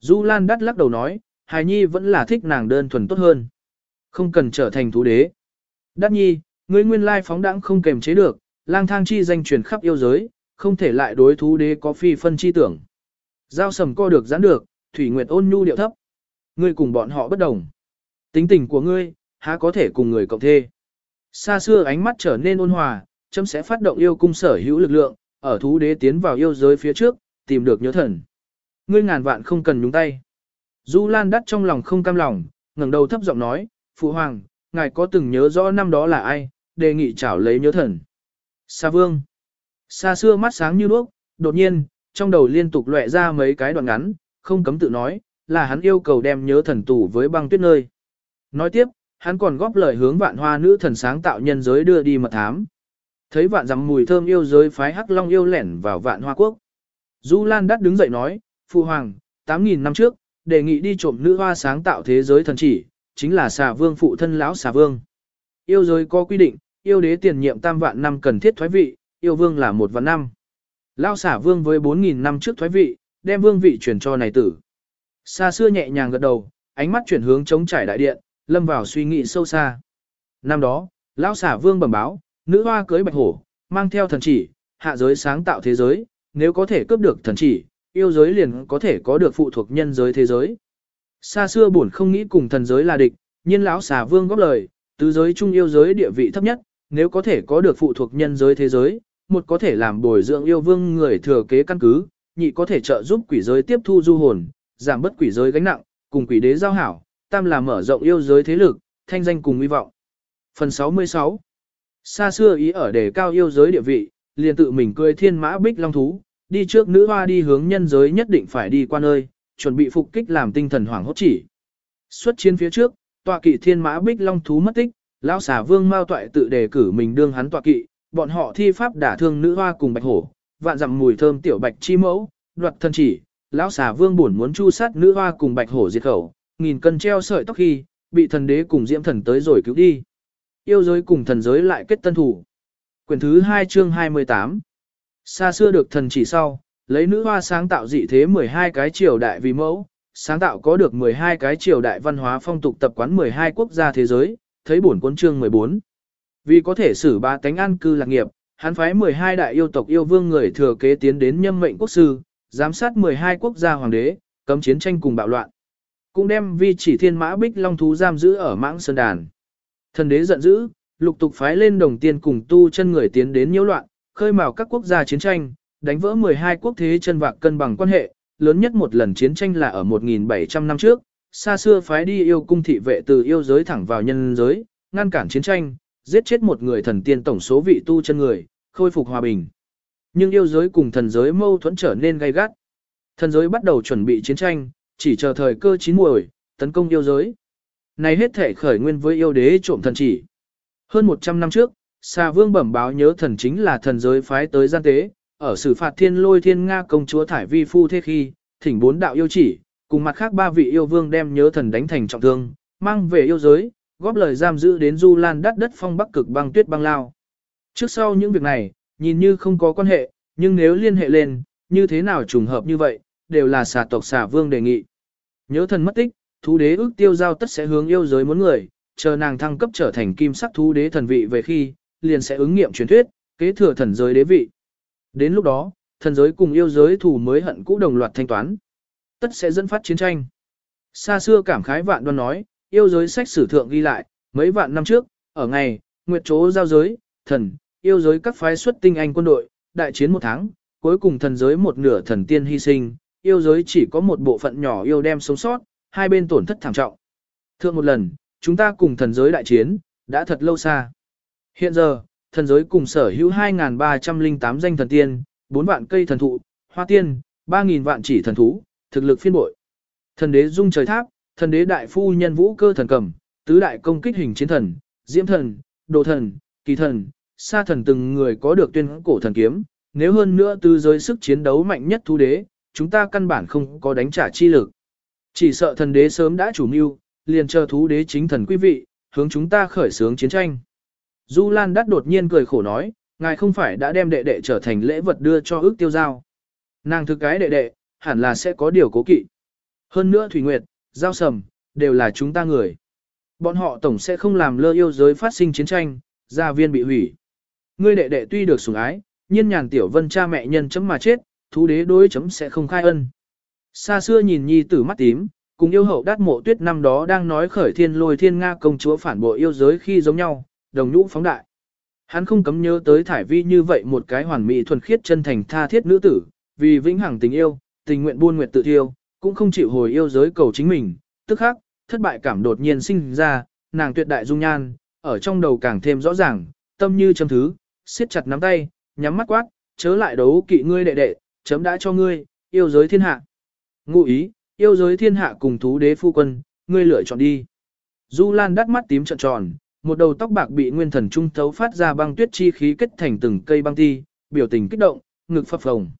Du Lan đắt lắc đầu nói, hài nhi vẫn là thích nàng đơn thuần tốt hơn. Không cần trở thành thú đế. Đắt nhi, ngươi nguyên lai phóng đãng không kềm chế được, lang thang chi danh truyền khắp yêu giới, không thể lại đối thú đế có phi phân chi tưởng. Giao sầm co được giãn được, thủy nguyệt ôn nhu điệu thấp. Ngươi cùng bọn họ bất đồng. Tính tình của ngươi, há có thể cùng người cộng thê. Xa xưa ánh mắt trở nên ôn hòa, chấm sẽ phát động yêu cung sở hữu lực lượng, ở thú đế tiến vào yêu giới phía trước, tìm được nhớ thần. Ngươi ngàn vạn không cần nhúng tay. Du Lan đắt trong lòng không cam lòng, ngẩng đầu thấp giọng nói, Phụ Hoàng, ngài có từng nhớ rõ năm đó là ai, đề nghị chảo lấy nhớ thần. Sa Vương. Xa xưa mắt sáng như đuốc, đột nhiên, trong đầu liên tục lóe ra mấy cái đoạn ngắn, không cấm tự nói, là hắn yêu cầu đem nhớ thần tù với băng tuyết nơi. Nói tiếp, hắn còn góp lời hướng vạn hoa nữ thần sáng tạo nhân giới đưa đi mật thám. Thấy vạn dặm mùi thơm yêu giới phái hắc long yêu lẻn vào vạn hoa quốc. Du Lan Đắt đứng dậy nói, Phụ Hoàng, 8.000 năm trước, đề nghị đi trộm nữ hoa sáng tạo thế giới thần chỉ, chính là xà vương phụ thân lão xà vương. Yêu giới có quy định, yêu đế tiền nhiệm tam vạn năm cần thiết thoái vị, yêu vương là một vạn năm. Lão xà vương với 4.000 năm trước thoái vị, đem vương vị chuyển cho này tử. Xa xưa nhẹ nhàng gật đầu, ánh mắt chuyển hướng chống trải đại điện, lâm vào suy nghĩ sâu xa. Năm đó, lão xà vương bẩm báo, nữ hoa cưới bạch hổ, mang theo thần chỉ, hạ giới sáng tạo thế giới, nếu có thể cướp được thần chỉ, yêu giới liền có thể có được phụ thuộc nhân giới thế giới. Xa xưa buồn không nghĩ cùng thần giới là địch, nhiên lão xà vương góp lời, tứ giới trung yêu giới địa vị thấp nhất, nếu có thể có được phụ thuộc nhân giới thế giới, một có thể làm bồi dưỡng yêu vương người thừa kế căn cứ, nhị có thể trợ giúp quỷ giới tiếp thu du hồn, giảm bất quỷ giới gánh nặng, cùng quỷ đế giao hảo, tam là mở rộng yêu giới thế lực, thanh danh cùng hy vọng. Phần 66 Xa xưa ý ở đề cao yêu giới địa vị, liền tự mình cười thiên mã bích long thú, đi trước nữ hoa đi hướng nhân giới nhất định phải đi qua nơi, chuẩn bị phục kích làm tinh thần hoảng hốt chỉ. Xuất chiến phía trước, tọa kỵ thiên mã bích long thú mất tích, lão xà vương mao toại tự đề cử mình đương hắn tọa kỵ, bọn họ thi pháp đả thương nữ hoa cùng bạch hổ, vạn dặm mùi thơm tiểu bạch chi mẫu, đoạt thân chỉ, lão xà vương buồn muốn chu sát nữ hoa cùng bạch hổ diệt khẩu, nghìn cân treo sợi tóc khi, bị thần đế cùng diễm thần tới rồi cứu đi. Yêu giới cùng thần giới lại kết tân thủ. Quyền thứ 2 chương 28 Xa xưa được thần chỉ sau, lấy nữ hoa sáng tạo dị thế 12 cái triều đại vì mẫu, sáng tạo có được 12 cái triều đại văn hóa phong tục tập quán 12 quốc gia thế giới, thấy bổn cuốn chương 14. Vì có thể xử ba tánh an cư lạc nghiệp, hắn phái 12 đại yêu tộc yêu vương người thừa kế tiến đến nhâm mệnh quốc sư, giám sát 12 quốc gia hoàng đế, cấm chiến tranh cùng bạo loạn. Cũng đem vi chỉ thiên mã bích long thú giam giữ ở mãng sơn đàn. Thần đế giận dữ, lục tục phái lên đồng tiên cùng tu chân người tiến đến nhiễu loạn, khơi mào các quốc gia chiến tranh, đánh vỡ 12 quốc thế chân vạc cân bằng quan hệ, lớn nhất một lần chiến tranh là ở 1.700 năm trước, xa xưa phái đi yêu cung thị vệ từ yêu giới thẳng vào nhân giới, ngăn cản chiến tranh, giết chết một người thần tiên tổng số vị tu chân người, khôi phục hòa bình. Nhưng yêu giới cùng thần giới mâu thuẫn trở nên gay gắt. Thần giới bắt đầu chuẩn bị chiến tranh, chỉ chờ thời cơ chín muồi, tấn công yêu giới. Này hết thể khởi nguyên với yêu đế trộm thần chỉ. Hơn 100 năm trước, Xà Vương bẩm báo nhớ thần chính là thần giới phái tới gian tế, ở xử phạt thiên lôi thiên Nga công chúa Thải Vi Phu thế khi, thỉnh bốn đạo yêu chỉ, cùng mặt khác ba vị yêu vương đem nhớ thần đánh thành trọng thương, mang về yêu giới, góp lời giam giữ đến Du Lan đắt đất phong bắc cực băng tuyết băng lao. Trước sau những việc này, nhìn như không có quan hệ, nhưng nếu liên hệ lên, như thế nào trùng hợp như vậy, đều là xà tộc xà vương đề nghị. Nhớ thần mất tích, thú đế ước tiêu giao tất sẽ hướng yêu giới muốn người, chờ nàng thăng cấp trở thành kim sắc thú đế thần vị về khi, liền sẽ ứng nghiệm truyền thuyết, kế thừa thần giới đế vị. Đến lúc đó, thần giới cùng yêu giới thù mới hận cũ đồng loạt thanh toán. Tất sẽ dẫn phát chiến tranh. Xa xưa cảm khái vạn đoan nói, yêu giới sách sử thượng ghi lại, mấy vạn năm trước, ở ngày, nguyệt chố giao giới, thần, yêu giới các phái xuất tinh anh quân đội, đại chiến một tháng, cuối cùng thần giới một nửa thần tiên hy sinh, yêu giới chỉ có một bộ phận nhỏ yêu đem sống sót, hai bên tổn thất thảm trọng. Thượng một lần, chúng ta cùng thần giới đại chiến, đã thật lâu xa. Hiện giờ, thần giới cùng sở hữu 2.308 danh thần tiên, 4 vạn cây thần thụ, hoa tiên, 3.000 vạn chỉ thần thú, thực lực phiên bội. Thần đế dung trời tháp, thần đế đại phu nhân vũ cơ thần cầm, tứ đại công kích hình chiến thần, diễm thần, đồ thần, kỳ thần, sa thần từng người có được tuyên cổ thần kiếm, nếu hơn nữa tư giới sức chiến đấu mạnh nhất thu đế, chúng ta căn bản không có đánh trả chi lực. Chỉ sợ thần đế sớm đã chủ mưu, liền chờ thú đế chính thần quý vị, hướng chúng ta khởi xướng chiến tranh. Du Lan đắt đột nhiên cười khổ nói, ngài không phải đã đem đệ đệ trở thành lễ vật đưa cho ước tiêu giao. Nàng thực cái đệ đệ, hẳn là sẽ có điều cố kỵ. Hơn nữa Thủy Nguyệt, Giao Sầm, đều là chúng ta người. Bọn họ tổng sẽ không làm lơ yêu giới phát sinh chiến tranh, gia viên bị hủy. Ngươi đệ đệ tuy được sủng ái, nhiên nhàn tiểu vân cha mẹ nhân chấm mà chết, thú đế đối chấm sẽ không khai ân. Xa xưa nhìn nhi tử mắt tím, cùng yêu hậu đát mộ tuyết năm đó đang nói khởi thiên lôi thiên Nga công chúa phản bội yêu giới khi giống nhau, đồng nhũ phóng đại. Hắn không cấm nhớ tới thải vi như vậy một cái hoàn mỹ thuần khiết chân thành tha thiết nữ tử, vì vĩnh hằng tình yêu, tình nguyện buôn nguyệt tự thiêu, cũng không chịu hồi yêu giới cầu chính mình, tức khắc, thất bại cảm đột nhiên sinh ra, nàng tuyệt đại dung nhan, ở trong đầu càng thêm rõ ràng, tâm như châm thứ, siết chặt nắm tay, nhắm mắt quát, chớ lại đấu kỵ ngươi đệ đệ, chấm đã cho ngươi, yêu giới thiên hạ. Ngụ ý, yêu giới thiên hạ cùng thú đế phu quân, ngươi lựa chọn đi. Du Lan đắt mắt tím trợn tròn, một đầu tóc bạc bị nguyên thần trung thấu phát ra băng tuyết chi khí kết thành từng cây băng ti, biểu tình kích động, ngực phập phồng.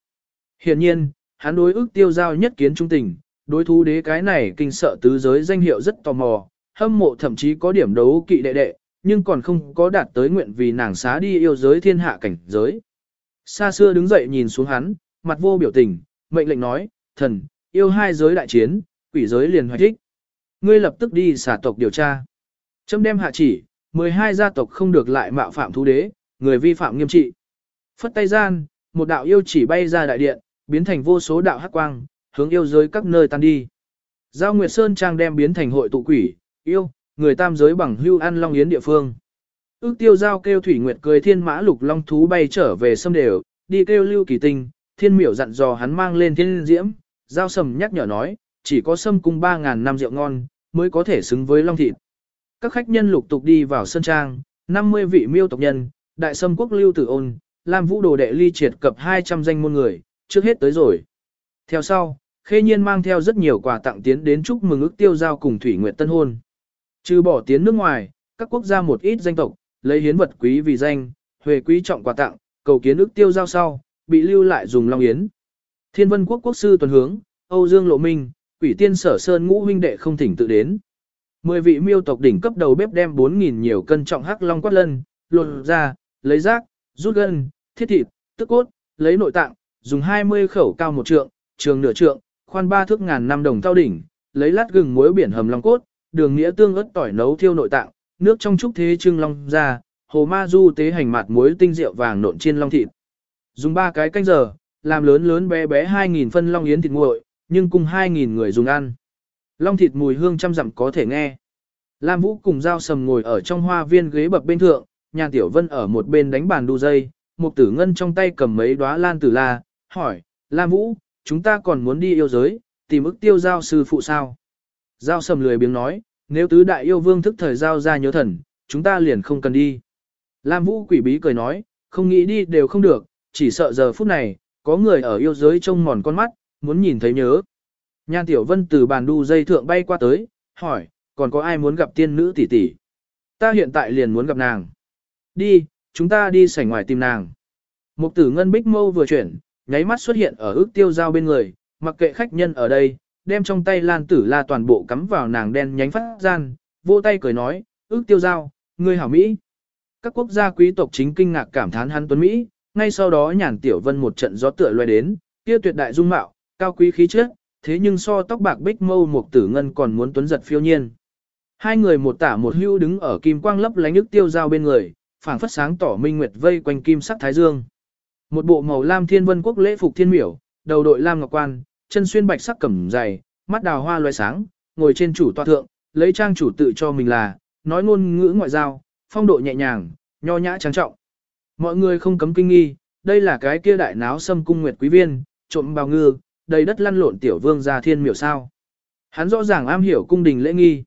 Hiển nhiên, hắn đối ước tiêu giao nhất kiến trung tình, đối thú đế cái này kinh sợ tứ giới danh hiệu rất tò mò, hâm mộ thậm chí có điểm đấu kỵ đệ đệ, nhưng còn không có đạt tới nguyện vì nàng xá đi yêu giới thiên hạ cảnh giới. Xa xưa đứng dậy nhìn xuống hắn, mặt vô biểu tình, mệnh lệnh nói, thần, yêu hai giới đại chiến, quỷ giới liền hoạch thích. Ngươi lập tức đi xả tộc điều tra. Châm đem hạ chỉ, 12 gia tộc không được lại mạo phạm thú đế, người vi phạm nghiêm trị. Phất tay gian, một đạo yêu chỉ bay ra đại điện, biến thành vô số đạo hắc quang, hướng yêu giới các nơi tan đi. Giao Nguyệt Sơn Trang đem biến thành hội tụ quỷ, yêu, người tam giới bằng hưu ăn long yến địa phương. Ước tiêu giao kêu Thủy Nguyệt cười thiên mã lục long thú bay trở về sâm đều, đi kêu lưu kỳ tinh, thiên miểu dặn dò hắn mang lên thiên diễm, giao sầm nhắc nhở nói, chỉ có sâm cung 3.000 năm rượu ngon, mới có thể xứng với long thịt. Các khách nhân lục tục đi vào sân trang, 50 vị miêu tộc nhân, đại sâm quốc lưu tử ôn, làm vũ đồ đệ ly triệt cập 200 danh môn người, trước hết tới rồi. Theo sau, khê nhiên mang theo rất nhiều quà tặng tiến đến chúc mừng ước tiêu giao cùng Thủy Nguyệt tân hôn. Trừ bỏ tiến nước ngoài, các quốc gia một ít danh tộc, lấy hiến vật quý vì danh, huề quý trọng quà tặng, cầu kiến ước tiêu giao sau, bị lưu lại dùng long yến. Thiên vân quốc quốc sư tuần hướng, Âu Dương Lộ Minh, quỷ tiên sở sơn ngũ huynh đệ không thỉnh tự đến. Mười vị miêu tộc đỉnh cấp đầu bếp đem 4.000 nhiều cân trọng hắc long quát lân, lột ra, lấy rác, rút gân, thiết thịt, tức cốt, lấy nội tạng, dùng 20 khẩu cao một trượng, trường nửa trượng, khoan ba thước ngàn năm đồng thao đỉnh, lấy lát gừng muối biển hầm long cốt, đường nghĩa tương ớt tỏi nấu thiêu nội tạng, nước trong trúc thế trưng long ra, hồ ma du tế hành mạt muối tinh rượu vàng nộn chiên long thịt. Dùng ba cái canh giờ, làm lớn lớn bé bé 2.000 phân long yến thịt nguội, nhưng cùng 2.000 người dùng ăn. Long thịt mùi hương trăm dặm có thể nghe. Lam Vũ cùng Giao Sầm ngồi ở trong hoa viên ghế bập bên thượng, nhà Tiểu Vân ở một bên đánh bàn đu dây, một tử ngân trong tay cầm mấy đóa lan tử la, hỏi, Lam Vũ, chúng ta còn muốn đi yêu giới, tìm ức tiêu giao sư phụ sao? Giao Sầm lười biếng nói, nếu tứ đại yêu vương thức thời giao ra nhớ thần, chúng ta liền không cần đi. Lam Vũ quỷ bí cười nói, không nghĩ đi đều không được, chỉ sợ giờ phút này, có người ở yêu giới trông mòn con mắt, muốn nhìn thấy nhớ. Nhan Tiểu Vân từ bàn đu dây thượng bay qua tới, hỏi, còn có ai muốn gặp tiên nữ tỷ tỷ? Ta hiện tại liền muốn gặp nàng. Đi, chúng ta đi sảnh ngoài tìm nàng. Mục tử ngân bích mâu vừa chuyển, nháy mắt xuất hiện ở ước tiêu giao bên người, mặc kệ khách nhân ở đây, đem trong tay lan tử la toàn bộ cắm vào nàng đen nhánh phát gian, vô tay cười nói, ước tiêu giao, ngươi hảo Mỹ. Các quốc gia quý tộc chính kinh ngạc cảm thán hắn tuấn Mỹ, ngay sau đó nhàn tiểu vân một trận gió tựa loe đến, kia tuyệt đại dung mạo, cao quý khí chất, thế nhưng so tóc bạc bích mâu một tử ngân còn muốn tuấn giật phiêu nhiên. Hai người một tả một hưu đứng ở kim quang lấp lánh nước tiêu giao bên người, phảng phất sáng tỏ minh nguyệt vây quanh kim sắc thái dương. Một bộ màu lam thiên vân quốc lễ phục thiên miểu, đầu đội lam ngọc quan, chân xuyên bạch sắc cẩm dày, mắt đào hoa loé sáng, ngồi trên chủ tọa thượng, lấy trang chủ tự cho mình là, nói ngôn ngữ ngoại giao, phong độ nhẹ nhàng, nho nhã trang trọng. Mọi người không cấm kinh nghi, đây là cái kia đại náo xâm cung nguyệt quý viên, trộm bào ngư, đầy đất lăn lộn tiểu vương gia thiên miểu sao. Hắn rõ ràng am hiểu cung đình lễ nghi.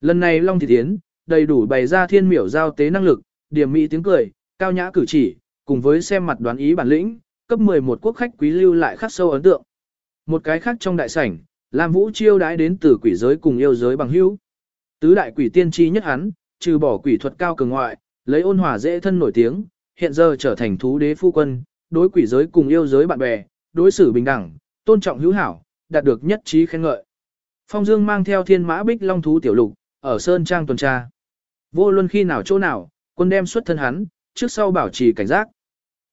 Lần này Long Thị Tiến, đầy đủ bày ra thiên miểu giao tế năng lực, điểm mỹ tiếng cười, cao nhã cử chỉ, cùng với xem mặt đoán ý bản lĩnh, cấp 11 quốc khách quý lưu lại khắc sâu ấn tượng. Một cái khác trong đại sảnh, Lam Vũ chiêu đãi đến từ quỷ giới cùng yêu giới bằng hữu. Tứ đại quỷ tiên tri nhất hắn, trừ bỏ quỷ thuật cao cường ngoại, lấy ôn hòa dễ thân nổi tiếng, hiện giờ trở thành thú đế phu quân, đối quỷ giới cùng yêu giới bạn bè, đối xử bình đẳng, tôn trọng hữu hảo, đạt được nhất trí khen ngợi. Phong Dương mang theo thiên mã bích long thú tiểu lục, ở Sơn Trang tuần tra. Vô luân khi nào chỗ nào, quân đem xuất thân hắn, trước sau bảo trì cảnh giác.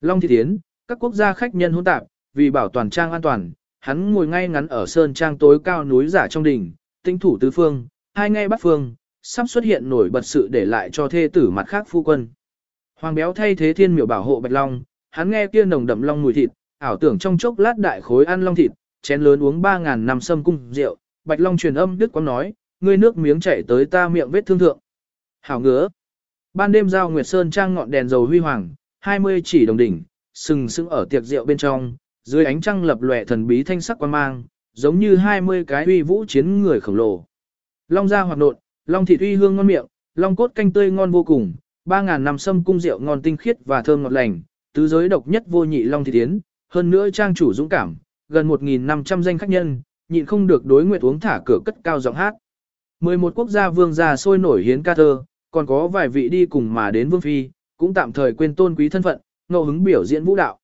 Long Thị Tiến, các quốc gia khách nhân hỗn tạp, vì bảo toàn trang an toàn, hắn ngồi ngay ngắn ở sơn trang tối cao núi giả trong đỉnh, tinh thủ tứ phương, hai ngay bắt phương, sắp xuất hiện nổi bật sự để lại cho thê tử mặt khác phu quân. Hoàng béo thay thế thiên miểu bảo hộ bạch long, hắn nghe kia nồng đậm long mùi thịt, ảo tưởng trong chốc lát đại khối ăn long thịt, chén lớn uống 3.000 năm sâm cung rượu, bạch long truyền âm đức quang nói, ngươi nước miếng chảy tới ta miệng vết thương thượng. Hảo ngứa. Ban đêm giao Nguyệt Sơn trang ngọn đèn dầu huy hoàng, 20 chỉ đồng đỉnh, sừng sững ở tiệc rượu bên trong, dưới ánh trăng lập lòe thần bí thanh sắc quan mang, giống như 20 cái uy vũ chiến người khổng lồ. Long da hoạt nộn, long thịt uy hương ngon miệng, long cốt canh tươi ngon vô cùng, 3000 năm sâm cung rượu ngon tinh khiết và thơm ngọt lành, tứ giới độc nhất vô nhị long thịt tiến, hơn nữa trang chủ dũng cảm, gần 1.500 danh khách nhân, nhịn không được đối nguyện uống thả cửa cất cao giọng hát. 11 quốc gia vương gia sôi nổi hiến ca thơ, còn có vài vị đi cùng mà đến vương phi, cũng tạm thời quên tôn quý thân phận, ngẫu hứng biểu diễn vũ đạo.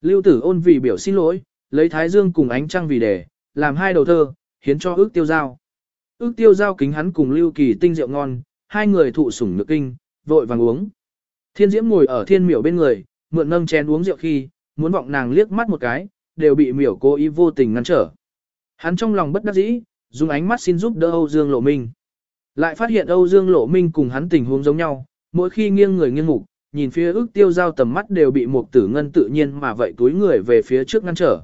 Lưu tử ôn vì biểu xin lỗi, lấy thái dương cùng ánh trăng vì đề, làm hai đầu thơ, hiến cho ước tiêu giao. Ước tiêu giao kính hắn cùng lưu kỳ tinh rượu ngon, hai người thụ sủng nước kinh, vội vàng uống. Thiên diễm ngồi ở thiên miểu bên người, mượn nâng chén uống rượu khi, muốn vọng nàng liếc mắt một cái, đều bị miểu cố ý vô tình ngăn trở. Hắn trong lòng bất đắc dĩ, dùng ánh mắt xin giúp đỡ Âu Dương Lộ Minh. Lại phát hiện Âu Dương Lộ Minh cùng hắn tình huống giống nhau, mỗi khi nghiêng người nghiêng ngục, nhìn phía ước tiêu giao tầm mắt đều bị một tử ngân tự nhiên mà vậy túi người về phía trước ngăn trở.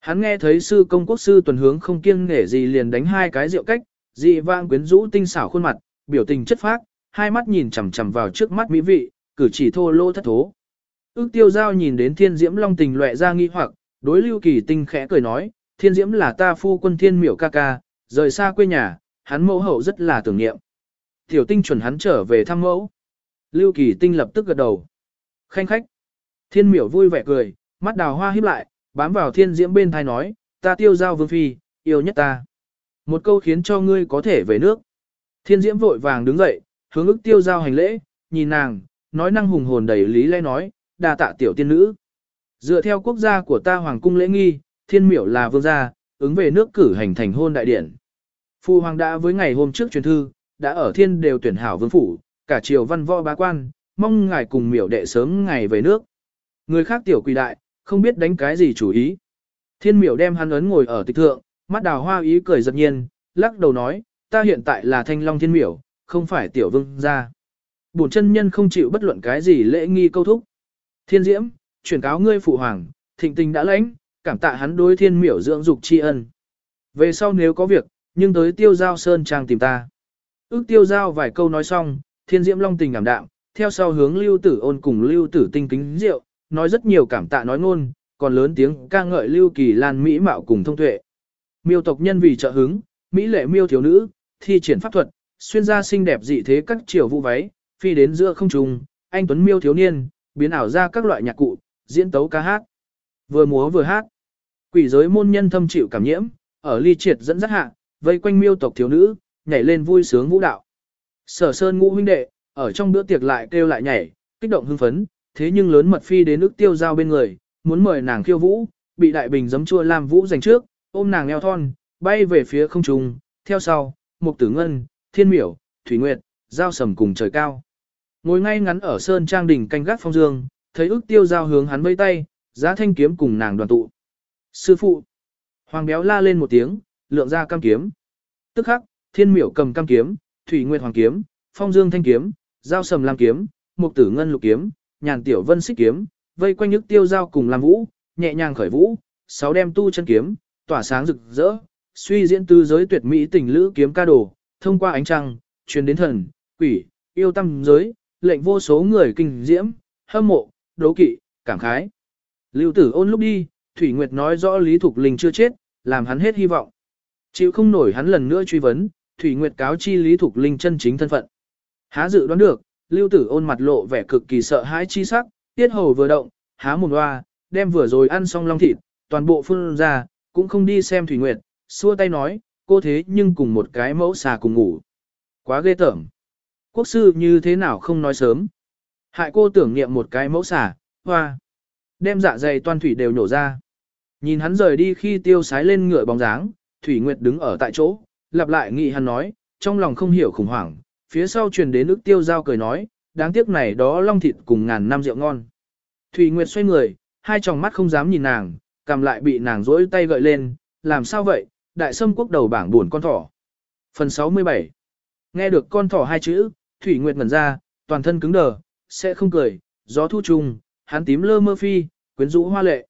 Hắn nghe thấy sư công quốc sư tuần hướng không kiêng nể gì liền đánh hai cái rượu cách, dị vang quyến rũ tinh xảo khuôn mặt, biểu tình chất phác, hai mắt nhìn chằm chằm vào trước mắt mỹ vị, cử chỉ thô lô thất thố. Ước tiêu giao nhìn đến thiên diễm long tình loẹ ra nghi hoặc, đối lưu kỳ tinh khẽ cười nói, thiên diễm là ta phu quân thiên miểu ca ca, rời xa quê nhà, hắn mẫu hậu rất là tưởng niệm. Tiểu tinh chuẩn hắn trở về thăm mẫu. Lưu kỳ tinh lập tức gật đầu. Khanh khách. Thiên miểu vui vẻ cười, mắt đào hoa híp lại, bám vào thiên diễm bên thai nói, ta tiêu giao vương phi, yêu nhất ta. Một câu khiến cho ngươi có thể về nước. Thiên diễm vội vàng đứng dậy, hướng ức tiêu giao hành lễ, nhìn nàng, nói năng hùng hồn đầy lý lẽ nói, đa tạ tiểu tiên nữ. Dựa theo quốc gia của ta hoàng cung lễ nghi, thiên miểu là vương gia, ứng về nước cử hành thành hôn đại điển. Phu hoàng đã với ngày hôm trước truyền thư, đã ở thiên đều tuyển hảo vương phủ, cả triều văn võ bá quan, mong ngài cùng miểu đệ sớm ngày về nước. Người khác tiểu quỳ đại, không biết đánh cái gì chủ ý. Thiên miểu đem hắn ấn ngồi ở tịch thượng, mắt đào hoa ý cười giật nhiên, lắc đầu nói, ta hiện tại là thanh long thiên miểu, không phải tiểu vương gia. Bổn chân nhân không chịu bất luận cái gì lễ nghi câu thúc. Thiên diễm, chuyển cáo ngươi phụ hoàng, thịnh tình đã lãnh, cảm tạ hắn đối thiên miểu dưỡng dục tri ân. Về sau nếu có việc, nhưng tới tiêu giao sơn trang tìm ta. Ước tiêu giao vài câu nói xong, thiên diễm long tình cảm đạm, theo sau hướng lưu tử ôn cùng lưu tử tinh kính rượu, nói rất nhiều cảm tạ nói ngôn, còn lớn tiếng ca ngợi lưu kỳ lan mỹ mạo cùng thông tuệ. Miêu tộc nhân vì trợ hứng, mỹ lệ miêu thiếu nữ, thi triển pháp thuật, xuyên ra xinh đẹp dị thế các triều vũ váy, phi đến giữa không trung, anh tuấn miêu thiếu niên, biến ảo ra các loại nhạc cụ, diễn tấu ca hát. Vừa múa vừa hát. Quỷ giới môn nhân thâm chịu cảm nhiễm, ở ly triệt dẫn dắt hạ, vây quanh miêu tộc thiếu nữ, nhảy lên vui sướng vũ đạo. Sở Sơn ngũ huynh đệ, ở trong bữa tiệc lại kêu lại nhảy, kích động hưng phấn, thế nhưng lớn mật phi đến nước tiêu giao bên người, muốn mời nàng khiêu vũ, bị đại bình giấm chua làm vũ giành trước, ôm nàng eo thon, bay về phía không trung, theo sau, Mục Tử Ngân, Thiên Miểu, Thủy Nguyệt, giao sầm cùng trời cao. Ngồi ngay ngắn ở sơn trang đỉnh canh gác phong dương, thấy ước tiêu giao hướng hắn vây tay, giá thanh kiếm cùng nàng đoàn tụ. Sư phụ! Hoàng béo la lên một tiếng, lượng ra cam kiếm. Tức khắc, thiên miểu cầm cam kiếm, thủy nguyệt hoàng kiếm, phong dương thanh kiếm, giao sầm lam kiếm, mục tử ngân lục kiếm, nhàn tiểu vân xích kiếm, vây quanh ước tiêu giao cùng làm vũ, nhẹ nhàng khởi vũ, sáu đem tu chân kiếm, tỏa sáng rực rỡ, suy diễn tư giới tuyệt mỹ tình lữ kiếm ca đồ, thông qua ánh trăng, truyền đến thần, quỷ, yêu tâm giới, lệnh vô số người kinh diễm, hâm mộ, đố kỵ, cảm khái. Lưu tử ôn lúc đi, Thủy Nguyệt nói rõ Lý Thục Linh chưa chết, làm hắn hết hy vọng. Chịu không nổi hắn lần nữa truy vấn, Thủy Nguyệt cáo chi Lý Thục Linh chân chính thân phận. Há dự đoán được, Lưu Tử ôn mặt lộ vẻ cực kỳ sợ hãi chi sắc, tiết hầu vừa động, há mồm hoa, đem vừa rồi ăn xong long thịt, toàn bộ phun ra, cũng không đi xem Thủy Nguyệt, xua tay nói, cô thế nhưng cùng một cái mẫu xà cùng ngủ. Quá ghê tởm. Quốc sư như thế nào không nói sớm. Hại cô tưởng niệm một cái mẫu xả, hoa. Đem dạ dày toàn thủy đều nhổ ra. Nhìn hắn rời đi khi tiêu sái lên ngựa bóng dáng, Thủy Nguyệt đứng ở tại chỗ, lặp lại nghị hắn nói, trong lòng không hiểu khủng hoảng, phía sau truyền đến ức tiêu giao cười nói, đáng tiếc này đó long thịt cùng ngàn năm rượu ngon. Thủy Nguyệt xoay người, hai tròng mắt không dám nhìn nàng, cầm lại bị nàng rỗi tay gợi lên, làm sao vậy, đại sâm quốc đầu bảng buồn con thỏ. Phần 67 Nghe được con thỏ hai chữ, Thủy Nguyệt ngẩn ra, toàn thân cứng đờ, sẽ không cười, gió thu trùng, hắn tím lơ mơ phi, quyến rũ hoa lệ.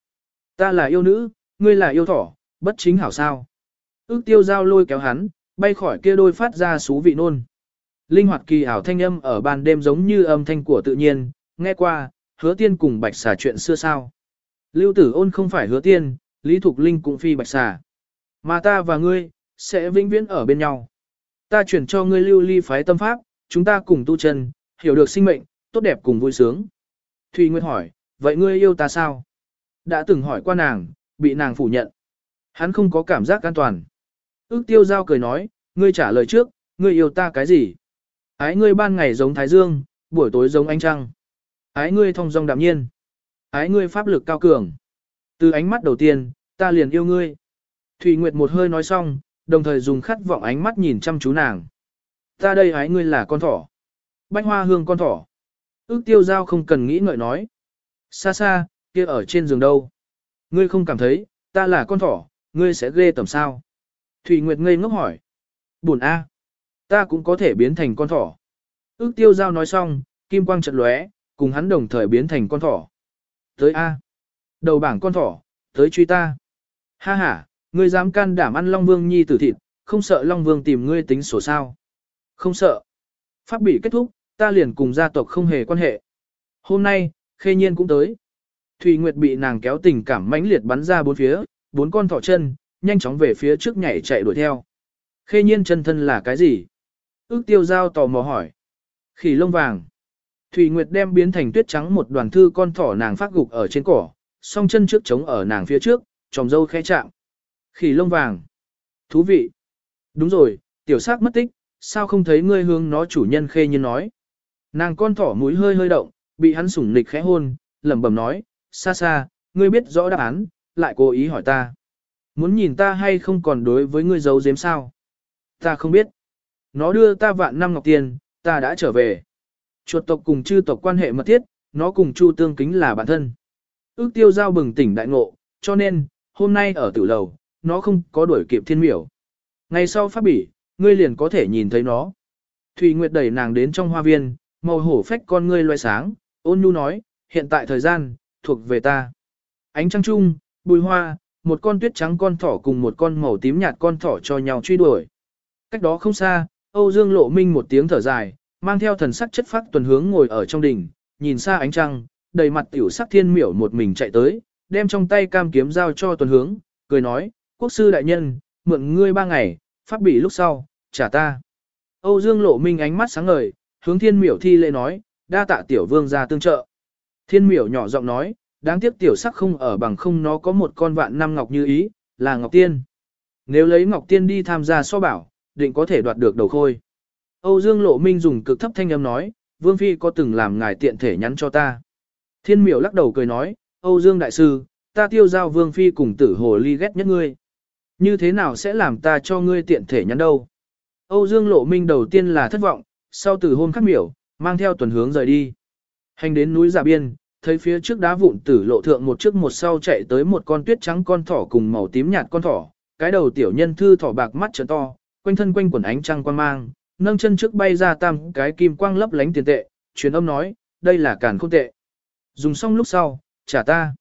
Ta là yêu nữ, ngươi là yêu thỏ, bất chính hảo sao. Ước tiêu giao lôi kéo hắn, bay khỏi kia đôi phát ra xú vị nôn. Linh hoạt kỳ ảo thanh âm ở ban đêm giống như âm thanh của tự nhiên, nghe qua, hứa tiên cùng bạch xà chuyện xưa sao. Lưu tử ôn không phải hứa tiên, Lý Thục Linh cũng phi bạch xà. Mà ta và ngươi, sẽ vĩnh viễn ở bên nhau. Ta chuyển cho ngươi lưu ly phái tâm pháp, chúng ta cùng tu chân, hiểu được sinh mệnh, tốt đẹp cùng vui sướng. Thùy Nguyệt hỏi, vậy ngươi yêu ta sao? Đã từng hỏi qua nàng, bị nàng phủ nhận. Hắn không có cảm giác an toàn. Ước tiêu giao cười nói, ngươi trả lời trước, ngươi yêu ta cái gì? Ái ngươi ban ngày giống Thái Dương, buổi tối giống ánh trăng. Ái ngươi thông dong đạm nhiên. Ái ngươi pháp lực cao cường. Từ ánh mắt đầu tiên, ta liền yêu ngươi. Thủy Nguyệt một hơi nói xong, đồng thời dùng khát vọng ánh mắt nhìn chăm chú nàng. Ta đây hái ngươi là con thỏ. Bách hoa hương con thỏ. Ước tiêu giao không cần nghĩ ngợi nói. Xa xa, kia ở trên giường đâu. Ngươi không cảm thấy, ta là con thỏ, ngươi sẽ ghê tầm sao. Thủy Nguyệt ngây ngốc hỏi. Buồn a, ta cũng có thể biến thành con thỏ. Ước tiêu giao nói xong, kim quang trận lóe, cùng hắn đồng thời biến thành con thỏ. Tới a, đầu bảng con thỏ, tới truy ta. Ha ha, ngươi dám can đảm ăn Long Vương nhi tử thịt, không sợ Long Vương tìm ngươi tính sổ sao. Không sợ. Pháp bị kết thúc, ta liền cùng gia tộc không hề quan hệ. Hôm nay, khê nhiên cũng tới. Thùy Nguyệt bị nàng kéo tình cảm mãnh liệt bắn ra bốn phía, bốn con thỏ chân, nhanh chóng về phía trước nhảy chạy đuổi theo. Khê nhiên chân thân là cái gì? Ước tiêu giao tò mò hỏi. Khỉ lông vàng. Thủy Nguyệt đem biến thành tuyết trắng một đoàn thư con thỏ nàng phát gục ở trên cỏ, song chân trước chống ở nàng phía trước, tròng dâu khẽ chạm. Khỉ lông vàng. Thú vị. Đúng rồi, tiểu sắc mất tích, sao không thấy ngươi hướng nó chủ nhân khê nhiên nói. Nàng con thỏ mũi hơi hơi động, bị hắn sủng nịch khẽ hôn, lẩm bẩm nói, xa xa, ngươi biết rõ đáp án, lại cố ý hỏi ta. Muốn nhìn ta hay không còn đối với ngươi giấu giếm sao? Ta không biết. Nó đưa ta vạn năm ngọc tiền, ta đã trở về. Chuột tộc cùng chư tộc quan hệ mật thiết, nó cùng chu tương kính là bản thân. Ước tiêu giao bừng tỉnh đại ngộ, cho nên, hôm nay ở tử lầu, nó không có đuổi kịp thiên miểu. Ngày sau phát bỉ, ngươi liền có thể nhìn thấy nó. Thùy Nguyệt đẩy nàng đến trong hoa viên, màu hổ phách con ngươi loay sáng, ôn nhu nói, hiện tại thời gian, thuộc về ta. Ánh trăng trung, bùi hoa, một con tuyết trắng con thỏ cùng một con màu tím nhạt con thỏ cho nhau truy đuổi. Cách đó không xa, Âu Dương Lộ Minh một tiếng thở dài, mang theo thần sắc chất phát tuần hướng ngồi ở trong đỉnh, nhìn xa ánh trăng, đầy mặt tiểu sắc thiên miểu một mình chạy tới, đem trong tay cam kiếm giao cho tuần hướng, cười nói, quốc sư đại nhân, mượn ngươi ba ngày, phát bị lúc sau, trả ta. Âu Dương Lộ Minh ánh mắt sáng ngời, hướng thiên miểu thi lễ nói, đa tạ tiểu vương ra tương trợ. Thiên miểu nhỏ giọng nói, đáng tiếc tiểu sắc không ở bằng không nó có một con vạn năm ngọc như ý, là ngọc tiên. Nếu lấy ngọc tiên đi tham gia so bảo, định có thể đoạt được đầu khôi. Âu Dương Lộ Minh dùng cực thấp thanh âm nói, Vương Phi có từng làm ngài tiện thể nhắn cho ta. Thiên miểu lắc đầu cười nói, Âu Dương Đại Sư, ta tiêu giao Vương Phi cùng tử hồ ly ghét nhất ngươi. Như thế nào sẽ làm ta cho ngươi tiện thể nhắn đâu? Âu Dương Lộ Minh đầu tiên là thất vọng, sau từ hôm khắc miểu, mang theo tuần hướng rời đi. Hành đến núi Giả Biên, thấy phía trước đá vụn tử lộ thượng một trước một sau chạy tới một con tuyết trắng con thỏ cùng màu tím nhạt con thỏ, cái đầu tiểu nhân thư thỏ bạc mắt trợ to, quanh thân quanh quần ánh trăng quan mang, nâng chân trước bay ra tam cái kim quang lấp lánh tiền tệ, truyền âm nói, đây là càn khôn tệ. Dùng xong lúc sau, trả ta.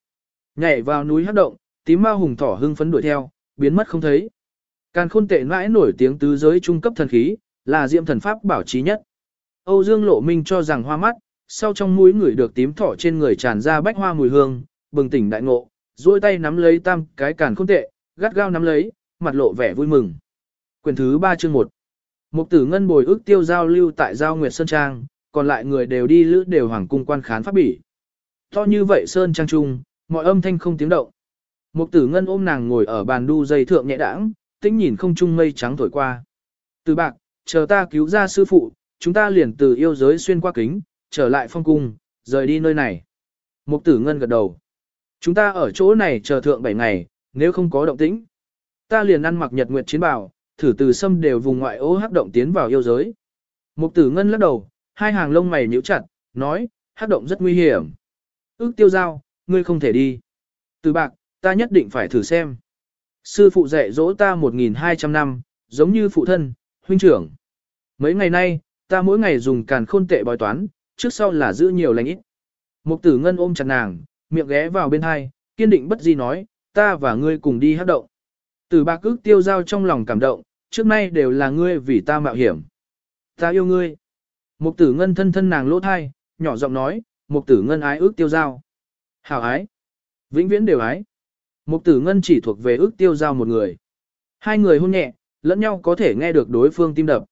Nhảy vào núi hắc động, tím ma hùng thỏ hưng phấn đuổi theo, biến mất không thấy. Càn khôn tệ mãi nổi tiếng tứ giới trung cấp thần khí, là diệm thần pháp bảo trí nhất. Âu Dương Lộ Minh cho rằng hoa mắt, sau trong mũi người được tím thỏ trên người tràn ra bách hoa mùi hương, bừng tỉnh đại ngộ, duỗi tay nắm lấy tam cái càn khôn tệ, gắt gao nắm lấy, mặt lộ vẻ vui mừng. Quyền thứ 3 chương 1 Mục tử ngân bồi ước tiêu giao lưu tại giao Nguyệt Sơn Trang, còn lại người đều đi lữ đều hoàng cung quan khán pháp bỉ. To như vậy Sơn Trang trung, mọi âm thanh không tiếng động. Mục tử ngân ôm nàng ngồi ở bàn đu dây thượng nhẹ đãng, tĩnh nhìn không trung mây trắng thổi qua. Từ bạc, chờ ta cứu ra sư phụ, chúng ta liền từ yêu giới xuyên qua kính, trở lại phong cung, rời đi nơi này. Mục tử ngân gật đầu. Chúng ta ở chỗ này chờ thượng 7 ngày, nếu không có động tĩnh. Ta liền ăn mặc nhật nguyệt chiến bào, thử từ xâm đều vùng ngoại ô hắc động tiến vào yêu giới. Mục tử ngân lắc đầu, hai hàng lông mày nhíu chặt, nói, hắc động rất nguy hiểm. Ước tiêu giao, ngươi không thể đi. Từ bạc, ta nhất định phải thử xem. Sư phụ dạy dỗ ta 1.200 năm, giống như phụ thân, huynh trưởng. Mấy ngày nay, ta mỗi ngày dùng càn khôn tệ bói toán, trước sau là giữ nhiều lành ít. Mục tử ngân ôm chặt nàng, miệng ghé vào bên hai, kiên định bất di nói, ta và ngươi cùng đi hát động. Tử bạc ước tiêu giao trong lòng cảm động, trước nay đều là ngươi vì ta mạo hiểm. Ta yêu ngươi. Mục tử ngân thân thân nàng lỗ thai, nhỏ giọng nói, mục tử ngân ái ước tiêu giao. Hảo ái. Vĩnh viễn đều ái. Mục tử ngân chỉ thuộc về ước tiêu giao một người. Hai người hôn nhẹ, lẫn nhau có thể nghe được đối phương tim đập.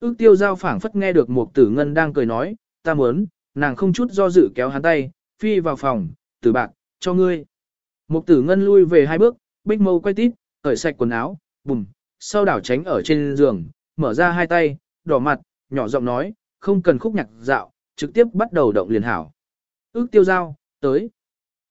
Ước tiêu giao phảng phất nghe được mục tử ngân đang cười nói, ta muốn, nàng không chút do dự kéo hắn tay, phi vào phòng, tử bạc, cho ngươi. Mục tử ngân lui về hai bước, bích mâu quay tít, cởi sạch quần áo, bùm, sau đảo tránh ở trên giường, mở ra hai tay, đỏ mặt, nhỏ giọng nói, không cần khúc nhạc dạo, trực tiếp bắt đầu động liền hảo. Ước tiêu giao, tới.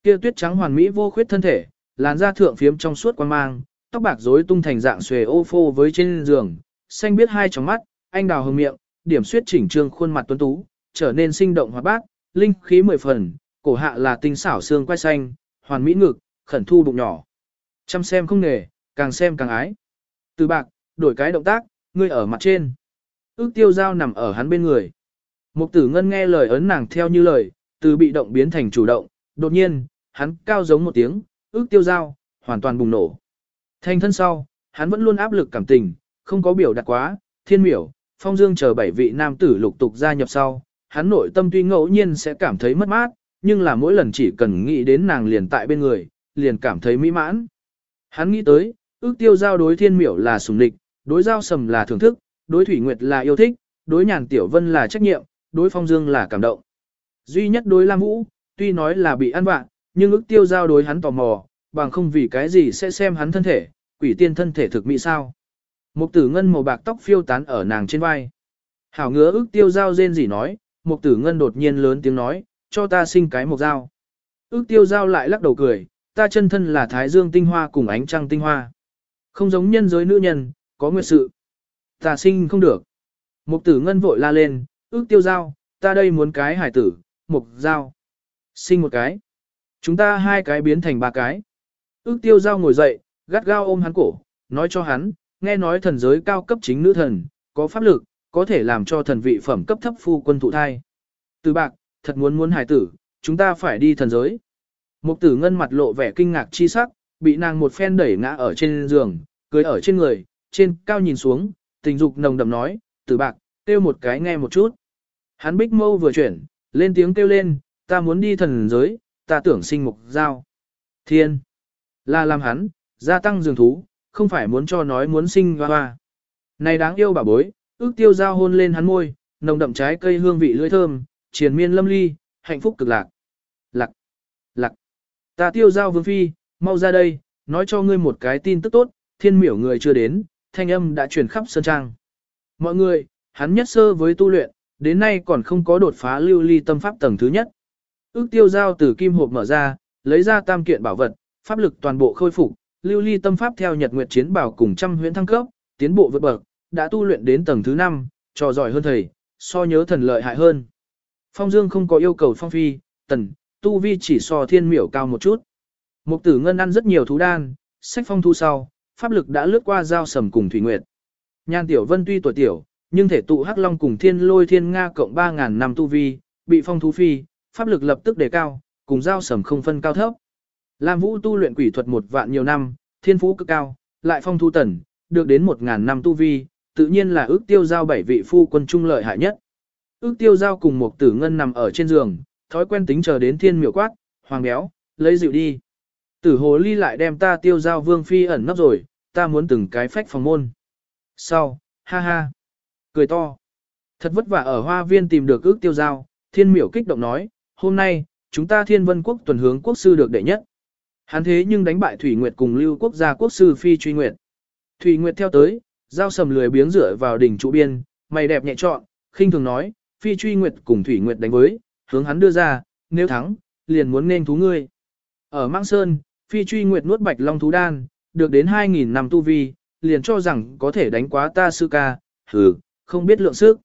Kia tuyết trắng hoàn mỹ vô khuyết thân thể, làn da thượng phiếm trong suốt quan mang, tóc bạc rối tung thành dạng xuề ô phô với trên giường, xanh biết hai tròng mắt, anh đào hồng miệng, điểm suyết chỉnh trương khuôn mặt tuấn tú, trở nên sinh động hoạt bát, linh khí mười phần, cổ hạ là tinh xảo xương quai xanh, hoàn mỹ ngực, khẩn thu bụng nhỏ. Chăm xem không nghề, càng xem càng ái. Từ bạc, đổi cái động tác, ngươi ở mặt trên. Ước tiêu giao nằm ở hắn bên người. Mục tử ngân nghe lời ấn nàng theo như lời, từ bị động biến thành chủ động, đột nhiên, hắn cao giống một tiếng, ước tiêu giao, hoàn toàn bùng nổ. Thanh thân sau, hắn vẫn luôn áp lực cảm tình, không có biểu đạt quá, thiên miểu, phong dương chờ bảy vị nam tử lục tục gia nhập sau, hắn nội tâm tuy ngẫu nhiên sẽ cảm thấy mất mát, nhưng là mỗi lần chỉ cần nghĩ đến nàng liền tại bên người, liền cảm thấy mỹ mãn. Hắn nghĩ tới, ước tiêu giao đối thiên miểu là sùng địch, đối giao sầm là thưởng thức, đối thủy nguyệt là yêu thích, đối nhàn tiểu vân là trách nhiệm, đối phong dương là cảm động. Duy nhất đối Lam Vũ, tuy nói là bị ăn vạ, nhưng ước tiêu giao đối hắn tò mò, bằng không vì cái gì sẽ xem hắn thân thể, quỷ tiên thân thể thực mỹ sao. Mục tử ngân màu bạc tóc phiêu tán ở nàng trên vai. Hảo ngứa ước tiêu giao rên gì nói, mục tử ngân đột nhiên lớn tiếng nói, cho ta sinh cái một dao. Ước tiêu giao lại lắc đầu cười, ta chân thân là thái dương tinh hoa cùng ánh trăng tinh hoa. Không giống nhân giới nữ nhân, có nguyệt sự. Ta sinh không được. Mục tử ngân vội la lên, ước tiêu giao, ta đây muốn cái hải tử, mục giao. Sinh một cái. Chúng ta hai cái biến thành ba cái. Ước tiêu giao ngồi dậy, gắt gao ôm hắn cổ, nói cho hắn, nghe nói thần giới cao cấp chính nữ thần, có pháp lực, có thể làm cho thần vị phẩm cấp thấp phu quân thụ thai. Từ bạc, thật muốn muốn hải tử, chúng ta phải đi thần giới. Mục tử ngân mặt lộ vẻ kinh ngạc chi sắc, bị nàng một phen đẩy ngã ở trên giường, cưới ở trên người, trên cao nhìn xuống, tình dục nồng đậm nói, từ bạc, kêu một cái nghe một chút. Hắn bích mâu vừa chuyển, lên tiếng kêu lên, ta muốn đi thần giới, ta tưởng sinh mục giao. Thiên, là làm hắn, gia tăng dường thú, không phải muốn cho nói muốn sinh hoa hoa. Này đáng yêu bà bối, ước tiêu giao hôn lên hắn môi, nồng đậm trái cây hương vị lưỡi thơm, triền miên lâm ly, hạnh phúc cực lạc. Lạc, lạc, ta tiêu giao vương phi, mau ra đây, nói cho ngươi một cái tin tức tốt, thiên miểu người chưa đến, thanh âm đã truyền khắp sơn trang. Mọi người, hắn nhất sơ với tu luyện, đến nay còn không có đột phá lưu ly tâm pháp tầng thứ nhất. Ước tiêu giao từ kim hộp mở ra, lấy ra tam kiện bảo vật, pháp lực toàn bộ khôi phục, lưu ly tâm pháp theo nhật nguyệt chiến bảo cùng trăm huyễn thăng cấp, tiến bộ vượt bậc, đã tu luyện đến tầng thứ 5, trò giỏi hơn thầy, so nhớ thần lợi hại hơn. Phong Dương không có yêu cầu phong phi, tần, tu vi chỉ so thiên miểu cao một chút. Mục tử ngân ăn rất nhiều thú đan, sách phong thu sau, pháp lực đã lướt qua giao sầm cùng thủy nguyệt. Nhan tiểu vân tuy tuổi tiểu, nhưng thể tụ hắc long cùng thiên lôi thiên nga cộng 3.000 năm tu vi, bị phong thú phi, pháp lực lập tức đề cao, cùng giao sầm không phân cao thấp. Lam Vũ tu luyện quỷ thuật một vạn nhiều năm, thiên phú cực cao, lại phong thu tần, được đến 1.000 năm tu vi, tự nhiên là ước tiêu giao bảy vị phu quân trung lợi hại nhất. Ước tiêu giao cùng một tử ngân nằm ở trên giường, thói quen tính chờ đến thiên miểu quát, hoàng béo, lấy dịu đi. Tử hồ ly lại đem ta tiêu giao vương phi ẩn nấp rồi, ta muốn từng cái phách phòng môn. Sau, ha ha, cười to. Thật vất vả ở hoa viên tìm được ước tiêu giao, thiên miểu kích động nói, hôm nay, chúng ta thiên vân quốc tuần hướng quốc sư được đệ nhất. Hắn thế nhưng đánh bại Thủy Nguyệt cùng lưu quốc gia quốc sư phi truy nguyệt. Thủy Nguyệt theo tới, giao sầm lười biếng rửa vào đỉnh trụ biên, mày đẹp nhẹ trọn, khinh thường nói, phi truy nguyệt cùng Thủy Nguyệt đánh với, hướng hắn đưa ra, nếu thắng, liền muốn nên thú ngươi. Ở Mang Sơn, phi truy nguyệt nuốt bạch long thú đan, được đến 2.000 năm tu vi, liền cho rằng có thể đánh quá ta sư ca, hừ, không biết lượng sức.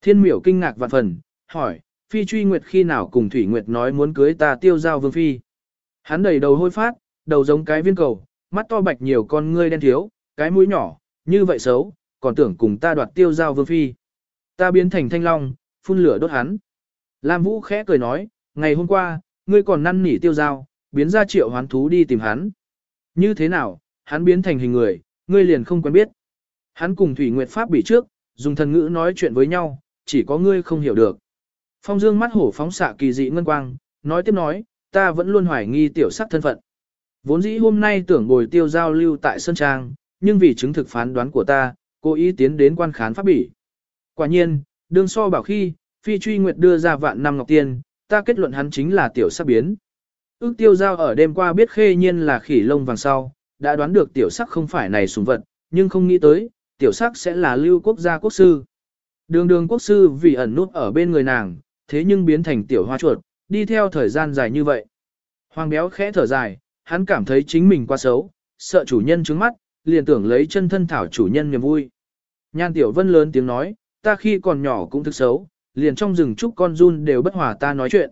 Thiên miểu kinh ngạc vạn phần, hỏi, phi truy nguyệt khi nào cùng Thủy Nguyệt nói muốn cưới ta tiêu giao vương phi. Hắn đầy đầu hôi phát, đầu giống cái viên cầu, mắt to bạch nhiều con ngươi đen thiếu, cái mũi nhỏ, như vậy xấu, còn tưởng cùng ta đoạt tiêu giao vương phi. Ta biến thành thanh long, phun lửa đốt hắn. Lam Vũ khẽ cười nói, ngày hôm qua, ngươi còn năn nỉ tiêu giao, biến ra triệu hoán thú đi tìm hắn. Như thế nào, hắn biến thành hình người, ngươi liền không quen biết. Hắn cùng Thủy Nguyệt Pháp bị trước, dùng thần ngữ nói chuyện với nhau, chỉ có ngươi không hiểu được. Phong Dương mắt hổ phóng xạ kỳ dị ngân quang, nói tiếp nói, ta vẫn luôn hoài nghi tiểu sắc thân phận. Vốn dĩ hôm nay tưởng bồi tiêu giao lưu tại Sơn Trang, nhưng vì chứng thực phán đoán của ta, cố ý tiến đến quan khán pháp bỉ. Quả nhiên, đương so bảo khi, phi truy nguyệt đưa ra vạn năm ngọc tiên, ta kết luận hắn chính là tiểu sắc biến. Ước tiêu giao ở đêm qua biết khê nhiên là khỉ lông vàng sau, đã đoán được tiểu sắc không phải này sùng vật, nhưng không nghĩ tới, tiểu sắc sẽ là lưu quốc gia quốc sư. Đường đường quốc sư vì ẩn nút ở bên người nàng, thế nhưng biến thành tiểu hoa chuột, đi theo thời gian dài như vậy. Hoàng béo khẽ thở dài, hắn cảm thấy chính mình quá xấu, sợ chủ nhân trứng mắt, liền tưởng lấy chân thân thảo chủ nhân niềm vui. Nhan tiểu vân lớn tiếng nói, ta khi còn nhỏ cũng thức xấu, liền trong rừng trúc con run đều bất hòa ta nói chuyện.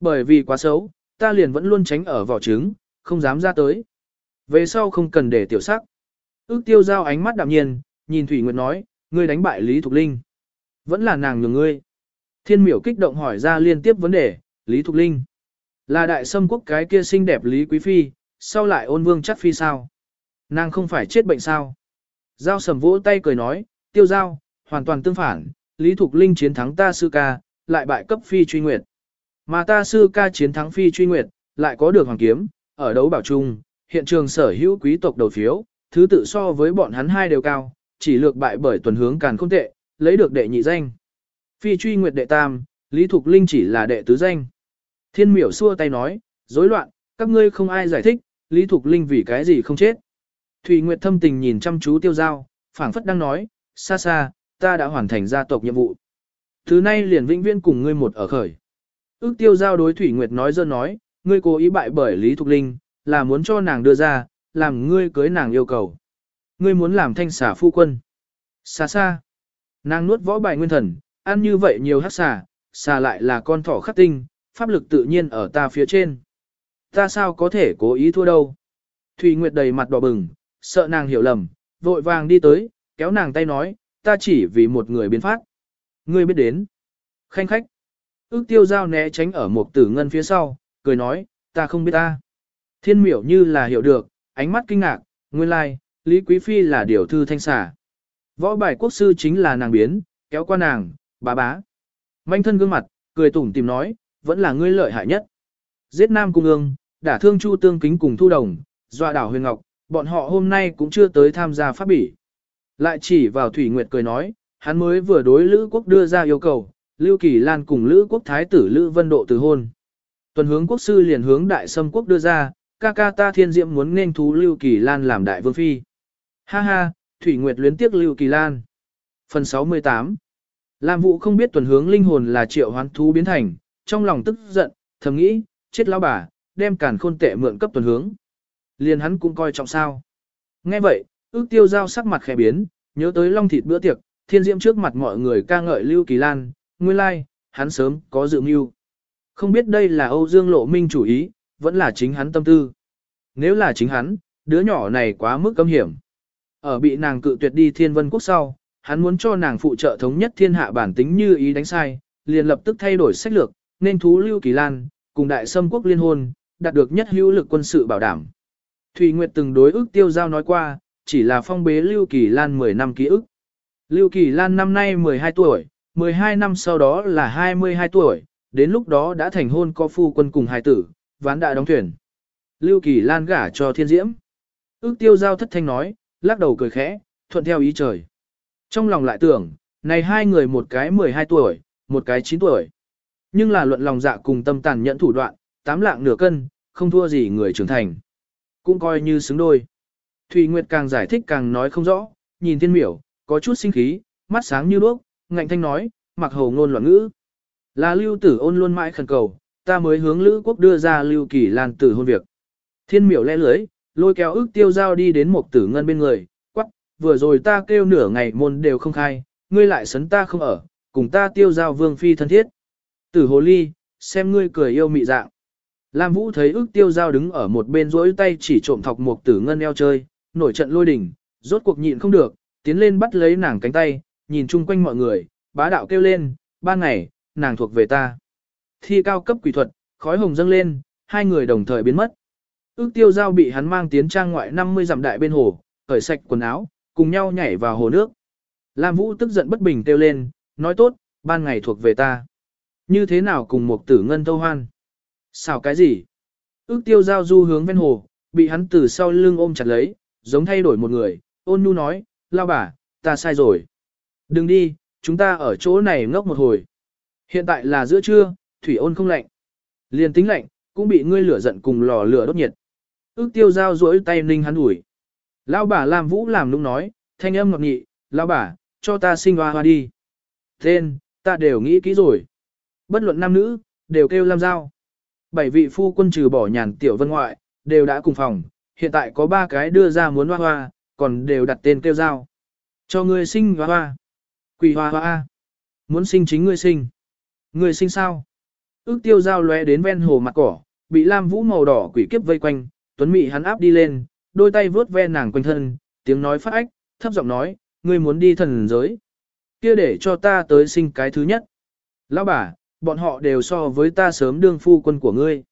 Bởi vì quá xấu, ta liền vẫn luôn tránh ở vỏ trứng, không dám ra tới. Về sau không cần để tiểu sắc. Ước tiêu giao ánh mắt đạm nhiên, nhìn Thủy Nguyệt nói, ngươi đánh bại Lý Thục Linh. Vẫn là nàng nhường ngươi. Thiên miểu kích động hỏi ra liên tiếp vấn đề, Lý Thục Linh. Là đại sâm quốc cái kia xinh đẹp Lý Quý Phi, sau lại ôn vương chắc phi sao? Nàng không phải chết bệnh sao? Giao sầm vỗ tay cười nói, tiêu giao, hoàn toàn tương phản, Lý Thục Linh chiến thắng ta sư ca, lại bại cấp phi truy nguyệt. Mà ta sư ca chiến thắng phi truy nguyệt, lại có được hoàng kiếm, ở đấu bảo trung, hiện trường sở hữu quý tộc đầu phiếu, thứ tự so với bọn hắn hai đều cao, chỉ lược bại bởi tuần hướng càn không tệ, lấy được đệ nhị danh. Phi truy nguyệt đệ tam, Lý Thục Linh chỉ là đệ tứ danh. Thiên miểu xua tay nói, rối loạn, các ngươi không ai giải thích, Lý Thục Linh vì cái gì không chết. Thủy Nguyệt thâm tình nhìn chăm chú tiêu giao, phảng phất đang nói, xa xa, ta đã hoàn thành gia tộc nhiệm vụ. Thứ nay liền vĩnh viễn cùng ngươi một ở khởi. Ước tiêu giao đối Thủy Nguyệt nói dơ nói, ngươi cố ý bại bởi Lý Thục Linh, là muốn cho nàng đưa ra, làm ngươi cưới nàng yêu cầu. Ngươi muốn làm thanh xà phu quân. Xa xa. Nàng nuốt võ bài nguyên thần, ăn như vậy nhiều hát xà, xà lại là con thỏ khắc tinh, pháp lực tự nhiên ở ta phía trên. Ta sao có thể cố ý thua đâu. Thủy Nguyệt đầy mặt đỏ bừng, sợ nàng hiểu lầm, vội vàng đi tới, kéo nàng tay nói, ta chỉ vì một người biến phát. Ngươi biết đến. Khanh khách. Ước tiêu giao né tránh ở một tử ngân phía sau, cười nói, ta không biết ta. Thiên miểu như là hiểu được, ánh mắt kinh ngạc, nguyên lai, like, Lý Quý Phi là điều thư thanh xà. Võ bài quốc sư chính là nàng biến, kéo qua nàng, bá bá. Manh thân gương mặt, cười tủm tìm nói, vẫn là ngươi lợi hại nhất. Giết Nam Cung ương, đả thương Chu Tương Kính cùng Thu Đồng, dọa đảo Huyền Ngọc, bọn họ hôm nay cũng chưa tới tham gia pháp bỉ. Lại chỉ vào Thủy Nguyệt cười nói, hắn mới vừa đối Lữ Quốc đưa ra yêu cầu, Lưu Kỳ Lan cùng Lữ Quốc Thái tử Lữ Vân Độ từ hôn. Tuần hướng quốc sư liền hướng Đại Sâm Quốc đưa ra, ca ca ta thiên diệm muốn nên thú Lưu Kỳ Lan làm đại vương phi. Ha ha, Thủy Nguyệt luyến tiếc Lưu Kỳ Lan. Phần 68 Lam Vũ không biết tuần hướng linh hồn là triệu hoán thú biến thành, trong lòng tức giận, thầm nghĩ, chết lão bà, đem cản khôn tệ mượn cấp tuần hướng. Liền hắn cũng coi trọng sao. Nghe vậy, ước tiêu giao sắc mặt khẽ biến, nhớ tới long thịt bữa tiệc, thiên diễm trước mặt mọi người ca ngợi Lưu Kỳ Lan, nguyên lai, like, hắn sớm có dự mưu. Không biết đây là Âu Dương Lộ Minh chủ ý, vẫn là chính hắn tâm tư. Nếu là chính hắn, đứa nhỏ này quá mức cấm hiểm. Ở bị nàng cự tuyệt đi thiên vân quốc sau, hắn muốn cho nàng phụ trợ thống nhất thiên hạ bản tính như ý đánh sai, liền lập tức thay đổi sách lược, nên thú Lưu Kỳ Lan, cùng đại sâm quốc liên hôn, đạt được nhất hữu lực quân sự bảo đảm. Thủy Nguyệt từng đối ước tiêu giao nói qua, chỉ là phong bế Lưu Kỳ Lan 10 năm ký ức. Lưu Kỳ Lan năm nay 12 tuổi, 12 năm sau đó là 22 tuổi, đến lúc đó đã thành hôn có phu quân cùng hài tử, ván đã đóng thuyền. Lưu Kỳ Lan gả cho thiên diễm. Ước tiêu giao thất thanh nói, lắc đầu cười khẽ, thuận theo ý trời. Trong lòng lại tưởng, này hai người một cái 12 tuổi, một cái 9 tuổi. Nhưng là luận lòng dạ cùng tâm tàn nhẫn thủ đoạn, tám lạng nửa cân, không thua gì người trưởng thành. Cũng coi như xứng đôi. Thùy Nguyệt càng giải thích càng nói không rõ, nhìn thiên miểu, có chút sinh khí, mắt sáng như đuốc, ngạnh thanh nói, mặc hầu ngôn loạn ngữ. Là lưu tử ôn luôn mãi khẩn cầu, ta mới hướng lữ quốc đưa ra lưu kỳ lan tử hôn việc. Thiên miểu lẽ lưới, lôi kéo ước tiêu giao đi đến một tử ngân bên người, vừa rồi ta kêu nửa ngày môn đều không khai, ngươi lại sấn ta không ở, cùng ta tiêu giao vương phi thân thiết. Tử hồ ly, xem ngươi cười yêu mị dạng. Lam Vũ thấy ước tiêu giao đứng ở một bên rỗi tay chỉ trộm thọc một tử ngân eo chơi, nổi trận lôi đỉnh, rốt cuộc nhịn không được, tiến lên bắt lấy nàng cánh tay, nhìn chung quanh mọi người, bá đạo kêu lên, ban ngày, nàng thuộc về ta. Thi cao cấp quỷ thuật, khói hồng dâng lên, hai người đồng thời biến mất. Ước tiêu giao bị hắn mang tiến trang ngoại 50 dặm đại bên hồ, cởi sạch quần áo, cùng nhau nhảy vào hồ nước. Lam Vũ tức giận bất bình kêu lên, nói tốt, ban ngày thuộc về ta. Như thế nào cùng một tử ngân thâu hoan? Sao cái gì? Ước tiêu giao du hướng ven hồ, bị hắn từ sau lưng ôm chặt lấy, giống thay đổi một người, ôn nhu nói, lao bà, ta sai rồi. Đừng đi, chúng ta ở chỗ này ngốc một hồi. Hiện tại là giữa trưa, thủy ôn không lạnh. Liền tính lạnh, cũng bị ngươi lửa giận cùng lò lửa đốt nhiệt. Ước tiêu giao duỗi tay ninh hắn ủi lão bà làm vũ làm lúc nói, thanh âm ngọt nghị, lão bà, cho ta sinh hoa hoa đi. Tên, ta đều nghĩ kỹ rồi. Bất luận nam nữ, đều kêu Lam Giao. Bảy vị phu quân trừ bỏ nhàn tiểu vân ngoại, đều đã cùng phòng, hiện tại có ba cái đưa ra muốn hoa hoa, còn đều đặt tên kêu Giao. Cho ngươi sinh hoa hoa. Quỷ hoa hoa. Muốn sinh chính ngươi sinh. Ngươi sinh sao? Ước tiêu Giao lóe đến ven hồ mặt cỏ, bị Lam Vũ màu đỏ quỷ kiếp vây quanh, Tuấn Mị hắn áp đi lên, đôi tay vướt ve nàng quanh thân, tiếng nói phát ách, thấp giọng nói, ngươi muốn đi thần giới. kia để cho ta tới sinh cái thứ nhất. Lão bà, bọn họ đều so với ta sớm đương phu quân của ngươi.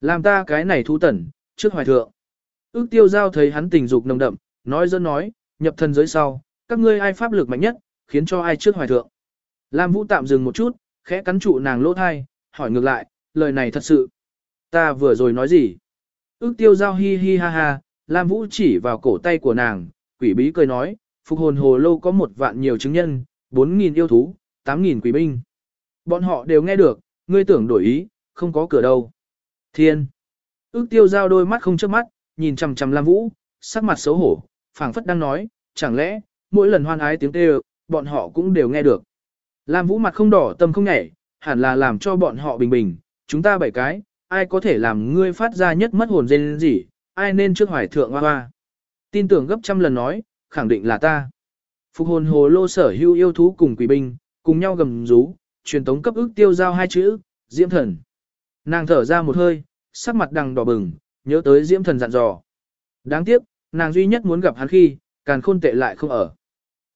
Làm ta cái này thú tẩn, trước hoài thượng. Ước tiêu giao thấy hắn tình dục nồng đậm, nói dân nói, nhập thần giới sau, các ngươi ai pháp lực mạnh nhất, khiến cho ai trước hoài thượng. Lam Vũ tạm dừng một chút, khẽ cắn trụ nàng lỗ thai, hỏi ngược lại, lời này thật sự. Ta vừa rồi nói gì? Ước tiêu giao hi hi ha ha, Lam Vũ chỉ vào cổ tay của nàng, quỷ bí cười nói, phục hồn hồ lô có một vạn nhiều chứng nhân, bốn nghìn yêu thú, tám nghìn quỷ binh. Bọn họ đều nghe được, ngươi tưởng đổi ý, không có cửa đâu. Thiên. Ước tiêu giao đôi mắt không chớp mắt, nhìn chằm chằm Lam Vũ, sắc mặt xấu hổ, phảng phất đang nói, chẳng lẽ, mỗi lần hoan ái tiếng kêu, bọn họ cũng đều nghe được. Lam Vũ mặt không đỏ tâm không nhảy, hẳn là làm cho bọn họ bình bình, chúng ta bảy cái, ai có thể làm ngươi phát ra nhất mất hồn dên gì, ai nên trước hoài thượng hoa hoa. Tin tưởng gấp trăm lần nói, khẳng định là ta. Phục hồn hồ lô sở hưu yêu thú cùng quỷ binh, cùng nhau gầm rú, truyền tống cấp ức tiêu giao hai chữ, diễm thần. Nàng thở ra một hơi, sắc mặt đằng đỏ bừng, nhớ tới diễm thần dặn dò. Đáng tiếc, nàng duy nhất muốn gặp hắn khi, càn khôn tệ lại không ở.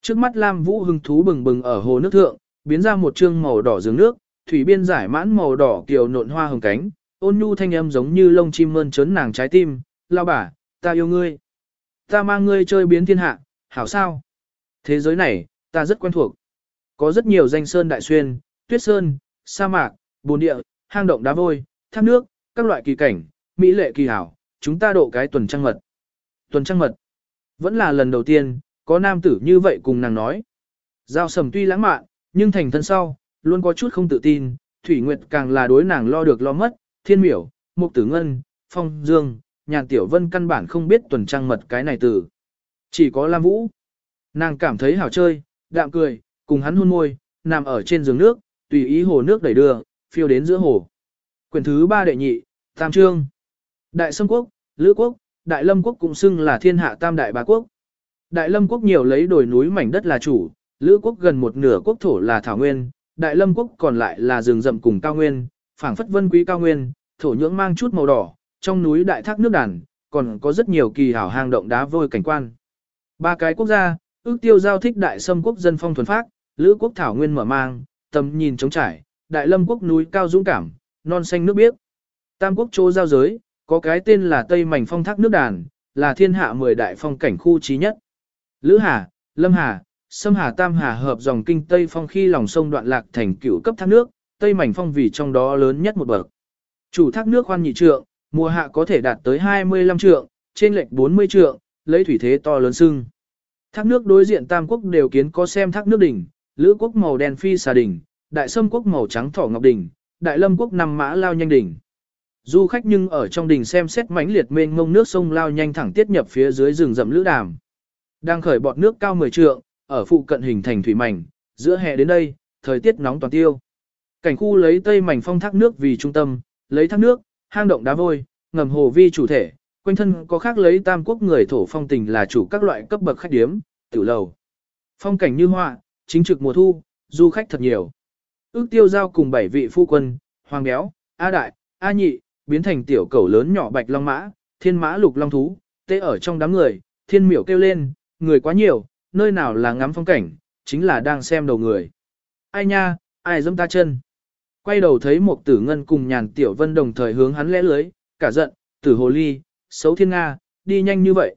Trước mắt Lam Vũ hưng thú bừng bừng ở hồ nước thượng, biến ra một trương màu đỏ giường nước, thủy biên giải mãn màu đỏ kiều nộn hoa hồng cánh, ôn nhu thanh âm giống như lông chim mơn trớn nàng trái tim, lao bà, ta yêu ngươi. Ta mang ngươi chơi biến thiên hạ, hảo sao? Thế giới này, ta rất quen thuộc. Có rất nhiều danh sơn đại xuyên, tuyết sơn, sa mạc, bồn địa, hang động đá vôi, thác nước, các loại kỳ cảnh, mỹ lệ kỳ hảo, chúng ta độ cái tuần trăng mật. Tuần trăng mật. Vẫn là lần đầu tiên, có nam tử như vậy cùng nàng nói. Giao sầm tuy lãng mạn, nhưng thành thân sau, luôn có chút không tự tin, Thủy Nguyệt càng là đối nàng lo được lo mất, thiên miểu, mục tử ngân, phong dương, nhàn tiểu vân căn bản không biết tuần trăng mật cái này từ. Chỉ có Lam Vũ. Nàng cảm thấy hảo chơi, đạm cười, cùng hắn hôn môi, nằm ở trên giường nước, tùy ý hồ nước đẩy đưa, phiêu đến giữa hồ. Quyển thứ ba đệ nhị, tam trương. Đại Sâm Quốc, Lữ Quốc, Đại Lâm Quốc cũng xưng là thiên hạ tam đại bá quốc. Đại Lâm Quốc nhiều lấy đồi núi mảnh đất là chủ, Lữ Quốc gần một nửa quốc thổ là thảo nguyên, Đại Lâm Quốc còn lại là rừng rậm cùng cao nguyên, phảng phất vân quý cao nguyên, thổ nhưỡng mang chút màu đỏ, trong núi đại thác nước đàn, còn có rất nhiều kỳ hảo hang động đá vôi cảnh quan. Ba cái quốc gia, ước tiêu giao thích đại sâm quốc dân phong thuần phác, lữ quốc thảo nguyên mở mang, tầm nhìn trống trải, đại lâm quốc núi cao dũng cảm, non xanh nước biếc. Tam quốc chỗ giao giới, có cái tên là Tây Mảnh Phong Thác Nước Đàn, là thiên hạ 10 đại phong cảnh khu trí nhất. Lữ Hà, Lâm Hà, Sâm Hà Tam Hà hợp dòng kinh Tây Phong khi lòng sông đoạn lạc thành cửu cấp thác nước, Tây Mảnh Phong vì trong đó lớn nhất một bậc. Chủ thác nước khoan nhị trượng, mùa hạ có thể đạt tới 25 trượng, trên lệch 40 trượng, lấy thủy thế to lớn sưng. Thác nước đối diện Tam quốc đều kiến có xem thác nước đỉnh, Lữ quốc màu đen phi xà đỉnh, Đại Sâm quốc màu trắng thỏ ngọc đỉnh, Đại Lâm quốc nằm mã lao nhanh đỉnh. Du khách nhưng ở trong đỉnh xem xét mãnh liệt mênh ngông nước sông lao nhanh thẳng tiết nhập phía dưới rừng rậm lữ đàm. Đang khởi bọt nước cao 10 trượng, ở phụ cận hình thành thủy mảnh, giữa hè đến đây, thời tiết nóng toàn tiêu. Cảnh khu lấy tây mảnh phong thác nước vì trung tâm, lấy thác nước, hang động đá vôi, ngầm hồ vi chủ thể, quanh thân có khác lấy tam quốc người thổ phong tình là chủ các loại cấp bậc khách điếm, tiểu lầu. Phong cảnh như họa, chính trực mùa thu, du khách thật nhiều. Ước tiêu giao cùng bảy vị phu quân, Hoàng Béo, A Đại, A Nhị, biến thành tiểu cầu lớn nhỏ bạch long mã, thiên mã lục long thú, tê ở trong đám người, thiên miểu kêu lên, người quá nhiều, nơi nào là ngắm phong cảnh, chính là đang xem đầu người. Ai nha, ai dâm ta chân. Quay đầu thấy một tử ngân cùng nhàn tiểu vân đồng thời hướng hắn lẽ lưới, cả giận, tử hồ ly, xấu thiên nga, đi nhanh như vậy.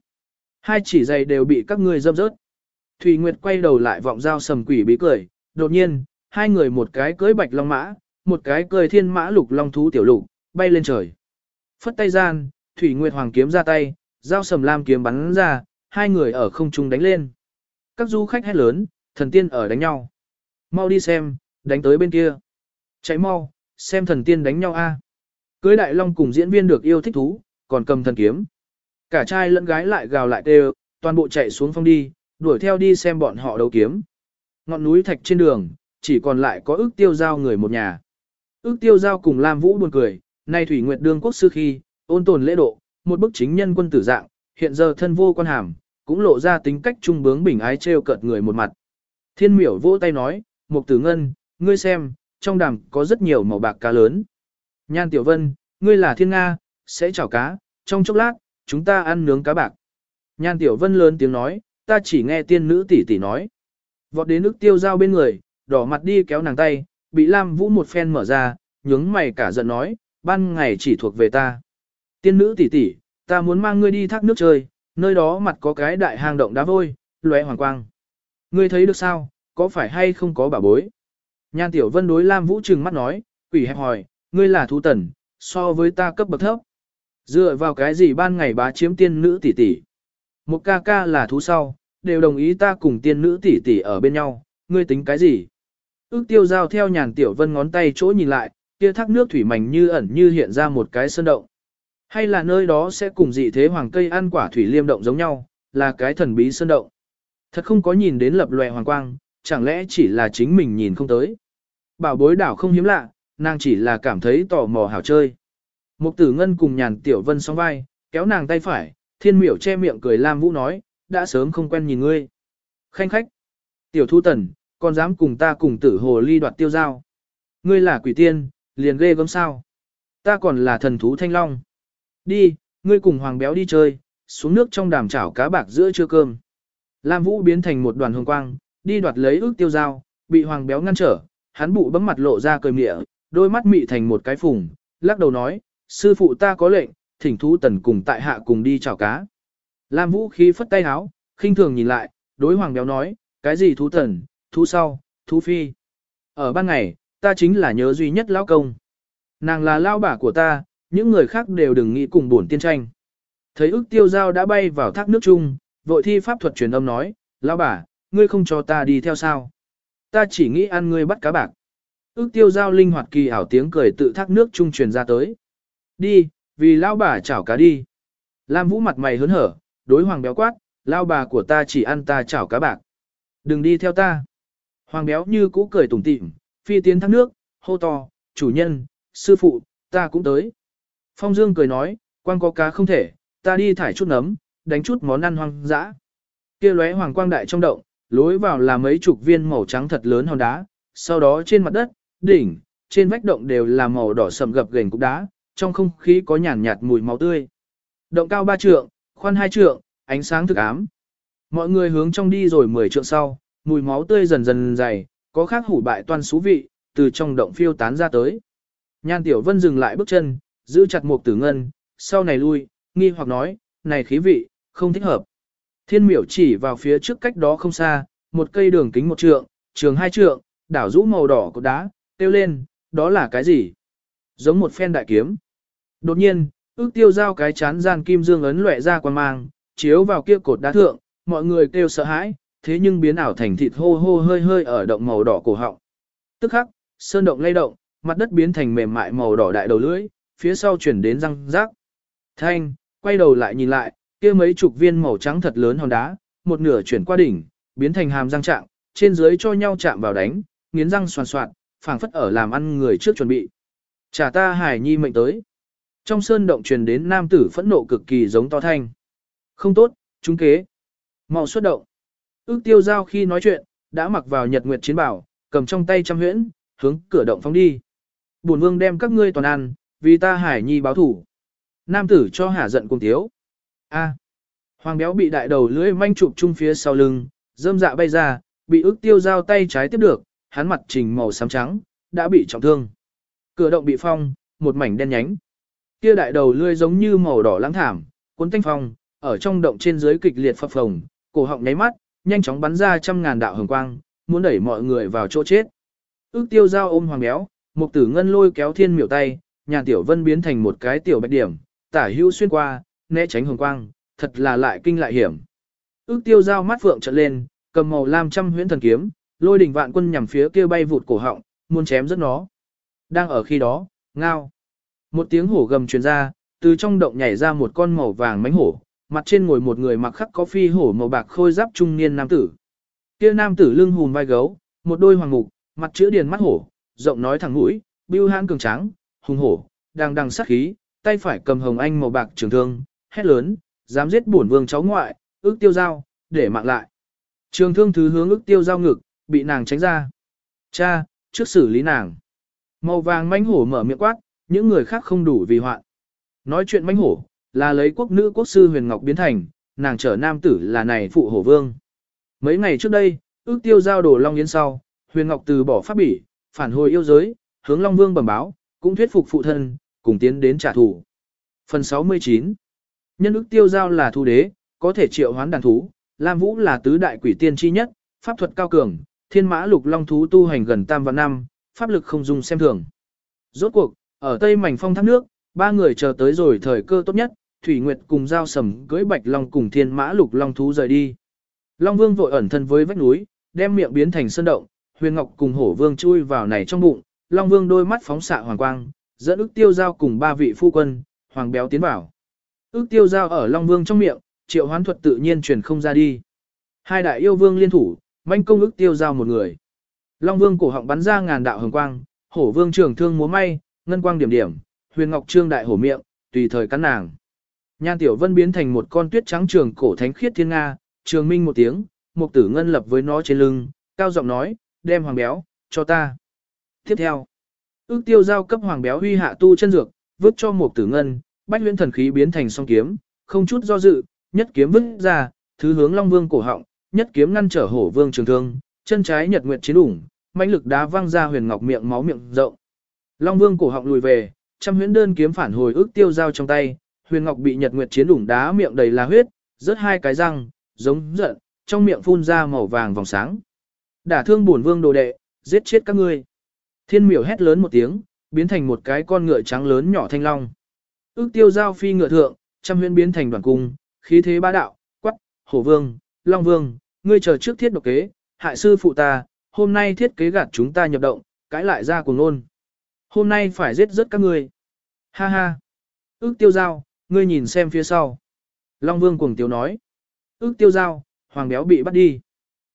Hai chỉ giày đều bị các ngươi dâm rớt. Thủy Nguyệt quay đầu lại vọng giao sầm quỷ bí cười, đột nhiên, hai người một cái cưới bạch long mã, một cái cười thiên mã lục long thú tiểu lục, bay lên trời. Phất tay gian, Thủy Nguyệt hoàng kiếm ra tay, giao sầm lam kiếm bắn ra, hai người ở không trung đánh lên. Các du khách hét lớn, thần tiên ở đánh nhau. Mau đi xem, đánh tới bên kia. Chạy mau, xem thần tiên đánh nhau a. Cưới đại long cùng diễn viên được yêu thích thú, còn cầm thần kiếm. Cả trai lẫn gái lại gào lại kêu, toàn bộ chạy xuống phong đi, đuổi theo đi xem bọn họ đấu kiếm. Ngọn núi thạch trên đường, chỉ còn lại có ước tiêu giao người một nhà. Ước tiêu giao cùng Lam Vũ buồn cười, nay Thủy Nguyệt đương quốc sư khi, ôn tồn lễ độ, một bức chính nhân quân tử dạng, hiện giờ thân vô quan hàm, cũng lộ ra tính cách trung bướng bình ái trêu cợt người một mặt. Thiên miểu vỗ tay nói, Mục tử ngân, ngươi xem, trong đàm có rất nhiều màu bạc cá lớn. Nhan tiểu vân, ngươi là thiên Nga, sẽ chảo cá, trong chốc lát, chúng ta ăn nướng cá bạc. Nhan tiểu vân lớn tiếng nói, ta chỉ nghe tiên nữ tỷ tỷ nói. Vọt đến nước tiêu giao bên người, đỏ mặt đi kéo nàng tay, bị Lam Vũ một phen mở ra, nhướng mày cả giận nói, ban ngày chỉ thuộc về ta. Tiên nữ tỷ tỷ, ta muốn mang ngươi đi thác nước chơi, nơi đó mặt có cái đại hang động đá vôi, lóe hoàng quang. Ngươi thấy được sao, có phải hay không có bà bối? Nhan Tiểu Vân đối Lam Vũ trừng mắt nói, quỷ hẹp hỏi, ngươi là thú tần, so với ta cấp bậc thấp. Dựa vào cái gì ban ngày bá chiếm tiên nữ tỷ tỷ? Một ca ca là thú sau, đều đồng ý ta cùng tiên nữ tỷ tỷ ở bên nhau, ngươi tính cái gì? Ước tiêu giao theo nhàn Tiểu Vân ngón tay chỗ nhìn lại, kia thác nước thủy mảnh như ẩn như hiện ra một cái sơn động. Hay là nơi đó sẽ cùng dị thế hoàng cây ăn quả thủy liêm động giống nhau, là cái thần bí sơn động. Thật không có nhìn đến lập lòe hoàng quang, chẳng lẽ chỉ là chính mình nhìn không tới. Bảo bối đảo không hiếm lạ, nàng chỉ là cảm thấy tò mò hảo chơi. Mục tử ngân cùng nhàn tiểu vân song vai, kéo nàng tay phải, thiên miểu che miệng cười Lam Vũ nói, đã sớm không quen nhìn ngươi. Khanh khách, tiểu thu tần, còn dám cùng ta cùng tử hồ ly đoạt tiêu giao. Ngươi là quỷ tiên, liền ghê gớm sao. Ta còn là thần thú thanh long. Đi, ngươi cùng hoàng béo đi chơi, xuống nước trong đàm chảo cá bạc giữa trưa cơm. Lam Vũ biến thành một đoàn hồng quang, đi đoạt lấy ước tiêu dao, bị hoàng béo ngăn trở, hắn bụ bấm mặt lộ ra cười mịa, đôi mắt mị thành một cái phùng, lắc đầu nói, sư phụ ta có lệnh, thỉnh thú tần cùng tại hạ cùng đi chào cá. Lam Vũ khí phất tay háo, khinh thường nhìn lại, đối hoàng béo nói, cái gì thú tần, thú sau, thú phi. Ở ban ngày, ta chính là nhớ duy nhất lão công. Nàng là lao bà của ta, những người khác đều đừng nghĩ cùng buồn tiên tranh. Thấy ức tiêu giao đã bay vào thác nước chung, vội thi pháp thuật truyền âm nói, lao bà, ngươi không cho ta đi theo sao. Ta chỉ nghĩ ăn ngươi bắt cá bạc. Ước tiêu giao linh hoạt kỳ ảo tiếng cười tự thác nước trung truyền ra tới. Đi, vì lao bà chảo cá đi. Lam vũ mặt mày hớn hở, đối hoàng béo quát, lao bà của ta chỉ ăn ta chảo cá bạc. Đừng đi theo ta. Hoàng béo như cũ cười tủm tỉm, phi tiến thác nước, hô to, chủ nhân, sư phụ, ta cũng tới. Phong Dương cười nói, quan có cá không thể, ta đi thải chút nấm, đánh chút món ăn hoang dã. Kia lóe hoàng quang đại trong động, lối vào là mấy chục viên màu trắng thật lớn hòn đá, sau đó trên mặt đất, đỉnh, trên vách động đều là màu đỏ sầm gập ghềnh cục đá, trong không khí có nhàn nhạt mùi máu tươi. Động cao ba trượng, khoan hai trượng, ánh sáng thực ám. Mọi người hướng trong đi rồi 10 trượng sau, mùi máu tươi dần dần dày, có khác hủ bại toàn xú vị, từ trong động phiêu tán ra tới. Nhan Tiểu Vân dừng lại bước chân, giữ chặt một tử ngân, sau này lui, nghi hoặc nói, này khí vị, không thích hợp. Thiên miểu chỉ vào phía trước cách đó không xa, một cây đường kính một trượng, trường hai trượng, đảo rũ màu đỏ của đá, tiêu lên, đó là cái gì? Giống một phen đại kiếm. Đột nhiên, ước tiêu giao cái chán gian kim dương ấn lệ ra quan mang, chiếu vào kia cột đá thượng, mọi người kêu sợ hãi, thế nhưng biến ảo thành thịt hô hô hơi hơi ở động màu đỏ cổ họng. Tức khắc, sơn động lay động, mặt đất biến thành mềm mại màu đỏ đại đầu lưỡi, phía sau chuyển đến răng rác. Thanh, quay đầu lại nhìn lại, kia mấy chục viên màu trắng thật lớn hòn đá, một nửa chuyển qua đỉnh, biến thành hàm răng trạng, trên dưới cho nhau chạm vào đánh, nghiến răng xoan xoạt, phảng phất ở làm ăn người trước chuẩn bị. Trả ta hải nhi mệnh tới. Trong sơn động truyền đến nam tử phẫn nộ cực kỳ giống to thanh. Không tốt, chúng kế. mau xuất động. Ước tiêu giao khi nói chuyện, đã mặc vào nhật nguyệt chiến bảo, cầm trong tay trăm huyễn, hướng cửa động phóng đi. Bổn vương đem các ngươi toàn ăn, vì ta hải nhi báo thủ. Nam tử cho hả giận cùng thiếu. A. Hoàng béo bị đại đầu lưỡi manh chụp chung phía sau lưng, dâm dạ bay ra, bị ức tiêu giao tay trái tiếp được, hắn mặt trình màu xám trắng, đã bị trọng thương. Cửa động bị phong, một mảnh đen nhánh. Kia đại đầu lưỡi giống như màu đỏ lãng thảm, cuốn thanh phong, ở trong động trên dưới kịch liệt phập phồng, cổ họng nháy mắt, nhanh chóng bắn ra trăm ngàn đạo hồng quang, muốn đẩy mọi người vào chỗ chết. Ước tiêu giao ôm hoàng béo, một tử ngân lôi kéo thiên miểu tay, nhà tiểu vân biến thành một cái tiểu bạch điểm, tả hữu xuyên qua, né tránh hồng quang, thật là lại kinh lại hiểm. Ước tiêu giao mắt phượng trợn lên, cầm màu lam trăm huyễn thần kiếm, lôi đỉnh vạn quân nhằm phía kia bay vụt cổ họng, muốn chém rất nó. Đang ở khi đó, ngao. Một tiếng hổ gầm truyền ra, từ trong động nhảy ra một con màu vàng mánh hổ, mặt trên ngồi một người mặc khắc có phi hổ màu bạc khôi giáp trung niên nam tử. Kia nam tử lưng hùn vai gấu, một đôi hoàng mục, mặt chữ điền mắt hổ, rộng nói thẳng mũi, bưu hãn cường tráng, hùng hổ, đang đằng sát khí, tay phải cầm hồng anh màu bạc trường thương, hét lớn, dám giết bổn vương cháu ngoại, ước tiêu giao, để mạng lại. Trường thương thứ hướng ước tiêu giao ngực, bị nàng tránh ra. Cha, trước xử lý nàng. Màu vàng manh hổ mở miệng quát, những người khác không đủ vì hoạn. Nói chuyện manh hổ, là lấy quốc nữ quốc sư huyền ngọc biến thành, nàng trở nam tử là này phụ hổ vương. Mấy ngày trước đây, ước tiêu giao đổ Long Yến sau, huyền ngọc từ bỏ pháp bỉ, phản hồi yêu giới, hướng Long Vương bẩm báo, cũng thuyết phục phụ thân, cùng tiến đến trả thù. Phần 69 Nhân ức tiêu giao là thu đế, có thể triệu hoán đàn thú, Lam Vũ là tứ đại quỷ tiên chi nhất, pháp thuật cao cường, thiên mã lục long thú tu hành gần tam và năm, pháp lực không dùng xem thường. Rốt cuộc, ở Tây Mảnh Phong thác nước, ba người chờ tới rồi thời cơ tốt nhất, Thủy Nguyệt cùng giao sầm cưỡi bạch long cùng thiên mã lục long thú rời đi. Long Vương vội ẩn thân với vách núi, đem miệng biến thành sơn động, Huyền Ngọc cùng Hổ Vương chui vào này trong bụng, Long Vương đôi mắt phóng xạ hoàng quang, dẫn ức tiêu giao cùng ba vị phu quân, hoàng béo tiến vào. Ước tiêu giao ở Long Vương trong miệng, triệu hoán thuật tự nhiên truyền không ra đi. Hai đại yêu vương liên thủ, manh công ước tiêu giao một người. Long Vương cổ họng bắn ra ngàn đạo hồng quang, Hổ Vương trường thương múa may, ngân quang điểm điểm, Huyền Ngọc trương đại hổ miệng, tùy thời cắn nàng. Nhan Tiểu Vân biến thành một con tuyết trắng trường cổ thánh khiết thiên nga, trường minh một tiếng, một tử ngân lập với nó trên lưng, cao giọng nói, đem hoàng béo, cho ta. Tiếp theo, ước tiêu giao cấp hoàng béo huy hạ tu chân dược, vứt cho một tử ngân, bách huyễn thần khí biến thành song kiếm, không chút do dự, nhất kiếm vứt ra, thứ hướng Long Vương cổ họng, nhất kiếm ngăn trở hổ vương trường thương, chân trái nhật nguyệt chiến ủng, mãnh lực đá văng ra huyền ngọc miệng máu miệng rộng. Long Vương cổ họng lùi về, trăm huyễn đơn kiếm phản hồi ước tiêu giao trong tay, huyền ngọc bị nhật nguyệt chiến ủng đá miệng đầy là huyết, rớt hai cái răng, giống giận, trong miệng phun ra màu vàng vòng sáng. Đả thương bổn vương đồ đệ, giết chết các ngươi. Thiên miểu hét lớn một tiếng, biến thành một cái con ngựa trắng lớn nhỏ thanh long. Ước tiêu giao phi ngựa thượng, trăm huyễn biến thành đoàn cung, khí thế ba đạo, quắc, hổ vương, long vương, ngươi chờ trước thiết độc kế, hại sư phụ ta, hôm nay thiết kế gạt chúng ta nhập động, cãi lại ra cùng nôn. Hôm nay phải giết rất các ngươi. Ha ha. Ước tiêu giao, ngươi nhìn xem phía sau. Long vương cuồng tiêu nói. Ước tiêu giao, hoàng béo bị bắt đi.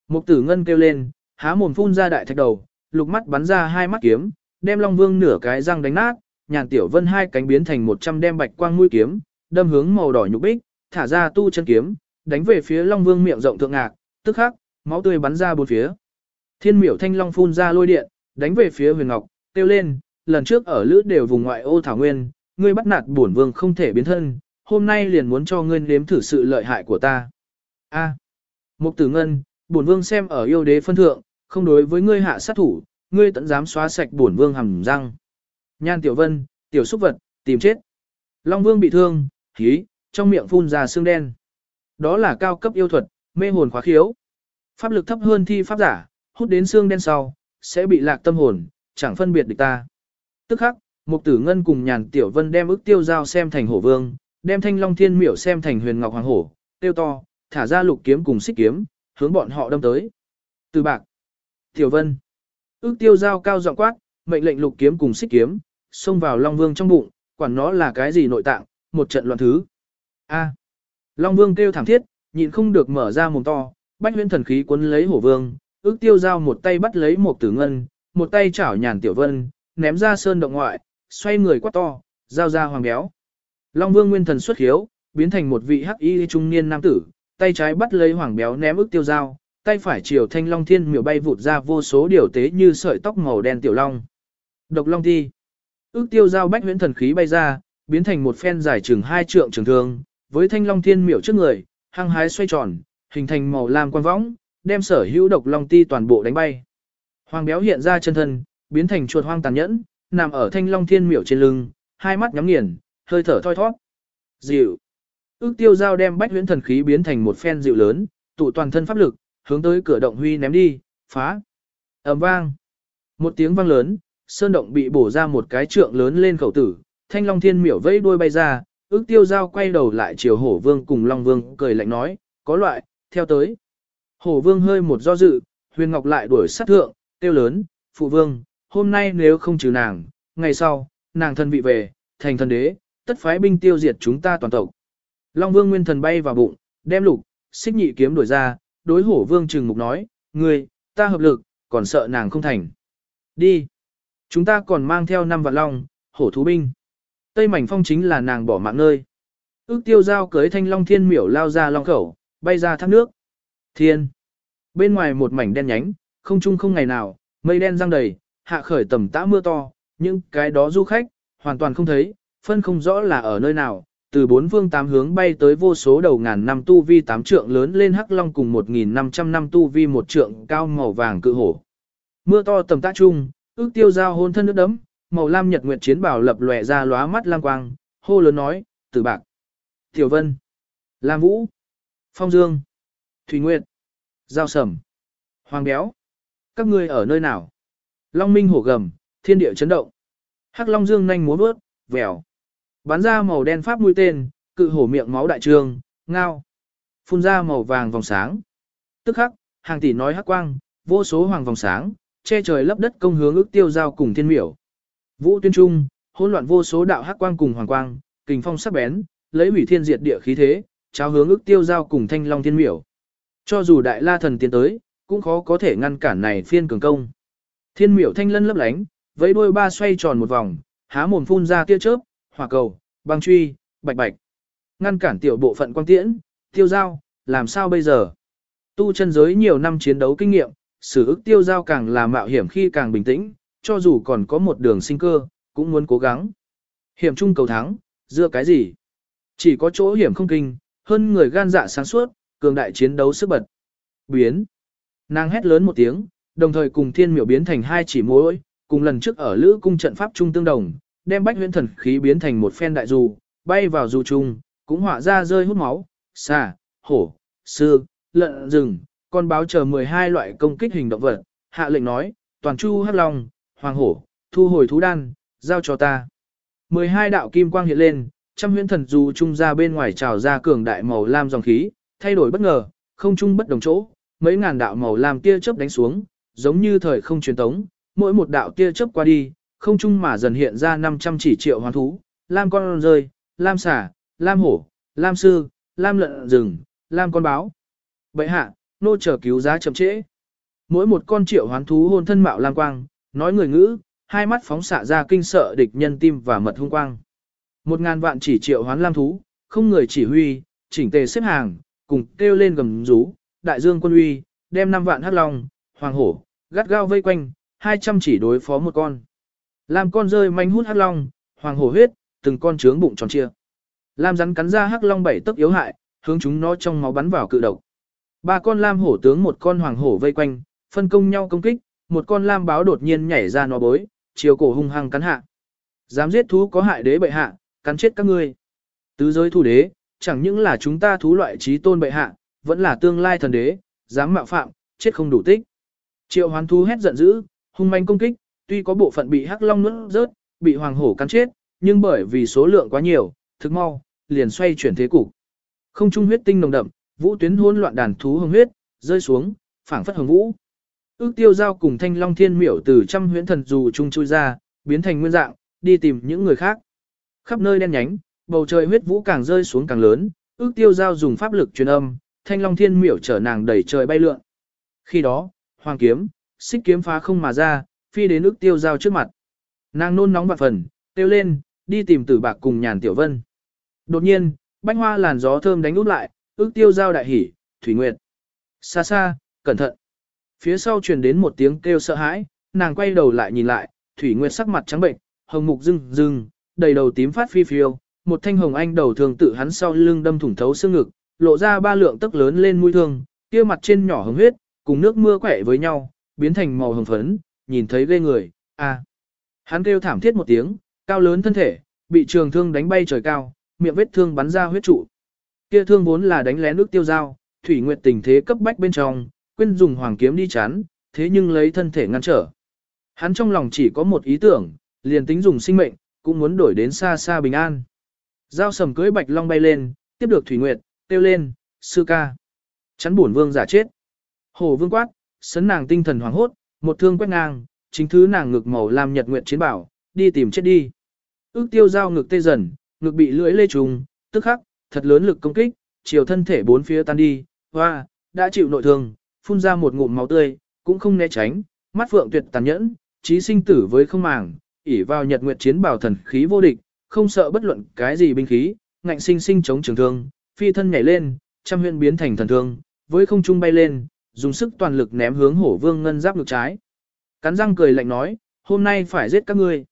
Mục tử ngân kêu lên, há mồm phun ra đại thạch đầu, lục mắt bắn ra hai mắt kiếm, đem Long Vương nửa cái răng đánh nát, nhàn tiểu vân hai cánh biến thành một trăm đem bạch quang mũi kiếm, đâm hướng màu đỏ nhục bích, thả ra tu chân kiếm, đánh về phía Long Vương miệng rộng thượng ngạc, tức khắc, máu tươi bắn ra bốn phía. Thiên miểu thanh long phun ra lôi điện, đánh về phía Huyền Ngọc, tiêu lên, lần trước ở lữ đều vùng ngoại ô thảo nguyên, ngươi bắt nạt bổn vương không thể biến thân, hôm nay liền muốn cho ngươi nếm thử sự lợi hại của ta. A. Mục Tử Ngân, bổn vương xem ở yêu đế phân thượng, không đối với ngươi hạ sát thủ, ngươi tận dám xóa sạch bổn vương hầm răng. Nhan Tiểu Vân, tiểu xúc vật, tìm chết. Long Vương bị thương, khí trong miệng phun ra xương đen. Đó là cao cấp yêu thuật, mê hồn khóa khiếu. Pháp lực thấp hơn thi pháp giả, hút đến xương đen sau, sẽ bị lạc tâm hồn, chẳng phân biệt được ta. Tức khắc, Mục Tử Ngân cùng Nhàn Tiểu Vân đem ức tiêu giao xem thành hổ vương, đem Thanh Long Thiên Miểu xem thành Huyền Ngọc Hoàng Hổ, tiêu to, thả ra lục kiếm cùng xích kiếm, hướng bọn họ đâm tới. Từ bạc. Tiểu Vân. Ước tiêu giao cao giọng quát, mệnh lệnh lục kiếm cùng xích kiếm, xông vào Long Vương trong bụng, quản nó là cái gì nội tạng, một trận loạn thứ. A. Long Vương kêu thảm thiết, nhịn không được mở ra mồm to, bách huyễn thần khí cuốn lấy hổ vương, ước tiêu giao một tay bắt lấy một tử ngân, một tay chảo nhàn tiểu vân, ném ra sơn động ngoại, xoay người quát to, giao ra hoàng béo. Long Vương nguyên thần xuất hiếu, biến thành một vị hắc y trung niên nam tử, tay trái bắt lấy hoàng béo ném ước tiêu dao, tay phải chiều thanh long thiên miểu bay vụt ra vô số điều tế như sợi tóc màu đen tiểu long. Độc long thi. ước tiêu giao bách huyễn thần khí bay ra, biến thành một phen dài chừng hai trượng trường thương, với thanh long thiên miểu trước người, hăng hái xoay tròn, hình thành màu lam quan võng, đem sở hữu độc long ti toàn bộ đánh bay. Hoàng béo hiện ra chân thân, biến thành chuột hoang tàn nhẫn, nằm ở thanh long thiên miểu trên lưng, hai mắt nhắm nghiền, hơi thở thoi thoát. Dịu. Ước tiêu giao đem bách huyễn thần khí biến thành một phen dịu lớn, tụ toàn thân pháp lực, hướng tới cửa động huy ném đi, phá. ầm vang. Một tiếng vang lớn, sơn động bị bổ ra một cái trượng lớn lên khẩu tử, thanh long thiên miểu vẫy đuôi bay ra, ước tiêu giao quay đầu lại chiều hổ vương cùng long vương cười lạnh nói, có loại, theo tới. Hổ vương hơi một do dự, huyền ngọc lại đuổi sát thượng, tiêu lớn, phụ vương, hôm nay nếu không trừ nàng, ngày sau, nàng thân vị về, thành thần đế, tất phái binh tiêu diệt chúng ta toàn tộc. Long vương nguyên thần bay vào bụng, đem lục, xích nhị kiếm đuổi ra, đối hổ vương trừng mục nói, ngươi, ta hợp lực, còn sợ nàng không thành. Đi. Chúng ta còn mang theo năm vạn long, hổ thú binh. Tây mảnh phong chính là nàng bỏ mạng nơi. Ước tiêu giao cưới thanh long thiên miểu lao ra long khẩu, bay ra thác nước. Thiên. Bên ngoài một mảnh đen nhánh, không chung không ngày nào, mây đen răng đầy, hạ khởi tầm tã mưa to, nhưng cái đó du khách, hoàn toàn không thấy, phân không rõ là ở nơi nào, từ bốn phương tám hướng bay tới vô số đầu ngàn năm tu vi tám trượng lớn lên hắc long cùng một nghìn năm trăm năm tu vi một trượng cao màu vàng cự hổ. Mưa to tầm tã chung, ước tiêu giao hôn thân nước đấm, màu lam nhật nguyệt chiến bảo lập lòe ra lóa mắt lam quang, hô lớn nói, tử bạc, tiểu vân, lam vũ, phong dương, thủy nguyệt, giao sầm, hoàng béo, các ngươi ở nơi nào? Long minh hổ gầm, thiên địa chấn động. Hắc long dương nhanh múa bước, vèo. Bắn ra màu đen pháp mũi tên, cự hổ miệng máu đại trường, ngao. Phun ra màu vàng vòng sáng. Tức khắc, hàng tỷ nói hắc quang, vô số hoàng vòng sáng, che trời lấp đất công hướng ước tiêu giao cùng thiên miểu. Vũ tuyên trung, hỗn loạn vô số đạo hắc quang cùng hoàng quang, kình phong sắc bén, lấy hủy thiên diệt địa khí thế, cháo hướng ước tiêu giao cùng thanh long thiên miểu. Cho dù đại la thần tiến tới, cũng khó có thể ngăn cản này phiên cường công. Thiên miểu thanh lân lấp lánh, vẫy đuôi ba xoay tròn một vòng, há mồm phun ra tia chớp, hỏa cầu, băng truy, bạch bạch. Ngăn cản tiểu bộ phận quang tiễn, tiêu giao, làm sao bây giờ? Tu chân giới nhiều năm chiến đấu kinh nghiệm, sử ức tiêu giao càng là mạo hiểm khi càng bình tĩnh, cho dù còn có một đường sinh cơ, cũng muốn cố gắng. Hiểm chung cầu thắng, dựa cái gì? Chỉ có chỗ hiểm không kinh, hơn người gan dạ sáng suốt, cường đại chiến đấu sức bật. Biến. Nàng hét lớn một tiếng, đồng thời cùng thiên miểu biến thành hai chỉ mối, cùng lần trước ở lữ cung trận pháp trung tương đồng, đem bách huyễn thần khí biến thành một phen đại dù, bay vào dù trung, cũng họa ra rơi hút máu, xà, hổ, sư, lợn rừng, con báo chờ 12 loại công kích hình động vật, hạ lệnh nói, toàn chu hắc long, hoàng hổ, thu hồi thú đan, giao cho ta. 12 đạo kim quang hiện lên, trăm huyễn thần dù trung ra bên ngoài trào ra cường đại màu lam dòng khí, thay đổi bất ngờ, không trung bất đồng chỗ, mấy ngàn đạo màu lam tia chớp đánh xuống, giống như thời không truyền tống, mỗi một đạo tia chớp qua đi, không trung mà dần hiện ra 500 chỉ triệu hoán thú, lam con rơi, lam xả, lam hổ, lam sư, lam lợn rừng, lam con báo. Bậy hạ, nô chờ cứu giá chậm trễ. Mỗi một con triệu hoán thú hôn thân mạo lam quang, nói người ngữ, hai mắt phóng xạ ra kinh sợ địch nhân tim và mật hung quang. Một ngàn vạn chỉ triệu hoán lam thú, không người chỉ huy, chỉnh tề xếp hàng, cùng kêu lên gầm rú, đại dương quân uy, đem năm vạn hắc long, hoàng hổ, gắt gao vây quanh, hai trăm chỉ đối phó một con. Lam con rơi manh hút hắc long, hoàng hổ huyết, từng con trướng bụng tròn chia. Lam rắn cắn ra hắc long bảy tấc yếu hại, hướng chúng nó trong máu bắn vào cự độc. Ba con lam hổ tướng một con hoàng hổ vây quanh, phân công nhau công kích, một con lam báo đột nhiên nhảy ra nó bối, chiều cổ hung hăng cắn hạ. Dám giết thú có hại đế bệ hạ, cắn chết các ngươi. Tứ giới thủ đế, chẳng những là chúng ta thú loại trí tôn bệ hạ, vẫn là tương lai thần đế, dám mạo phạm, chết không đủ tích. Triệu hoán thú hét giận dữ, hung manh công kích, tuy có bộ phận bị hắc long nuốt rớt, bị hoàng hổ cắn chết, nhưng bởi vì số lượng quá nhiều, thực mau, liền xoay chuyển thế cục. Không trung huyết tinh nồng đậm, vũ tuyến hỗn loạn đàn thú hồng huyết, rơi xuống, phảng phất hồng vũ. Ước tiêu giao cùng thanh long thiên miểu từ trăm huyễn thần dù trung chui ra, biến thành nguyên dạng, đi tìm những người khác. Khắp nơi đen nhánh, bầu trời huyết vũ càng rơi xuống càng lớn, ước tiêu giao dùng pháp lực truyền âm, thanh long thiên miểu chở nàng đẩy trời bay lượn. Khi đó, hoàng kiếm, xích kiếm phá không mà ra, phi đến ước tiêu giao trước mặt. Nàng nôn nóng bạc phần, tiêu lên, đi tìm tử bạc cùng nhàn tiểu vân. Đột nhiên, bánh hoa làn gió thơm đánh út lại, ước tiêu giao đại hỉ, thủy nguyệt. Xa xa, cẩn thận. Phía sau truyền đến một tiếng kêu sợ hãi, nàng quay đầu lại nhìn lại, thủy nguyệt sắc mặt trắng bệnh, hồng mục rưng rưng, đầy đầu tím phát phi phiêu, một thanh hồng anh đầu thường tự hắn sau lưng đâm thủng thấu xương ngực, lộ ra ba lượng tức lớn lên mũi thương, kia mặt trên nhỏ hồng huyết, cùng nước mưa quẻ với nhau, biến thành màu hồng phấn, nhìn thấy ghê người, a. Hắn kêu thảm thiết một tiếng, cao lớn thân thể, bị trường thương đánh bay trời cao, miệng vết thương bắn ra huyết trụ. Kia thương vốn là đánh lén nước tiêu dao, thủy nguyệt tình thế cấp bách bên trong, quên dùng hoàng kiếm đi chắn, thế nhưng lấy thân thể ngăn trở. Hắn trong lòng chỉ có một ý tưởng, liền tính dùng sinh mệnh, cũng muốn đổi đến xa xa bình an. Giao sầm cưới bạch long bay lên, tiếp được thủy nguyệt, tiêu lên, sư ca. Chắn bổn vương giả chết. Hồ vương quát, sấn nàng tinh thần hoảng hốt, một thương quét ngang, chính thứ nàng ngực màu làm nhật nguyệt chiến bảo, đi tìm chết đi. Ước tiêu giao ngực tê dần, ngực bị lưỡi lê trùng, tức khắc, thật lớn lực công kích, chiều thân thể bốn phía tan đi, hoa, đã chịu nội thương, phun ra một ngụm máu tươi, cũng không né tránh, mắt phượng tuyệt tàn nhẫn, trí sinh tử với không màng, ỉ vào nhật nguyệt chiến bảo thần khí vô địch, không sợ bất luận cái gì binh khí, ngạnh sinh sinh chống trường thương, phi thân nhảy lên, trăm huyền biến thành thần thương, với không trung bay lên, dùng sức toàn lực ném hướng hổ vương ngân giáp ngực trái. Cắn răng cười lạnh nói, hôm nay phải giết các ngươi.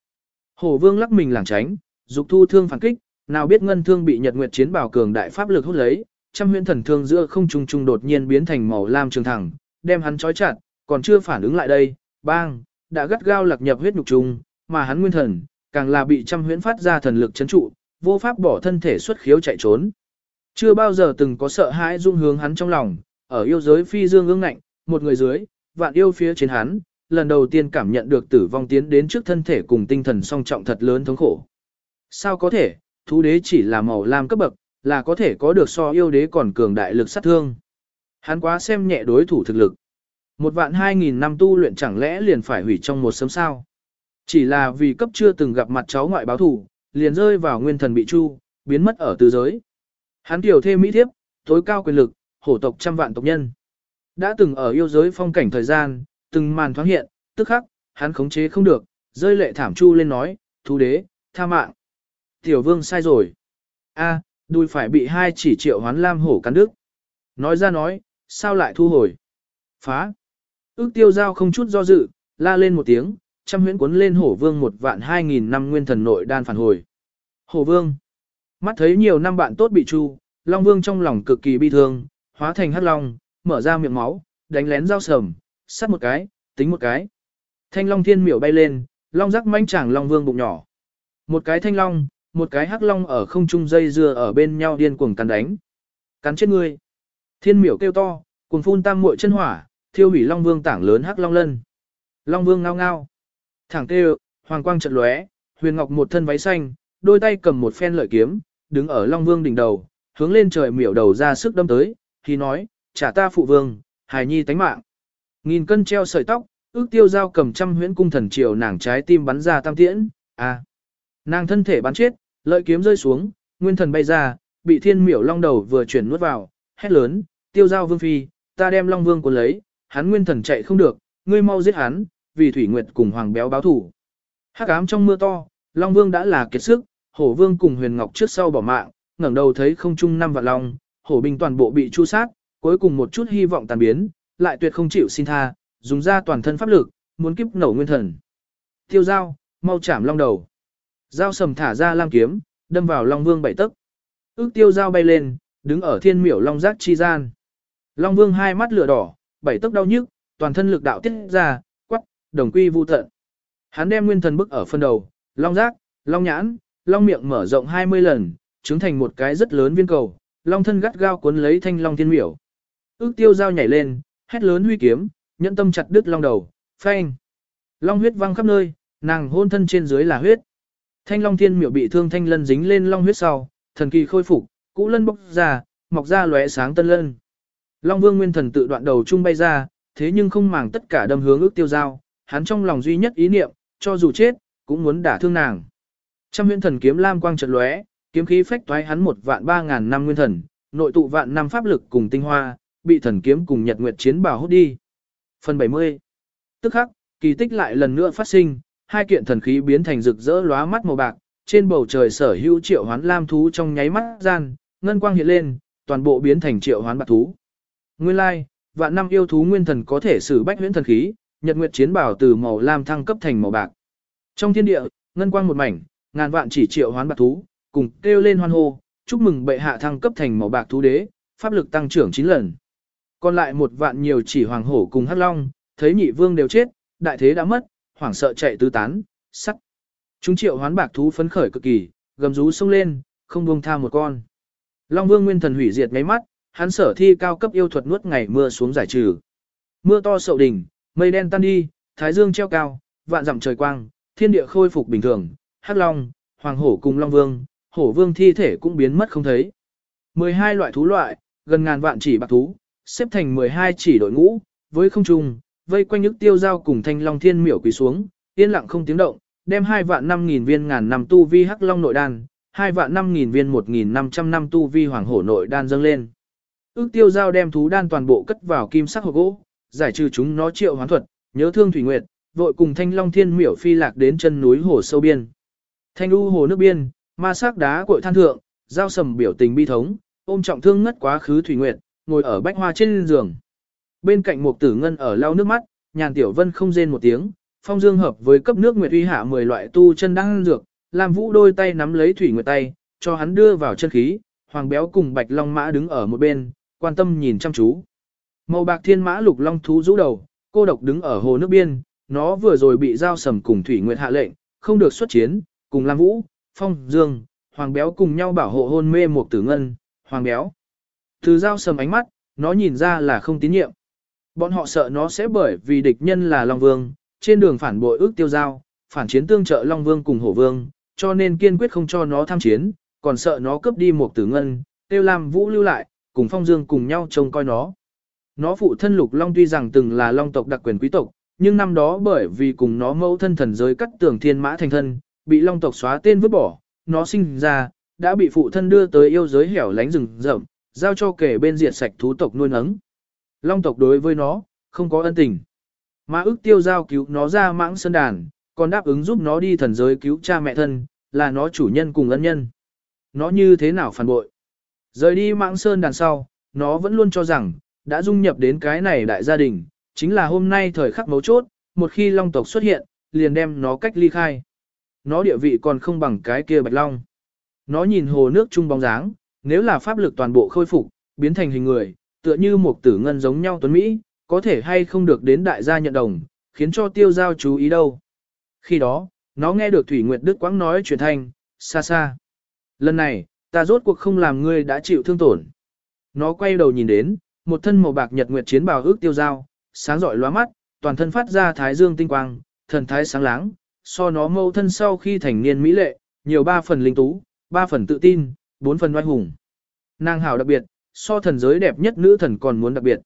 Hổ vương lắc mình lảng tránh, dục thu thương phản kích, nào biết ngân thương bị nhật nguyệt chiến bảo cường đại pháp lực hút lấy, trăm huyễn thần thương giữa không trung trung đột nhiên biến thành màu lam trường thẳng, đem hắn trói chặt, còn chưa phản ứng lại đây, bang, đã gắt gao lạc nhập huyết nhục trùng, mà hắn nguyên thần, càng là bị trăm huyễn phát ra thần lực chấn trụ, vô pháp bỏ thân thể xuất khiếu chạy trốn. Chưa bao giờ từng có sợ hãi dung hướng hắn trong lòng, ở yêu giới phi dương ương ngạnh, một người dưới, vạn yêu phía trên hắn, lần đầu tiên cảm nhận được tử vong tiến đến trước thân thể cùng tinh thần song trọng thật lớn thống khổ. Sao có thể, thú đế chỉ là màu lam cấp bậc, là có thể có được so yêu đế còn cường đại lực sát thương. Hắn quá xem nhẹ đối thủ thực lực. Một vạn hai nghìn năm tu luyện chẳng lẽ liền phải hủy trong một sớm sao. Chỉ là vì cấp chưa từng gặp mặt cháu ngoại báo thủ, liền rơi vào nguyên thần bị chu, biến mất ở tứ giới. Hắn tiểu thêm mỹ thiếp, tối cao quyền lực, hổ tộc trăm vạn tộc nhân. Đã từng ở yêu giới phong cảnh thời gian, từng màn thoáng hiện, tức khắc, hắn khống chế không được, rơi lệ thảm chu lên nói, thú đế, tha mạng. Tiểu vương sai rồi. a đùi phải bị hai chỉ triệu hoán lam hổ cắn đứt. Nói ra nói, sao lại thu hồi? Phá. Ước tiêu giao không chút do dự, la lên một tiếng, trăm huyễn cuốn lên hổ vương một vạn hai nghìn năm nguyên thần nội đan phản hồi. Hổ vương. Mắt thấy nhiều năm bạn tốt bị chu, Long Vương trong lòng cực kỳ bi thương, hóa thành hắc long, mở ra miệng máu, đánh lén dao sầm, sát một cái, tính một cái. Thanh long thiên miểu bay lên, long rắc manh chẳng Long Vương bụng nhỏ. Một cái thanh long, một cái hắc long ở không trung dây dưa ở bên nhau điên cuồng cắn đánh. Cắn chết người. Thiên miểu kêu to, cuồng phun tam muội chân hỏa, thiêu hủy Long Vương tảng lớn hắc long lân. Long Vương ngao ngao. Thẳng kêu, hoàng quang trận lóe, huyền ngọc một thân váy xanh, đôi tay cầm một phen lợi kiếm, đứng ở Long Vương đỉnh đầu, hướng lên trời miểu đầu ra sức đâm tới, thì nói, trả ta phụ vương, hài nhi tánh mạng. Nghìn cân treo sợi tóc, ước tiêu giao cầm trăm huyễn cung thần triều nàng trái tim bắn ra tam tiễn, à. Nàng thân thể bắn chết, lợi kiếm rơi xuống, nguyên thần bay ra, bị thiên miểu long đầu vừa chuyển nuốt vào, hét lớn, tiêu giao vương phi, ta đem long vương cuốn lấy, hắn nguyên thần chạy không được, ngươi mau giết hắn, vì thủy nguyệt cùng hoàng béo báo thủ. Hắc ám trong mưa to, long vương đã là kiệt sức, hổ vương cùng huyền ngọc trước sau bỏ mạng, ngẩng đầu thấy không trung năm vạn long, hổ binh toàn bộ bị chu sát, cuối cùng một chút hy vọng tàn biến, lại tuyệt không chịu xin tha, dùng ra toàn thân pháp lực, muốn kiếp nổ nguyên thần. Tiêu giao, mau chạm long đầu. Giao sầm thả ra lam kiếm, đâm vào long vương bảy tấc. Ước tiêu giao bay lên, đứng ở thiên miểu long giác chi gian. Long vương hai mắt lửa đỏ, bảy tấc đau nhức, toàn thân lực đạo tiết ra, quắc, đồng quy vu tận. Hắn đem nguyên thần bức ở phân đầu, long giác, long nhãn, long miệng mở rộng 20 lần, trứng thành một cái rất lớn viên cầu, long thân gắt gao cuốn lấy thanh long thiên miểu. Ước tiêu dao nhảy lên, hét lớn huy kiếm, nhẫn tâm chặt đứt long đầu, phanh. Long huyết văng khắp nơi, nàng hôn thân trên dưới là huyết. Thanh long thiên miểu bị thương thanh lân dính lên long huyết sau, thần kỳ khôi phục, cũ lân bốc ra, mọc ra lóe sáng tân lân. Long vương nguyên thần tự đoạn đầu trung bay ra, thế nhưng không màng tất cả đâm hướng ước tiêu giao, hắn trong lòng duy nhất ý niệm, cho dù chết, cũng muốn đả thương nàng. Trăm huyễn thần kiếm lam quang chợt lóe, kiếm khí phách toái hắn một vạn ba ngàn năm nguyên thần, nội tụ vạn năm pháp lực cùng tinh hoa, bị thần kiếm cùng nhật nguyệt chiến bảo hút đi. Phần 70 Tức khắc, kỳ tích lại lần nữa phát sinh, hai kiện thần khí biến thành rực rỡ lóa mắt màu bạc, trên bầu trời sở hữu triệu hoán lam thú trong nháy mắt gian, ngân quang hiện lên, toàn bộ biến thành triệu hoán bạc thú. Nguyên lai, vạn năm yêu thú nguyên thần có thể sử bách huyễn thần khí, nhật nguyệt chiến bảo từ màu lam thăng cấp thành màu bạc. Trong thiên địa, ngân quang một mảnh, ngàn vạn chỉ triệu hoán bạc thú, cùng kêu lên hoan hô, chúc mừng bệ hạ thăng cấp thành màu bạc thú đế, pháp lực tăng trưởng 9 lần. Còn lại một vạn nhiều chỉ hoàng hổ cùng hắc long, thấy nhị vương đều chết, đại thế đã mất, hoảng sợ chạy tứ tán, sắc. Chúng triệu hoán bạc thú phấn khởi cực kỳ, gầm rú sông lên, không buông tha một con. Long vương nguyên thần hủy diệt mấy mắt, hắn sở thi cao cấp yêu thuật nuốt ngày mưa xuống giải trừ. Mưa to sậu đỉnh, mây đen tan đi, thái dương treo cao, vạn dặm trời quang, thiên địa khôi phục bình thường, hắc long, hoàng hổ cùng long vương, hổ vương thi thể cũng biến mất không thấy. 12 loại thú loại, gần ngàn vạn chỉ bạc thú, xếp thành 12 chỉ đội ngũ, với không trung, vây quanh những tiêu giao cùng thanh long thiên miểu quỳ xuống, yên lặng không tiếng động, đem hai vạn năm nghìn viên ngàn năm tu vi hắc long nội đan, hai vạn năm nghìn viên một nghìn năm trăm năm tu vi hoàng hổ nội đan dâng lên. Ước tiêu giao đem thú đan toàn bộ cất vào kim sắc hộp gỗ, giải trừ chúng nó triệu hoán thuật, nhớ thương thủy nguyệt, vội cùng thanh long thiên miểu phi lạc đến chân núi hồ sâu biên. Thanh u hồ nước biên, ma sắc đá cội than thượng, giao sầm biểu tình bi thống, ôm trọng thương ngất quá khứ thủy nguyệt, ngồi ở bách hoa trên giường. Bên cạnh một tử ngân ở lau nước mắt, nhàn tiểu vân không rên một tiếng, phong dương hợp với cấp nước nguyệt uy hạ 10 loại tu chân đang dược, làm vũ đôi tay nắm lấy thủy nguyệt tay, cho hắn đưa vào chân khí, hoàng béo cùng bạch long mã đứng ở một bên, quan tâm nhìn chăm chú. Màu bạc thiên mã lục long thú rũ đầu, cô độc đứng ở hồ nước biên, nó vừa rồi bị giao sầm cùng thủy nguyệt hạ lệnh, không được xuất chiến, cùng Lam Vũ, Phong, Dương, Hoàng Béo cùng nhau bảo hộ hôn mê một tử ngân, Hoàng Béo. Từ giao sầm ánh mắt, nó nhìn ra là không tín nhiệm. Bọn họ sợ nó sẽ bởi vì địch nhân là Long Vương, trên đường phản bội ước tiêu giao, phản chiến tương trợ Long Vương cùng Hổ Vương, cho nên kiên quyết không cho nó tham chiến, còn sợ nó cướp đi một tử ngân, tiêu làm vũ lưu lại, cùng Phong Dương cùng nhau trông coi nó. Nó phụ thân Lục Long tuy rằng từng là Long tộc đặc quyền quý tộc, nhưng năm đó bởi vì cùng nó mẫu thân thần giới cắt tường thiên mã thành thân, bị Long tộc xóa tên vứt bỏ, nó sinh ra, đã bị phụ thân đưa tới yêu giới hẻo lánh rừng rậm, giao cho kẻ bên diệt sạch thú tộc nuôi nấng. Long tộc đối với nó, không có ân tình. Mà ước tiêu giao cứu nó ra mãng sơn đàn, còn đáp ứng giúp nó đi thần giới cứu cha mẹ thân, là nó chủ nhân cùng ân nhân. Nó như thế nào phản bội? Rời đi mãng sơn đàn sau, nó vẫn luôn cho rằng, đã dung nhập đến cái này đại gia đình, chính là hôm nay thời khắc mấu chốt, một khi long tộc xuất hiện, liền đem nó cách ly khai. Nó địa vị còn không bằng cái kia bạch long. Nó nhìn hồ nước trung bóng dáng, nếu là pháp lực toàn bộ khôi phục, biến thành hình người, tựa như một tử ngân giống nhau tuấn Mỹ, có thể hay không được đến đại gia nhận đồng, khiến cho tiêu giao chú ý đâu. Khi đó, nó nghe được Thủy Nguyệt Đức Quãng nói chuyện thanh, xa xa. Lần này, ta rốt cuộc không làm ngươi đã chịu thương tổn. Nó quay đầu nhìn đến, một thân màu bạc nhật nguyệt chiến bào ước tiêu giao, sáng rọi lóa mắt, toàn thân phát ra thái dương tinh quang, thần thái sáng láng, so nó mâu thân sau khi thành niên mỹ lệ, nhiều ba phần linh tú, ba phần tự tin, bốn phần oai hùng. Nàng hảo đặc biệt, so thần giới đẹp nhất nữ thần còn muốn đặc biệt.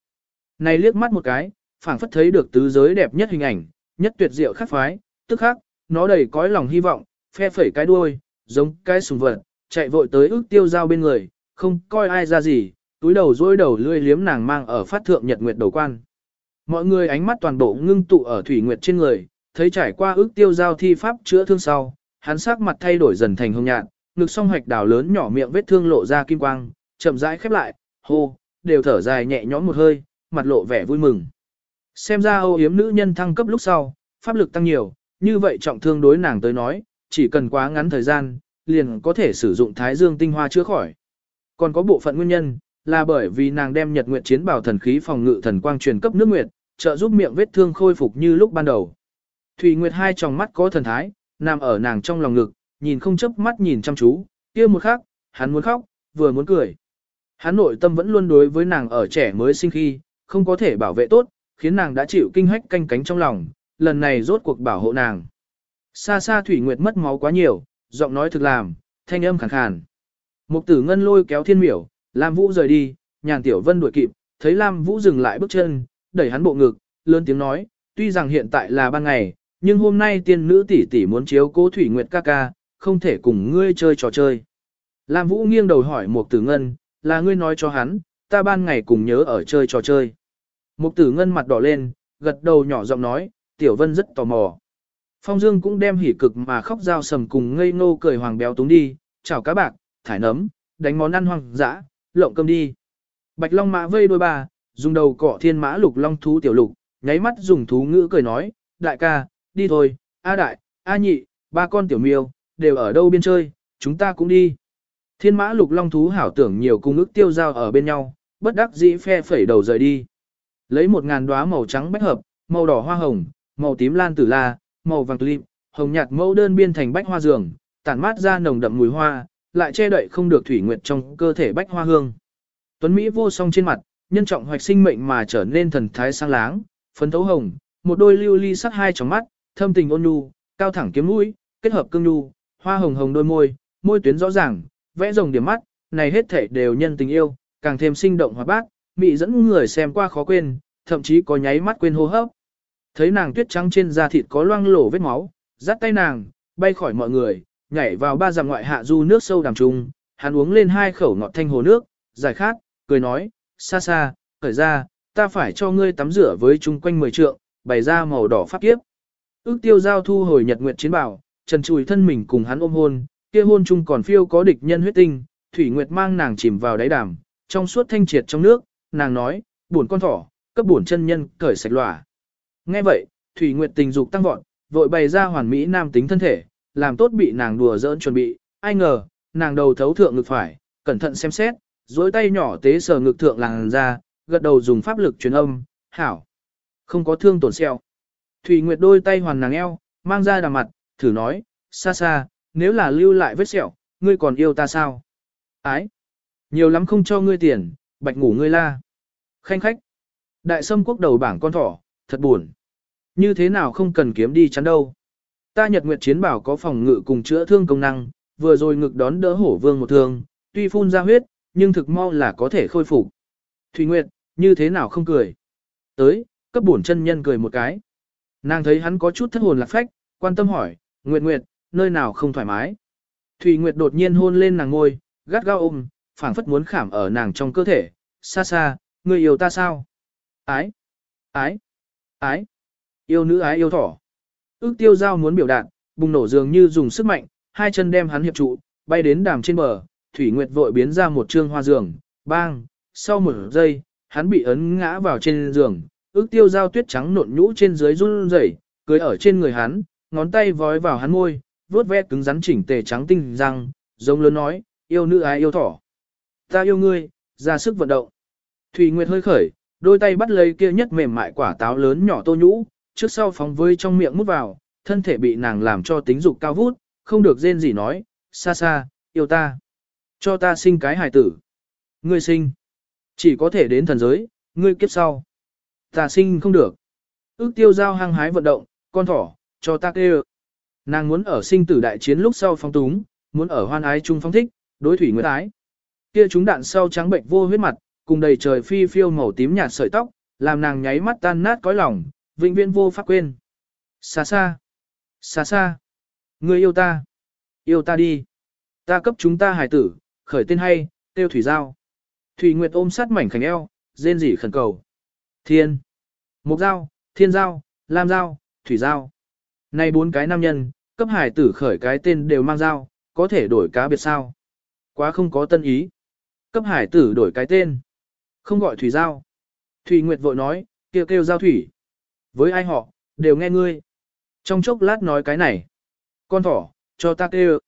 Này liếc mắt một cái, phảng phất thấy được tứ giới đẹp nhất hình ảnh, nhất tuyệt diệu khắc phái, tức khắc, nó đầy cõi lòng hy vọng, phe phẩy cái đuôi, giống cái sùng vật, chạy vội tới ước tiêu giao bên người, không coi ai ra gì, túi đầu dối đầu lươi liếm nàng mang ở phát thượng nhật nguyệt đầu quan. Mọi người ánh mắt toàn bộ ngưng tụ ở thủy nguyệt trên người, thấy trải qua ước tiêu giao thi pháp chữa thương sau, hắn sắc mặt thay đổi dần thành hồng nhạt, ngực song hoạch đảo lớn nhỏ miệng vết thương lộ ra kim quang, chậm rãi khép lại, hô, đều thở dài nhẹ nhõm một hơi, mặt lộ vẻ vui mừng. Xem ra âu yếm nữ nhân thăng cấp lúc sau, pháp lực tăng nhiều, như vậy trọng thương đối nàng tới nói, chỉ cần quá ngắn thời gian, liền có thể sử dụng thái dương tinh hoa chữa khỏi. Còn có bộ phận nguyên nhân, là bởi vì nàng đem nhật nguyệt chiến bảo thần khí phòng ngự thần quang truyền cấp nước nguyệt, trợ giúp miệng vết thương khôi phục như lúc ban đầu. Thủy Nguyệt hai tròng mắt có thần thái, nằm ở nàng trong lòng ngực, nhìn không chớp mắt nhìn chăm chú, kia một khắc, hắn muốn khóc, vừa muốn cười. Hắn nội tâm vẫn luôn đối với nàng ở trẻ mới sinh khi, không có thể bảo vệ tốt, khiến nàng đã chịu kinh hách canh cánh trong lòng, lần này rốt cuộc bảo hộ nàng. Xa xa Thủy Nguyệt mất máu quá nhiều, giọng nói thực làm, thanh âm khàn khàn. Mục tử ngân lôi kéo thiên miểu, Lam Vũ rời đi, nhàn tiểu vân đuổi kịp, thấy Lam Vũ dừng lại bước chân, đẩy hắn bộ ngực, lớn tiếng nói, tuy rằng hiện tại là ban ngày, nhưng hôm nay tiên nữ tỷ tỷ muốn chiếu cố Thủy Nguyệt ca ca, không thể cùng ngươi chơi trò chơi. Lam Vũ nghiêng đầu hỏi Mục Tử Ngân, là ngươi nói cho hắn, ta ban ngày cùng nhớ ở chơi trò chơi. Mục Tử Ngân mặt đỏ lên, gật đầu nhỏ giọng nói, Tiểu Vân rất tò mò. Phong Dương cũng đem hỉ cực mà khóc dao sầm cùng ngây ngô cười hoàng béo túng đi, chào cá bạc, thải nấm, đánh món ăn hoang dã, lộng cơm đi. Bạch Long mã vây đôi bà, dùng đầu cọ thiên mã lục long thú tiểu lục, nháy mắt dùng thú ngữ cười nói, đại ca, đi thôi, A đại, A nhị, ba con tiểu miêu, đều ở đâu biên chơi, chúng ta cũng đi. Thiên mã lục long thú hảo tưởng nhiều cung ức tiêu giao ở bên nhau, bất đắc dĩ phe phẩy đầu rời đi. Lấy một ngàn đóa màu trắng bách hợp, màu đỏ hoa hồng, màu tím lan tử la, màu vàng tulip, hồng nhạt mẫu đơn biên thành bách hoa giường, tản mát ra nồng đậm mùi hoa, lại che đậy không được thủy nguyệt trong cơ thể bách hoa hương. Tuấn Mỹ vô song trên mặt, nhân trọng hoạch sinh mệnh mà trở nên thần thái sang láng, phấn thấu hồng, một đôi lưu ly sắc hai tròng mắt, thâm tình ôn nhu, cao thẳng kiếm mũi, kết hợp cương nhu, hoa hồng hồng đôi môi, môi tuyến rõ ràng, vẽ rồng điểm mắt, này hết thể đều nhân tình yêu, càng thêm sinh động hoạt bát, mị dẫn người xem qua khó quên, thậm chí có nháy mắt quên hô hấp. Thấy nàng tuyết trắng trên da thịt có loang lổ vết máu, dắt tay nàng, bay khỏi mọi người, nhảy vào ba dặm ngoại hạ du nước sâu đàm trung, hắn uống lên hai khẩu ngọt thanh hồ nước, giải khát, cười nói, xa xa, khởi ra, ta phải cho ngươi tắm rửa với chung quanh mười trượng, bày ra màu đỏ pháp kiếp. Ước tiêu giao thu hồi nhật nguyệt chiến bảo, trần chùi thân mình cùng hắn ôm hôn, kia hôn chung còn phiêu có địch nhân huyết tinh, thủy nguyệt mang nàng chìm vào đáy đàm, trong suốt thanh triệt trong nước, nàng nói, buồn con thỏ, cấp buồn chân nhân cởi sạch lỏa. Nghe vậy, thủy nguyệt tình dục tăng vọt, vội bày ra hoàn mỹ nam tính thân thể, làm tốt bị nàng đùa giỡn chuẩn bị, ai ngờ, nàng đầu thấu thượng ngực phải, cẩn thận xem xét, duỗi tay nhỏ tế sờ ngực thượng làng ra, gật đầu dùng pháp lực truyền âm, hảo. Không có thương tổn xeo. Thủy Nguyệt đôi tay hoàn nàng eo, mang ra đàm mặt, thử nói, xa xa, nếu là lưu lại vết sẹo, ngươi còn yêu ta sao? Ái! Nhiều lắm không cho ngươi tiền, bạch ngủ ngươi la. Khanh khách! Đại sâm quốc đầu bảng con thỏ, thật buồn. Như thế nào không cần kiếm đi chắn đâu. Ta nhật nguyệt chiến bảo có phòng ngự cùng chữa thương công năng, vừa rồi ngực đón đỡ hổ vương một thương, tuy phun ra huyết, nhưng thực mau là có thể khôi phục. Thủy Nguyệt, như thế nào không cười? Tới, cấp bổn chân nhân cười một cái. Nàng thấy hắn có chút thất hồn lạc phách, quan tâm hỏi, Nguyệt Nguyệt, nơi nào không thoải mái? Thủy Nguyệt đột nhiên hôn lên nàng ngôi, gắt gao ôm, phảng phất muốn khảm ở nàng trong cơ thể, xa xa, người yêu ta sao? Ái, ái, ái, yêu nữ ái yêu thỏ. Ước tiêu giao muốn biểu đạt, bùng nổ dường như dùng sức mạnh, hai chân đem hắn hiệp trụ, bay đến đàm trên bờ, Thủy Nguyệt vội biến ra một trương hoa giường, bang, sau một giây, hắn bị ấn ngã vào trên giường, ước tiêu giao tuyết trắng nộn nhũ trên dưới run rẩy, cưới ở trên người hắn, ngón tay vói vào hắn môi, vuốt ve cứng rắn chỉnh tề trắng tinh răng, giống lớn nói, yêu nữ ái yêu thỏ. Ta yêu ngươi, ra sức vận động. Thủy Nguyệt hơi khởi, đôi tay bắt lấy kia nhất mềm mại quả táo lớn nhỏ tô nhũ, trước sau phóng với trong miệng mút vào, thân thể bị nàng làm cho tính dục cao vút, không được rên gì nói, xa xa, yêu ta. Cho ta sinh cái hài tử. Ngươi sinh. Chỉ có thể đến thần giới, ngươi kiếp sau. Ta sinh không được. Ước tiêu giao hăng hái vận động, con thỏ, cho ta kêu. Nàng muốn ở sinh tử đại chiến lúc sau phong túng, muốn ở hoan ái chung phong thích, đối thủy nguyệt ái. Kia chúng đạn sau trắng bệnh vô huyết mặt, cùng đầy trời phi phiêu màu tím nhạt sợi tóc, làm nàng nháy mắt tan nát cõi lòng, vĩnh viễn vô pháp quên. Xa xa, xa xa, người yêu ta, yêu ta đi. Ta cấp chúng ta hài tử, khởi tên hay, tiêu thủy giao. Thủy Nguyệt ôm sát mảnh khảnh eo, rên rỉ khẩn cầu. Thiên, Mục Giao, Thiên Giao, Lam Giao, Thủy Giao. Này bốn cái nam nhân, cấp hải tử khởi cái tên đều mang dao có thể đổi cá biệt sao. Quá không có tân ý. Cấp hải tử đổi cái tên. Không gọi Thủy Giao. Thủy Nguyệt vội nói, kêu kêu Giao Thủy. Với ai họ, đều nghe ngươi. Trong chốc lát nói cái này. Con thỏ, cho ta kêu.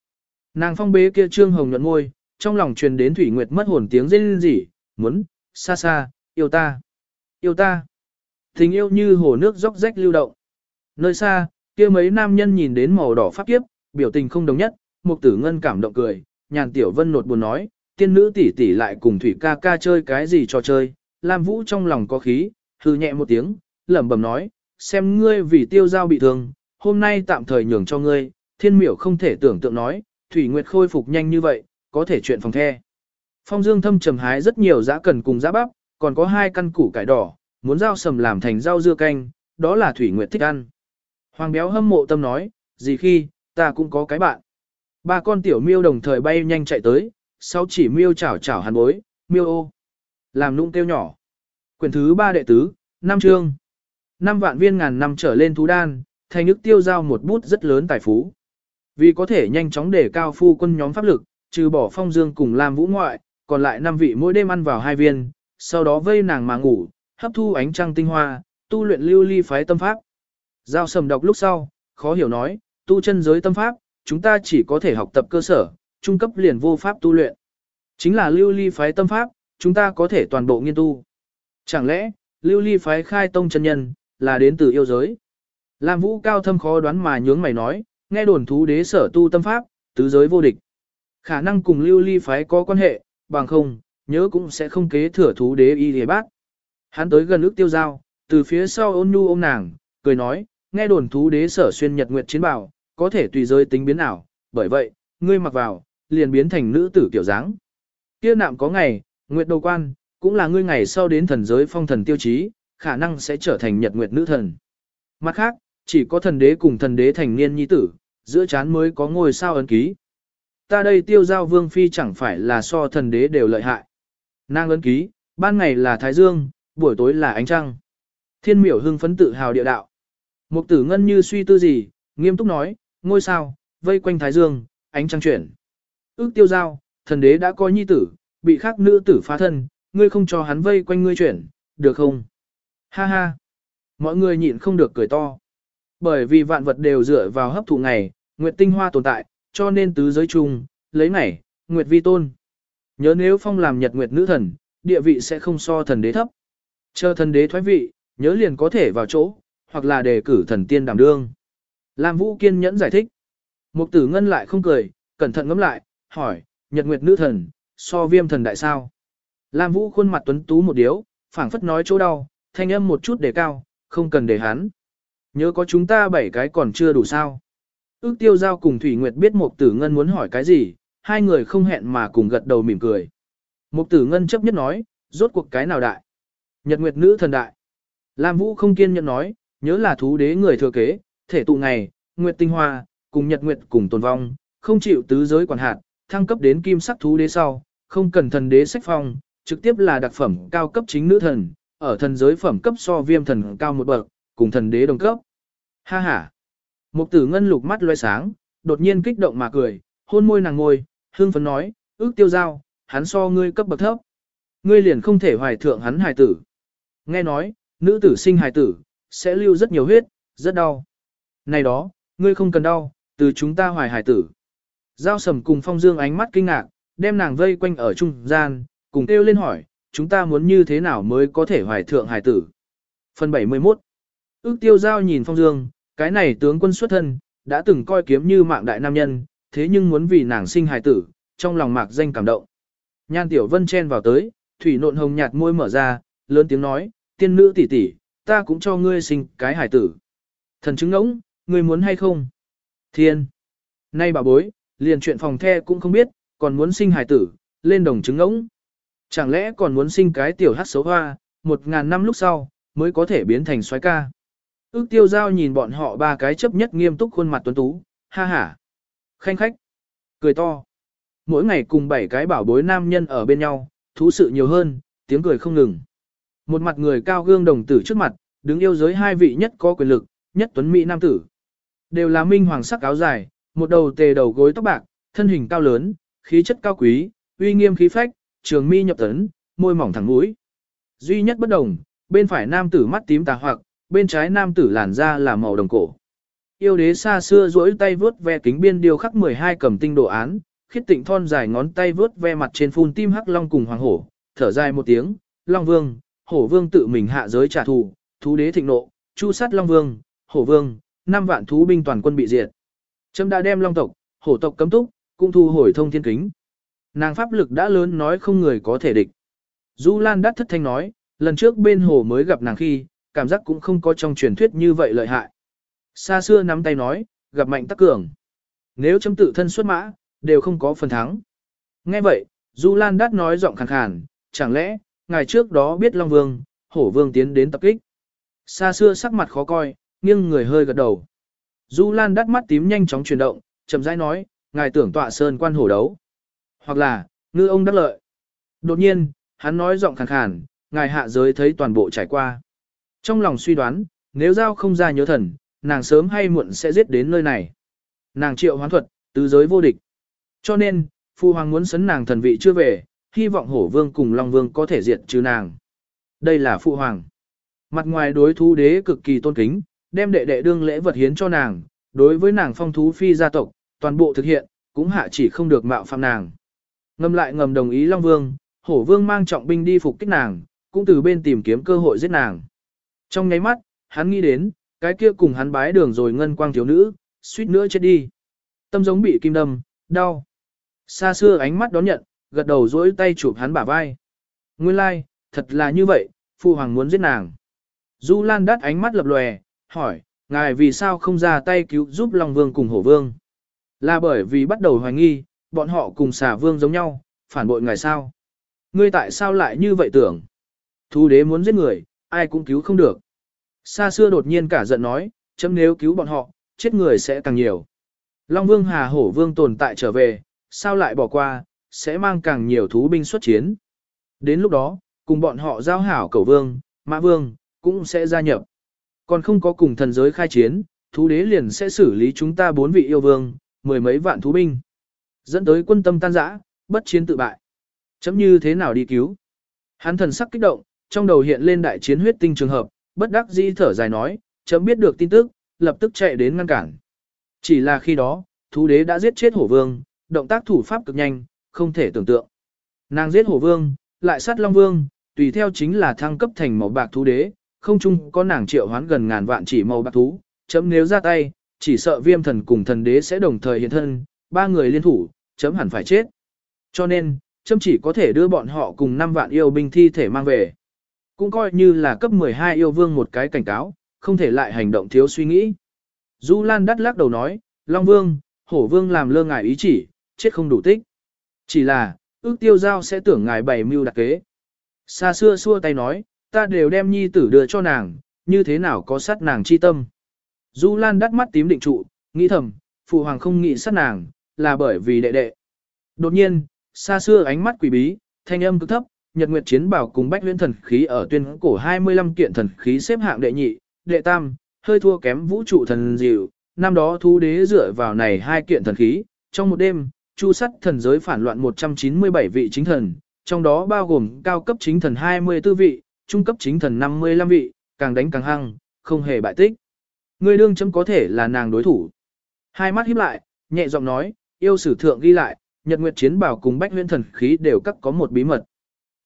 Nàng phong bế kia trương hồng nhuận môi, trong lòng truyền đến Thủy Nguyệt mất hồn tiếng rên rỉ, muốn, xa xa, yêu ta, yêu ta. Tình yêu như hồ nước róc rách lưu động. Nơi xa, kia mấy nam nhân nhìn đến màu đỏ pháp kiếp, biểu tình không đồng nhất, Mục Tử Ngân cảm động cười, nhàn tiểu vân nột buồn nói, tiên nữ tỷ tỷ lại cùng Thủy ca ca chơi cái gì trò chơi, Lam Vũ trong lòng có khí, hư nhẹ một tiếng, lẩm bẩm nói, xem ngươi vì tiêu giao bị thương, hôm nay tạm thời nhường cho ngươi, thiên miểu không thể tưởng tượng nói, Thủy Nguyệt khôi phục nhanh như vậy, có thể chuyện phòng the. Phong Dương thâm trầm hái rất nhiều giá cần cùng giá bắp, còn có hai căn củ cải đỏ, muốn rau sầm làm thành rau dưa canh, đó là Thủy Nguyệt thích ăn. Hoàng béo hâm mộ tâm nói, gì khi, ta cũng có cái bạn. Ba con tiểu miêu đồng thời bay nhanh chạy tới, sau chỉ miêu chảo chảo hàn bối, miêu ô. Làm nũng kêu nhỏ. Quyển thứ ba đệ tứ, năm chương. Năm vạn viên ngàn năm trở lên thú đan, thành nước tiêu giao một bút rất lớn tài phú. Vì có thể nhanh chóng để cao phu quân nhóm pháp lực, trừ bỏ phong dương cùng làm vũ ngoại, còn lại năm vị mỗi đêm ăn vào hai viên, sau đó vây nàng mà ngủ, hấp thu ánh trăng tinh hoa, tu luyện lưu ly phái tâm pháp. Giao sầm đọc lúc sau, khó hiểu nói, tu chân giới tâm pháp, chúng ta chỉ có thể học tập cơ sở, trung cấp liền vô pháp tu luyện. Chính là lưu ly phái tâm pháp, chúng ta có thể toàn bộ nghiên tu. Chẳng lẽ, lưu ly phái khai tông chân nhân, là đến từ yêu giới? Lam vũ cao thâm khó đoán mà nhướng mày nói, nghe đồn thú đế sở tu tâm pháp, tứ giới vô địch. Khả năng cùng lưu ly phái có quan hệ, bằng không, nhớ cũng sẽ không kế thừa thú đế y hề bác. Hắn tới gần ước tiêu giao, từ phía sau ôn nhu ôm nàng, cười nói, nghe đồn thú đế sở xuyên nhật nguyệt chiến bảo, có thể tùy giới tính biến ảo, bởi vậy, ngươi mặc vào, liền biến thành nữ tử kiểu dáng. Kia nạm có ngày, nguyệt đầu quan, cũng là ngươi ngày sau đến thần giới phong thần tiêu chí, khả năng sẽ trở thành nhật nguyệt nữ thần. Mặt khác, chỉ có thần đế cùng thần đế thành niên nhi tử, giữa chán mới có ngôi sao ấn ký. Ta đây tiêu giao vương phi chẳng phải là so thần đế đều lợi hại. Nàng ấn ký, ban ngày là thái dương, buổi tối là ánh trăng. Thiên miểu hưng phấn tự hào địa đạo. Mục tử ngân như suy tư gì, nghiêm túc nói, ngôi sao, vây quanh thái dương, ánh trăng chuyển. Ước tiêu giao, thần đế đã coi nhi tử, bị khác nữ tử phá thân, ngươi không cho hắn vây quanh ngươi chuyển, được không? Ha ha! Mọi người nhịn không được cười to. Bởi vì vạn vật đều dựa vào hấp thụ ngày, nguyệt tinh hoa tồn tại, cho nên tứ giới chung, lấy ngày, nguyệt vi tôn. Nhớ nếu phong làm nhật nguyệt nữ thần, địa vị sẽ không so thần đế thấp. Chờ thần đế thoái vị, nhớ liền có thể vào chỗ, hoặc là đề cử thần tiên đảm đương. Lam Vũ kiên nhẫn giải thích. Mục tử ngân lại không cười, cẩn thận ngẫm lại, hỏi, nhật nguyệt nữ thần, so viêm thần đại sao? Lam Vũ khuôn mặt tuấn tú một điếu, phảng phất nói chỗ đau, thanh âm một chút để cao, không cần để hắn. Nhớ có chúng ta bảy cái còn chưa đủ sao. Ước tiêu giao cùng Thủy Nguyệt biết Mục Tử Ngân muốn hỏi cái gì, hai người không hẹn mà cùng gật đầu mỉm cười. Mục Tử Ngân chấp nhất nói, rốt cuộc cái nào đại? Nhật Nguyệt nữ thần đại. Lam Vũ không kiên nhẫn nói, nhớ là thú đế người thừa kế, thể tụ ngày, Nguyệt tinh hoa, cùng Nhật Nguyệt cùng tồn vong, không chịu tứ giới quản hạt, thăng cấp đến kim sắc thú đế sau, không cần thần đế sách phong, trực tiếp là đặc phẩm cao cấp chính nữ thần, ở thần giới phẩm cấp so viêm thần cao một bậc, cùng thần đế đồng cấp. Ha ha. Mục tử ngân lục mắt loe sáng, đột nhiên kích động mà cười, hôn môi nàng ngồi, hương phấn nói, ước tiêu giao, hắn so ngươi cấp bậc thấp. Ngươi liền không thể hoài thượng hắn hài tử. Nghe nói, nữ tử sinh hài tử, sẽ lưu rất nhiều huyết, rất đau. Này đó, ngươi không cần đau, từ chúng ta hoài hải tử. Giao sầm cùng phong dương ánh mắt kinh ngạc, đem nàng vây quanh ở trung gian, cùng kêu lên hỏi, chúng ta muốn như thế nào mới có thể hoài thượng hải tử. Phần 71 Ước tiêu giao nhìn phong dương, cái này tướng quân xuất thân, đã từng coi kiếm như mạng đại nam nhân, thế nhưng muốn vì nàng sinh hải tử, trong lòng mạc danh cảm động. Nhan tiểu vân chen vào tới, thủy nộn hồng nhạt môi mở ra, lớn tiếng nói, tiên nữ tỷ tỷ, ta cũng cho ngươi sinh cái hải tử. Thần chứng ngỗng, ngươi muốn hay không? Thiên! Nay bà bối, liền chuyện phòng the cũng không biết, còn muốn sinh hải tử, lên đồng chứng ngỗng. Chẳng lẽ còn muốn sinh cái tiểu hát xấu hoa, một ngàn năm lúc sau, mới có thể biến thành xoái ca. Ước tiêu giao nhìn bọn họ ba cái chấp nhất nghiêm túc khuôn mặt tuấn tú, ha ha. Khanh khách, cười to. Mỗi ngày cùng bảy cái bảo bối nam nhân ở bên nhau, thú sự nhiều hơn, tiếng cười không ngừng. Một mặt người cao gương đồng tử trước mặt, đứng yêu giới hai vị nhất có quyền lực, nhất tuấn mỹ nam tử. Đều là minh hoàng sắc áo dài, một đầu tề đầu gối tóc bạc, thân hình cao lớn, khí chất cao quý, uy nghiêm khí phách, trường mi nhập tấn, môi mỏng thẳng mũi. Duy nhất bất đồng, bên phải nam tử mắt tím tà hoặc, bên trái nam tử làn da là màu đồng cổ. Yêu đế xa xưa duỗi tay vướt ve kính biên điêu khắc 12 cầm tinh đồ án, khiết tịnh thon dài ngón tay vướt ve mặt trên phun tim hắc long cùng hoàng hổ, thở dài một tiếng, long vương, hổ vương tự mình hạ giới trả thù, thú đế thịnh nộ, chu sát long vương, hổ vương, năm vạn thú binh toàn quân bị diệt. Trâm đã đem long tộc, hổ tộc cấm túc, cũng thu hồi thông thiên kính. Nàng pháp lực đã lớn nói không người có thể địch. Du Lan đắt thất thanh nói, lần trước bên hồ mới gặp nàng khi, cảm giác cũng không có trong truyền thuyết như vậy lợi hại. Xa xưa nắm tay nói, gặp mạnh tắc cường. Nếu chấm tự thân xuất mã, đều không có phần thắng. Nghe vậy, Du Lan đắt nói giọng khàn khàn, chẳng lẽ, ngày trước đó biết Long Vương, Hổ Vương tiến đến tập kích. Xa xưa sắc mặt khó coi, nghiêng người hơi gật đầu. Du Lan đắt mắt tím nhanh chóng chuyển động, chậm rãi nói, ngài tưởng tọa sơn quan hổ đấu. Hoặc là, ngư ông đắc lợi. Đột nhiên, hắn nói giọng khàn khàn, ngài hạ giới thấy toàn bộ trải qua. Trong lòng suy đoán, nếu giao không ra nhớ thần, nàng sớm hay muộn sẽ giết đến nơi này. Nàng triệu hoán thuật, tứ giới vô địch. Cho nên, phu hoàng muốn sấn nàng thần vị chưa về, hy vọng hổ vương cùng long vương có thể diệt trừ nàng. Đây là phụ hoàng. Mặt ngoài đối thú đế cực kỳ tôn kính, đem đệ đệ đương lễ vật hiến cho nàng, đối với nàng phong thú phi gia tộc, toàn bộ thực hiện, cũng hạ chỉ không được mạo phạm nàng. Ngầm lại ngầm đồng ý Long Vương, Hổ Vương mang trọng binh đi phục kích nàng, cũng từ bên tìm kiếm cơ hội giết nàng. Trong nháy mắt, hắn nghĩ đến, cái kia cùng hắn bái đường rồi ngân quang thiếu nữ, suýt nữa chết đi. Tâm giống bị kim đâm, đau. Xa xưa ánh mắt đón nhận, gật đầu dỗi tay chụp hắn bả vai. Nguyên lai, like, thật là như vậy, Phu Hoàng muốn giết nàng. Du Lan đắt ánh mắt lập lòe, hỏi, ngài vì sao không ra tay cứu giúp Long Vương cùng Hổ Vương? Là bởi vì bắt đầu hoài nghi, bọn họ cùng xà vương giống nhau, phản bội ngài sao? Ngươi tại sao lại như vậy tưởng? Thu đế muốn giết người, ai cũng cứu không được. Xa xưa đột nhiên cả giận nói, chấm nếu cứu bọn họ, chết người sẽ càng nhiều. Long Vương Hà Hổ Vương tồn tại trở về, sao lại bỏ qua, sẽ mang càng nhiều thú binh xuất chiến. Đến lúc đó, cùng bọn họ giao hảo cầu vương, mã vương, cũng sẽ gia nhập. Còn không có cùng thần giới khai chiến, thú đế liền sẽ xử lý chúng ta bốn vị yêu vương, mười mấy vạn thú binh. Dẫn tới quân tâm tan rã, bất chiến tự bại. Chấm như thế nào đi cứu? Hắn thần sắc kích động, trong đầu hiện lên đại chiến huyết tinh trường hợp, bất đắc dĩ thở dài nói, chấm biết được tin tức, lập tức chạy đến ngăn cản. Chỉ là khi đó, thú đế đã giết chết hổ vương, động tác thủ pháp cực nhanh, không thể tưởng tượng. Nàng giết hổ vương, lại sát long vương, tùy theo chính là thăng cấp thành màu bạc thú đế, không chung có nàng triệu hoán gần ngàn vạn chỉ màu bạc thú, chấm nếu ra tay, chỉ sợ viêm thần cùng thần đế sẽ đồng thời hiện thân, ba người liên thủ, chấm hẳn phải chết. Cho nên, chấm chỉ có thể đưa bọn họ cùng 5 vạn yêu binh thi thể mang về. Cũng coi như là cấp 12 yêu vương một cái cảnh cáo, không thể lại hành động thiếu suy nghĩ. Du Lan đắt lắc đầu nói, Long Vương, Hổ Vương làm lơ ngài ý chỉ, chết không đủ tích. Chỉ là, ước tiêu giao sẽ tưởng ngài bày mưu đặc kế. Xa xưa xua tay nói, ta đều đem nhi tử đưa cho nàng, như thế nào có sát nàng chi tâm. Du Lan đắt mắt tím định trụ, nghĩ thầm, phụ hoàng không nghĩ sát nàng, là bởi vì đệ đệ. Đột nhiên, xa xưa ánh mắt quỷ bí, thanh âm cực thấp, Nhật Nguyệt Chiến Bảo cùng Bách Huyễn Thần Khí ở tuyên cổ 25 kiện thần khí xếp hạng đệ nhị, đệ tam, hơi thua kém vũ trụ thần dịu. Năm đó thú đế dựa vào này hai kiện thần khí, trong một đêm, chu sắt thần giới phản loạn 197 vị chính thần, trong đó bao gồm cao cấp chính thần 24 vị, trung cấp chính thần 55 vị, càng đánh càng hăng, không hề bại tích. Người đương chấm có thể là nàng đối thủ. Hai mắt híp lại, nhẹ giọng nói, yêu sử thượng ghi lại, Nhật Nguyệt Chiến Bảo cùng Bách Huyễn Thần Khí đều cắt có một bí mật.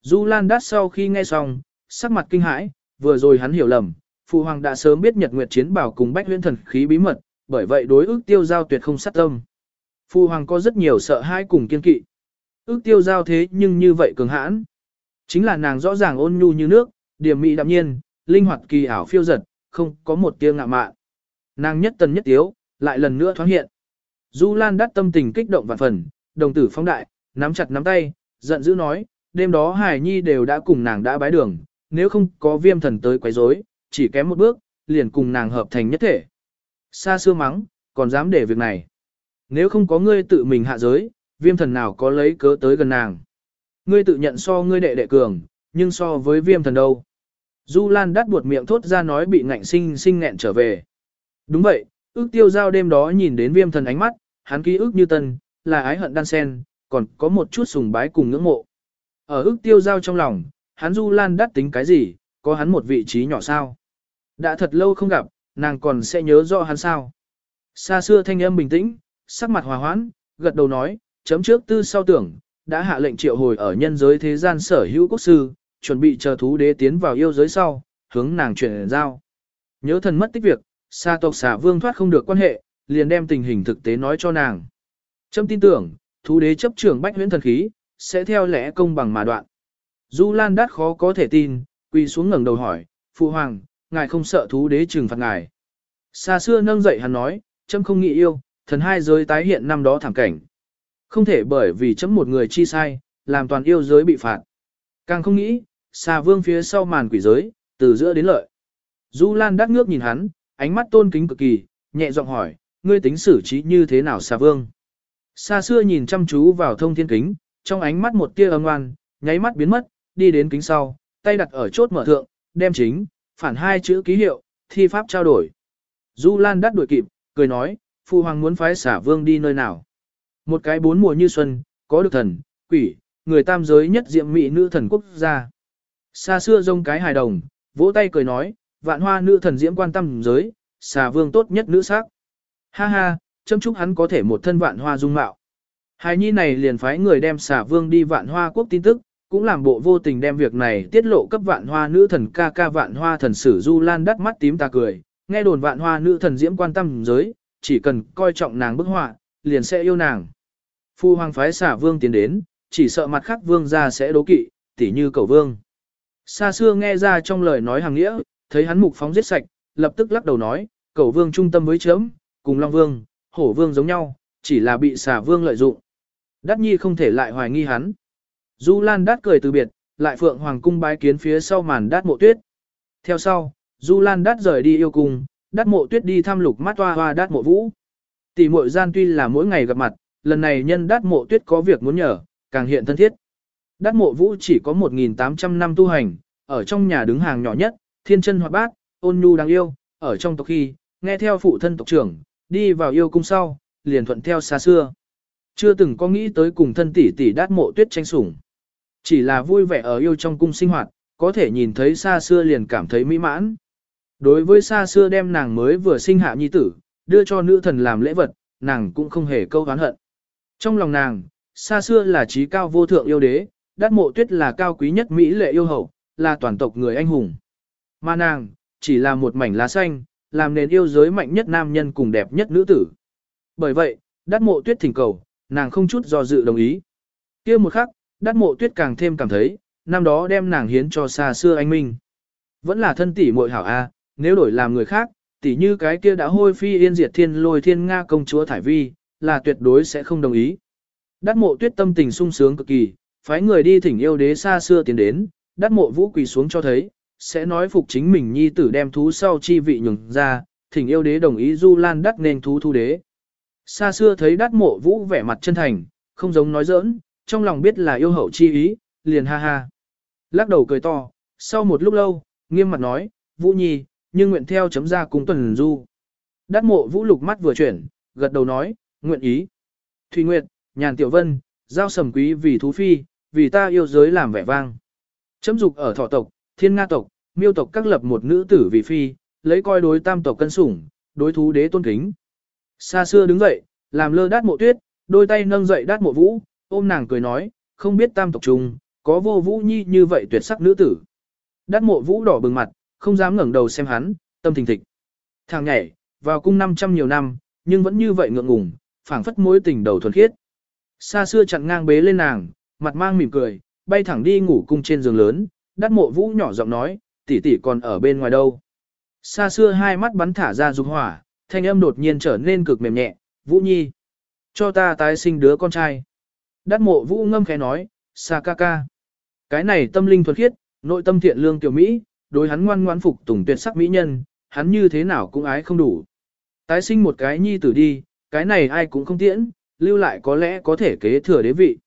Du Lan Đát sau khi nghe xong, sắc mặt kinh hãi, vừa rồi hắn hiểu lầm, Phụ Hoàng đã sớm biết Nhật Nguyệt Chiến Bảo cùng Bách Huyễn Thần Khí bí mật, bởi vậy đối ước tiêu giao tuyệt không sát tâm. Phu Hoàng có rất nhiều sợ hãi cùng kiên kỵ. Ước tiêu giao thế nhưng như vậy cường hãn. Chính là nàng rõ ràng ôn nhu như nước, điểm mị đạm nhiên, linh hoạt kỳ ảo phiêu giật, không có một tia ngạ mạn. Nàng nhất tần nhất tiếu, lại lần nữa thoáng hiện. Du Lan đắt tâm tình kích động vạn phần, đồng tử phong đại, nắm chặt nắm tay, giận dữ nói, đêm đó Hải Nhi đều đã cùng nàng đã bái đường, nếu không có viêm thần tới quấy rối, chỉ kém một bước, liền cùng nàng hợp thành nhất thể. Xa xưa mắng, còn dám để việc này. Nếu không có ngươi tự mình hạ giới, viêm thần nào có lấy cớ tới gần nàng. Ngươi tự nhận so ngươi đệ đệ cường, nhưng so với viêm thần đâu. Du Lan đắt buột miệng thốt ra nói bị ngạnh sinh sinh nghẹn trở về. Đúng vậy, ước tiêu giao đêm đó nhìn đến viêm thần ánh mắt, hắn ký ức như tân, là ái hận đan sen, còn có một chút sùng bái cùng ngưỡng mộ. Ở ước tiêu giao trong lòng, hắn Du Lan đắt tính cái gì, có hắn một vị trí nhỏ sao. Đã thật lâu không gặp, nàng còn sẽ nhớ rõ hắn sao. Xa xưa thanh âm bình tĩnh, sắc mặt hòa hoãn, gật đầu nói, chấm trước tư sau tưởng, đã hạ lệnh triệu hồi ở nhân giới thế gian sở hữu quốc sư, chuẩn bị chờ thú đế tiến vào yêu giới sau, hướng nàng chuyển giao. Nhớ thần mất tích việc, xa tộc xả vương thoát không được quan hệ, liền đem tình hình thực tế nói cho nàng. Chấm tin tưởng, thú đế chấp trưởng bách huyễn thần khí, sẽ theo lẽ công bằng mà đoạn. Du Lan đắt khó có thể tin, quỳ xuống ngẩng đầu hỏi, Phụ Hoàng, ngài không sợ thú đế trừng phạt ngài. Xa xưa nâng dậy hắn nói, chấm không nghĩ yêu, thần hai giới tái hiện năm đó thảm cảnh. Không thể bởi vì chấm một người chi sai, làm toàn yêu giới bị phạt. Càng không nghĩ, xà vương phía sau màn quỷ giới, từ giữa đến lợi. Du Lan đắc ngước nhìn hắn, ánh mắt tôn kính cực kỳ, nhẹ giọng hỏi, ngươi tính xử trí như thế nào xà vương? Xa xưa nhìn chăm chú vào thông thiên kính, trong ánh mắt một tia âm ngoan, nháy mắt biến mất, đi đến kính sau, tay đặt ở chốt mở thượng, đem chính, phản hai chữ ký hiệu, thi pháp trao đổi. Du Lan đắt đuổi kịp, cười nói, Phu Hoàng muốn phái xả vương đi nơi nào. Một cái bốn mùa như xuân, có được thần, quỷ, người tam giới nhất diệm mỹ nữ thần quốc gia. Xa xưa rông cái hài đồng, vỗ tay cười nói, vạn hoa nữ thần diễm quan tâm giới, xà vương tốt nhất nữ sắc. Ha ha, châm chúc hắn có thể một thân vạn hoa dung mạo. Hài nhi này liền phái người đem xả vương đi vạn hoa quốc tin tức, cũng làm bộ vô tình đem việc này tiết lộ cấp vạn hoa nữ thần ca ca vạn hoa thần sử Du Lan đắt mắt tím ta cười, nghe đồn vạn hoa nữ thần diễm quan tâm giới, chỉ cần coi trọng nàng bức họa, liền sẽ yêu nàng. Phu hoàng phái xả vương tiến đến, chỉ sợ mặt khác vương ra sẽ đố kỵ, tỉ như cầu vương. Xa xưa nghe ra trong lời nói hàng nghĩa, thấy hắn mục phóng giết sạch, lập tức lắc đầu nói, cầu vương trung tâm với chớm cùng long vương, hổ vương giống nhau, chỉ là bị xả vương lợi dụng. Đắt nhi không thể lại hoài nghi hắn. Du Lan đát cười từ biệt, lại phượng hoàng cung bái kiến phía sau màn đát mộ tuyết. Theo sau, Du Lan đát rời đi yêu cung, đát mộ tuyết đi thăm lục mắt hoa hoa đát mộ vũ. Tỷ muội gian tuy là mỗi ngày gặp mặt, lần này nhân đát mộ tuyết có việc muốn nhờ, càng hiện thân thiết. Đát mộ vũ chỉ có 1.800 năm tu hành, ở trong nhà đứng hàng nhỏ nhất, thiên chân hoạt bát, ôn nhu đáng yêu, ở trong tộc khi, nghe theo phụ thân tộc trưởng, đi vào yêu cung sau, liền thuận theo xa xưa. Chưa từng có nghĩ tới cùng thân tỷ tỷ đát mộ tuyết tranh sủng. Chỉ là vui vẻ ở yêu trong cung sinh hoạt, có thể nhìn thấy xa xưa liền cảm thấy mỹ mãn. Đối với xa xưa đem nàng mới vừa sinh hạ nhi tử, đưa cho nữ thần làm lễ vật, nàng cũng không hề câu hán hận. Trong lòng nàng, xa xưa là trí cao vô thượng yêu đế, đát mộ tuyết là cao quý nhất Mỹ lệ yêu hậu, là toàn tộc người anh hùng. Mà nàng, chỉ là một mảnh lá xanh, làm nền yêu giới mạnh nhất nam nhân cùng đẹp nhất nữ tử. Bởi vậy, đát mộ tuyết thỉnh cầu, nàng không chút do dự đồng ý. kia một khắc, đát mộ tuyết càng thêm cảm thấy, năm đó đem nàng hiến cho xa xưa anh Minh. Vẫn là thân tỷ muội hảo A, nếu đổi làm người khác, tỷ như cái kia đã hôi phi yên diệt thiên lôi thiên Nga công chúa Thải Vi, là tuyệt đối sẽ không đồng ý. Đát mộ tuyết tâm tình sung sướng cực kỳ, phái người đi thỉnh yêu đế xa xưa tiến đến, đát mộ vũ quỳ xuống cho thấy, sẽ nói phục chính mình nhi tử đem thú sau chi vị nhường ra, thỉnh yêu đế đồng ý du lan đắt nên thú thu đế. Xa xưa thấy đát mộ vũ vẻ mặt chân thành, không giống nói giỡn, trong lòng biết là yêu hậu chi ý, liền ha ha. Lắc đầu cười to, sau một lúc lâu, nghiêm mặt nói, Vũ Nhi, nhưng nguyện theo chấm ra cung tuần du. Đát mộ Vũ lục mắt vừa chuyển, gật đầu nói, nguyện ý. Thùy Nguyệt, Nhàn Tiểu Vân, giao sầm quý vì thú phi, vì ta yêu giới làm vẻ vang. Chấm dục ở thọ tộc, thiên nga tộc, miêu tộc các lập một nữ tử vì phi, lấy coi đối tam tộc cân sủng, đối thú đế tôn kính. Xa xưa đứng dậy, làm lơ đát mộ tuyết, đôi tay nâng dậy đát mộ vũ, ôm nàng cười nói, không biết tam tộc chung, có vô vũ nhi như vậy tuyệt sắc nữ tử. Đát mộ vũ đỏ bừng mặt, không dám ngẩng đầu xem hắn, tâm thình thịch. Thằng nhảy, vào cung 500 nhiều năm, nhưng vẫn như vậy ngượng ngùng, phảng phất mối tình đầu thuần khiết. Xa xưa chặn ngang bế lên nàng, mặt mang mỉm cười, bay thẳng đi ngủ cung trên giường lớn, đát mộ vũ nhỏ giọng nói, tỷ tỷ còn ở bên ngoài đâu. Xa xưa hai mắt bắn thả ra dục hỏa, thanh âm đột nhiên trở nên cực mềm nhẹ, vũ nhi. Cho ta tái sinh đứa con trai. Đát mộ vũ ngâm khẽ nói, xa ca ca. Cái này tâm linh thuần khiết, nội tâm thiện lương tiểu Mỹ, đối hắn ngoan ngoãn phục tùng tuyệt sắc mỹ nhân, hắn như thế nào cũng ái không đủ. Tái sinh một cái nhi tử đi, cái này ai cũng không tiễn, lưu lại có lẽ có thể kế thừa đế vị.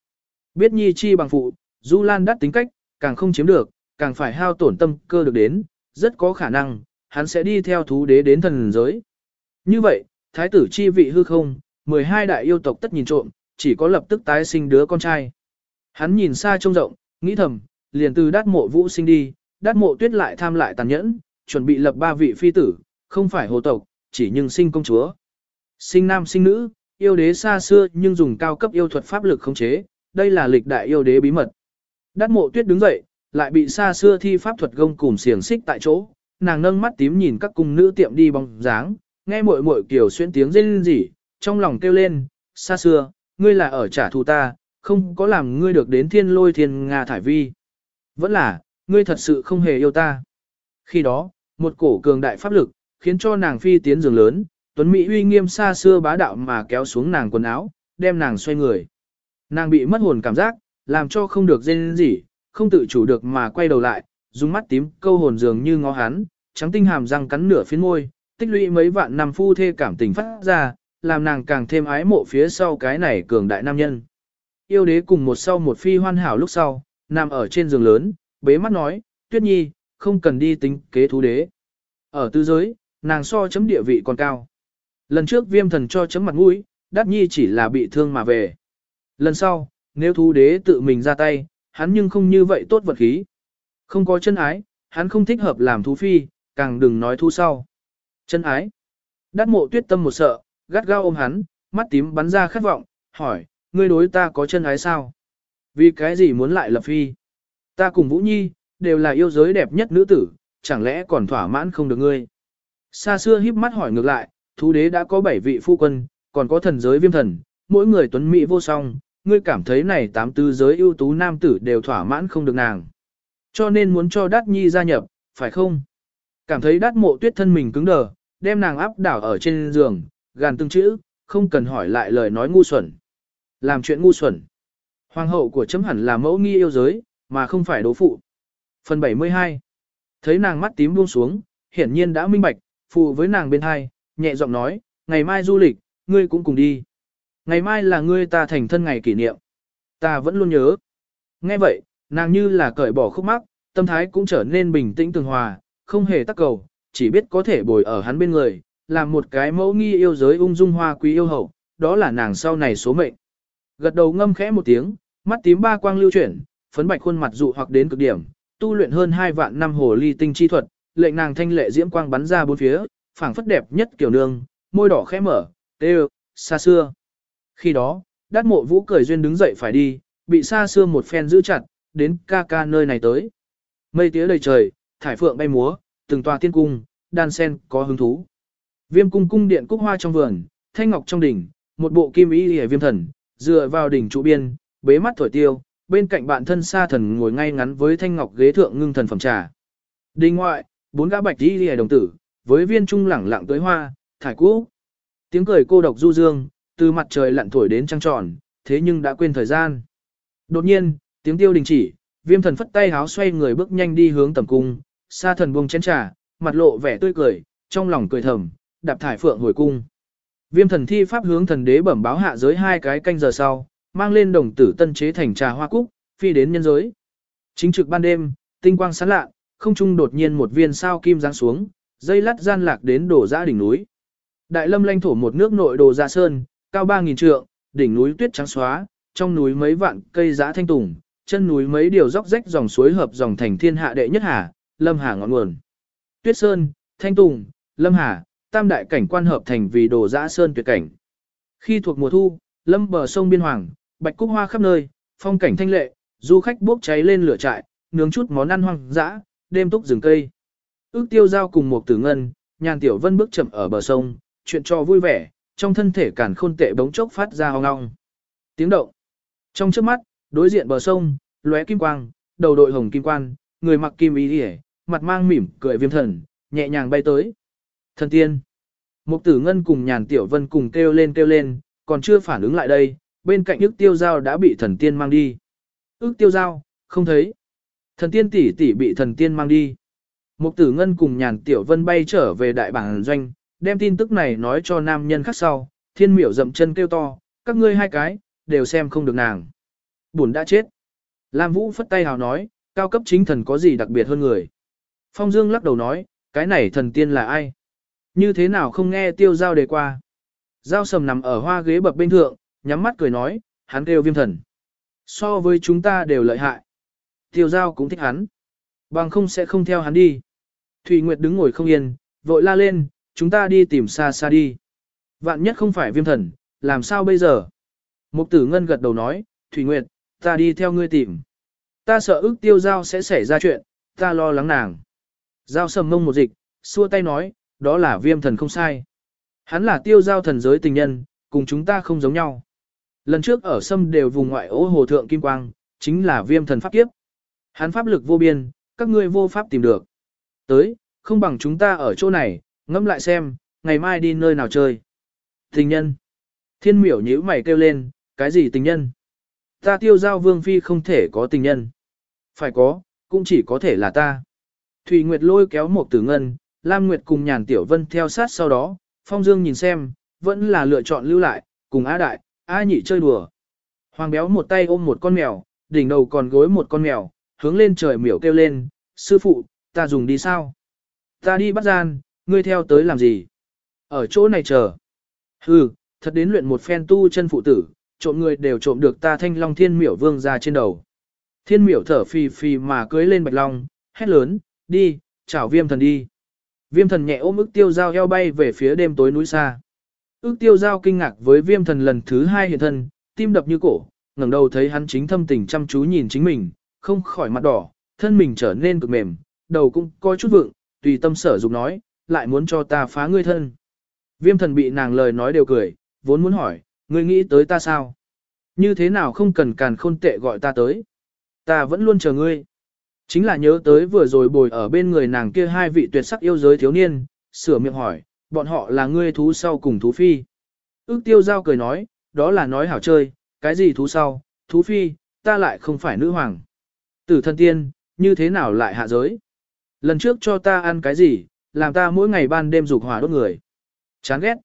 Biết nhi chi bằng phụ, Du Lan đắt tính cách, càng không chiếm được, càng phải hao tổn tâm cơ được đến, rất có khả năng, hắn sẽ đi theo thú đế đến thần giới. Như vậy, thái tử chi vị hư không, 12 đại yêu tộc tất nhìn trộm, chỉ có lập tức tái sinh đứa con trai. Hắn nhìn xa trông rộng, nghĩ thầm, liền từ đát mộ vũ sinh đi, đát mộ tuyết lại tham lại tàn nhẫn, chuẩn bị lập ba vị phi tử, không phải hồ tộc, chỉ nhưng sinh công chúa. Sinh nam sinh nữ, yêu đế xa xưa nhưng dùng cao cấp yêu thuật pháp lực khống chế, đây là lịch đại yêu đế bí mật. Đát mộ tuyết đứng dậy, lại bị xa xưa thi pháp thuật gông cùm xiềng xích tại chỗ, nàng nâng mắt tím nhìn các cung nữ tiệm đi bóng dáng, nghe muội muội kiểu xuyên tiếng rên rỉ, trong lòng kêu lên, xa xưa, ngươi là ở trả thù ta, không có làm ngươi được đến thiên lôi thiên Nga thải vi. Vẫn là, ngươi thật sự không hề yêu ta. Khi đó, một cổ cường đại pháp lực, khiến cho nàng phi tiến giường lớn, tuấn Mỹ uy nghiêm xa xưa bá đạo mà kéo xuống nàng quần áo, đem nàng xoay người. Nàng bị mất hồn cảm giác, làm cho không được dên gì, không tự chủ được mà quay đầu lại, dùng mắt tím câu hồn dường như ngó hắn, trắng tinh hàm răng cắn nửa phiến môi, tích lũy mấy vạn năm phu thê cảm tình phát ra, làm nàng càng thêm ái mộ phía sau cái này cường đại nam nhân. Yêu đế cùng một sau một phi hoàn hảo lúc sau, nằm ở trên giường lớn, bế mắt nói, tuyết nhi, không cần đi tính kế thú đế. Ở tư giới, nàng so chấm địa vị còn cao. Lần trước viêm thần cho chấm mặt mũi, đát nhi chỉ là bị thương mà về. Lần sau, nếu thú đế tự mình ra tay, hắn nhưng không như vậy tốt vật khí. Không có chân ái, hắn không thích hợp làm thú phi, càng đừng nói thú sau. Chân ái. Đát mộ tuyết tâm một sợ, gắt gao ôm hắn, mắt tím bắn ra khát vọng, hỏi, ngươi đối ta có chân ái sao? Vì cái gì muốn lại lập phi? Ta cùng Vũ Nhi, đều là yêu giới đẹp nhất nữ tử, chẳng lẽ còn thỏa mãn không được ngươi? Xa xưa híp mắt hỏi ngược lại, thú đế đã có bảy vị phu quân, còn có thần giới viêm thần, mỗi người tuấn mỹ vô song, ngươi cảm thấy này tám tư giới ưu tú nam tử đều thỏa mãn không được nàng. Cho nên muốn cho Đát Nhi gia nhập, phải không? Cảm thấy Đát mộ tuyết thân mình cứng đờ, đem nàng áp đảo ở trên giường, gàn từng chữ, không cần hỏi lại lời nói ngu xuẩn. Làm chuyện ngu xuẩn. Hoàng hậu của chấm hẳn là mẫu nghi yêu giới, mà không phải đố phụ. Phần 72 Thấy nàng mắt tím buông xuống, hiển nhiên đã minh bạch, phụ với nàng bên hai, nhẹ giọng nói, ngày mai du lịch, ngươi cũng cùng đi. Ngày mai là ngươi ta thành thân ngày kỷ niệm. Ta vẫn luôn nhớ. Nghe vậy, nàng như là cởi bỏ khúc mắc, tâm thái cũng trở nên bình tĩnh tường hòa, không hề tắc cầu, chỉ biết có thể bồi ở hắn bên người, làm một cái mẫu nghi yêu giới ung dung hoa quý yêu hậu, đó là nàng sau này số mệnh. Gật đầu ngâm khẽ một tiếng, mắt tím ba quang lưu chuyển, phấn bạch khuôn mặt dụ hoặc đến cực điểm, tu luyện hơn hai vạn năm hồ ly tinh chi thuật, lệnh nàng thanh lệ diễm quang bắn ra bốn phía, phảng phất đẹp nhất kiểu nương, môi đỏ khẽ mở, tê xa xưa. Khi đó, đát mộ vũ cười duyên đứng dậy phải đi, bị xa xưa một phen giữ chặt, đến ca ca nơi này tới. Mây tía đầy trời, thải phượng bay múa, từng tòa tiên cung, đan sen có hứng thú. Viêm cung cung điện cúc hoa trong vườn, thanh ngọc trong đỉnh, một bộ kim y hề viêm thần, dựa vào đỉnh trụ biên, bế mắt thổi tiêu, bên cạnh bạn thân sa thần ngồi ngay ngắn với thanh ngọc ghế thượng ngưng thần phẩm trà. đình ngoại, bốn gã bạch đi lìa đồng tử, với viên trung lẳng lặng tới hoa, thải cũ. Tiếng cười cô độc du dương, từ mặt trời lặn thổi đến trăng tròn, thế nhưng đã quên thời gian. Đột nhiên, tiếng tiêu đình chỉ, viêm thần phất tay háo xoay người bước nhanh đi hướng tầm cung, sa thần buông chén trà, mặt lộ vẻ tươi cười, trong lòng cười thầm, đạp thải phượng hồi cung. Viêm thần thi pháp hướng thần đế bẩm báo hạ giới hai cái canh giờ sau, mang lên đồng tử tân chế thành trà hoa cúc, phi đến nhân giới. Chính trực ban đêm, tinh quang sáng lạ, không trung đột nhiên một viên sao kim giáng xuống, dây lắt gian lạc đến đổ ra đỉnh núi. Đại lâm lanh thổ một nước nội đồ ra sơn, cao 3.000 trượng, đỉnh núi tuyết trắng xóa, trong núi mấy vạn cây giã thanh tùng, chân núi mấy điều dốc rách dòng suối hợp dòng thành thiên hạ đệ nhất hà, lâm hà ngọn nguồn. Tuyết sơn, thanh tùng, lâm hà, tam đại cảnh quan hợp thành vì đồ giã sơn tuyệt cảnh. Khi thuộc mùa thu, lâm bờ sông biên hoàng, bạch cúc hoa khắp nơi, phong cảnh thanh lệ, du khách bốc cháy lên lửa trại, nướng chút món ăn hoang dã, đêm túc rừng cây. Ước tiêu giao cùng một tử ngân, nhàn tiểu vân bước chậm ở bờ sông, chuyện cho vui vẻ, trong thân thể cản khôn tệ bóng chốc phát ra hong ong. Tiếng động. Trong trước mắt, đối diện bờ sông, lóe kim quang, đầu đội hồng kim quan, người mặc kim y điề, mặt mang mỉm cười viêm thần, nhẹ nhàng bay tới. Thần tiên. Mục tử ngân cùng nhàn tiểu vân cùng kêu lên kêu lên, còn chưa phản ứng lại đây, bên cạnh ức tiêu giao đã bị thần tiên mang đi. ước tiêu giao, không thấy. Thần tiên tỷ tỷ bị thần tiên mang đi. Mục tử ngân cùng nhàn tiểu vân bay trở về đại bản doanh, đem tin tức này nói cho nam nhân khác sau, thiên miểu dậm chân kêu to, các ngươi hai cái, đều xem không được nàng. Buồn đã chết. Lam Vũ phất tay hào nói, cao cấp chính thần có gì đặc biệt hơn người. Phong Dương lắc đầu nói, cái này thần tiên là ai? Như thế nào không nghe tiêu giao đề qua? Giao sầm nằm ở hoa ghế bập bên thượng, nhắm mắt cười nói, hắn kêu viêm thần. So với chúng ta đều lợi hại. Tiêu giao cũng thích hắn. Bằng không sẽ không theo hắn đi. Thủy Nguyệt đứng ngồi không yên, vội la lên, chúng ta đi tìm xa xa đi. Vạn nhất không phải viêm thần, làm sao bây giờ? Mục tử ngân gật đầu nói, Thủy Nguyệt, ta đi theo ngươi tìm. Ta sợ ức tiêu giao sẽ xảy ra chuyện, ta lo lắng nàng. Giao sầm mông một dịch, xua tay nói, đó là viêm thần không sai. Hắn là tiêu giao thần giới tình nhân, cùng chúng ta không giống nhau. Lần trước ở sâm đều vùng ngoại ô hồ thượng kim quang, chính là viêm thần pháp kiếp. Hắn pháp lực vô biên, các ngươi vô pháp tìm được. Tới, không bằng chúng ta ở chỗ này, ngẫm lại xem, ngày mai đi nơi nào chơi. Tình nhân. Thiên miểu nhíu mày kêu lên, cái gì tình nhân? Ta tiêu giao vương phi không thể có tình nhân. Phải có, cũng chỉ có thể là ta. Thủy Nguyệt lôi kéo một tử ngân, Lam Nguyệt cùng nhàn tiểu vân theo sát sau đó, Phong Dương nhìn xem, vẫn là lựa chọn lưu lại, cùng Á Đại, A Nhị chơi đùa. Hoàng béo một tay ôm một con mèo, đỉnh đầu còn gối một con mèo, hướng lên trời miểu kêu lên, sư phụ, ta dùng đi sao? Ta đi bắt gian, ngươi theo tới làm gì? Ở chỗ này chờ. Hừ, thật đến luyện một phen tu chân phụ tử, trộm người đều trộm được ta thanh long thiên miểu vương ra trên đầu. Thiên miểu thở phì phì mà cưới lên bạch long, hét lớn, đi, chào viêm thần đi. Viêm thần nhẹ ôm ức tiêu dao eo bay về phía đêm tối núi xa. Ước tiêu giao kinh ngạc với viêm thần lần thứ hai hiện thân, tim đập như cổ, ngẩng đầu thấy hắn chính thâm tình chăm chú nhìn chính mình, không khỏi mặt đỏ, thân mình trở nên cực mềm, đầu cũng có chút vượng, tùy tâm sở dục nói, lại muốn cho ta phá ngươi thân. Viêm thần bị nàng lời nói đều cười, vốn muốn hỏi, ngươi nghĩ tới ta sao? Như thế nào không cần càn khôn tệ gọi ta tới? Ta vẫn luôn chờ ngươi. Chính là nhớ tới vừa rồi bồi ở bên người nàng kia hai vị tuyệt sắc yêu giới thiếu niên, sửa miệng hỏi, bọn họ là ngươi thú sau cùng thú phi. Ước tiêu giao cười nói, đó là nói hảo chơi, cái gì thú sau, thú phi, ta lại không phải nữ hoàng. Tử thân tiên, như thế nào lại hạ giới? Lần trước cho ta ăn cái gì, làm ta mỗi ngày ban đêm dục hỏa đốt người. Chán ghét.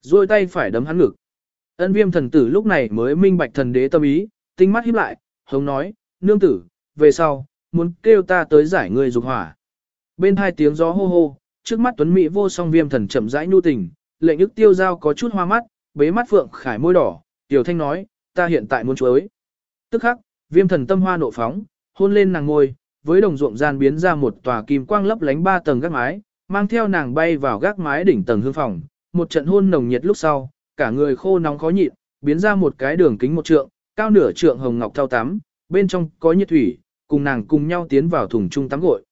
Rồi tay phải đấm hắn ngực. Ân viêm thần tử lúc này mới minh bạch thần đế tâm ý, tinh mắt híp lại, hống nói, nương tử, về sau, muốn kêu ta tới giải ngươi dục hỏa. Bên hai tiếng gió hô hô, trước mắt tuấn mỹ vô song viêm thần chậm rãi nhu tình, lệnh ức tiêu giao có chút hoa mắt, bế mắt phượng khải môi đỏ, tiểu thanh nói, ta hiện tại muốn chuối. Tức khắc, viêm thần tâm hoa nộ phóng, hôn lên nàng ngôi, với đồng ruộng gian biến ra một tòa kim quang lấp lánh ba tầng gác mái, mang theo nàng bay vào gác mái đỉnh tầng hương phòng, một trận hôn nồng nhiệt lúc sau, cả người khô nóng khó nhịn, biến ra một cái đường kính một trượng, cao nửa trượng hồng ngọc thao tắm, bên trong có nhiệt thủy, cùng nàng cùng nhau tiến vào thùng trung tắm gội.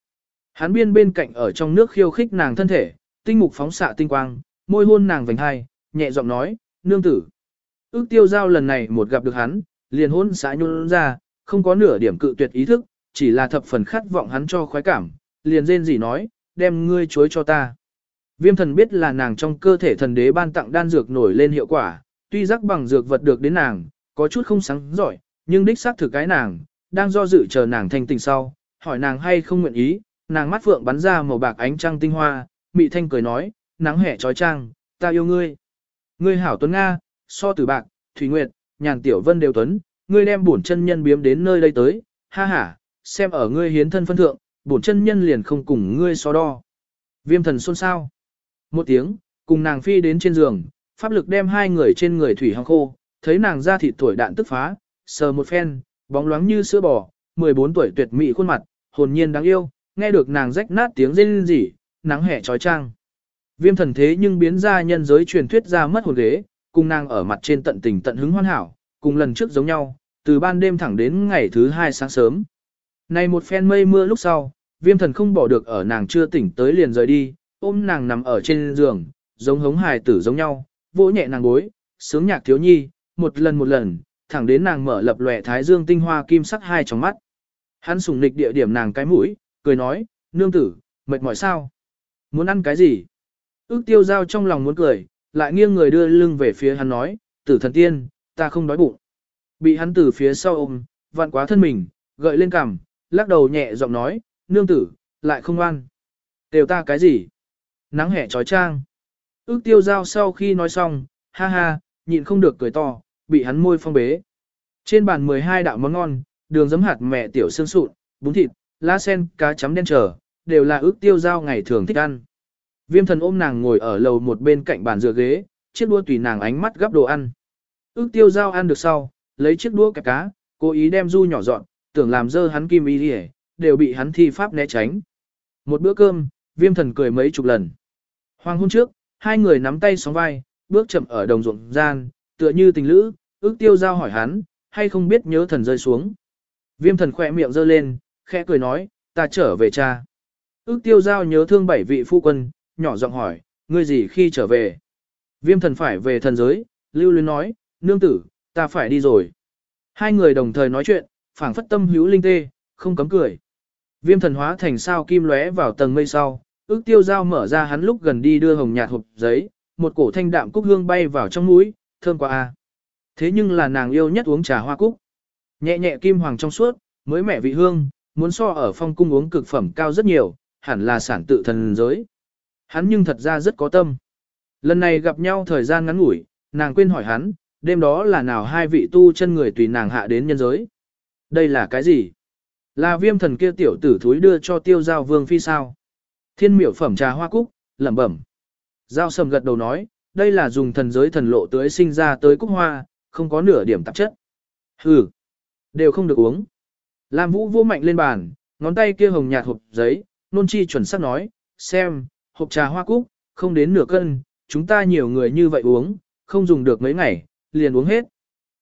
Hắn biên bên cạnh ở trong nước khiêu khích nàng thân thể, tinh mục phóng xạ tinh quang, môi hôn nàng vành hai, nhẹ giọng nói, nương tử. Ước tiêu giao lần này một gặp được hắn, liền hôn xã nhôn ra, không có nửa điểm cự tuyệt ý thức, chỉ là thập phần khát vọng hắn cho khoái cảm, liền rên gì nói, đem ngươi chối cho ta. Viêm thần biết là nàng trong cơ thể thần đế ban tặng đan dược nổi lên hiệu quả, tuy rắc bằng dược vật được đến nàng, có chút không sáng giỏi, nhưng đích xác thử cái nàng, đang do dự chờ nàng thành tình sau, hỏi nàng hay không nguyện ý, nàng mắt phượng bắn ra màu bạc ánh trăng tinh hoa, mị thanh cười nói, nắng hẻ trói trang, ta yêu ngươi. Ngươi hảo tuấn Nga, so tử bạc, thủy nguyệt, nhàn tiểu vân đều tuấn, ngươi đem bổn chân nhân biếm đến nơi đây tới, ha ha, xem ở ngươi hiến thân phân thượng, bổn chân nhân liền không cùng ngươi so đo. Viêm thần xôn xao. Một tiếng, cùng nàng phi đến trên giường, pháp lực đem hai người trên người thủy hăng khô, thấy nàng ra thịt tuổi đạn tức phá, sờ một phen, bóng loáng như sữa bò, 14 tuổi tuyệt mỹ khuôn mặt, hồn nhiên đáng yêu, nghe được nàng rách nát tiếng rên rỉ, nắng hẻ trói trang. Viêm thần thế nhưng biến ra nhân giới truyền thuyết ra mất hồn ghế, cùng nàng ở mặt trên tận tình tận hứng hoàn hảo, cùng lần trước giống nhau, từ ban đêm thẳng đến ngày thứ hai sáng sớm. Này một phen mây mưa lúc sau, viêm thần không bỏ được ở nàng chưa tỉnh tới liền rời đi, ôm nàng nằm ở trên giường, giống hống hài tử giống nhau, vỗ nhẹ nàng gối, sướng nhạc thiếu nhi, một lần một lần, thẳng đến nàng mở lập lòe thái dương tinh hoa kim sắc hai trong mắt. Hắn sùng nịch địa điểm nàng cái mũi, cười nói, nương tử, mệt mỏi sao? Muốn ăn cái gì? Ước tiêu giao trong lòng muốn cười, lại nghiêng người đưa lưng về phía hắn nói, tử thần tiên, ta không đói bụng. Bị hắn từ phía sau ôm, vặn quá thân mình, gợi lên cằm, lắc đầu nhẹ giọng nói, nương tử, lại không ăn. Đều ta cái gì? Nắng hẻ trói trang. Ước tiêu giao sau khi nói xong, ha ha, nhịn không được cười to, bị hắn môi phong bế. Trên bàn 12 đạo món ngon, đường giấm hạt mẹ tiểu xương sụn, bún thịt, lá sen, cá chấm đen trở, đều là ước tiêu giao ngày thường thích ăn. Viêm thần ôm nàng ngồi ở lầu một bên cạnh bàn dựa ghế, chiếc đũa tùy nàng ánh mắt gắp đồ ăn. Ước tiêu giao ăn được sau, lấy chiếc đũa kẹp cá, cố ý đem du nhỏ dọn, tưởng làm dơ hắn kim y đi đều bị hắn thi pháp né tránh. Một bữa cơm, viêm thần cười mấy chục lần. Hoàng hôn trước, hai người nắm tay sóng vai, bước chậm ở đồng ruộng gian, tựa như tình lữ, ước tiêu giao hỏi hắn, hay không biết nhớ thần rơi xuống. Viêm thần khỏe miệng giơ lên, khẽ cười nói, ta trở về cha. Ước tiêu giao nhớ thương bảy vị phu quân, nhỏ giọng hỏi, ngươi gì khi trở về? Viêm thần phải về thần giới, lưu luyến nói, nương tử, ta phải đi rồi. Hai người đồng thời nói chuyện, phảng phất tâm hữu linh tê, không cấm cười. Viêm thần hóa thành sao kim lóe vào tầng mây sau, ước tiêu giao mở ra hắn lúc gần đi đưa hồng nhạt hộp giấy, một cổ thanh đạm cúc hương bay vào trong mũi, thơm quá a. Thế nhưng là nàng yêu nhất uống trà hoa cúc. Nhẹ nhẹ kim hoàng trong suốt, mới mẻ vị hương, muốn so ở phong cung uống cực phẩm cao rất nhiều, hẳn là sản tự thần giới. Hắn nhưng thật ra rất có tâm. Lần này gặp nhau thời gian ngắn ngủi, nàng quên hỏi hắn, đêm đó là nào hai vị tu chân người tùy nàng hạ đến nhân giới. Đây là cái gì? Là viêm thần kia tiểu tử thúi đưa cho tiêu giao vương phi sao? Thiên miểu phẩm trà hoa cúc, lẩm bẩm. Giao sầm gật đầu nói, đây là dùng thần giới thần lộ tưới sinh ra tới cúc hoa, không có nửa điểm tạp chất. Hừ, đều không được uống. Lam Vũ vô mạnh lên bàn, ngón tay kia hồng nhạt hộp giấy, nôn chi chuẩn xác nói, xem, hộp trà hoa cúc, không đến nửa cân, chúng ta nhiều người như vậy uống, không dùng được mấy ngày, liền uống hết.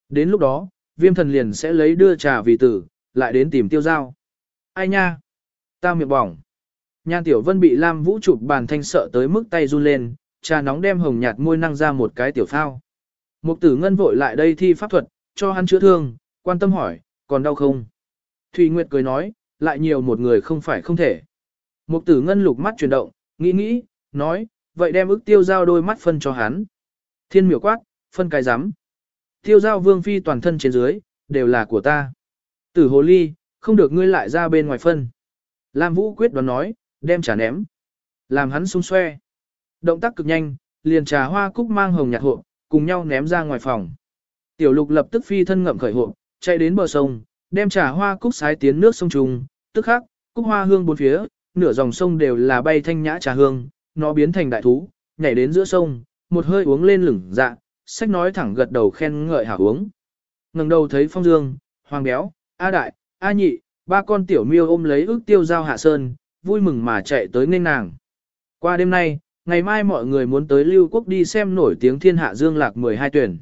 Đến lúc đó, viêm thần liền sẽ lấy đưa trà vì tử, lại đến tìm tiêu giao. Ai nha? Ta miệng bỏng. Nhan Tiểu Vân bị Lam Vũ chụp bàn thanh sợ tới mức tay run lên, trà nóng đem hồng nhạt môi năng ra một cái tiểu phao. Mục tử ngân vội lại đây thi pháp thuật, cho hắn chữa thương, quan tâm hỏi, còn đau không? Thùy Nguyệt cười nói, lại nhiều một người không phải không thể. Mục tử ngân lục mắt chuyển động, nghĩ nghĩ, nói, vậy đem ức tiêu giao đôi mắt phân cho hắn. Thiên miểu quát, phân cái rắm Tiêu giao vương phi toàn thân trên dưới, đều là của ta. Tử hồ ly, không được ngươi lại ra bên ngoài phân. Lam Vũ quyết đoán nói, đem trà ném. Làm hắn sung xoe. Động tác cực nhanh, liền trà hoa cúc mang hồng nhạt hộ, cùng nhau ném ra ngoài phòng. Tiểu lục lập tức phi thân ngậm khởi hộ, chạy đến bờ sông, đem trà hoa cúc sái tiến nước sông trùng, tức khắc, cúc hoa hương bốn phía, nửa dòng sông đều là bay thanh nhã trà hương, nó biến thành đại thú, nhảy đến giữa sông, một hơi uống lên lửng dạ, sách nói thẳng gật đầu khen ngợi hảo uống. ngẩng đầu thấy phong dương, hoàng béo, a đại, a nhị, ba con tiểu miêu ôm lấy ước tiêu giao hạ sơn, vui mừng mà chạy tới nên nàng. Qua đêm nay, ngày mai mọi người muốn tới lưu quốc đi xem nổi tiếng thiên hạ dương lạc 12 tuyển.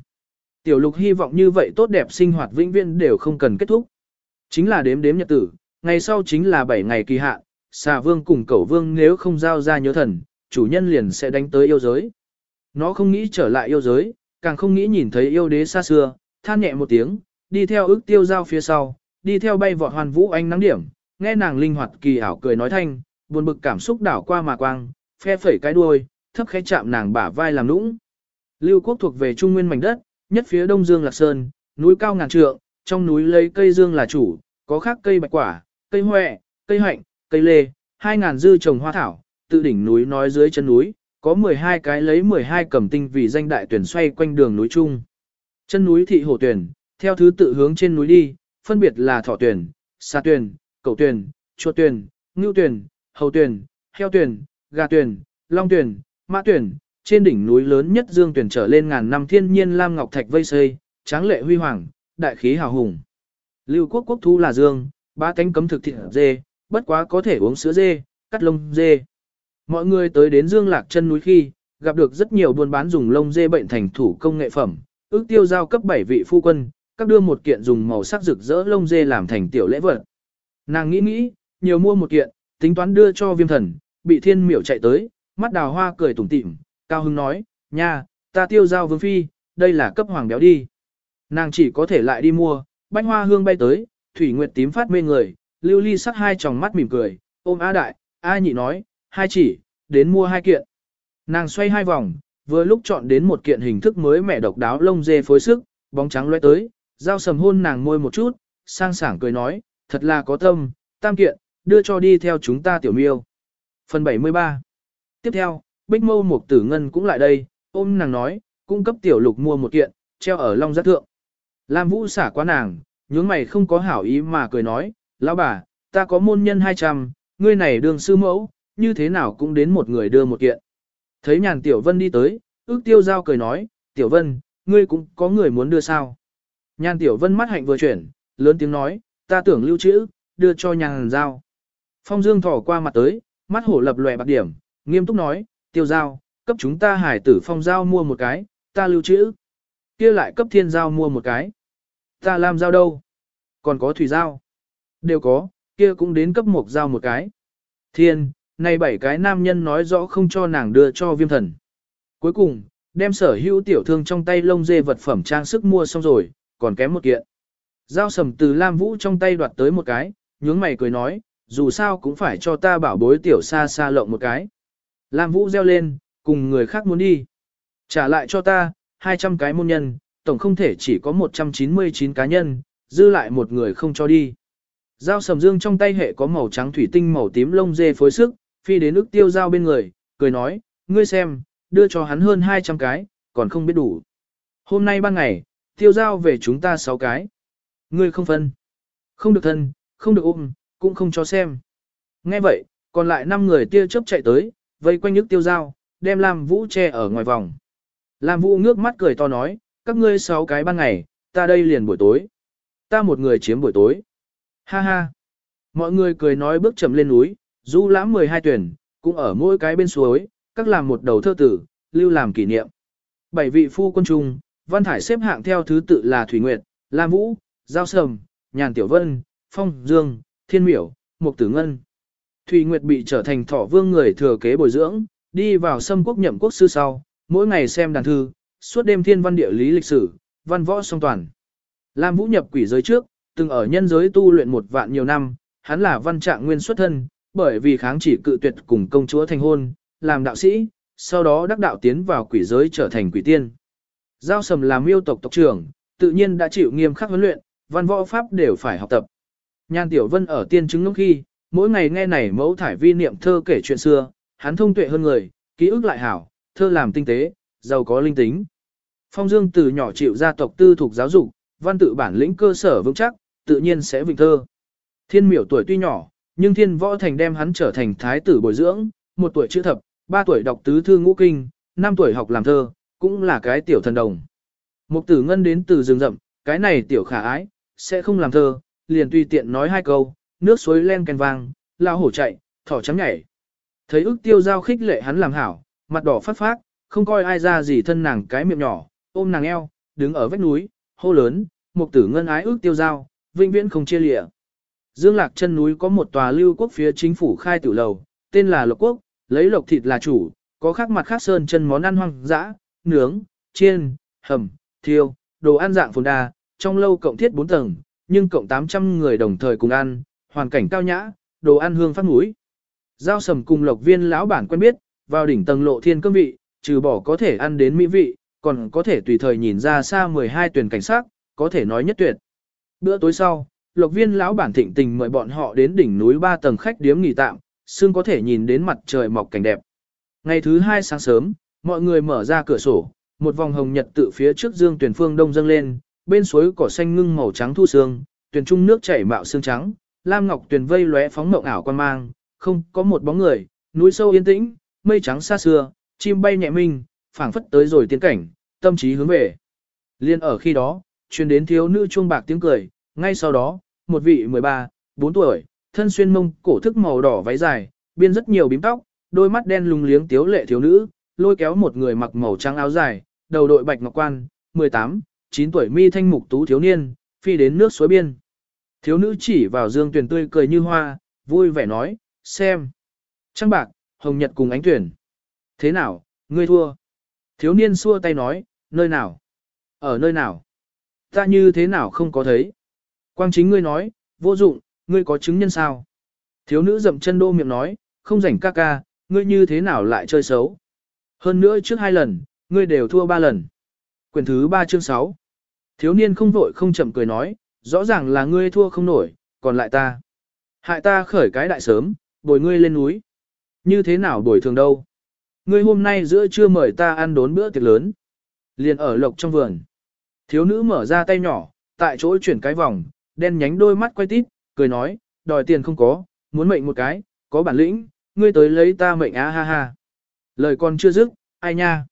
Tiểu lục hy vọng như vậy tốt đẹp sinh hoạt vĩnh viễn đều không cần kết thúc. Chính là đếm đếm nhật tử, ngày sau chính là 7 ngày kỳ hạn, xà vương cùng cẩu vương nếu không giao ra nhớ thần, chủ nhân liền sẽ đánh tới yêu giới. Nó không nghĩ trở lại yêu giới, càng không nghĩ nhìn thấy yêu đế xa xưa, than nhẹ một tiếng, đi theo ước tiêu giao phía sau, đi theo bay vọt hoàn vũ ánh nắng điểm, nghe nàng linh hoạt kỳ ảo cười nói thanh, buồn bực cảm xúc đảo qua mà quang, phe phẩy cái đuôi, thấp khẽ chạm nàng bả vai làm nũng. Lưu quốc thuộc về trung nguyên mảnh đất, nhất phía đông dương lạc sơn, núi cao ngàn trượng, trong núi lấy cây dương là chủ, có khác cây bạch quả, cây hoẹ, cây hạnh, cây lê, hai ngàn dư trồng hoa thảo, tự đỉnh núi nói dưới chân núi, có 12 cái lấy 12 cẩm tinh vì danh đại tuyển xoay quanh đường núi chung. Chân núi thị hồ tuyển, theo thứ tự hướng trên núi đi, phân biệt là thỏ tuyển, xa tuyển, cẩu tuyển, chuột tuyển, ngưu tuyển, hầu tuyển, heo tuyển, gà tuyển, long tuyển, mã tuyển, trên đỉnh núi lớn nhất dương tuyển trở lên ngàn năm thiên nhiên lam ngọc thạch vây xây, tráng lệ huy hoàng, đại khí hào hùng. Lưu quốc quốc thú là dương, ba cánh cấm thực thịt dê, bất quá có thể uống sữa dê, cắt lông dê. Mọi người tới đến dương lạc chân núi khi, gặp được rất nhiều buôn bán dùng lông dê bệnh thành thủ công nghệ phẩm, ước tiêu giao cấp 7 vị phu quân, các đưa một kiện dùng màu sắc rực rỡ lông dê làm thành tiểu lễ vật. Nàng nghĩ nghĩ, nhiều mua một kiện, tính toán đưa cho viêm thần, bị thiên miểu chạy tới, mắt đào hoa cười tủm tỉm, cao hưng nói, nha, ta tiêu giao vương phi, đây là cấp hoàng béo đi. Nàng chỉ có thể lại đi mua, bánh hoa hương bay tới, thủy nguyệt tím phát mê người, lưu ly sắc hai tròng mắt mỉm cười, ôm A đại, A nhị nói, hai chỉ, đến mua hai kiện. Nàng xoay hai vòng, vừa lúc chọn đến một kiện hình thức mới mẻ độc đáo lông dê phối sức, bóng trắng loe tới, giao sầm hôn nàng môi một chút, sang sảng cười nói, thật là có tâm, tam kiện, đưa cho đi theo chúng ta tiểu miêu. Phần 73 Tiếp theo, Bích Mâu Mục Tử Ngân cũng lại đây, ôm nàng nói, cung cấp tiểu lục mua một kiện, treo ở long giác thượng. Lam Vũ xả qua nàng, nhướng mày không có hảo ý mà cười nói, lão bà, ta có môn nhân 200, ngươi này đường sư mẫu, như thế nào cũng đến một người đưa một kiện. Thấy nhàn Tiểu Vân đi tới, ước tiêu giao cười nói, Tiểu Vân, ngươi cũng có người muốn đưa sao. Nhàn Tiểu Vân mắt hạnh vừa chuyển, lớn tiếng nói, ta tưởng lưu trữ, đưa cho nhàn giao. Phong Dương thỏ qua mặt tới, mắt hổ lập lòe bạc điểm, nghiêm túc nói, tiêu giao, cấp chúng ta hải tử phong giao mua một cái, ta lưu trữ. kia lại cấp thiên giao mua một cái. Ta làm giao đâu? Còn có thủy giao. Đều có, kia cũng đến cấp một giao một cái. Thiên, này bảy cái nam nhân nói rõ không cho nàng đưa cho viêm thần. Cuối cùng, đem sở hữu tiểu thương trong tay lông dê vật phẩm trang sức mua xong rồi, còn kém một kiện. Giao sầm từ Lam Vũ trong tay đoạt tới một cái, nhướng mày cười nói, dù sao cũng phải cho ta bảo bối tiểu xa xa lộng một cái. Lam Vũ reo lên, cùng người khác muốn đi. Trả lại cho ta, 200 cái môn nhân, tổng không thể chỉ có 199 cá nhân, dư lại một người không cho đi. Giao sầm dương trong tay hệ có màu trắng thủy tinh màu tím lông dê phối sức, phi đến ức tiêu giao bên người, cười nói, ngươi xem, đưa cho hắn hơn 200 cái, còn không biết đủ. Hôm nay ban ngày, tiêu giao về chúng ta 6 cái. Ngươi không phân. Không được thân, không được ôm, cũng không cho xem. Nghe vậy, còn lại 5 người tia chớp chạy tới, vây quanh ức tiêu giao, đem Lam Vũ che ở ngoài vòng. Lam Vũ ngước mắt cười to nói, các ngươi sáu cái ban ngày, ta đây liền buổi tối. Ta một người chiếm buổi tối. Ha ha. Mọi người cười nói bước chậm lên núi, Du lãm 12 tuyển, cũng ở mỗi cái bên suối, các làm một đầu thơ tử, lưu làm kỷ niệm. Bảy vị phu quân trung, Văn Thải xếp hạng theo thứ tự là Thủy Nguyệt, Lam Vũ, Giao Sầm, Nhàn Tiểu Vân, Phong Dương, Thiên Miểu, Mục Tử Ngân. Thủy Nguyệt bị trở thành thọ vương người thừa kế bồi dưỡng, đi vào xâm quốc nhậm quốc sư sau, mỗi ngày xem đàn thư, suốt đêm thiên văn địa lý lịch sử, văn võ song toàn. Lam Vũ nhập quỷ giới trước, từng ở nhân giới tu luyện một vạn nhiều năm, hắn là văn trạng nguyên xuất thân, bởi vì kháng chỉ cự tuyệt cùng công chúa thành hôn, làm đạo sĩ, sau đó đắc đạo tiến vào quỷ giới trở thành quỷ tiên. Giao sầm làm miêu tộc tộc trưởng, tự nhiên đã chịu nghiêm khắc huấn luyện, văn võ pháp đều phải học tập. Nhan Tiểu Vân ở tiên chứng lúc khi, mỗi ngày nghe này mẫu thải vi niệm thơ kể chuyện xưa, hắn thông tuệ hơn người, ký ức lại hảo, thơ làm tinh tế, giàu có linh tính. Phong Dương từ nhỏ chịu gia tộc tư thuộc giáo dục, văn tự bản lĩnh cơ sở vững chắc, tự nhiên sẽ vinh thơ. Thiên miểu tuổi tuy nhỏ, nhưng thiên võ thành đem hắn trở thành thái tử bồi dưỡng, một tuổi chữ thập, ba tuổi đọc tứ thư ngũ kinh, năm tuổi học làm thơ, cũng là cái tiểu thần đồng. Mục tử ngân đến từ rừng rậm, cái này tiểu khả ái, sẽ không làm thơ, liền tùy tiện nói hai câu, nước suối len ken vang, lao hổ chạy, thỏ trắng nhảy. Thấy ức tiêu giao khích lệ hắn làm hảo, mặt đỏ phát phát, không coi ai ra gì thân nàng cái miệng nhỏ, ôm nàng eo, đứng ở vách núi, hô lớn, mục tử ngân ái ước tiêu giao, vĩnh viễn không chia lịa. Dương Lạc chân núi có một tòa lưu quốc phía chính phủ khai tử lầu, tên là Lộc Quốc, lấy lộc thịt là chủ, có khác mặt khác sơn chân món ăn hoang dã, nướng, chiên, hầm, thiêu, đồ ăn dạng phồn đa, trong lâu cộng thiết 4 tầng, nhưng cộng 800 người đồng thời cùng ăn, hoàn cảnh cao nhã, đồ ăn hương phát mũi. Giao sầm cùng lộc viên lão bản quen biết, vào đỉnh tầng lộ thiên cương vị, trừ bỏ có thể ăn đến mỹ vị, còn có thể tùy thời nhìn ra xa 12 tuyển cảnh sát, có thể nói nhất tuyệt. Bữa tối sau, lộc viên lão bản thịnh tình mời bọn họ đến đỉnh núi ba tầng khách điếm nghỉ tạm, xương có thể nhìn đến mặt trời mọc cảnh đẹp. Ngày thứ hai sáng sớm, mọi người mở ra cửa sổ, một vòng hồng nhật tự phía trước dương tuyển phương đông dâng lên, bên suối cỏ xanh ngưng màu trắng thu sương, tuyển trung nước chảy mạo xương trắng, lam ngọc tuyển vây lóe phóng mộng ảo quan mang, không có một bóng người, núi sâu yên tĩnh, mây trắng xa xưa, chim bay nhẹ minh, phảng phất tới rồi tiến cảnh, tâm trí hướng về. Liên ở khi đó, truyền đến thiếu nữ chuông bạc tiếng cười, ngay sau đó, một vị 13, 4 tuổi, thân xuyên mông, cổ thức màu đỏ váy dài, biên rất nhiều bím tóc, đôi mắt đen lùng liếng tiếu lệ thiếu nữ, lôi kéo một người mặc màu trắng áo dài, đầu đội bạch ngọc quan, 18, 9 tuổi mi thanh mục tú thiếu niên, phi đến nước suối biên. Thiếu nữ chỉ vào dương tuyển tươi cười như hoa, vui vẻ nói, xem. Trăng bạc, hồng nhật cùng ánh tuyển. Thế nào, ngươi thua? Thiếu niên xua tay nói, nơi nào? Ở nơi nào? Ta như thế nào không có thấy? Quang chính ngươi nói, vô dụng, ngươi có chứng nhân sao? Thiếu nữ dậm chân đô miệng nói, không rảnh ca ca, ngươi như thế nào lại chơi xấu? Hơn nữa trước hai lần, ngươi đều thua ba lần. Quyền thứ ba chương sáu, Thiếu niên không vội không chậm cười nói, rõ ràng là ngươi thua không nổi, còn lại ta. Hại ta khởi cái đại sớm, bồi ngươi lên núi. Như thế nào bồi thường đâu? Ngươi hôm nay giữa trưa mời ta ăn đốn bữa tiệc lớn. Liền ở lộc trong vườn. Thiếu nữ mở ra tay nhỏ, tại chỗ chuyển cái vòng, đen nhánh đôi mắt quay tít, cười nói, đòi tiền không có, muốn mệnh một cái, có bản lĩnh, ngươi tới lấy ta mệnh á ha ha. Lời còn chưa dứt, ai nha.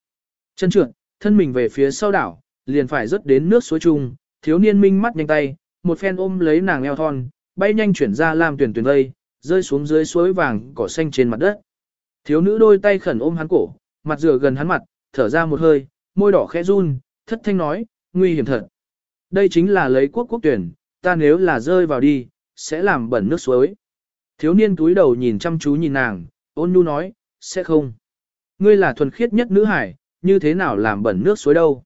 Chân trượt, thân mình về phía sau đảo, liền phải rớt đến nước suối chung, thiếu niên minh mắt nhanh tay, một phen ôm lấy nàng eo thon, bay nhanh chuyển ra làm tuyển tuyển vây, rơi xuống dưới suối vàng cỏ xanh trên mặt đất. Thiếu nữ đôi tay khẩn ôm hắn cổ, mặt rửa gần hắn mặt, thở ra một hơi, môi đỏ khẽ run, thất thanh nói, nguy hiểm thật. Đây chính là lấy quốc quốc tuyển, ta nếu là rơi vào đi, sẽ làm bẩn nước suối. Thiếu niên túi đầu nhìn chăm chú nhìn nàng, ôn nhu nói, sẽ không. Ngươi là thuần khiết nhất nữ hải, như thế nào làm bẩn nước suối đâu.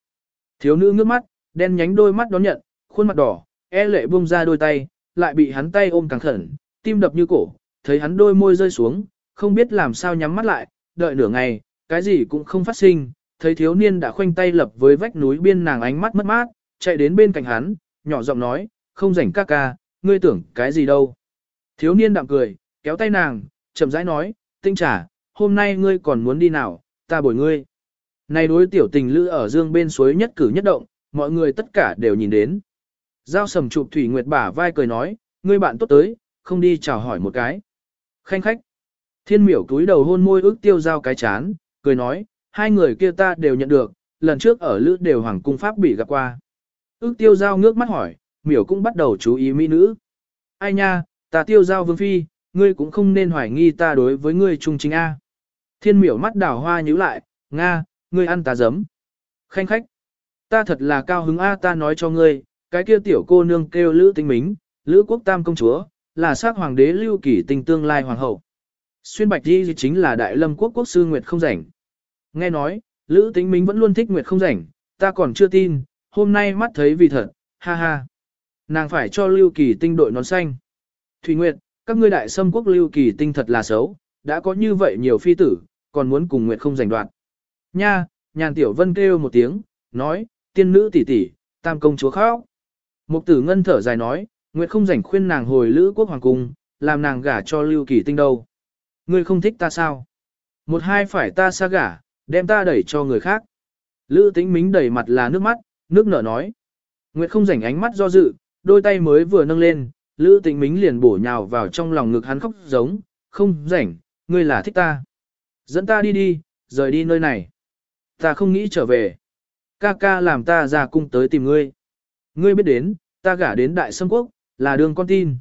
Thiếu nữ ngước mắt, đen nhánh đôi mắt đón nhận, khuôn mặt đỏ, e lệ buông ra đôi tay, lại bị hắn tay ôm càng khẩn, tim đập như cổ, thấy hắn đôi môi rơi xuống, không biết làm sao nhắm mắt lại, đợi nửa ngày, cái gì cũng không phát sinh, thấy thiếu niên đã khoanh tay lập với vách núi biên nàng ánh mắt mất mát, chạy đến bên cạnh hắn, nhỏ giọng nói, không rảnh ca ca, ngươi tưởng cái gì đâu. Thiếu niên đạm cười, kéo tay nàng, chậm rãi nói, tinh trả, hôm nay ngươi còn muốn đi nào, ta bồi ngươi. Này đối tiểu tình lữ ở dương bên suối nhất cử nhất động, mọi người tất cả đều nhìn đến. Giao sầm chụp Thủy Nguyệt bả vai cười nói, ngươi bạn tốt tới, không đi chào hỏi một cái. Khanh khách. Thiên miểu túi đầu hôn môi ước tiêu giao cái chán, cười nói, hai người kia ta đều nhận được, lần trước ở lữ đều hoàng cung pháp bị gặp qua. Ước tiêu giao ngước mắt hỏi, miểu cũng bắt đầu chú ý mỹ nữ. Ai nha, ta tiêu giao vương phi, ngươi cũng không nên hoài nghi ta đối với ngươi trung chính A. Thiên miểu mắt đảo hoa nhíu lại, Nga, ngươi ăn ta giấm. Khanh khách, ta thật là cao hứng A ta nói cho ngươi, cái kia tiểu cô nương kêu Lữ Tinh Mính, Lữ Quốc Tam công chúa, là xác hoàng đế lưu kỷ tình tương lai hoàng hậu. Xuyên bạch đi chính là đại lâm quốc quốc sư Nguyệt không rảnh. Nghe nói, Lữ Tĩnh Minh vẫn luôn thích Nguyệt không rảnh, ta còn chưa tin, hôm nay mắt thấy vì thật, ha ha. Nàng phải cho lưu kỳ tinh đội nón xanh. Thủy Nguyệt, các ngươi đại xâm quốc lưu kỳ tinh thật là xấu, đã có như vậy nhiều phi tử, còn muốn cùng Nguyệt không giành đoạt. Nha, nhàn tiểu vân kêu một tiếng, nói, tiên nữ tỷ tỷ, tam công chúa khóc. Mục tử ngân thở dài nói, Nguyệt không rảnh khuyên nàng hồi lữ quốc hoàng cung, làm nàng gả cho lưu kỳ tinh đâu. Ngươi không thích ta sao? Một hai phải ta xa gả, đem ta đẩy cho người khác. Lữ tĩnh mính đầy mặt là nước mắt, nước nở nói. Nguyệt không rảnh ánh mắt do dự, đôi tay mới vừa nâng lên, Lữ tĩnh mính liền bổ nhào vào trong lòng ngực hắn khóc giống, không rảnh, ngươi là thích ta. Dẫn ta đi đi, rời đi nơi này. Ta không nghĩ trở về. Ca ca làm ta ra cung tới tìm ngươi. Ngươi biết đến, ta gả đến đại sâm quốc, là đường con tin.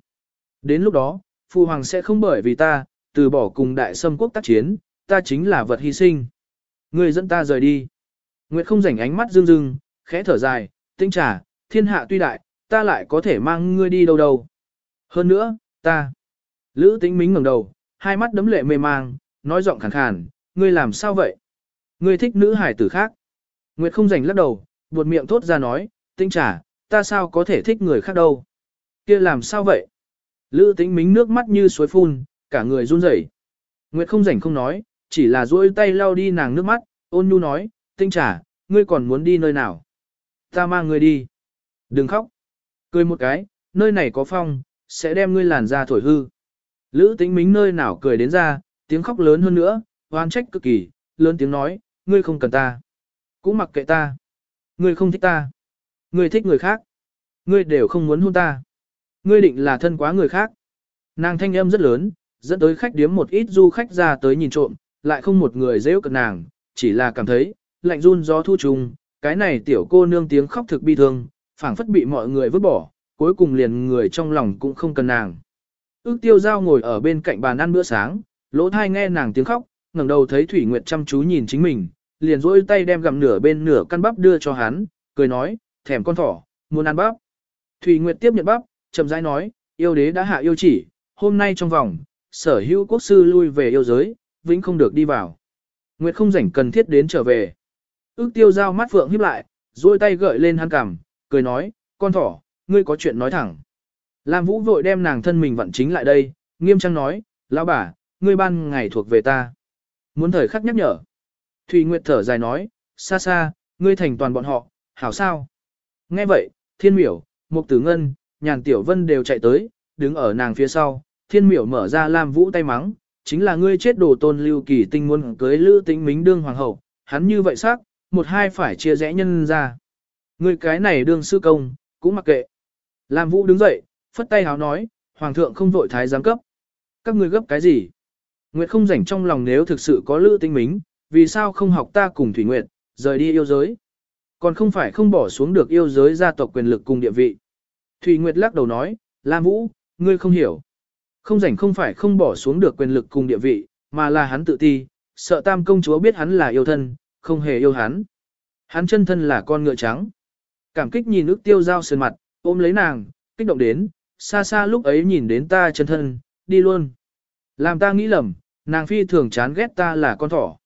Đến lúc đó, Phu Hoàng sẽ không bởi vì ta, từ bỏ cùng đại sâm quốc tác chiến, ta chính là vật hy sinh. Ngươi dẫn ta rời đi. Nguyệt không rảnh ánh mắt dương dương, khẽ thở dài, tinh trả, thiên hạ tuy đại, ta lại có thể mang ngươi đi đâu đâu. Hơn nữa, ta. Lữ tĩnh mính ngẩng đầu, hai mắt đấm lệ mê mang, nói giọng khàn khàn, ngươi làm sao vậy? Ngươi thích nữ hải tử khác. Nguyệt không rảnh lắc đầu, buột miệng thốt ra nói, tinh trả, ta sao có thể thích người khác đâu? kia làm sao vậy? Lữ tĩnh mính nước mắt như suối phun, cả người run rẩy. Nguyệt không rảnh không nói, chỉ là duỗi tay lau đi nàng nước mắt, ôn nhu nói, tinh trả, ngươi còn muốn đi nơi nào? Ta mang ngươi đi. Đừng khóc. Cười một cái, nơi này có phong, sẽ đem ngươi làn ra thổi hư. Lữ tính mính nơi nào cười đến ra, tiếng khóc lớn hơn nữa, oan trách cực kỳ, lớn tiếng nói, ngươi không cần ta. Cũng mặc kệ ta. Ngươi không thích ta. Ngươi thích người khác. Ngươi đều không muốn hôn ta. Ngươi định là thân quá người khác. Nàng thanh âm rất lớn, dẫn tới khách điếm một ít du khách ra tới nhìn trộm, lại không một người dễ cận nàng, chỉ là cảm thấy, lạnh run gió thu trùng, cái này tiểu cô nương tiếng khóc thực bi thương, phảng phất bị mọi người vứt bỏ, cuối cùng liền người trong lòng cũng không cần nàng. Ước tiêu giao ngồi ở bên cạnh bàn ăn bữa sáng, lỗ thai nghe nàng tiếng khóc, ngẩng đầu thấy Thủy Nguyệt chăm chú nhìn chính mình, liền rỗi tay đem gặm nửa bên nửa căn bắp đưa cho hắn, cười nói, thèm con thỏ, muốn ăn bắp. Thủy Nguyệt tiếp nhận bắp, chậm rãi nói, yêu đế đã hạ yêu chỉ, hôm nay trong vòng, sở hữu quốc sư lui về yêu giới, vĩnh không được đi vào. Nguyệt không rảnh cần thiết đến trở về. Ước tiêu giao mắt phượng híp lại, duỗi tay gợi lên hắn cằm, cười nói, con thỏ, ngươi có chuyện nói thẳng. Lam Vũ vội đem nàng thân mình vận chính lại đây, nghiêm trang nói, lão bà, ngươi ban ngày thuộc về ta. Muốn thời khắc nhắc nhở. Thùy Nguyệt thở dài nói, xa xa, ngươi thành toàn bọn họ, hảo sao. Nghe vậy, thiên miểu, mục tử ngân, nhàn tiểu vân đều chạy tới, đứng ở nàng phía sau, thiên miểu mở ra Lam Vũ tay mắng, chính là ngươi chết đồ tôn lưu kỳ tinh muốn cưới lữ tĩnh mính đương hoàng hậu, hắn như vậy xác, một hai phải chia rẽ nhân ra. Ngươi cái này đương sư công, cũng mặc kệ. Lam Vũ đứng dậy, phất tay háo nói, hoàng thượng không vội thái giám cấp. Các ngươi gấp cái gì? Nguyệt không rảnh trong lòng nếu thực sự có lữ tinh mính, vì sao không học ta cùng Thủy Nguyệt, rời đi yêu giới? Còn không phải không bỏ xuống được yêu giới gia tộc quyền lực cùng địa vị. Thủy Nguyệt lắc đầu nói, Lam Vũ, ngươi không hiểu. Không rảnh không phải không bỏ xuống được quyền lực cùng địa vị, mà là hắn tự ti, sợ tam công chúa biết hắn là yêu thân, không hề yêu hắn. Hắn chân thân là con ngựa trắng. Cảm kích nhìn ước tiêu giao sơn mặt, ôm lấy nàng, kích động đến, xa xa lúc ấy nhìn đến ta chân thân, đi luôn. Làm ta nghĩ lầm, nàng phi thường chán ghét ta là con thỏ.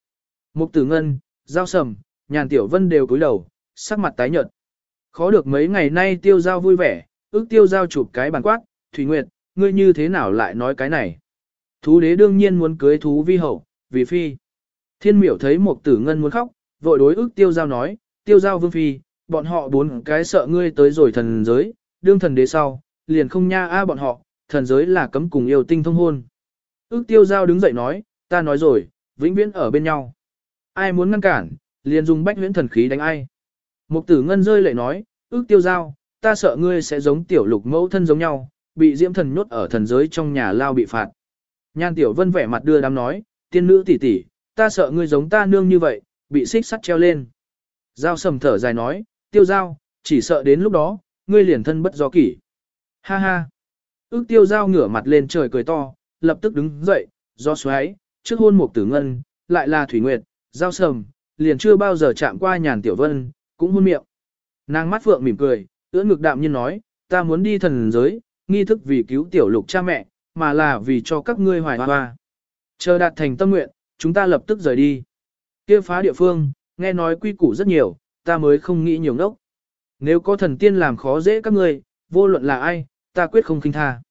Mục tử ngân, giao sầm, nhàn tiểu vân đều cúi đầu, sắc mặt tái nhợt. Khó được mấy ngày nay tiêu giao vui vẻ, ước tiêu giao chụp cái bàn quát, Thủy Nguyệt, ngươi như thế nào lại nói cái này? Thú đế đương nhiên muốn cưới thú vi hậu, vì phi. Thiên miểu thấy một tử ngân muốn khóc, vội đối ước tiêu giao nói, tiêu giao vương phi, bọn họ bốn cái sợ ngươi tới rồi thần giới, đương thần đế sau, liền không nha a bọn họ, thần giới là cấm cùng yêu tinh thông hôn. Ước tiêu giao đứng dậy nói, ta nói rồi, vĩnh viễn ở bên nhau. Ai muốn ngăn cản, liền dùng bách huyễn thần khí đánh ai. Mục tử ngân rơi lệ nói, ước tiêu giao, ta sợ ngươi sẽ giống tiểu lục mẫu thân giống nhau, bị diễm thần nhốt ở thần giới trong nhà lao bị phạt. Nhan tiểu vân vẻ mặt đưa đám nói, tiên nữ tỷ tỷ, ta sợ ngươi giống ta nương như vậy, bị xích sắt treo lên. Giao sầm thở dài nói, tiêu giao, chỉ sợ đến lúc đó, ngươi liền thân bất do kỷ. Ha ha. Ước tiêu giao ngửa mặt lên trời cười to, lập tức đứng dậy, do xoáy, trước hôn một tử ngân, lại là thủy nguyệt, giao sầm, liền chưa bao giờ chạm qua nhàn tiểu vân, cũng hôn miệng. Nàng mắt phượng mỉm cười, ưỡn ngực đạm nhiên nói, ta muốn đi thần giới, nghi thức vì cứu tiểu lục cha mẹ, mà là vì cho các ngươi hoài hoa. Chờ đạt thành tâm nguyện, chúng ta lập tức rời đi. kia phá địa phương, nghe nói quy củ rất nhiều, ta mới không nghĩ nhiều ngốc. Nếu có thần tiên làm khó dễ các ngươi, vô luận là ai, ta quyết không khinh tha.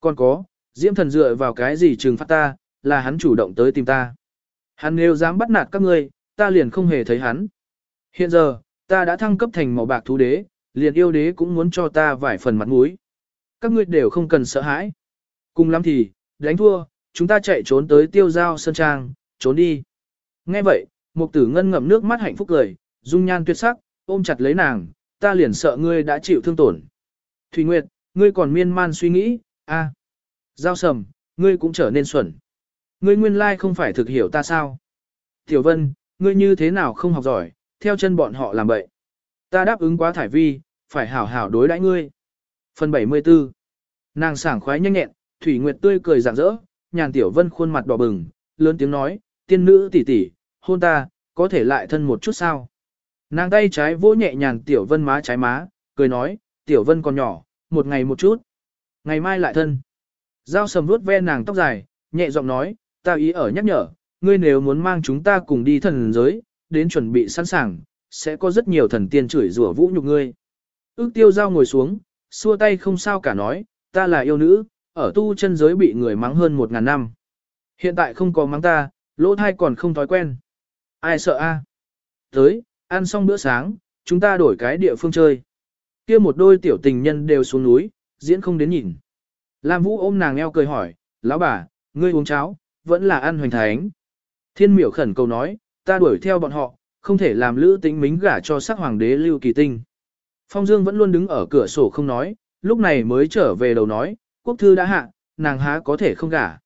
Còn có, diễm thần dựa vào cái gì trừng phạt ta, là hắn chủ động tới tìm ta. Hắn nếu dám bắt nạt các ngươi, ta liền không hề thấy hắn. Hiện giờ, ta đã thăng cấp thành màu bạc thú đế, liền yêu đế cũng muốn cho ta vài phần mặt mũi. Các ngươi đều không cần sợ hãi. Cùng lắm thì, đánh thua, chúng ta chạy trốn tới tiêu giao sơn trang, trốn đi. Nghe vậy, mục tử ngân ngậm nước mắt hạnh phúc cười, dung nhan tuyệt sắc, ôm chặt lấy nàng, ta liền sợ ngươi đã chịu thương tổn. Thủy Nguyệt, ngươi còn miên man suy nghĩ, a, à, Giao sầm, ngươi cũng trở nên xuẩn. Ngươi nguyên lai không phải thực hiểu ta sao? Tiểu Vân, ngươi như thế nào không học giỏi, theo chân bọn họ làm bậy. Ta đáp ứng quá thải vi, phải hảo hảo đối đãi ngươi. Phần 74 Nàng sảng khoái nhanh nhẹn, Thủy Nguyệt tươi cười rạng rỡ, nhàn Tiểu Vân khuôn mặt đỏ bừng, lớn tiếng nói, tiên nữ tỷ tỷ, hôn ta, có thể lại thân một chút sao? Nàng tay trái vỗ nhẹ nhàng Tiểu Vân má trái má, cười nói, Tiểu Vân còn nhỏ, một ngày một chút. Ngày mai lại thân. Giao sầm vuốt ve nàng tóc dài, nhẹ giọng nói, ta ý ở nhắc nhở, ngươi nếu muốn mang chúng ta cùng đi thần giới, đến chuẩn bị sẵn sàng, sẽ có rất nhiều thần tiên chửi rủa vũ nhục ngươi. Ước tiêu giao ngồi xuống, xua tay không sao cả nói, ta là yêu nữ, ở tu chân giới bị người mắng hơn một ngàn năm. Hiện tại không có mắng ta, lỗ thai còn không thói quen. Ai sợ a? Tới, ăn xong bữa sáng, chúng ta đổi cái địa phương chơi. kia một đôi tiểu tình nhân đều xuống núi, diễn không đến nhìn. Lam Vũ ôm nàng eo cười hỏi, lão bà, ngươi uống cháo, vẫn là ăn hoành thánh. Thiên miểu khẩn cầu nói, ta đuổi theo bọn họ, không thể làm lữ tính mính gả cho sắc hoàng đế lưu kỳ tinh. Phong Dương vẫn luôn đứng ở cửa sổ không nói, lúc này mới trở về đầu nói, quốc thư đã hạ, nàng há có thể không gả.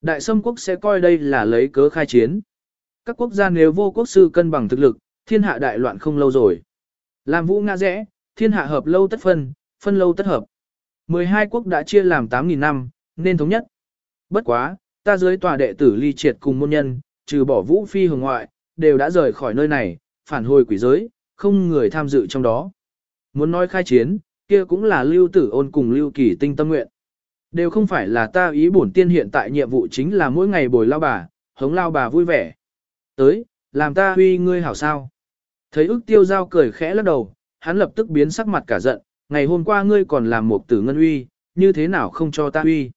Đại sâm quốc sẽ coi đây là lấy cớ khai chiến. Các quốc gia nếu vô quốc sư cân bằng thực lực, thiên hạ đại loạn không lâu rồi. Làm vũ ngã rẽ, thiên hạ hợp lâu tất phân, phân lâu tất hợp. 12 quốc đã chia làm 8.000 năm, nên thống nhất. Bất quá, ta dưới tòa đệ tử ly triệt cùng môn nhân, trừ bỏ vũ phi hồng ngoại, đều đã rời khỏi nơi này, phản hồi quỷ giới, không người tham dự trong đó. Muốn nói khai chiến, kia cũng là lưu tử ôn cùng lưu kỳ tinh tâm nguyện. Đều không phải là ta ý bổn tiên hiện tại nhiệm vụ chính là mỗi ngày bồi lao bà, hống lao bà vui vẻ. Tới, làm ta huy ngươi hảo sao. Thấy ức tiêu giao cười khẽ lắc đầu, hắn lập tức biến sắc mặt cả giận, ngày hôm qua ngươi còn làm một tử ngân huy như thế nào không cho ta huy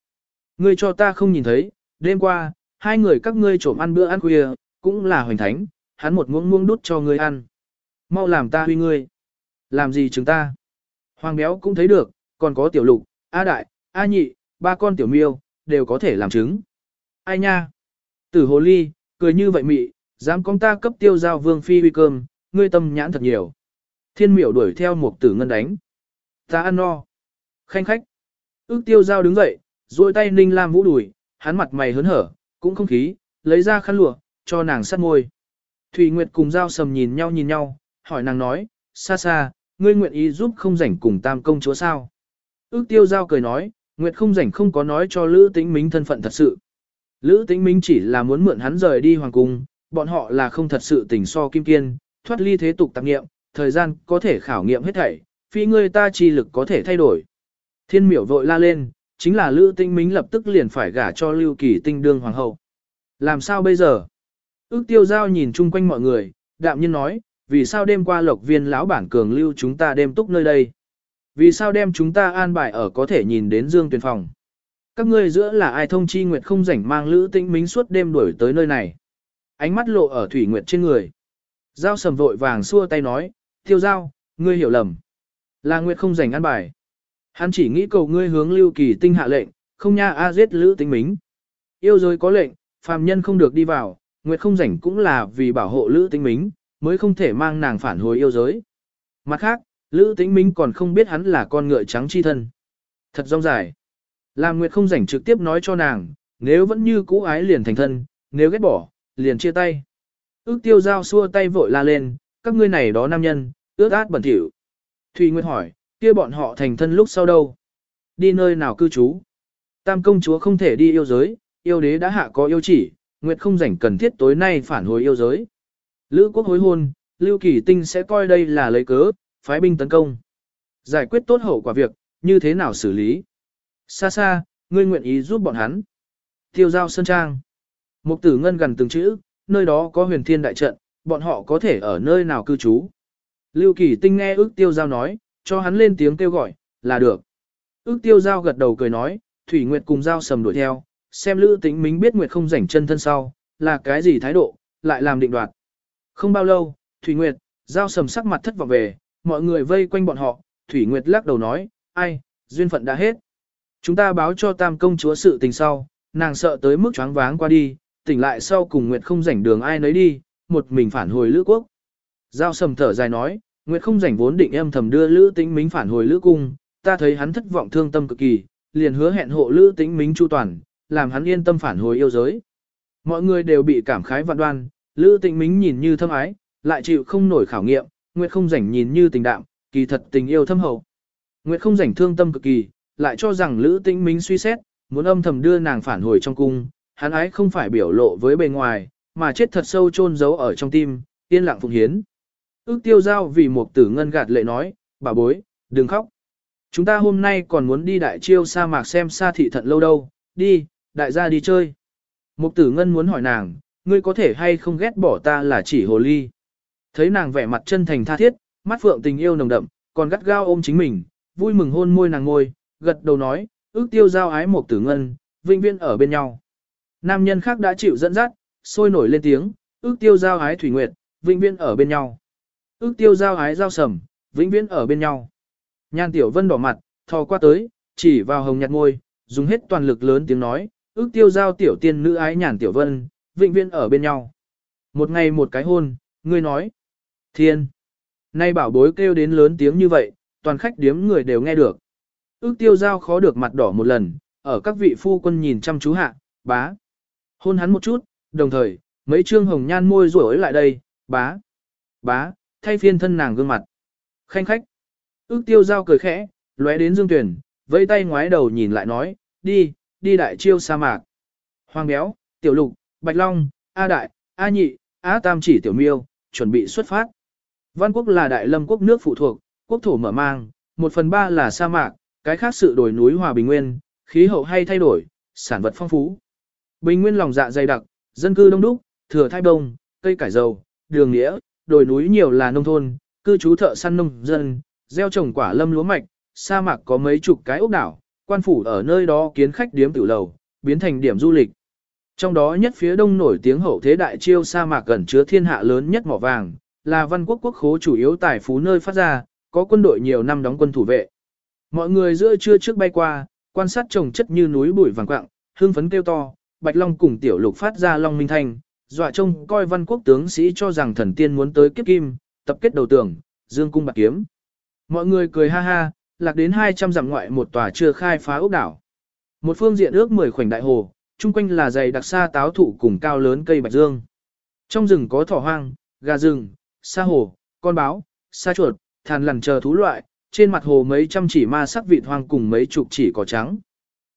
Ngươi cho ta không nhìn thấy, đêm qua, hai người các ngươi trộm ăn bữa ăn khuya, cũng là hoành thánh, hắn một muỗng muỗng đút cho ngươi ăn. Mau làm ta huy ngươi. Làm gì chúng ta? Hoàng béo cũng thấy được, còn có tiểu lục, A đại, A nhị, ba con tiểu miêu, đều có thể làm chứng. Ai nha? Tử hồ ly, cười như vậy mị, dám con ta cấp tiêu giao vương phi huy cơm, ngươi tâm nhãn thật nhiều. Thiên miểu đuổi theo một tử ngân đánh. Ta ăn no. Khanh khách. Ước tiêu giao đứng dậy, duỗi tay ninh lam vũ đùi, hắn mặt mày hớn hở, cũng không khí, lấy ra khăn lụa, cho nàng sát môi. Thủy Nguyệt cùng giao sầm nhìn nhau nhìn nhau, hỏi nàng nói, xa xa, ngươi nguyện ý giúp không rảnh cùng tam công chúa sao? Ước tiêu giao cười nói, Nguyệt không rảnh không có nói cho Lữ Tĩnh Minh thân phận thật sự. Lữ Tĩnh Minh chỉ là muốn mượn hắn rời đi hoàng cung, bọn họ là không thật sự tình so kim kiên, thoát ly thế tục tạp nghiệm, thời gian có thể khảo nghiệm hết thảy, phi ngươi ta chi lực có thể thay đổi. Thiên miểu vội la lên, chính là Lữ Tĩnh Minh lập tức liền phải gả cho Lưu Kỳ Tinh đương hoàng hậu. Làm sao bây giờ? Ước tiêu giao nhìn chung quanh mọi người, đạm nhiên nói, vì sao đêm qua lộc viên lão bản cường lưu chúng ta đêm túc nơi đây? Vì sao đem chúng ta an bài ở có thể nhìn đến dương tuyển phòng? Các ngươi giữa là ai thông chi nguyệt không rảnh mang lữ tĩnh mính suốt đêm đuổi tới nơi này? Ánh mắt lộ ở thủy nguyệt trên người. Giao sầm vội vàng xua tay nói, tiêu giao, ngươi hiểu lầm. Là nguyệt không rảnh an bài. Hắn chỉ nghĩ cầu ngươi hướng lưu kỳ tinh hạ lệnh, không nha a giết lữ tĩnh mính. Yêu rồi có lệnh, phàm nhân không được đi vào, nguyệt không rảnh cũng là vì bảo hộ lữ tĩnh mính, mới không thể mang nàng phản hồi yêu giới. Mặt khác, Lữ Tĩnh Minh còn không biết hắn là con ngựa trắng chi thân. Thật rong dài. Làm Nguyệt không rảnh trực tiếp nói cho nàng, nếu vẫn như cũ ái liền thành thân, nếu ghét bỏ, liền chia tay. Ước tiêu giao xua tay vội la lên, các ngươi này đó nam nhân, ước át bẩn thỉu. Thùy Nguyệt hỏi, kia bọn họ thành thân lúc sau đâu? Đi nơi nào cư trú? Tam công chúa không thể đi yêu giới, yêu đế đã hạ có yêu chỉ, Nguyệt không rảnh cần thiết tối nay phản hồi yêu giới. Lữ quốc hối hôn, Lưu Kỳ Tinh sẽ coi đây là lấy cớ, phái binh tấn công. Giải quyết tốt hậu quả việc, như thế nào xử lý? Xa xa, ngươi nguyện ý giúp bọn hắn. Tiêu giao sơn trang. Mục tử ngân gần từng chữ, nơi đó có huyền thiên đại trận, bọn họ có thể ở nơi nào cư trú. Lưu Kỳ Tinh nghe ước tiêu giao nói, cho hắn lên tiếng kêu gọi, là được. Ước tiêu giao gật đầu cười nói, Thủy Nguyệt cùng giao sầm đuổi theo, xem Lữ Tĩnh Mính biết Nguyệt không rảnh chân thân sau, là cái gì thái độ, lại làm định đoạt. Không bao lâu, Thủy Nguyệt, giao sầm sắc mặt thất vọng về, mọi người vây quanh bọn họ, Thủy Nguyệt lắc đầu nói, ai, duyên phận đã hết. Chúng ta báo cho tam công chúa sự tình sau, nàng sợ tới mức choáng váng qua đi, tỉnh lại sau cùng Nguyệt không rảnh đường ai nấy đi, một mình phản hồi Lữ quốc. Giao sầm thở dài nói, Nguyệt không rảnh vốn định em thầm đưa Lữ tĩnh mính phản hồi Lữ cung, ta thấy hắn thất vọng thương tâm cực kỳ, liền hứa hẹn hộ Lữ tĩnh mính chu toàn, làm hắn yên tâm phản hồi yêu giới. Mọi người đều bị cảm khái vạn đoan, Lữ Tịnh mính nhìn như thâm ái, lại chịu không nổi khảo nghiệm, Nguyệt không rảnh nhìn như tình đạm, kỳ thật tình yêu thâm hậu. Nguyệt không rảnh thương tâm cực kỳ, lại cho rằng Lữ Tịnh Mính suy xét, muốn âm thầm đưa nàng phản hồi trong cung, hắn ái không phải biểu lộ với bề ngoài, mà chết thật sâu chôn giấu ở trong tim, yên lặng phụng hiến. Ước tiêu giao vì một tử ngân gạt lệ nói, bà bối, đừng khóc. Chúng ta hôm nay còn muốn đi đại chiêu sa mạc xem sa thị thận lâu đâu, đi, đại gia đi chơi. Mục tử ngân muốn hỏi nàng, ngươi có thể hay không ghét bỏ ta là chỉ hồ ly. Thấy nàng vẻ mặt chân thành tha thiết, mắt phượng tình yêu nồng đậm, còn gắt gao ôm chính mình, vui mừng hôn môi nàng ngôi, gật đầu nói, ước tiêu giao ái một tử ngân, vinh viên ở bên nhau. Nam nhân khác đã chịu dẫn dắt, sôi nổi lên tiếng, ước tiêu giao ái thủy nguyệt, vinh viên ở bên nhau. Ước tiêu giao ái giao sầm, vĩnh viễn ở bên nhau. Nhan tiểu vân đỏ mặt, thò qua tới, chỉ vào hồng nhạt ngôi, dùng hết toàn lực lớn tiếng nói, ước tiêu giao tiểu tiên nữ ái nhàn tiểu vân, vĩnh viễn ở bên nhau. Một ngày một cái hôn, ngươi nói. Thiên. Nay bảo bối kêu đến lớn tiếng như vậy, toàn khách điếm người đều nghe được. Ước tiêu giao khó được mặt đỏ một lần, ở các vị phu quân nhìn chăm chú hạ, bá. Hôn hắn một chút, đồng thời, mấy trương hồng nhan môi rủi lại đây, bá. Bá, thay phiên thân nàng gương mặt. Khanh khách. Ước tiêu giao cười khẽ, lóe đến dương tuyển, vẫy tay ngoái đầu nhìn lại nói, đi, đi đại chiêu sa mạc. Hoàng béo, tiểu lục, bạch long, A đại, A nhị, A tam chỉ tiểu miêu, chuẩn bị xuất phát. Văn quốc là đại lâm quốc nước phụ thuộc, quốc thổ mở mang, một phần ba là sa mạc, cái khác sự đổi núi hòa bình nguyên, khí hậu hay thay đổi, sản vật phong phú. Bình nguyên lòng dạ dày đặc, dân cư đông đúc, thừa thai bông, cây cải dầu, đường nghĩa, đồi núi nhiều là nông thôn, cư trú thợ săn nông dân, gieo trồng quả lâm lúa mạch, sa mạc có mấy chục cái ốc đảo, quan phủ ở nơi đó kiến khách điếm tử lầu, biến thành điểm du lịch. Trong đó nhất phía đông nổi tiếng hậu thế đại chiêu sa mạc gần chứa thiên hạ lớn nhất mỏ vàng, là văn quốc quốc khố chủ yếu tài phú nơi phát ra, có quân đội nhiều năm đóng quân thủ vệ. Mọi người giữa trưa trước bay qua, quan sát trồng chất như núi bụi vàng quạng, hương phấn kêu to, Bạch Long cùng Tiểu Lục phát ra long minh thanh, dọa trông coi văn quốc tướng sĩ cho rằng thần tiên muốn tới kiếp kim, tập kết đầu tường, dương cung bạc kiếm. Mọi người cười ha ha, lạc đến 200 dặm ngoại một tòa chưa khai phá ốc đảo. Một phương diện ước 10 khoảnh đại hồ, chung quanh là dày đặc sa táo thụ cùng cao lớn cây bạch dương. Trong rừng có thỏ hoang, gà rừng, sa hồ, con báo, sa chuột, thàn lằn chờ thú loại, trên mặt hồ mấy trăm chỉ ma sắc vịt hoang cùng mấy chục chỉ cỏ trắng.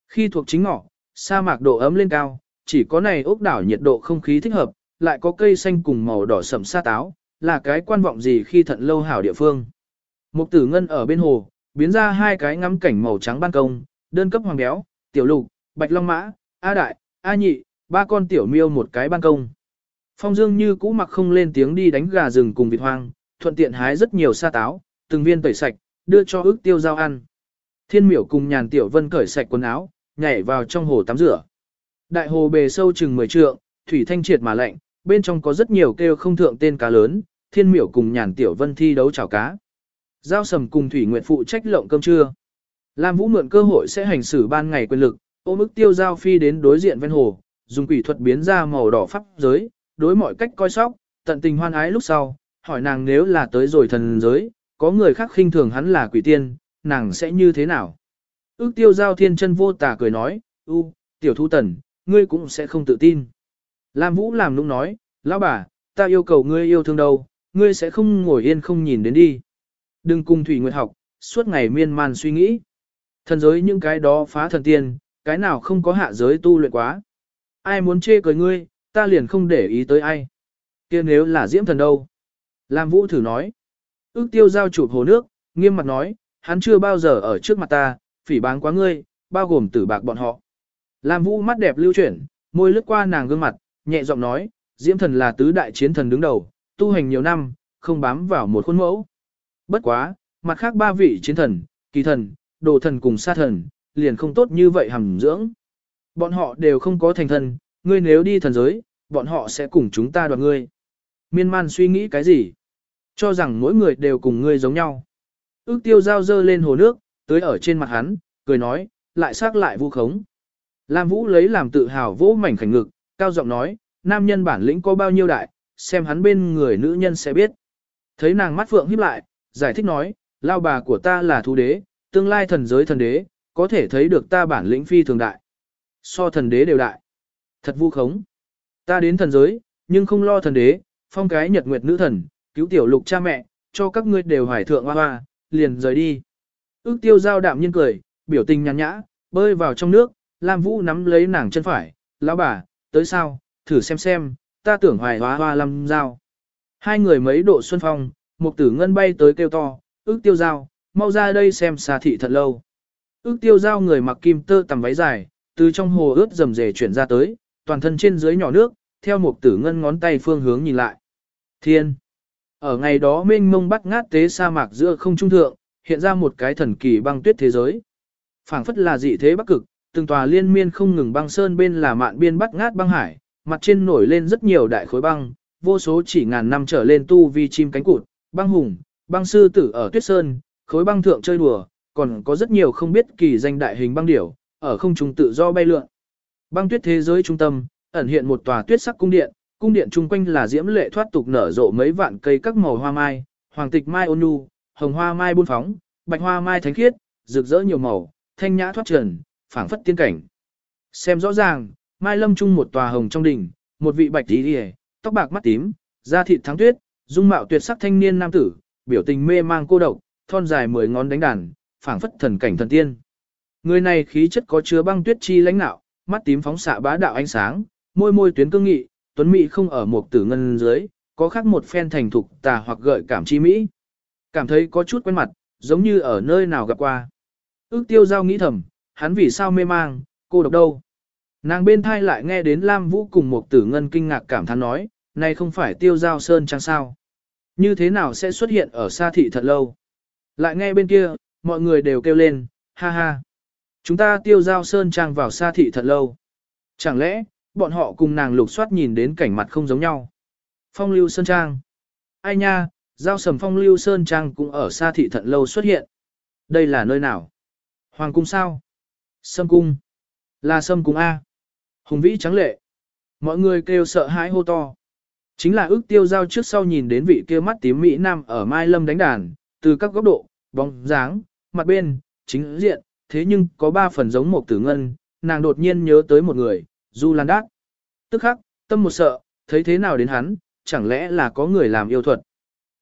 Khi thuộc chính ngọ, sa mạc độ ấm lên cao, chỉ có này ốc đảo nhiệt độ không khí thích hợp, lại có cây xanh cùng màu đỏ sẫm sa táo, là cái quan vọng gì khi thận lâu hảo địa phương. Mục tử ngân ở bên hồ, biến ra hai cái ngắm cảnh màu trắng ban công, đơn cấp hoàng béo, tiểu lục, bạch long mã, A đại, A nhị, ba con tiểu miêu một cái ban công. Phong dương như cũ mặc không lên tiếng đi đánh gà rừng cùng vịt hoang, thuận tiện hái rất nhiều sa táo, từng viên tẩy sạch, đưa cho ước tiêu giao ăn. Thiên miểu cùng nhàn tiểu vân cởi sạch quần áo, nhảy vào trong hồ tắm rửa. Đại hồ bề sâu chừng 10 trượng, thủy thanh triệt mà lạnh, bên trong có rất nhiều kêu không thượng tên cá lớn, thiên miểu cùng nhàn tiểu vân thi đấu chảo cá. Giao sầm cùng thủy nguyện phụ trách lộng cơm trưa. Lam Vũ mượn cơ hội sẽ hành xử ban ngày quyền lực, ôm ức tiêu giao phi đến đối diện ven hồ, dùng quỷ thuật biến ra màu đỏ pháp giới, đối mọi cách coi sóc, tận tình hoan ái lúc sau, hỏi nàng nếu là tới rồi thần giới, có người khác khinh thường hắn là quỷ tiên, nàng sẽ như thế nào? Ước tiêu giao thiên chân vô tà cười nói, u, tiểu thu tần, ngươi cũng sẽ không tự tin. Lam Vũ làm nũng nói, lão bà, ta yêu cầu ngươi yêu thương đâu, ngươi sẽ không ngồi yên không nhìn đến đi. Đừng cùng Thủy Nguyệt học, suốt ngày miên man suy nghĩ. Thần giới những cái đó phá thần tiên, cái nào không có hạ giới tu luyện quá. Ai muốn chê cười ngươi, ta liền không để ý tới ai. kia nếu là diễm thần đâu? Lam Vũ thử nói. Ước tiêu giao chụp hồ nước, nghiêm mặt nói, hắn chưa bao giờ ở trước mặt ta, phỉ báng quá ngươi, bao gồm tử bạc bọn họ. Lam Vũ mắt đẹp lưu chuyển, môi lướt qua nàng gương mặt, nhẹ giọng nói, diễm thần là tứ đại chiến thần đứng đầu, tu hành nhiều năm, không bám vào một khuôn mẫu. Bất quá, mặt khác ba vị chiến thần, kỳ thần, đồ thần cùng sa thần, liền không tốt như vậy hầm dưỡng. Bọn họ đều không có thành thần, ngươi nếu đi thần giới, bọn họ sẽ cùng chúng ta đoạt ngươi. Miên man suy nghĩ cái gì? Cho rằng mỗi người đều cùng ngươi giống nhau. Ước tiêu giao dơ lên hồ nước, tới ở trên mặt hắn, cười nói, lại xác lại vu khống. Lam Vũ lấy làm tự hào vỗ mảnh khảnh ngực, cao giọng nói, nam nhân bản lĩnh có bao nhiêu đại, xem hắn bên người nữ nhân sẽ biết. Thấy nàng mắt phượng híp lại, giải thích nói, lao bà của ta là thú đế, tương lai thần giới thần đế, có thể thấy được ta bản lĩnh phi thường đại. So thần đế đều đại. Thật vu khống. Ta đến thần giới, nhưng không lo thần đế, phong cái nhật nguyệt nữ thần, cứu tiểu lục cha mẹ, cho các ngươi đều hoài thượng hoa hoa, liền rời đi. Ước tiêu giao đạm nhiên cười, biểu tình nhàn nhã, bơi vào trong nước, Lam Vũ nắm lấy nàng chân phải, lão bà, tới sao, thử xem xem, ta tưởng hoài hoa hoa lâm giao. Hai người mấy độ xuân phong, một tử ngân bay tới kêu to, ước tiêu giao, mau ra đây xem xà thị thật lâu. Ước tiêu giao người mặc kim tơ tầm váy dài, từ trong hồ ướt rầm rề chuyển ra tới, toàn thân trên dưới nhỏ nước, theo một tử ngân ngón tay phương hướng nhìn lại. Thiên! Ở ngày đó mênh mông bắt ngát tế sa mạc giữa không trung thượng, hiện ra một cái thần kỳ băng tuyết thế giới. phảng phất là dị thế bắc cực, từng tòa liên miên không ngừng băng sơn bên là mạn biên bắt ngát băng hải, mặt trên nổi lên rất nhiều đại khối băng, vô số chỉ ngàn năm trở lên tu vi chim cánh cụt, băng hùng, băng sư tử ở tuyết sơn, khối băng thượng chơi đùa, còn có rất nhiều không biết kỳ danh đại hình băng điểu, ở không trung tự do bay lượn. Băng tuyết thế giới trung tâm, ẩn hiện một tòa tuyết sắc cung điện, cung điện chung quanh là diễm lệ thoát tục nở rộ mấy vạn cây các màu hoa mai, hoàng tịch mai ôn nhu, hồng hoa mai buôn phóng, bạch hoa mai thánh khiết, rực rỡ nhiều màu, thanh nhã thoát trần, phảng phất tiên cảnh. Xem rõ ràng, mai lâm trung một tòa hồng trong đỉnh, một vị bạch tí điề, tóc bạc mắt tím, da thịt thắng tuyết, dung mạo tuyệt sắc thanh niên nam tử, biểu tình mê mang cô độc, thon dài mười ngón đánh đàn, phảng phất thần cảnh thần tiên. Người này khí chất có chứa băng tuyết chi lãnh nạo, mắt tím phóng xạ bá đạo ánh sáng, môi môi tuyến cương nghị, tuấn mỹ không ở một tử ngân dưới, có khác một phen thành thục tà hoặc gợi cảm chi mỹ. Cảm thấy có chút quen mặt, giống như ở nơi nào gặp qua. Ước tiêu giao nghĩ thầm, hắn vì sao mê mang, cô độc đâu. Nàng bên thai lại nghe đến Lam Vũ cùng một tử ngân kinh ngạc cảm thán nói, này không phải tiêu giao sơn trang sao. Như thế nào sẽ xuất hiện ở xa thị thật lâu. Lại nghe bên kia, mọi người đều kêu lên, ha ha. Chúng ta tiêu giao sơn trang vào xa thị thật lâu. Chẳng lẽ, bọn họ cùng nàng lục soát nhìn đến cảnh mặt không giống nhau. Phong lưu sơn trang. Ai nha, giao sầm phong lưu sơn trang cũng ở xa thị thận lâu xuất hiện. Đây là nơi nào? Hoàng cung sao? Sâm cung. Là sâm cung A. Hùng vĩ trắng lệ. Mọi người kêu sợ hãi hô to. Chính là ước tiêu giao trước sau nhìn đến vị kia mắt tím Mỹ Nam ở Mai Lâm đánh đàn, từ các góc độ, bóng, dáng, mặt bên, chính diện, thế nhưng có ba phần giống một tử ngân, nàng đột nhiên nhớ tới một người, Du Lan Đát. Tức khắc, tâm một sợ, thấy thế nào đến hắn, chẳng lẽ là có người làm yêu thuật.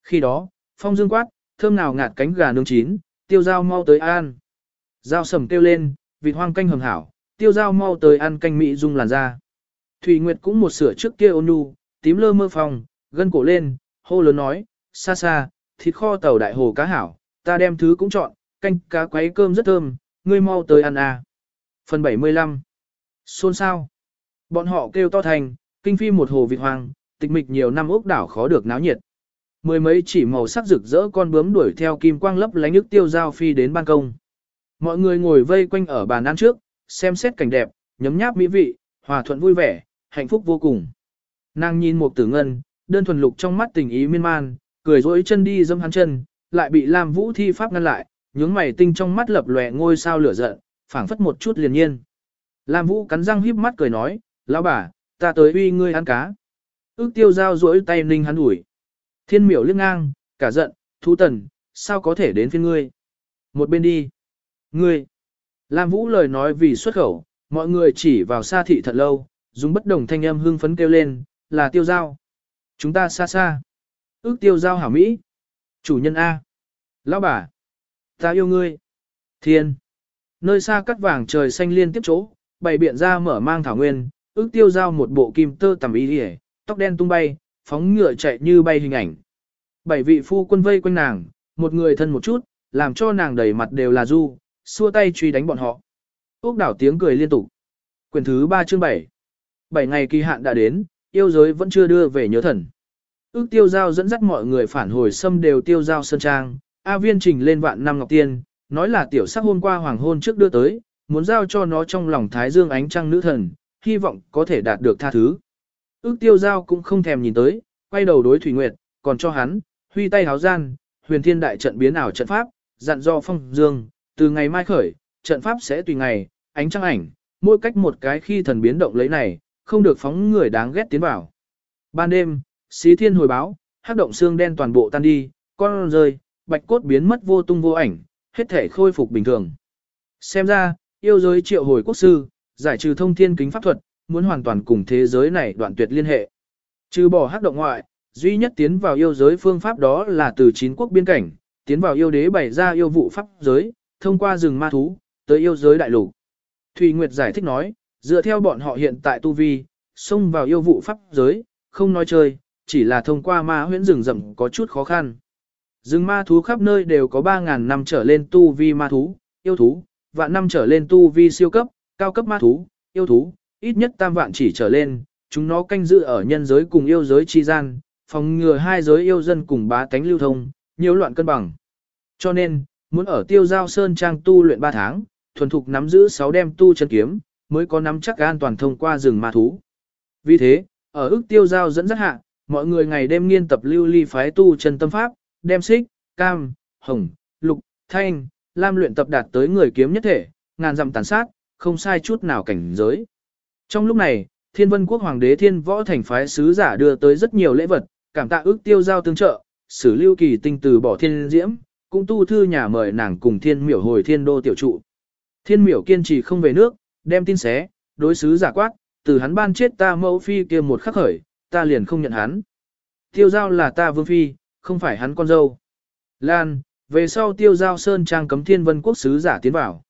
Khi đó, phong dương quát, thơm nào ngạt cánh gà nướng chín, tiêu dao mau tới an. Dao sầm kêu lên, vịt hoang canh hầm hảo, tiêu dao mau tới ăn canh mỹ dung làn da. Thủy Nguyệt cũng một sửa trước kia ôn nhu, tím lơ mơ phòng, gân cổ lên, hô lớn nói, xa xa, thịt kho tàu đại hồ cá hảo, ta đem thứ cũng chọn, canh cá quấy cơm rất thơm, ngươi mau tới ăn à. Phần 75 Xôn sao? Bọn họ kêu to thành, kinh phi một hồ vịt hoàng, tịch mịch nhiều năm ốc đảo khó được náo nhiệt. Mười mấy chỉ màu sắc rực rỡ con bướm đuổi theo kim quang lấp lánh nước tiêu giao phi đến ban công. Mọi người ngồi vây quanh ở bàn ăn trước, xem xét cảnh đẹp, nhấm nháp mỹ vị, hòa thuận vui vẻ, hạnh phúc vô cùng. Nàng nhìn một tử ngân, đơn thuần lục trong mắt tình ý miên man, cười rỗi chân đi dâm hắn chân, lại bị Lam Vũ thi pháp ngăn lại, nhướng mày tinh trong mắt lập lòe ngôi sao lửa giận, phảng phất một chút liền nhiên. Lam Vũ cắn răng híp mắt cười nói, lão bà, ta tới uy ngươi ăn cá. Ước tiêu giao duỗi tay ninh hắn ủi. Thiên miểu liếc ngang, cả giận, thú tần, sao có thể đến phiên ngươi? Một bên đi. Ngươi. Lam Vũ lời nói vì xuất khẩu, mọi người chỉ vào xa thị thật lâu, dùng bất đồng thanh âm hưng phấn kêu lên, là tiêu giao. Chúng ta xa xa. Ước tiêu giao hảo Mỹ. Chủ nhân A. Lão bà. Ta yêu ngươi. Thiên. Nơi xa cắt vàng trời xanh liên tiếp chỗ, bày biện ra mở mang thảo nguyên, ước tiêu giao một bộ kim tơ tầm ý hề, tóc đen tung bay, phóng ngựa chạy như bay hình ảnh. Bảy vị phu quân vây quanh nàng, một người thân một chút, làm cho nàng đầy mặt đều là du, xua tay truy đánh bọn họ. Úc đảo tiếng cười liên tục. Quyền thứ 3 chương 7. Bảy ngày kỳ hạn đã đến, yêu giới vẫn chưa đưa về nhớ thần. Ước tiêu giao dẫn dắt mọi người phản hồi xâm đều tiêu giao sơn trang, A viên trình lên vạn năm ngọc tiên, nói là tiểu sắc hôm qua hoàng hôn trước đưa tới, muốn giao cho nó trong lòng thái dương ánh trăng nữ thần, hy vọng có thể đạt được tha thứ. Ước tiêu giao cũng không thèm nhìn tới, quay đầu đối Thủy Nguyệt, còn cho hắn, huy tay háo gian, huyền thiên đại trận biến ảo trận pháp, dặn do phong dương, từ ngày mai khởi, trận pháp sẽ tùy ngày, ánh trăng ảnh, mỗi cách một cái khi thần biến động lấy này, không được phóng người đáng ghét tiến vào. Ban đêm, xí thiên hồi báo, hắc động xương đen toàn bộ tan đi, con rơi, bạch cốt biến mất vô tung vô ảnh, hết thể khôi phục bình thường. Xem ra, yêu giới triệu hồi quốc sư, giải trừ thông thiên kính pháp thuật, muốn hoàn toàn cùng thế giới này đoạn tuyệt liên hệ. Trừ bỏ hắc động ngoại, duy nhất tiến vào yêu giới phương pháp đó là từ chín quốc biên cảnh, tiến vào yêu đế bày ra yêu vụ pháp giới, thông qua rừng ma thú, tới yêu giới đại lục. Thùy Nguyệt giải thích nói, dựa theo bọn họ hiện tại tu vi, xông vào yêu vụ pháp giới, không nói chơi, chỉ là thông qua ma huyễn rừng rậm có chút khó khăn. Rừng ma thú khắp nơi đều có 3.000 năm trở lên tu vi ma thú, yêu thú, vạn năm trở lên tu vi siêu cấp, cao cấp ma thú, yêu thú, ít nhất tam vạn chỉ trở lên, chúng nó canh giữ ở nhân giới cùng yêu giới chi gian, phòng ngừa hai giới yêu dân cùng bá tánh lưu thông, nhiều loạn cân bằng. Cho nên, muốn ở tiêu giao sơn trang tu luyện 3 tháng, thuần thục nắm giữ 6 đem tu chân kiếm, mới có nắm chắc an toàn thông qua rừng ma thú. Vì thế, ở ức tiêu giao dẫn dắt hạ, mọi người ngày đêm nghiên tập lưu ly phái tu chân tâm pháp, đem xích, cam, hồng, lục, thanh, lam luyện tập đạt tới người kiếm nhất thể, ngàn dặm tàn sát, không sai chút nào cảnh giới. Trong lúc này, Thiên Vân Quốc Hoàng đế Thiên Võ Thành phái sứ giả đưa tới rất nhiều lễ vật, cảm tạ ước tiêu giao tương trợ, xử lưu kỳ tinh từ bỏ thiên diễm, cũng tu thư nhà mời nàng cùng thiên miểu hồi thiên đô tiểu trụ. Thiên miểu kiên trì không về nước, đem tin xé, đối sứ giả quát, từ hắn ban chết ta mẫu phi kia một khắc khởi, ta liền không nhận hắn. Tiêu giao là ta vương phi, không phải hắn con dâu. Lan, về sau tiêu giao sơn trang cấm thiên vân quốc sứ giả tiến vào.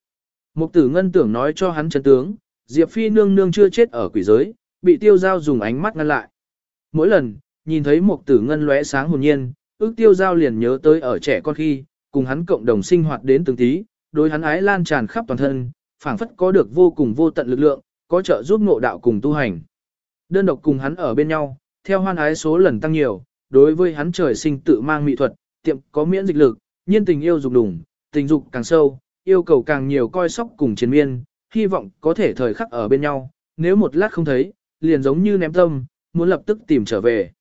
Mục tử ngân tưởng nói cho hắn chân tướng, Diệp phi nương nương chưa chết ở quỷ giới, bị tiêu giao dùng ánh mắt ngăn lại. Mỗi lần, nhìn thấy mục tử ngân lóe sáng hồn nhiên, ước tiêu giao liền nhớ tới ở trẻ con khi, cùng hắn cộng đồng sinh hoạt đến từng tí, đối hắn ái lan tràn khắp toàn thân, phảng phất có được vô cùng vô tận lực lượng, có trợ giúp ngộ đạo cùng tu hành. Đơn độc cùng hắn ở bên nhau, theo hoan ái số lần tăng nhiều, đối với hắn trời sinh tự mang mỹ thuật, tiệm có miễn dịch lực, nhiên tình yêu dục đủng, tình dục càng sâu, yêu cầu càng nhiều coi sóc cùng chiến miên, hy vọng có thể thời khắc ở bên nhau, nếu một lát không thấy, liền giống như ném tâm, muốn lập tức tìm trở về.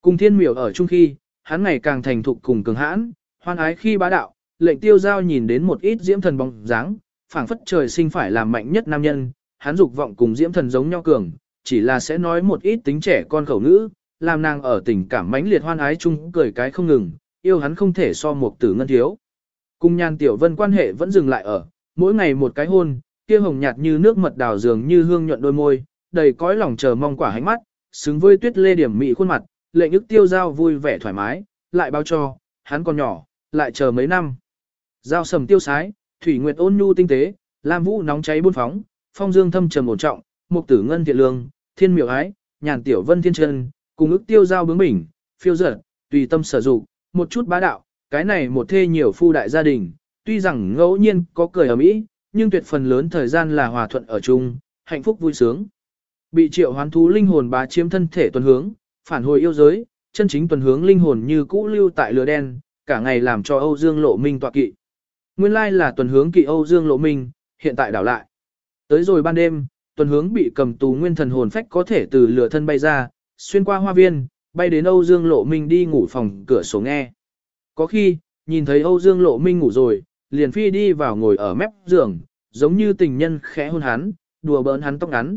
Cùng thiên miểu ở chung khi, hắn ngày càng thành thục cùng cường hãn, hoan ái khi bá đạo, lệnh tiêu giao nhìn đến một ít diễm thần bóng dáng, phảng phất trời sinh phải làm mạnh nhất nam nhân, hắn dục vọng cùng diễm thần giống nhau cường, chỉ là sẽ nói một ít tính trẻ con khẩu nữ làm nàng ở tình cảm mãnh liệt hoan ái chung cười cái không ngừng, yêu hắn không thể so một tử ngân thiếu. Cùng nhan tiểu vân quan hệ vẫn dừng lại ở, mỗi ngày một cái hôn, kia hồng nhạt như nước mật đào dường như hương nhuận đôi môi, đầy cõi lòng chờ mong quả hánh mắt, xứng với tuyết lê điểm mị khuôn mặt, lệ nhức tiêu giao vui vẻ thoải mái, lại bao cho, hắn còn nhỏ, lại chờ mấy năm. Giao sầm tiêu sái, thủy nguyệt ôn nhu tinh tế, lam vũ nóng cháy buôn phóng, phong dương thâm trầm ổn trọng, mục tử ngân thiện lương, thiên miểu ái, nhàn tiểu vân thiên chân, cùng ước tiêu giao bướng bỉnh, phiêu dở, tùy tâm sở dụng, một chút bá đạo, cái này một thê nhiều phu đại gia đình, tuy rằng ngẫu nhiên có cười ở mỹ, nhưng tuyệt phần lớn thời gian là hòa thuận ở chung, hạnh phúc vui sướng. Bị triệu hoán thú linh hồn bá chiếm thân thể tuần hướng, phản hồi yêu giới, chân chính tuần hướng linh hồn như cũ lưu tại lửa đen, cả ngày làm cho Âu Dương Lộ Minh tọa kỵ. Nguyên lai là tuần hướng kỵ Âu Dương Lộ Minh, hiện tại đảo lại. Tới rồi ban đêm, tuần hướng bị cầm tù nguyên thần hồn phách có thể từ lửa thân bay ra, xuyên qua hoa viên, bay đến Âu Dương Lộ Minh đi ngủ phòng cửa sổ nghe. Có khi, nhìn thấy Âu Dương Lộ Minh ngủ rồi, liền phi đi vào ngồi ở mép giường, giống như tình nhân khẽ hôn hắn, đùa bỡn hắn tóc ngắn.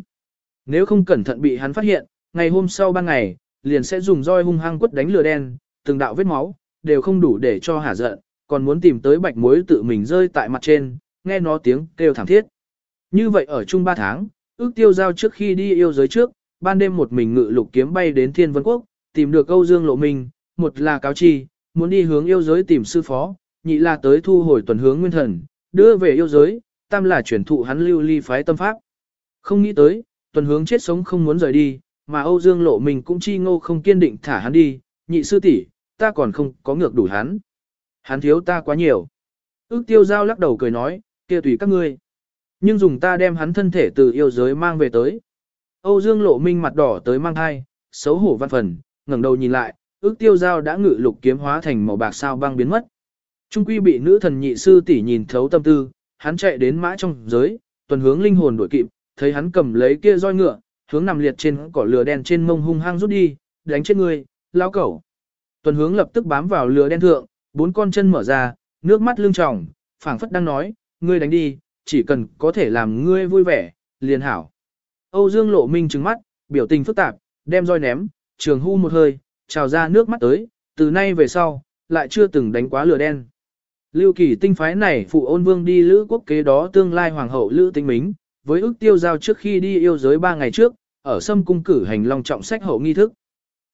Nếu không cẩn thận bị hắn phát hiện, ngày hôm sau ban ngày, liền sẽ dùng roi hung hăng quất đánh lửa đen, từng đạo vết máu, đều không đủ để cho hả giận, còn muốn tìm tới bạch muối tự mình rơi tại mặt trên, nghe nó tiếng kêu thảm thiết. Như vậy ở chung ba tháng, ước tiêu giao trước khi đi yêu giới trước, ban đêm một mình ngự lục kiếm bay đến Thiên Vân Quốc, tìm được Âu Dương Lộ Minh, một là cáo chi, muốn đi hướng yêu giới tìm sư phó, nhị là tới thu hồi tuần hướng nguyên thần, đưa về yêu giới, tam là chuyển thụ hắn lưu ly phái tâm pháp. Không nghĩ tới, tuần hướng chết sống không muốn rời đi, mà Âu Dương Lộ mình cũng chi ngô không kiên định thả hắn đi, nhị sư tỷ, ta còn không có ngược đủ hắn. Hắn thiếu ta quá nhiều. Ước tiêu giao lắc đầu cười nói, kia tùy các ngươi. Nhưng dùng ta đem hắn thân thể từ yêu giới mang về tới. Âu Dương Lộ Minh mặt đỏ tới mang thai, xấu hổ văn phần, ngẩng đầu nhìn lại, ước tiêu giao đã ngự lục kiếm hóa thành màu bạc sao băng biến mất. Trung quy bị nữ thần nhị sư tỷ nhìn thấu tâm tư, hắn chạy đến mã trong giới, tuần hướng linh hồn đuổi kịp, thấy hắn cầm lấy kia roi ngựa, hướng nằm liệt trên cỏ lửa đen trên mông hung hăng rút đi, đánh chết người, lao cẩu. Tuần hướng lập tức bám vào lửa đen thượng, bốn con chân mở ra, nước mắt lưng tròng, phảng phất đang nói, ngươi đánh đi, chỉ cần có thể làm ngươi vui vẻ, liền hảo. Âu Dương lộ minh trừng mắt, biểu tình phức tạp, đem roi ném, trường hưu một hơi, trào ra nước mắt tới, từ nay về sau, lại chưa từng đánh quá lửa đen. Lưu kỳ tinh phái này phụ ôn vương đi lữ quốc kế đó tương lai hoàng hậu lữ tinh mính, với ước tiêu giao trước khi đi yêu giới ba ngày trước, ở sâm cung cử hành long trọng sách hậu nghi thức.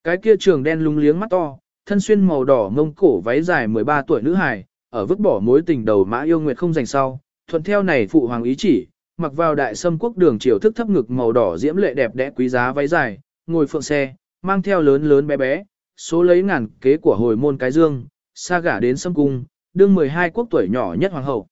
Cái kia trường đen lung liếng mắt to, thân xuyên màu đỏ mông cổ váy dài 13 tuổi nữ hài, ở vứt bỏ mối tình đầu mã yêu nguyệt không dành sau, thuận theo này phụ hoàng ý chỉ, mặc vào đại sâm quốc đường triều thức thấp ngực màu đỏ diễm lệ đẹp đẽ quý giá váy dài, ngồi phượng xe, mang theo lớn lớn bé bé, số lấy ngàn kế của hồi môn cái dương, xa gả đến sâm cung, đương 12 quốc tuổi nhỏ nhất hoàng hậu.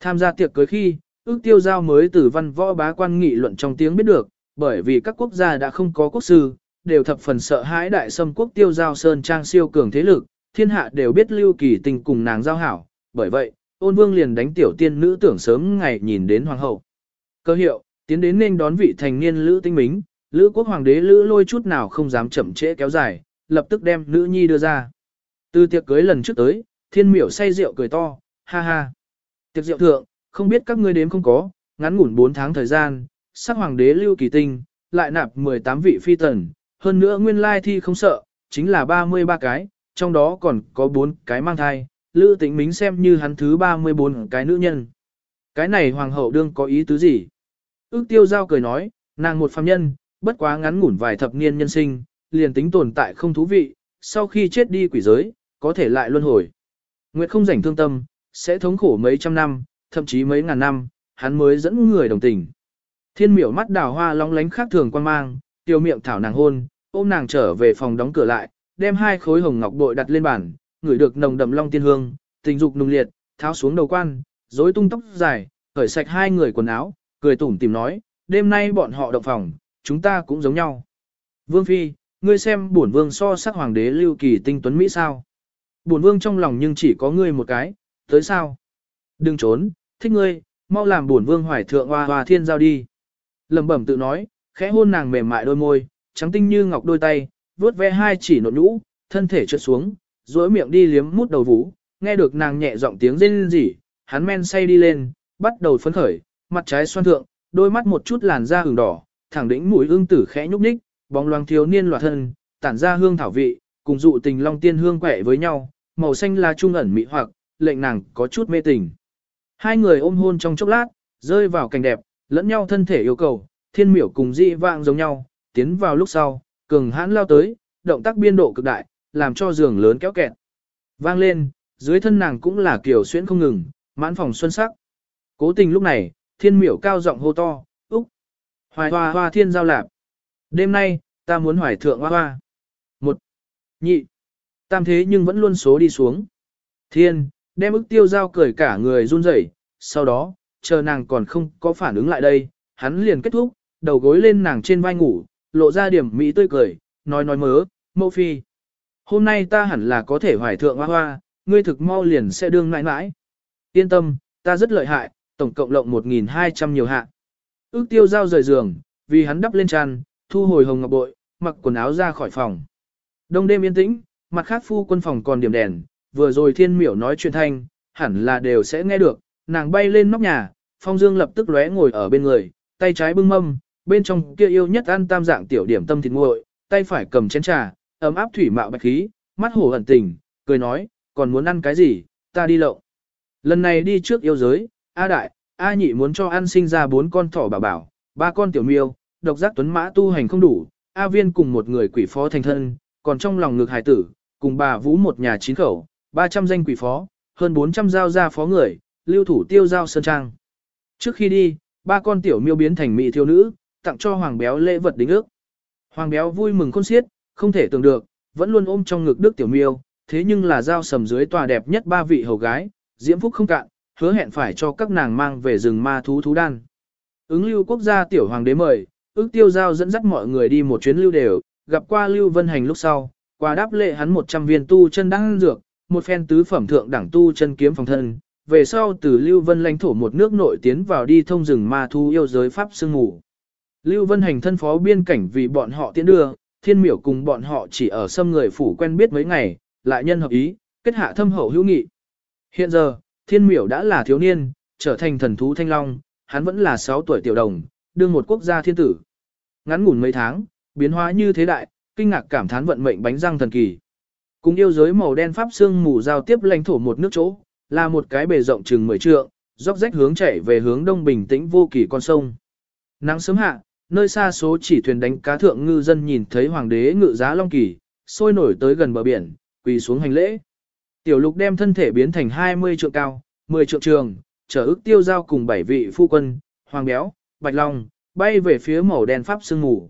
Tham gia tiệc cưới khi, ước tiêu giao mới từ văn võ bá quan nghị luận trong tiếng biết được, bởi vì các quốc gia đã không có quốc sư, đều thập phần sợ hãi đại sâm quốc tiêu giao sơn trang siêu cường thế lực, thiên hạ đều biết lưu kỳ tình cùng nàng giao hảo, bởi vậy, ôn vương liền đánh tiểu tiên nữ tưởng sớm ngày nhìn đến hoàng hậu. Cơ hiệu, tiến đến nên đón vị thành niên lữ tinh mính, lữ quốc hoàng đế lữ lôi chút nào không dám chậm trễ kéo dài, lập tức đem nữ nhi đưa ra. Từ tiệc cưới lần trước tới, thiên miểu say rượu cười to, ha ha. Tiệc rượu thượng, không biết các ngươi đếm không có, ngắn ngủn 4 tháng thời gian, sắc hoàng đế lưu kỳ tinh, lại nạp 18 vị phi tần, hơn nữa nguyên lai thi không sợ, chính là 33 cái, trong đó còn có 4 cái mang thai, Lữ Tĩnh Mính xem như hắn thứ 34 cái nữ nhân. Cái này hoàng hậu đương có ý tứ gì? Ước tiêu giao cười nói, nàng một phàm nhân, bất quá ngắn ngủn vài thập niên nhân sinh, liền tính tồn tại không thú vị, sau khi chết đi quỷ giới, có thể lại luân hồi. Nguyệt không rảnh thương tâm, sẽ thống khổ mấy trăm năm, thậm chí mấy ngàn năm, hắn mới dẫn người đồng tình. Thiên miểu mắt đào hoa long lánh khác thường quan mang, tiêu miệng thảo nàng hôn, ôm nàng trở về phòng đóng cửa lại, đem hai khối hồng ngọc bội đặt lên bàn, ngửi được nồng đậm long tiên hương, tình dục nung liệt, tháo xuống đầu quan, rối tung tóc dài, cởi sạch hai người quần áo, cười tủm tìm nói, đêm nay bọn họ động phòng, chúng ta cũng giống nhau. Vương Phi, ngươi xem bổn vương so sắc hoàng đế lưu kỳ tinh tuấn Mỹ sao? Bổn vương trong lòng nhưng chỉ có ngươi một cái, tới sao? Đừng trốn, thích ngươi, mau làm bổn vương hoài thượng hoa hoa thiên giao đi. Lẩm bẩm tự nói, khẽ hôn nàng mềm mại đôi môi, trắng tinh như ngọc đôi tay, vuốt ve hai chỉ nộn nhũ, thân thể trượt xuống, duỗi miệng đi liếm mút đầu vũ, nghe được nàng nhẹ giọng tiếng rên rỉ, hắn men say đi lên, bắt đầu phấn khởi, mặt trái xoan thượng, đôi mắt một chút làn da hừng đỏ, thẳng đỉnh mũi ương tử khẽ nhúc nhích, bóng loáng thiếu niên loạt thân, tản ra hương thảo vị, cùng dụ tình long tiên hương quẻ với nhau, màu xanh là trung ẩn mị hoặc, lệnh nàng có chút mê tình. Hai người ôm hôn trong chốc lát, rơi vào cảnh đẹp, lẫn nhau thân thể yêu cầu, thiên miểu cùng dị vạng giống nhau, tiến vào lúc sau, cường hãn lao tới, động tác biên độ cực đại, làm cho giường lớn kéo kẹt. Vang lên, dưới thân nàng cũng là kiểu xuyên không ngừng, mãn phòng xuân sắc. Cố tình lúc này, thiên miểu cao giọng hô to, úc, hoài hoa hoa thiên giao lạp. Đêm nay, ta muốn hoài thượng hoa hoa. Một, nhị, tam thế nhưng vẫn luôn số đi xuống. Thiên, đem ức tiêu giao cười cả người run rẩy, sau đó, chờ nàng còn không có phản ứng lại đây, hắn liền kết thúc, đầu gối lên nàng trên vai ngủ, lộ ra điểm mỹ tươi cười, nói nói mớ, mẫu phi. Hôm nay ta hẳn là có thể hoài thượng hoa hoa, ngươi thực mau liền sẽ đương mãi mãi. Yên tâm, ta rất lợi hại, tổng cộng lộng 1.200 nhiều hạ. Ước tiêu giao rời giường, vì hắn đắp lên tràn, thu hồi hồng ngọc bội, mặc quần áo ra khỏi phòng. Đông đêm yên tĩnh, mặt khác phu quân phòng còn điểm đèn, vừa rồi thiên miểu nói chuyện thanh, hẳn là đều sẽ nghe được, nàng bay lên nóc nhà, phong dương lập tức lóe ngồi ở bên người, tay trái bưng mâm, bên trong kia yêu nhất ăn tam dạng tiểu điểm tâm thịt nguội, tay phải cầm chén trà, ấm áp thủy mạo bạch khí, mắt hổ ẩn tình, cười nói, còn muốn ăn cái gì, ta đi lậu. Lần này đi trước yêu giới, A đại, A nhị muốn cho ăn sinh ra bốn con thỏ bảo bảo, ba con tiểu miêu, độc giác tuấn mã tu hành không đủ, A viên cùng một người quỷ phó thành thân, còn trong lòng ngược hải tử, cùng bà vũ một nhà chín khẩu, 300 danh quỷ phó, hơn 400 giao gia phó người, lưu thủ tiêu giao sơn trang. Trước khi đi, ba con tiểu miêu biến thành mỹ thiếu nữ, tặng cho hoàng béo lễ vật đính ước. Hoàng béo vui mừng khôn xiết, không thể tưởng được, vẫn luôn ôm trong ngực Đức Tiểu Miêu, thế nhưng là giao sầm dưới tòa đẹp nhất ba vị hầu gái, diễm phúc không cạn, hứa hẹn phải cho các nàng mang về rừng ma thú thú đan. Ứng lưu quốc gia tiểu hoàng đế mời, ước tiêu giao dẫn dắt mọi người đi một chuyến lưu đều, gặp qua lưu vân hành lúc sau, qua đáp lệ hắn 100 viên tu chân đăng dược, một phen tứ phẩm thượng đẳng tu chân kiếm phòng thân, về sau từ lưu vân lãnh thổ một nước nội tiến vào đi thông rừng ma thú yêu giới pháp sương ngủ. Lưu vân hành thân phó biên cảnh vì bọn họ tiến đưa, thiên miểu cùng bọn họ chỉ ở xâm người phủ quen biết mấy ngày, lại nhân hợp ý, kết hạ thâm hậu hữu nghị. Hiện giờ, thiên miểu đã là thiếu niên, trở thành thần thú thanh long, hắn vẫn là 6 tuổi tiểu đồng, đương một quốc gia thiên tử. Ngắn ngủn mấy tháng, biến hóa như thế đại, kinh ngạc cảm thán vận mệnh bánh răng thần kỳ. Cùng yêu giới màu đen pháp xương mù giao tiếp lãnh thổ một nước chỗ, là một cái bề rộng chừng 10 trượng, dốc rách hướng chảy về hướng đông bình tĩnh vô kỳ con sông. Nắng sớm hạ, nơi xa số chỉ thuyền đánh cá thượng ngư dân nhìn thấy hoàng đế ngự giá long kỳ, sôi nổi tới gần bờ biển, quỳ xuống hành lễ. Tiểu lục đem thân thể biến thành 20 trượng cao, 10 trượng trường, trở ức tiêu giao cùng bảy vị phu quân, hoàng béo, bạch long, bay về phía màu đen pháp sương mù.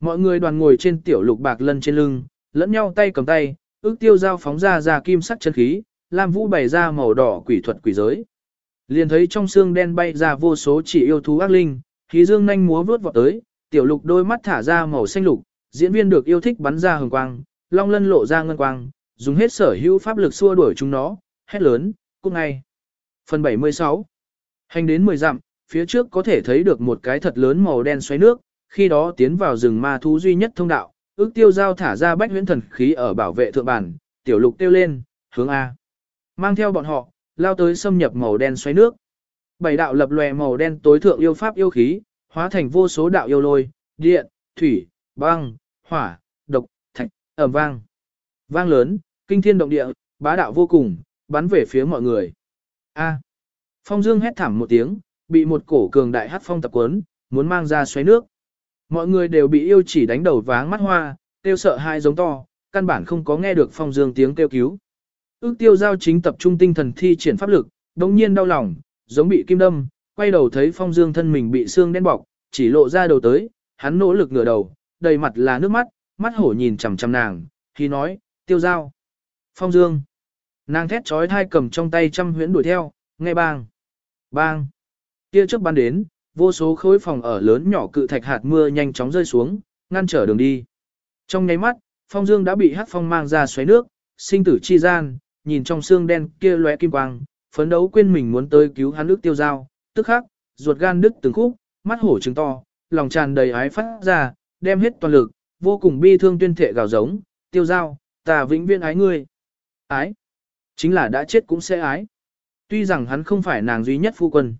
Mọi người đoàn ngồi trên tiểu lục bạc lân trên lưng, lẫn nhau tay cầm tay, ước tiêu giao phóng ra ra kim sắc chân khí, làm vũ bày ra màu đỏ quỷ thuật quỷ giới. Liền thấy trong xương đen bay ra vô số chỉ yêu thú ác linh, khí dương nhanh múa vướt vọt tới, tiểu lục đôi mắt thả ra màu xanh lục, diễn viên được yêu thích bắn ra hừng quang, long lân lộ ra ngân quang, dùng hết sở hữu pháp lực xua đuổi chúng nó, hét lớn, cút ngay. Phần 76 Hành đến 10 dặm, phía trước có thể thấy được một cái thật lớn màu đen xoáy nước, khi đó tiến vào rừng ma thú duy nhất thông đạo, ước tiêu giao thả ra bách huyễn thần khí ở bảo vệ thượng bản, tiểu lục tiêu lên, hướng A. Mang theo bọn họ, lao tới xâm nhập màu đen xoáy nước. Bảy đạo lập lòe màu đen tối thượng yêu pháp yêu khí, hóa thành vô số đạo yêu lôi, điện, thủy, băng, hỏa, độc, thạch, ẩm vang. Vang lớn, kinh thiên động địa, bá đạo vô cùng, bắn về phía mọi người. A. Phong Dương hét thảm một tiếng, bị một cổ cường đại hắc phong tập quấn, muốn mang ra xoáy nước. Mọi người đều bị yêu chỉ đánh đầu váng mắt hoa, tiêu sợ hai giống to, căn bản không có nghe được Phong Dương tiếng kêu cứu. Ước tiêu giao chính tập trung tinh thần thi triển pháp lực, đồng nhiên đau lòng, giống bị kim đâm, quay đầu thấy Phong Dương thân mình bị xương đen bọc, chỉ lộ ra đầu tới, hắn nỗ lực ngửa đầu, đầy mặt là nước mắt, mắt hổ nhìn chằm chằm nàng, khi nói, tiêu giao. Phong Dương. Nàng thét trói thai cầm trong tay trăm huyễn đuổi theo, nghe bang. Bang. Kia trước ban đến, vô số khối phòng ở lớn nhỏ cự thạch hạt mưa nhanh chóng rơi xuống, ngăn trở đường đi. Trong nháy mắt, Phong Dương đã bị hắc phong mang ra xoáy nước, sinh tử chi gian, nhìn trong xương đen kia lóe kim quang, phấn đấu quên mình muốn tới cứu hắn nước tiêu dao, tức khắc, ruột gan đứt từng khúc, mắt hổ trừng to, lòng tràn đầy ái phát ra, đem hết toàn lực, vô cùng bi thương tuyên thệ gào giống, tiêu dao, ta vĩnh viễn ái ngươi. Ái, chính là đã chết cũng sẽ ái. Tuy rằng hắn không phải nàng duy nhất phu quân.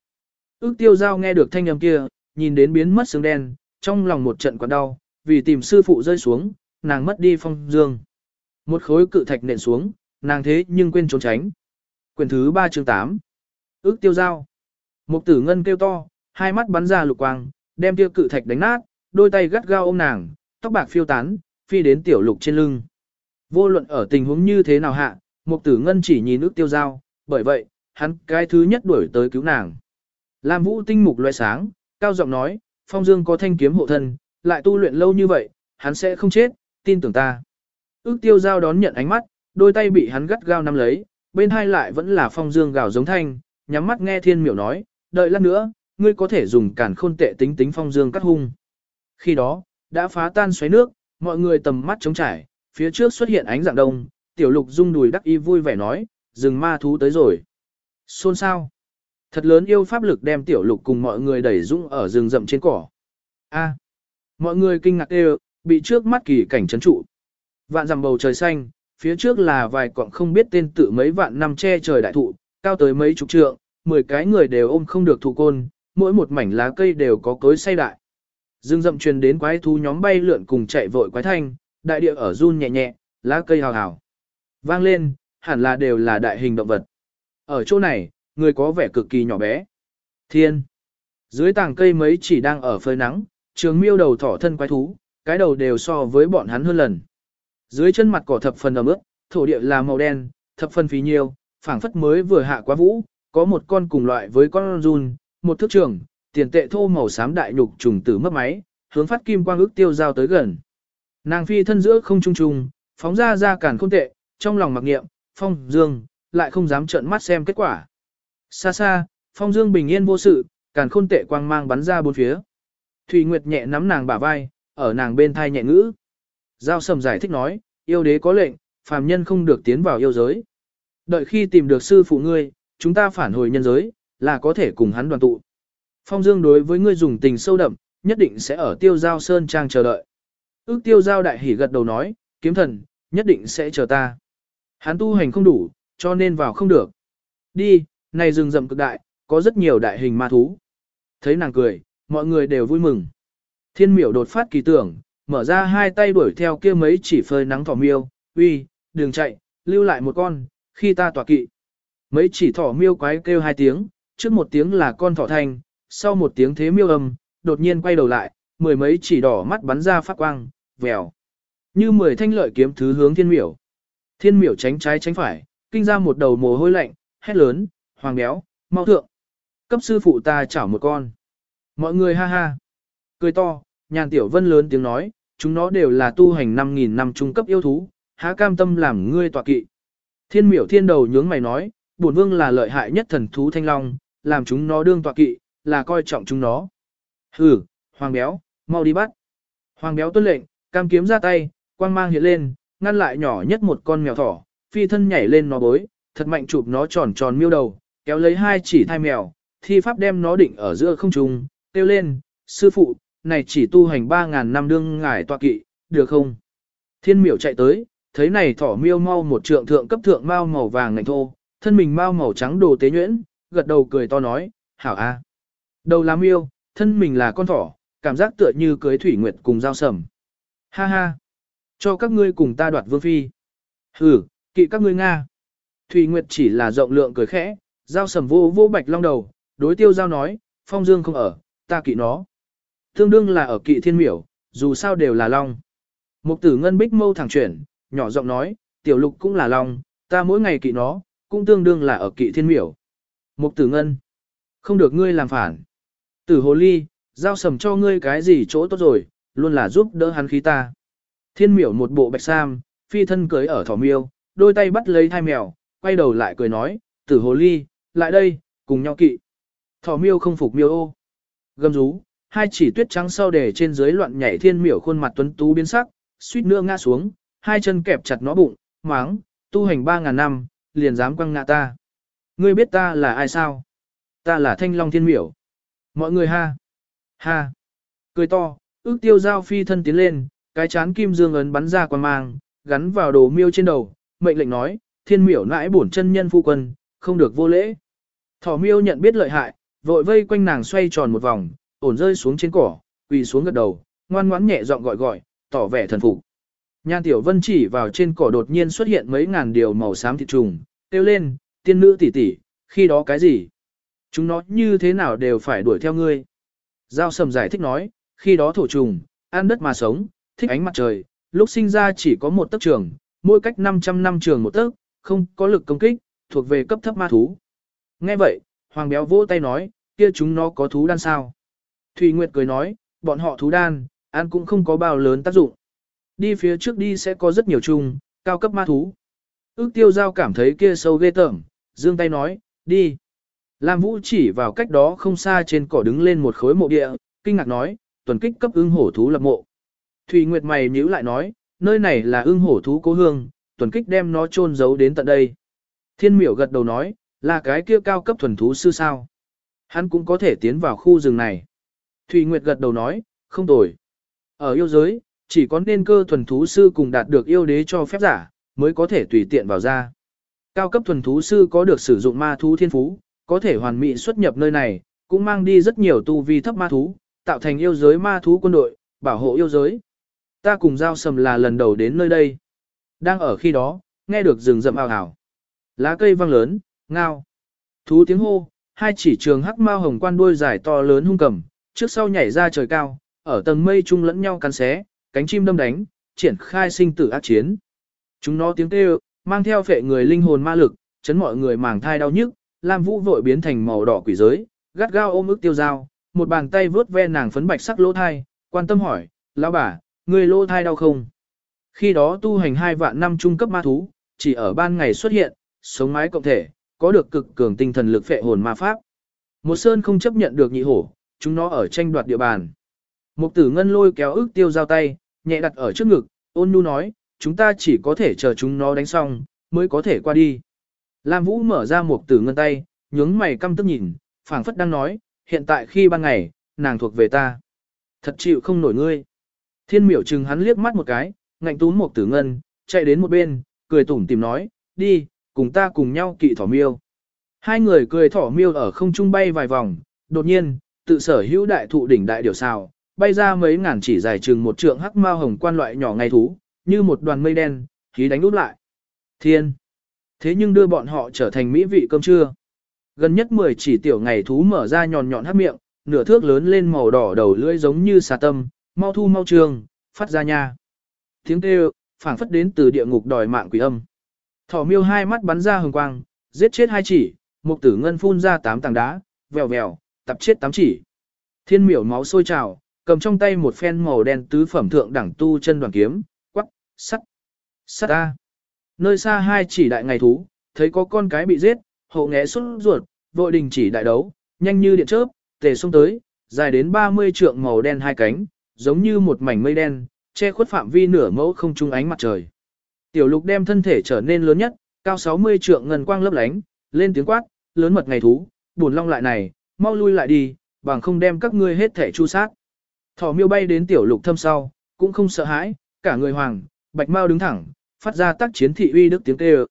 Ước tiêu giao nghe được thanh âm kia, nhìn đến biến mất xương đen, trong lòng một trận quặn đau, vì tìm sư phụ rơi xuống, nàng mất đi phong dương. Một khối cự thạch nện xuống, nàng thế nhưng quên trốn tránh. Quyền thứ 3 chương 8 Ước tiêu giao Một tử ngân kêu to, hai mắt bắn ra lục quang, đem tiêu cự thạch đánh nát, đôi tay gắt gao ôm nàng, tóc bạc phiêu tán, phi đến tiểu lục trên lưng. Vô luận ở tình huống như thế nào hạ, mục tử ngân chỉ nhìn nước tiêu giao, bởi vậy, hắn cái thứ nhất đuổi tới cứu nàng. Lam Vũ tinh mục loại sáng, cao giọng nói, Phong Dương có thanh kiếm hộ thân, lại tu luyện lâu như vậy, hắn sẽ không chết, tin tưởng ta. Ước tiêu giao đón nhận ánh mắt, đôi tay bị hắn gắt gao nắm lấy, bên hai lại vẫn là Phong Dương gào giống thanh, nhắm mắt nghe thiên miểu nói, đợi lát nữa, ngươi có thể dùng cản khôn tệ tính tính Phong Dương cắt hung. Khi đó, đã phá tan xoáy nước, mọi người tầm mắt trống trải, phía trước xuất hiện ánh dạng đông, tiểu lục rung đùi đắc y vui vẻ nói, rừng ma thú tới rồi. Xôn sao? Thật lớn yêu pháp lực đem tiểu lục cùng mọi người đẩy dũng ở rừng rậm trên cỏ. A. mọi người kinh ngạc đều, bị trước mắt kỳ cảnh chấn trụ. Vạn dằm bầu trời xanh, phía trước là vài cọng không biết tên tự mấy vạn năm che trời đại thụ, cao tới mấy chục trượng, mười cái người đều ôm không được thụ côn, mỗi một mảnh lá cây đều có cối say đại. Rừng rậm truyền đến quái thú nhóm bay lượn cùng chạy vội quái thanh, đại địa ở run nhẹ nhẹ, lá cây hào hào. Vang lên, hẳn là đều là đại hình động vật. Ở chỗ này, người có vẻ cực kỳ nhỏ bé. Thiên. Dưới tảng cây mấy chỉ đang ở phơi nắng, trường miêu đầu thỏ thân quái thú, cái đầu đều so với bọn hắn hơn lần. Dưới chân mặt cỏ thập phần ẩm ướt, thổ địa là màu đen, thập phần phí nhiều, phảng phất mới vừa hạ quá vũ, có một con cùng loại với con run, một thước trường, tiền tệ thô màu xám đại nhục trùng tử mất máy, hướng phát kim quang ước tiêu giao tới gần. Nàng phi thân giữa không trung trung, phóng ra ra cản khôn tệ, trong lòng mặc nghiệm, phong dương, lại không dám trợn mắt xem kết quả. Xa xa, phong dương bình yên vô sự, cản khôn tệ quang mang bắn ra bốn phía. Thủy Nguyệt nhẹ nắm nàng bả vai, ở nàng bên thai nhẹ ngữ. Giao sầm giải thích nói, yêu đế có lệnh, phàm nhân không được tiến vào yêu giới. Đợi khi tìm được sư phụ ngươi, chúng ta phản hồi nhân giới, là có thể cùng hắn đoàn tụ. Phong Dương đối với ngươi dùng tình sâu đậm, nhất định sẽ ở tiêu giao sơn trang chờ đợi. Ước tiêu giao đại hỉ gật đầu nói, kiếm thần, nhất định sẽ chờ ta. Hắn tu hành không đủ, cho nên vào không được. Đi, này rừng rậm cực đại, có rất nhiều đại hình ma thú. Thấy nàng cười, mọi người đều vui mừng. Thiên miểu đột phát kỳ tưởng, mở ra hai tay đuổi theo kia mấy chỉ phơi nắng thỏ miêu, uy, đừng chạy, lưu lại một con, khi ta tỏa kỵ. Mấy chỉ thỏ miêu quái kêu hai tiếng, trước một tiếng là con thỏ thanh, sau một tiếng thế miêu âm, đột nhiên quay đầu lại, mười mấy chỉ đỏ mắt bắn ra phát quang, vèo. Như mười thanh lợi kiếm thứ hướng thiên miểu. Thiên miểu tránh trái tránh phải, kinh ra một đầu mồ hôi lạnh, hét lớn, hoàng béo, mau thượng. Cấp sư phụ ta chảo một con. Mọi người ha ha. Cười to, nhàn tiểu vân lớn tiếng nói, chúng nó đều là tu hành 5.000 năm trung cấp yêu thú, há cam tâm làm ngươi tọa kỵ. Thiên miểu thiên đầu nhướng mày nói, bổn vương là lợi hại nhất thần thú thanh long, làm chúng nó đương tọa kỵ, là coi trọng chúng nó. Hừ, hoàng béo, mau đi bắt. Hoàng béo tuân lệnh, cam kiếm ra tay, quang mang hiện lên, ngăn lại nhỏ nhất một con mèo thỏ, phi thân nhảy lên nó bối, thật mạnh chụp nó tròn tròn miêu đầu, kéo lấy hai chỉ thai mèo, thi pháp đem nó định ở giữa không trung, kêu lên, sư phụ, này chỉ tu hành 3.000 năm đương ngải tọa kỵ, được không? Thiên miểu chạy tới, thấy này thỏ miêu mau một trượng thượng cấp thượng mau màu vàng ngạnh thô, thân mình mau màu trắng đồ tế nhuyễn, gật đầu cười to nói, hảo a. Đầu là miêu, thân mình là con thỏ, cảm giác tựa như cưới thủy nguyệt cùng giao sầm. Ha ha, cho các ngươi cùng ta đoạt vương phi. Hử, kỵ các ngươi Nga. Thủy Nguyệt chỉ là rộng lượng cười khẽ, giao sầm vô vô bạch long đầu, đối tiêu giao nói, phong dương không ở, ta kỵ nó. Tương đương là ở kỵ thiên miểu, dù sao đều là long. Mục tử ngân bích mâu thẳng chuyển, nhỏ giọng nói, tiểu lục cũng là long, ta mỗi ngày kỵ nó, cũng tương đương là ở kỵ thiên miểu. Mục tử ngân, không được ngươi làm phản. Tử hồ ly, giao sầm cho ngươi cái gì chỗ tốt rồi, luôn là giúp đỡ hắn khí ta. Thiên miểu một bộ bạch sam, phi thân cưới ở thỏ miêu, đôi tay bắt lấy thai mèo, quay đầu lại cười nói, tử hồ ly, lại đây, cùng nhau kỵ. Thỏ miêu không phục miêu ô. Gầm rú, hai chỉ tuyết trắng sau để trên dưới loạn nhảy thiên miểu khuôn mặt tuấn tú biến sắc, suýt nữa ngã xuống, hai chân kẹp chặt nó bụng, máng, tu hành ba ngàn năm, liền dám quăng ngã ta. Ngươi biết ta là ai sao? Ta là thanh long thiên miểu. Mọi người ha. Ha. Cười to, ước tiêu giao phi thân tiến lên, cái chán kim dương ấn bắn ra quan mang, gắn vào đồ miêu trên đầu, mệnh lệnh nói, thiên miểu nãi bổn chân nhân phu quân, không được vô lễ. Thỏ miêu nhận biết lợi hại, vội vây quanh nàng xoay tròn một vòng, ổn rơi xuống trên cỏ, quỳ xuống gật đầu, ngoan ngoãn nhẹ giọng gọi gọi, tỏ vẻ thần phục. Nhan Tiểu Vân chỉ vào trên cỏ đột nhiên xuất hiện mấy ngàn điều màu xám thịt trùng, kêu lên, tiên nữ tỷ tỷ, khi đó cái gì? Chúng nó như thế nào đều phải đuổi theo ngươi. Giao sầm giải thích nói, khi đó thổ trùng, ăn đất mà sống, thích ánh mặt trời, lúc sinh ra chỉ có một tấc trường, mỗi cách 500 năm trường một tấc, không có lực công kích, thuộc về cấp thấp ma thú. Nghe vậy, Hoàng béo vỗ tay nói, kia chúng nó có thú đan sao? Thủy Nguyệt cười nói, bọn họ thú đan, ăn cũng không có bao lớn tác dụng. Đi phía trước đi sẽ có rất nhiều trùng, cao cấp ma thú. Ước tiêu giao cảm thấy kia sâu ghê tởm, dương tay nói, đi. Lam Vũ chỉ vào cách đó không xa trên cỏ đứng lên một khối mộ địa, kinh ngạc nói, tuần kích cấp ưng hổ thú lập mộ. Thủy Nguyệt mày nhíu lại nói, nơi này là ưng hổ thú cố hương, tuần kích đem nó chôn giấu đến tận đây. Thiên miểu gật đầu nói, là cái kia cao cấp thuần thú sư sao. Hắn cũng có thể tiến vào khu rừng này. Thủy Nguyệt gật đầu nói, không tồi. Ở yêu giới, chỉ có nên cơ thuần thú sư cùng đạt được yêu đế cho phép giả, mới có thể tùy tiện vào ra. Cao cấp thuần thú sư có được sử dụng ma thú thiên phú, có thể hoàn mỹ xuất nhập nơi này, cũng mang đi rất nhiều tu vi thấp ma thú, tạo thành yêu giới ma thú quân đội, bảo hộ yêu giới. Ta cùng giao sầm là lần đầu đến nơi đây. Đang ở khi đó, nghe được rừng rậm ào ào. Lá cây vang lớn, ngao. Thú tiếng hô, hai chỉ trường hắc mao hồng quan đuôi dài to lớn hung cầm, trước sau nhảy ra trời cao, ở tầng mây chung lẫn nhau cắn xé, cánh chim đâm đánh, triển khai sinh tử ác chiến. Chúng nó tiếng kêu, mang theo phệ người linh hồn ma lực, chấn mọi người màng thai đau nhức, Lam Vũ vội biến thành màu đỏ quỷ giới, gắt gao ôm ức tiêu dao, một bàn tay vướt ve nàng phấn bạch sắc lỗ thai, quan tâm hỏi, lão bà, người lô thai đau không? Khi đó tu hành hai vạn năm trung cấp ma thú, chỉ ở ban ngày xuất hiện, sống mái cộng thể, có được cực cường tinh thần lực phệ hồn ma pháp. Một sơn không chấp nhận được nhị hổ, chúng nó ở tranh đoạt địa bàn. mục tử ngân lôi kéo ước tiêu giao tay, nhẹ đặt ở trước ngực, ôn nhu nói, chúng ta chỉ có thể chờ chúng nó đánh xong, mới có thể qua đi. Lam Vũ mở ra mục tử ngân tay, nhướng mày căm tức nhìn, phảng phất đang nói, hiện tại khi ban ngày, nàng thuộc về ta. Thật chịu không nổi ngươi. Thiên miểu chừng hắn liếc mắt một cái, ngạnh túm một tử ngân, chạy đến một bên, cười tủm tìm nói, đi, cùng ta cùng nhau kỵ thỏ miêu. Hai người cười thỏ miêu ở không trung bay vài vòng, đột nhiên, tự sở hữu đại thụ đỉnh đại điều sao, bay ra mấy ngàn chỉ dài chừng một trượng hắc mao hồng quan loại nhỏ ngay thú, như một đoàn mây đen, khí đánh úp lại. Thiên! Thế nhưng đưa bọn họ trở thành mỹ vị cơm trưa. Gần nhất 10 chỉ tiểu ngày thú mở ra nhọn nhọn hát miệng, nửa thước lớn lên màu đỏ đầu lưỡi giống như xà tâm, mau thu mau trường, phát ra nha. Tiếng kêu, phảng phất đến từ địa ngục đòi mạng quỷ âm. Thỏ miêu hai mắt bắn ra hồng quang, giết chết hai chỉ, mục tử ngân phun ra tám tảng đá, vèo vèo, tập chết tám chỉ. Thiên miểu máu sôi trào, cầm trong tay một phen màu đen tứ phẩm thượng đẳng tu chân đoàn kiếm, quắc, sắt, sắt a. Nơi xa hai chỉ đại ngày thú, thấy có con cái bị giết, hậu nghé xuất ruột, vội đình chỉ đại đấu, nhanh như điện chớp, tề xông tới, dài đến 30 trượng màu đen hai cánh, giống như một mảnh mây đen, che khuất phạm vi nửa mẫu không trung ánh mặt trời. Tiểu lục đem thân thể trở nên lớn nhất, cao 60 trượng ngân quang lấp lánh, lên tiếng quát, lớn mật ngày thú, buồn long lại này, mau lui lại đi, bằng không đem các ngươi hết thể chu sát. Thỏ miêu bay đến tiểu lục thâm sau, cũng không sợ hãi, cả người hoàng, bạch mau đứng thẳng, phát ra tác chiến thị uy đức tiếng kêu.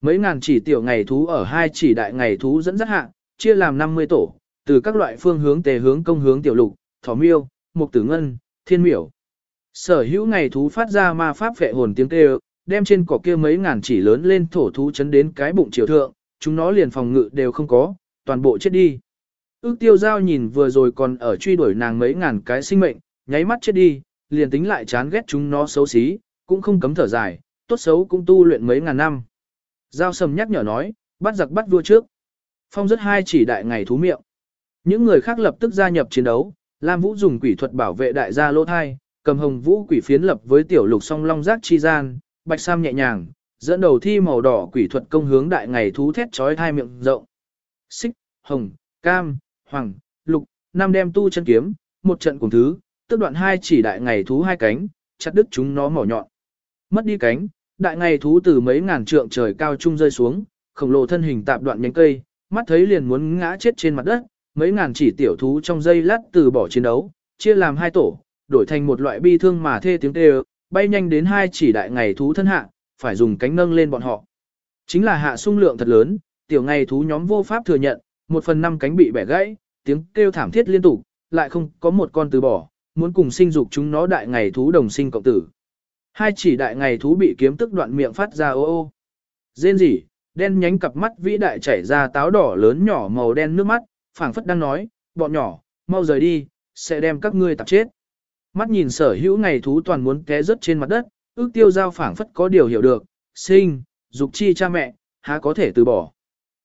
Mấy ngàn chỉ tiểu ngày thú ở hai chỉ đại ngày thú dẫn dắt hạ, chia làm 50 tổ, từ các loại phương hướng tề hướng công hướng tiểu lục, thỏ miêu, mục tử ngân, thiên miểu. Sở hữu ngày thú phát ra ma pháp phệ hồn tiếng kêu, đem trên cỏ kia mấy ngàn chỉ lớn lên thổ thú chấn đến cái bụng triều thượng, chúng nó liền phòng ngự đều không có, toàn bộ chết đi. Ước tiêu giao nhìn vừa rồi còn ở truy đuổi nàng mấy ngàn cái sinh mệnh, nháy mắt chết đi, liền tính lại chán ghét chúng nó xấu xí, cũng không cấm thở dài, tốt xấu cũng tu luyện mấy ngàn năm. Giao sầm nhắc nhở nói, bắt giặc bắt vua trước. Phong rất hai chỉ đại ngày thú miệng. Những người khác lập tức gia nhập chiến đấu, Lam Vũ dùng quỷ thuật bảo vệ đại gia lỗ thai, cầm hồng vũ quỷ phiến lập với tiểu lục song long giác chi gian, bạch sam nhẹ nhàng, dẫn đầu thi màu đỏ quỷ thuật công hướng đại ngày thú thét chói thai miệng rộng. Xích, hồng, cam, hoàng, lục, năm đem tu chân kiếm, một trận cùng thứ, tức đoạn hai chỉ đại ngày thú hai cánh, chặt đứt chúng nó mỏ nhọn. Mất đi cánh, đại ngày thú từ mấy ngàn trượng trời cao trung rơi xuống, khổng lồ thân hình tạp đoạn nhánh cây, mắt thấy liền muốn ngã chết trên mặt đất, mấy ngàn chỉ tiểu thú trong dây lát từ bỏ chiến đấu, chia làm hai tổ, đổi thành một loại bi thương mà thê tiếng kêu, bay nhanh đến hai chỉ đại ngày thú thân hạ, phải dùng cánh nâng lên bọn họ. Chính là hạ sung lượng thật lớn, tiểu ngày thú nhóm vô pháp thừa nhận, một phần năm cánh bị bẻ gãy, tiếng kêu thảm thiết liên tục, lại không có một con từ bỏ, muốn cùng sinh dục chúng nó đại ngày thú đồng sinh cộng tử. Hai chỉ đại ngày thú bị kiếm tức đoạn miệng phát ra ô ô. Dên gì, đen nhánh cặp mắt vĩ đại chảy ra táo đỏ lớn nhỏ màu đen nước mắt, phảng phất đang nói, bọn nhỏ, mau rời đi, sẽ đem các ngươi tạp chết. Mắt nhìn sở hữu ngày thú toàn muốn té rớt trên mặt đất, ước tiêu giao phảng phất có điều hiểu được, sinh, dục chi cha mẹ, há có thể từ bỏ.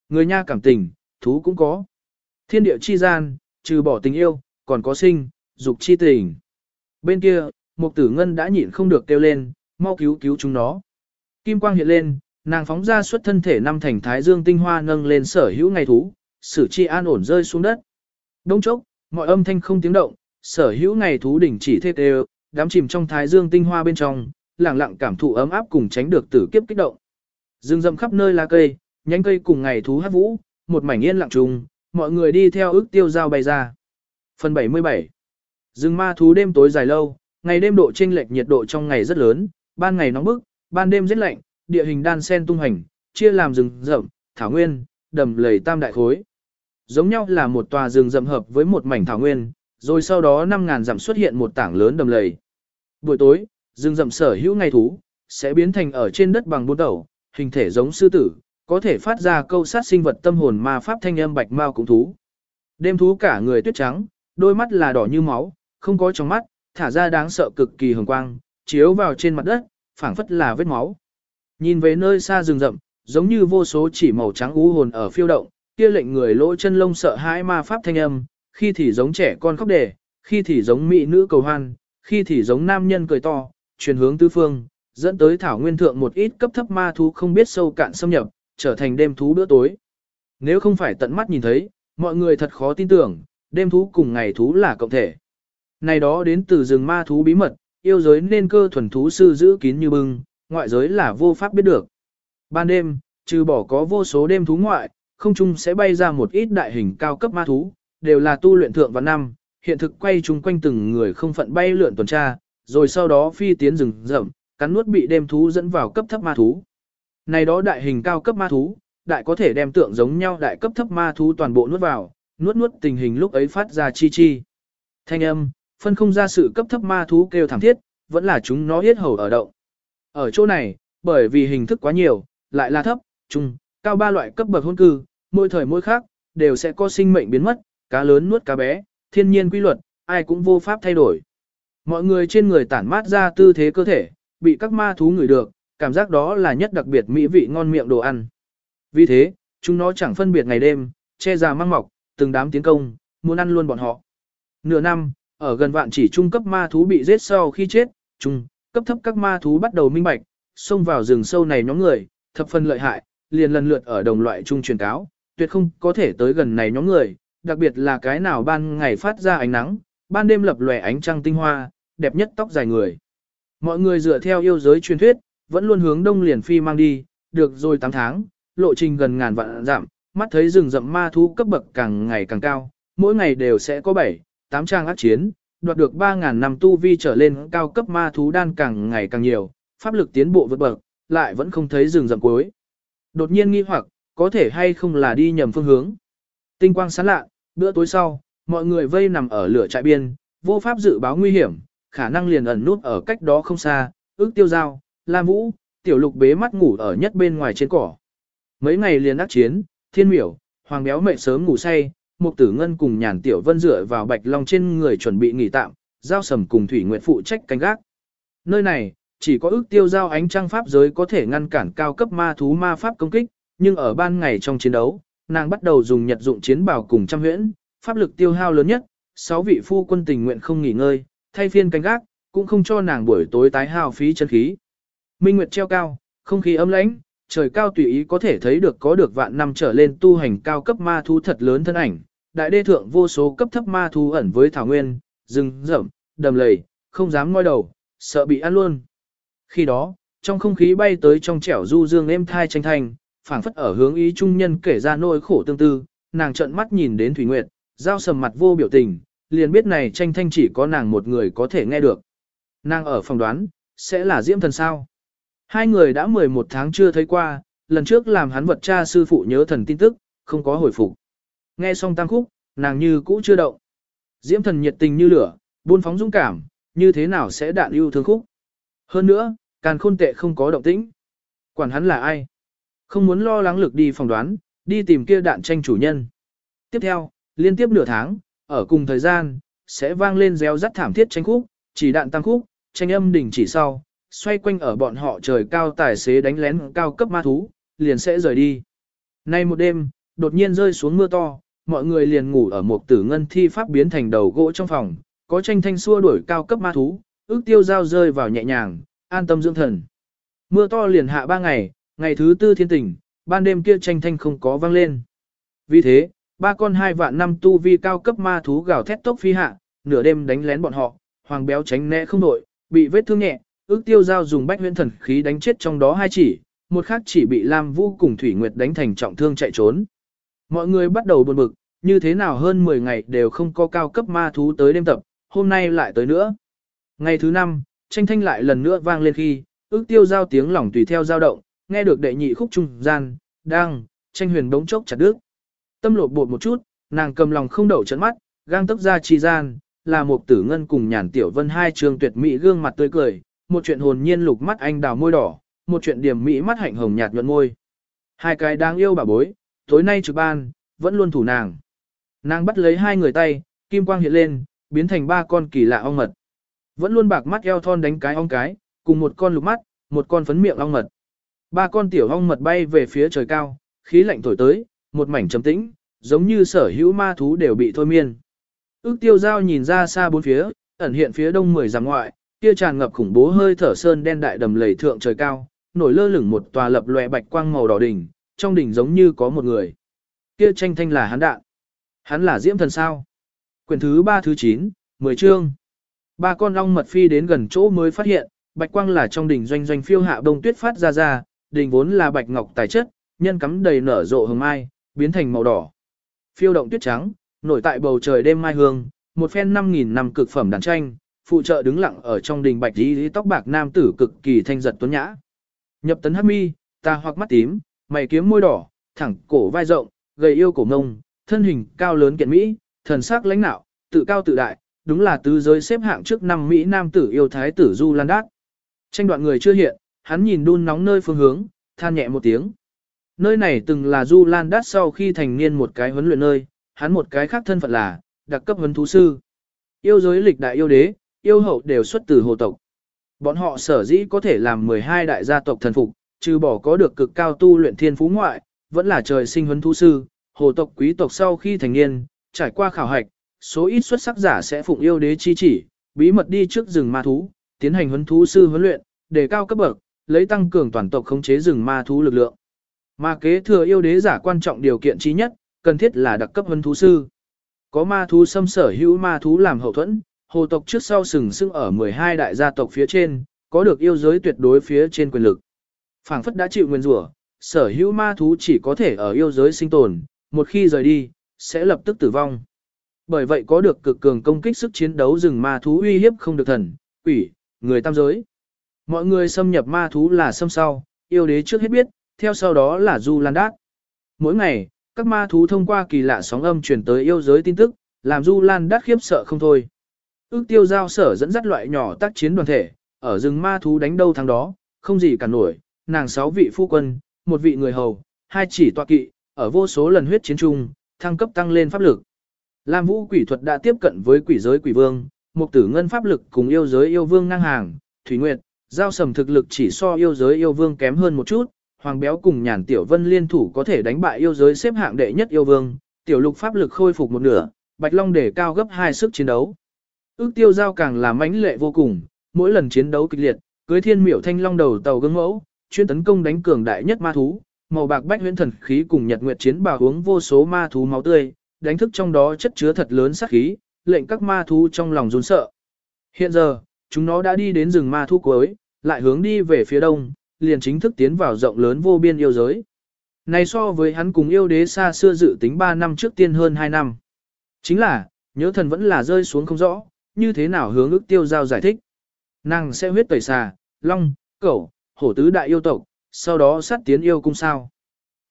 Người nha cảm tình, thú cũng có. Thiên địa chi gian, trừ bỏ tình yêu, còn có sinh, dục chi tình. Bên kia, Mục Tử Ngân đã nhịn không được kêu lên, mau cứu cứu chúng nó. Kim quang hiện lên, nàng phóng ra xuất thân thể năm thành thái dương tinh hoa nâng lên sở hữu ngày thú, sử chi an ổn rơi xuống đất. Đông chốc, mọi âm thanh không tiếng động, sở hữu ngày thú đỉnh chỉ thê tê, đám chìm trong thái dương tinh hoa bên trong, lặng lặng cảm thụ ấm áp cùng tránh được tử kiếp kích động. Dương rậm khắp nơi lá cây, nhánh cây cùng ngày thú hát vũ, một mảnh yên lặng trùng, mọi người đi theo ước tiêu giao bay ra. Phần 77 Dương ma thú đêm tối dài lâu, ngày đêm độ chênh lệch nhiệt độ trong ngày rất lớn, ban ngày nóng bức, ban đêm rất lạnh, địa hình đan sen tung hành, chia làm rừng rậm, thảo nguyên, đầm lầy tam đại khối. Giống nhau là một tòa rừng rậm hợp với một mảnh thảo nguyên, rồi sau đó 5000 dặm xuất hiện một tảng lớn đầm lầy. Buổi tối, rừng rậm sở hữu ngày thú, sẽ biến thành ở trên đất bằng bốn đầu, hình thể giống sư tử, có thể phát ra câu sát sinh vật tâm hồn ma pháp thanh âm bạch mao cũng thú. Đêm thú cả người tuyết trắng, đôi mắt là đỏ như máu, không có trong mắt, thả ra đáng sợ cực kỳ hồng quang, chiếu vào trên mặt đất, phảng phất là vết máu. Nhìn về nơi xa rừng rậm, giống như vô số chỉ màu trắng u hồn ở phiêu động, kia lệnh người lỗ chân lông sợ hãi ma pháp thanh âm, khi thì giống trẻ con khóc đề, khi thì giống mỹ nữ cầu hoan, khi thì giống nam nhân cười to, truyền hướng tứ phương, dẫn tới thảo nguyên thượng một ít cấp thấp ma thú không biết sâu cạn xâm nhập, trở thành đêm thú bữa tối. Nếu không phải tận mắt nhìn thấy, mọi người thật khó tin tưởng, đêm thú cùng ngày thú là cộng thể. Này đó đến từ rừng ma thú bí mật, yêu giới nên cơ thuần thú sư giữ kín như bưng, ngoại giới là vô pháp biết được. Ban đêm, trừ bỏ có vô số đêm thú ngoại, không chung sẽ bay ra một ít đại hình cao cấp ma thú, đều là tu luyện thượng và năm, hiện thực quay chung quanh từng người không phận bay lượn tuần tra, rồi sau đó phi tiến rừng rậm, cắn nuốt bị đêm thú dẫn vào cấp thấp ma thú. Này đó đại hình cao cấp ma thú, đại có thể đem tượng giống nhau đại cấp thấp ma thú toàn bộ nuốt vào, nuốt nuốt tình hình lúc ấy phát ra chi chi. Thanh âm, phân không ra sự cấp thấp ma thú kêu thảm thiết, vẫn là chúng nó yết hầu ở động. Ở chỗ này, bởi vì hình thức quá nhiều, lại là thấp, trung, cao ba loại cấp bậc hôn cư, mỗi thời mỗi khác, đều sẽ có sinh mệnh biến mất, cá lớn nuốt cá bé, thiên nhiên quy luật, ai cũng vô pháp thay đổi. Mọi người trên người tản mát ra tư thế cơ thể, bị các ma thú ngửi được, cảm giác đó là nhất đặc biệt mỹ vị ngon miệng đồ ăn. Vì thế, chúng nó chẳng phân biệt ngày đêm, che già mang mọc, từng đám tiến công, muốn ăn luôn bọn họ. Nửa năm, ở gần vạn chỉ trung cấp ma thú bị giết sau khi chết, trung, cấp thấp các ma thú bắt đầu minh bạch, xông vào rừng sâu này nhóm người, thập phân lợi hại, liền lần lượt ở đồng loại trung truyền cáo, tuyệt không có thể tới gần này nhóm người, đặc biệt là cái nào ban ngày phát ra ánh nắng, ban đêm lập lòe ánh trăng tinh hoa, đẹp nhất tóc dài người. Mọi người dựa theo yêu giới truyền thuyết, vẫn luôn hướng đông liền phi mang đi, được rồi 8 tháng, lộ trình gần ngàn vạn giảm mắt thấy rừng rậm ma thú cấp bậc càng ngày càng cao, mỗi ngày đều sẽ có 7, Tám trang ác chiến, đoạt được 3.000 năm tu vi trở lên cao cấp ma thú đan càng ngày càng nhiều, pháp lực tiến bộ vượt bậc, lại vẫn không thấy rừng rậm cuối. Đột nhiên nghi hoặc, có thể hay không là đi nhầm phương hướng. Tinh quang sáng lạ, bữa tối sau, mọi người vây nằm ở lửa trại biên, vô pháp dự báo nguy hiểm, khả năng liền ẩn nút ở cách đó không xa, ước tiêu giao, lam vũ, tiểu lục bế mắt ngủ ở nhất bên ngoài trên cỏ. Mấy ngày liền đắc chiến, thiên miểu, hoàng béo mệt sớm ngủ say, mục tử ngân cùng nhàn tiểu vân dựa vào bạch long trên người chuẩn bị nghỉ tạm, giao sầm cùng thủy nguyệt phụ trách canh gác. Nơi này, chỉ có ước tiêu giao ánh trăng pháp giới có thể ngăn cản cao cấp ma thú ma pháp công kích, nhưng ở ban ngày trong chiến đấu, nàng bắt đầu dùng nhật dụng chiến bảo cùng trăm huyễn, pháp lực tiêu hao lớn nhất, sáu vị phu quân tình nguyện không nghỉ ngơi, thay phiên canh gác, cũng không cho nàng buổi tối tái hao phí chân khí. Minh Nguyệt treo cao, không khí ấm lãnh, trời cao tùy ý có thể thấy được có được vạn năm trở lên tu hành cao cấp ma thú thật lớn thân ảnh, đại đê thượng vô số cấp thấp ma thú ẩn với thảo nguyên, rừng rậm, đầm lầy, không dám ngoi đầu, sợ bị ăn luôn. Khi đó, trong không khí bay tới trong trẻo du dương êm thai tranh thành, phảng phất ở hướng ý trung nhân kể ra nỗi khổ tương tư, nàng trợn mắt nhìn đến Thủy Nguyệt, giao sầm mặt vô biểu tình, liền biết này tranh thanh chỉ có nàng một người có thể nghe được. Nàng ở phòng đoán, sẽ là diễm thần sao. Hai người đã 11 tháng chưa thấy qua, lần trước làm hắn vật cha sư phụ nhớ thần tin tức, không có hồi phục. Nghe xong tăng khúc, nàng như cũ chưa động. Diễm thần nhiệt tình như lửa, buôn phóng dũng cảm, như thế nào sẽ đạn yêu thương khúc. Hơn nữa, càn khôn tệ không có động tĩnh. Quản hắn là ai? Không muốn lo lắng lực đi phòng đoán, đi tìm kia đạn tranh chủ nhân. Tiếp theo, liên tiếp nửa tháng, ở cùng thời gian, sẽ vang lên réo rắt thảm thiết tranh khúc, chỉ đạn tăng khúc, tranh âm đỉnh chỉ sau, xoay quanh ở bọn họ trời cao tài xế đánh lén cao cấp ma thú, liền sẽ rời đi. Nay một đêm, đột nhiên rơi xuống mưa to, mọi người liền ngủ ở một tử ngân thi pháp biến thành đầu gỗ trong phòng, có tranh thanh xua đuổi cao cấp ma thú, ước tiêu dao rơi vào nhẹ nhàng, an tâm dưỡng thần. Mưa to liền hạ ba ngày, ngày thứ tư thiên tỉnh, ban đêm kia tranh thanh không có vang lên. Vì thế, ba con hai vạn năm tu vi cao cấp ma thú gào thét tốc phi hạ, nửa đêm đánh lén bọn họ, hoàng béo tránh né không đội, bị vết thương nhẹ, ước tiêu giao dùng bách huyễn thần khí đánh chết trong đó hai chỉ, một khác chỉ bị Lam Vũ cùng Thủy Nguyệt đánh thành trọng thương chạy trốn. Mọi người bắt đầu buồn bực, như thế nào hơn 10 ngày đều không có cao cấp ma thú tới đêm tập, hôm nay lại tới nữa. Ngày thứ năm, tranh thanh lại lần nữa vang lên khi, ước tiêu giao tiếng lỏng tùy theo dao động, nghe được đệ nhị khúc trung gian, đang, tranh huyền bỗng chốc chặt đứt. Tâm lột bột một chút, nàng cầm lòng không đậu trận mắt, gang tấp ra chi gian, là một tử ngân cùng nhàn tiểu vân hai trường tuyệt mỹ gương mặt tươi cười, một chuyện hồn nhiên lục mắt anh đào môi đỏ, một chuyện điểm mỹ mắt hạnh hồng nhạt nhuận môi. Hai cái đáng yêu bà bối, tối nay trực ban, vẫn luôn thủ nàng. Nàng bắt lấy hai người tay, kim quang hiện lên, biến thành ba con kỳ lạ ong mật. Vẫn luôn bạc mắt eo thon đánh cái ong cái, cùng một con lục mắt, một con phấn miệng ong mật. Ba con tiểu ong mật bay về phía trời cao, khí lạnh thổi tới, một mảnh trầm tĩnh, giống như sở hữu ma thú đều bị thôi miên. Ước tiêu giao nhìn ra xa bốn phía, ẩn hiện phía đông mười dặm ngoại, kia tràn ngập khủng bố hơi thở sơn đen đại đầm lầy thượng trời cao, nổi lơ lửng một tòa lập lòe bạch quang màu đỏ đỉnh, trong đỉnh giống như có một người. Kia tranh thanh là hắn đạn. Hắn là diễm thần sao? Quyển thứ 3 thứ 9, 10 chương. Ba con ong mật phi đến gần chỗ mới phát hiện, bạch quang là trong đỉnh doanh doanh phiêu hạ đông tuyết phát ra ra, đỉnh vốn là bạch ngọc tài chất, nhân cắm đầy nở rộ hồng mai, biến thành màu đỏ. Phiêu động tuyết trắng, nổi tại bầu trời đêm mai hương, một phen 5000 năm cực phẩm đàn tranh, phụ trợ đứng lặng ở trong đình bạch lý tóc bạc nam tử cực kỳ thanh giật tuấn nhã. Nhập tấn hắc mi, ta hoặc mắt tím, mày kiếm môi đỏ, thẳng cổ vai rộng, gầy yêu cổ ngông, thân hình cao lớn kiện mỹ, thần sắc lãnh nạo, tự cao tự đại, đúng là tứ giới xếp hạng trước năm Mỹ nam tử yêu thái tử Du Lan Đát. Tranh đoạn người chưa hiện, hắn nhìn đun nóng nơi phương hướng, than nhẹ một tiếng. Nơi này từng là Du Lan Đát sau khi thành niên một cái huấn luyện nơi, hắn một cái khác thân phận là, đặc cấp huấn thú sư. Yêu giới lịch đại yêu đế, yêu hậu đều xuất từ hồ tộc. Bọn họ sở dĩ có thể làm 12 đại gia tộc thần phục, trừ bỏ có được cực cao tu luyện thiên phú ngoại, vẫn là trời sinh huấn thú sư, hồ tộc quý tộc sau khi thành niên, trải qua khảo hạch, số ít xuất sắc giả sẽ phụng yêu đế chi chỉ, bí mật đi trước rừng ma thú, tiến hành huấn thú sư huấn luyện, đề cao cấp bậc, lấy tăng cường toàn tộc khống chế rừng ma thú lực lượng. Ma kế thừa yêu đế giả quan trọng điều kiện chí nhất, cần thiết là đặc cấp huấn thú sư. Có ma thú xâm sở hữu ma thú làm hậu thuẫn, hồ tộc trước sau sừng sững ở 12 đại gia tộc phía trên, có được yêu giới tuyệt đối phía trên quyền lực. Phảng phất đã chịu nguyên rủa, sở hữu ma thú chỉ có thể ở yêu giới sinh tồn, một khi rời đi, sẽ lập tức tử vong. Bởi vậy có được cực cường công kích sức chiến đấu rừng ma thú uy hiếp không được thần, quỷ, người tam giới. Mọi người xâm nhập ma thú là xâm sau, yêu đế trước hết biết, theo sau đó là du lan đát. Mỗi ngày, các ma thú thông qua kỳ lạ sóng âm truyền tới yêu giới tin tức, làm du lan đát khiếp sợ không thôi. Ước tiêu giao sở dẫn dắt loại nhỏ tác chiến đoàn thể, ở rừng ma thú đánh đâu thắng đó, không gì cả nổi, nàng sáu vị phu quân, một vị người hầu, hai chỉ tọa kỵ, ở vô số lần huyết chiến chung, thăng cấp tăng lên pháp lực. Lam Vũ quỷ thuật đã tiếp cận với quỷ giới quỷ vương, một tử ngân pháp lực cùng yêu giới yêu vương ngang hàng, Thủy Nguyệt, giao sầm thực lực chỉ so yêu giới yêu vương kém hơn một chút, Hoàng Béo cùng Nhàn Tiểu Vân liên thủ có thể đánh bại yêu giới xếp hạng đệ nhất yêu vương, Tiểu Lục pháp lực khôi phục một nửa, Bạch Long để cao gấp hai sức chiến đấu. Ước tiêu giao càng là mãnh lệ vô cùng, mỗi lần chiến đấu kịch liệt, cưới thiên miểu thanh long đầu tàu gương mẫu, chuyên tấn công đánh cường đại nhất ma thú, màu bạc bách huyễn thần khí cùng nhật nguyệt chiến bào uống vô số ma thú máu tươi, đánh thức trong đó chất chứa thật lớn sát khí, lệnh các ma thú trong lòng run sợ. Hiện giờ, chúng nó đã đi đến rừng ma thú cuối, lại hướng đi về phía đông, liền chính thức tiến vào rộng lớn vô biên yêu giới. Này so với hắn cùng yêu đế xa xưa dự tính 3 năm trước tiên hơn 2 năm. Chính là, nhớ thần vẫn là rơi xuống không rõ, như thế nào hướng ước tiêu giao giải thích. Nàng sẽ huyết tẩy xà, long, cẩu, hổ tứ đại yêu tộc, sau đó sát tiến yêu cung sao.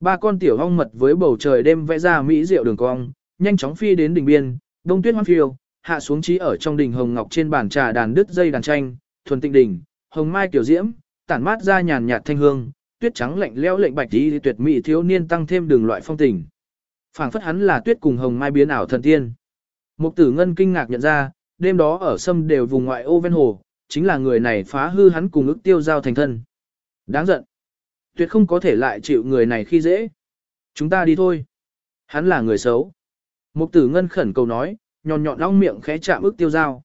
Ba con tiểu hong mật với bầu trời đêm vẽ ra mỹ diệu đường cong, nhanh chóng phi đến đỉnh biên, đông tuyết hoang phiêu, hạ xuống trí ở trong đỉnh hồng ngọc trên bàn trà đàn đứt dây đàn tranh, thuần tịnh đỉnh, hồng mai tiểu diễm, tản mát ra nhàn nhạt thanh hương, tuyết trắng lạnh lẽo lệnh bạch tí tuyệt mỹ thiếu niên tăng thêm đường loại phong tình. Phảng phất hắn là tuyết cùng hồng mai biến ảo thần tiên. Mục tử ngân kinh ngạc nhận ra, đêm đó ở sâm đều vùng ngoại ô ven hồ, chính là người này phá hư hắn cùng ức tiêu giao thành thân. Đáng giận. Tuyệt không có thể lại chịu người này khi dễ. Chúng ta đi thôi. Hắn là người xấu. Mục tử ngân khẩn cầu nói, nhọn nhọn long miệng khẽ chạm ức tiêu giao.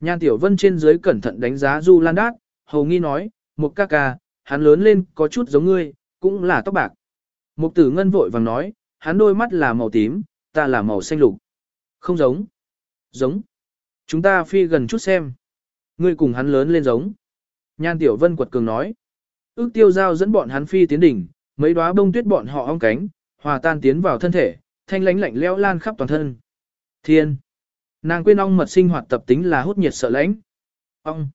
Nhan tiểu vân trên dưới cẩn thận đánh giá du lan đát, hầu nghi nói, một ca ca, hắn lớn lên có chút giống ngươi, cũng là tóc bạc. Mục tử ngân vội vàng nói, hắn đôi mắt là màu tím, ta là màu xanh lục. Không giống. Giống. Chúng ta phi gần chút xem. Ngươi cùng hắn lớn lên giống. Nhan Tiểu Vân quật cường nói. Ước tiêu giao dẫn bọn hắn phi tiến đỉnh, mấy đóa bông tuyết bọn họ ong cánh, hòa tan tiến vào thân thể, thanh lánh lạnh leo lan khắp toàn thân. Thiên. Nàng quên ong mật sinh hoạt tập tính là hút nhiệt sợ lãnh. Ong.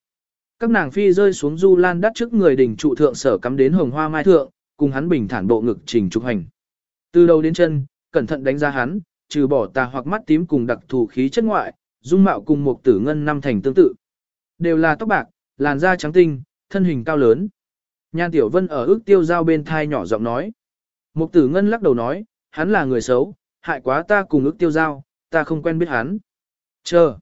Các nàng phi rơi xuống du lan đắt trước người đỉnh trụ thượng sở cắm đến hồng hoa mai thượng, cùng hắn bình thản bộ ngực trình trục hành. Từ đầu đến chân, cẩn thận đánh giá hắn, trừ bỏ tà hoặc mắt tím cùng đặc thù khí chất ngoại, dung mạo cùng một tử ngân năm thành tương tự. Đều là tóc bạc, làn da trắng tinh, thân hình cao lớn. Nhan Tiểu Vân ở ước tiêu giao bên thai nhỏ giọng nói. Mục tử ngân lắc đầu nói, hắn là người xấu, hại quá ta cùng ước tiêu giao, ta không quen biết hắn. Chờ.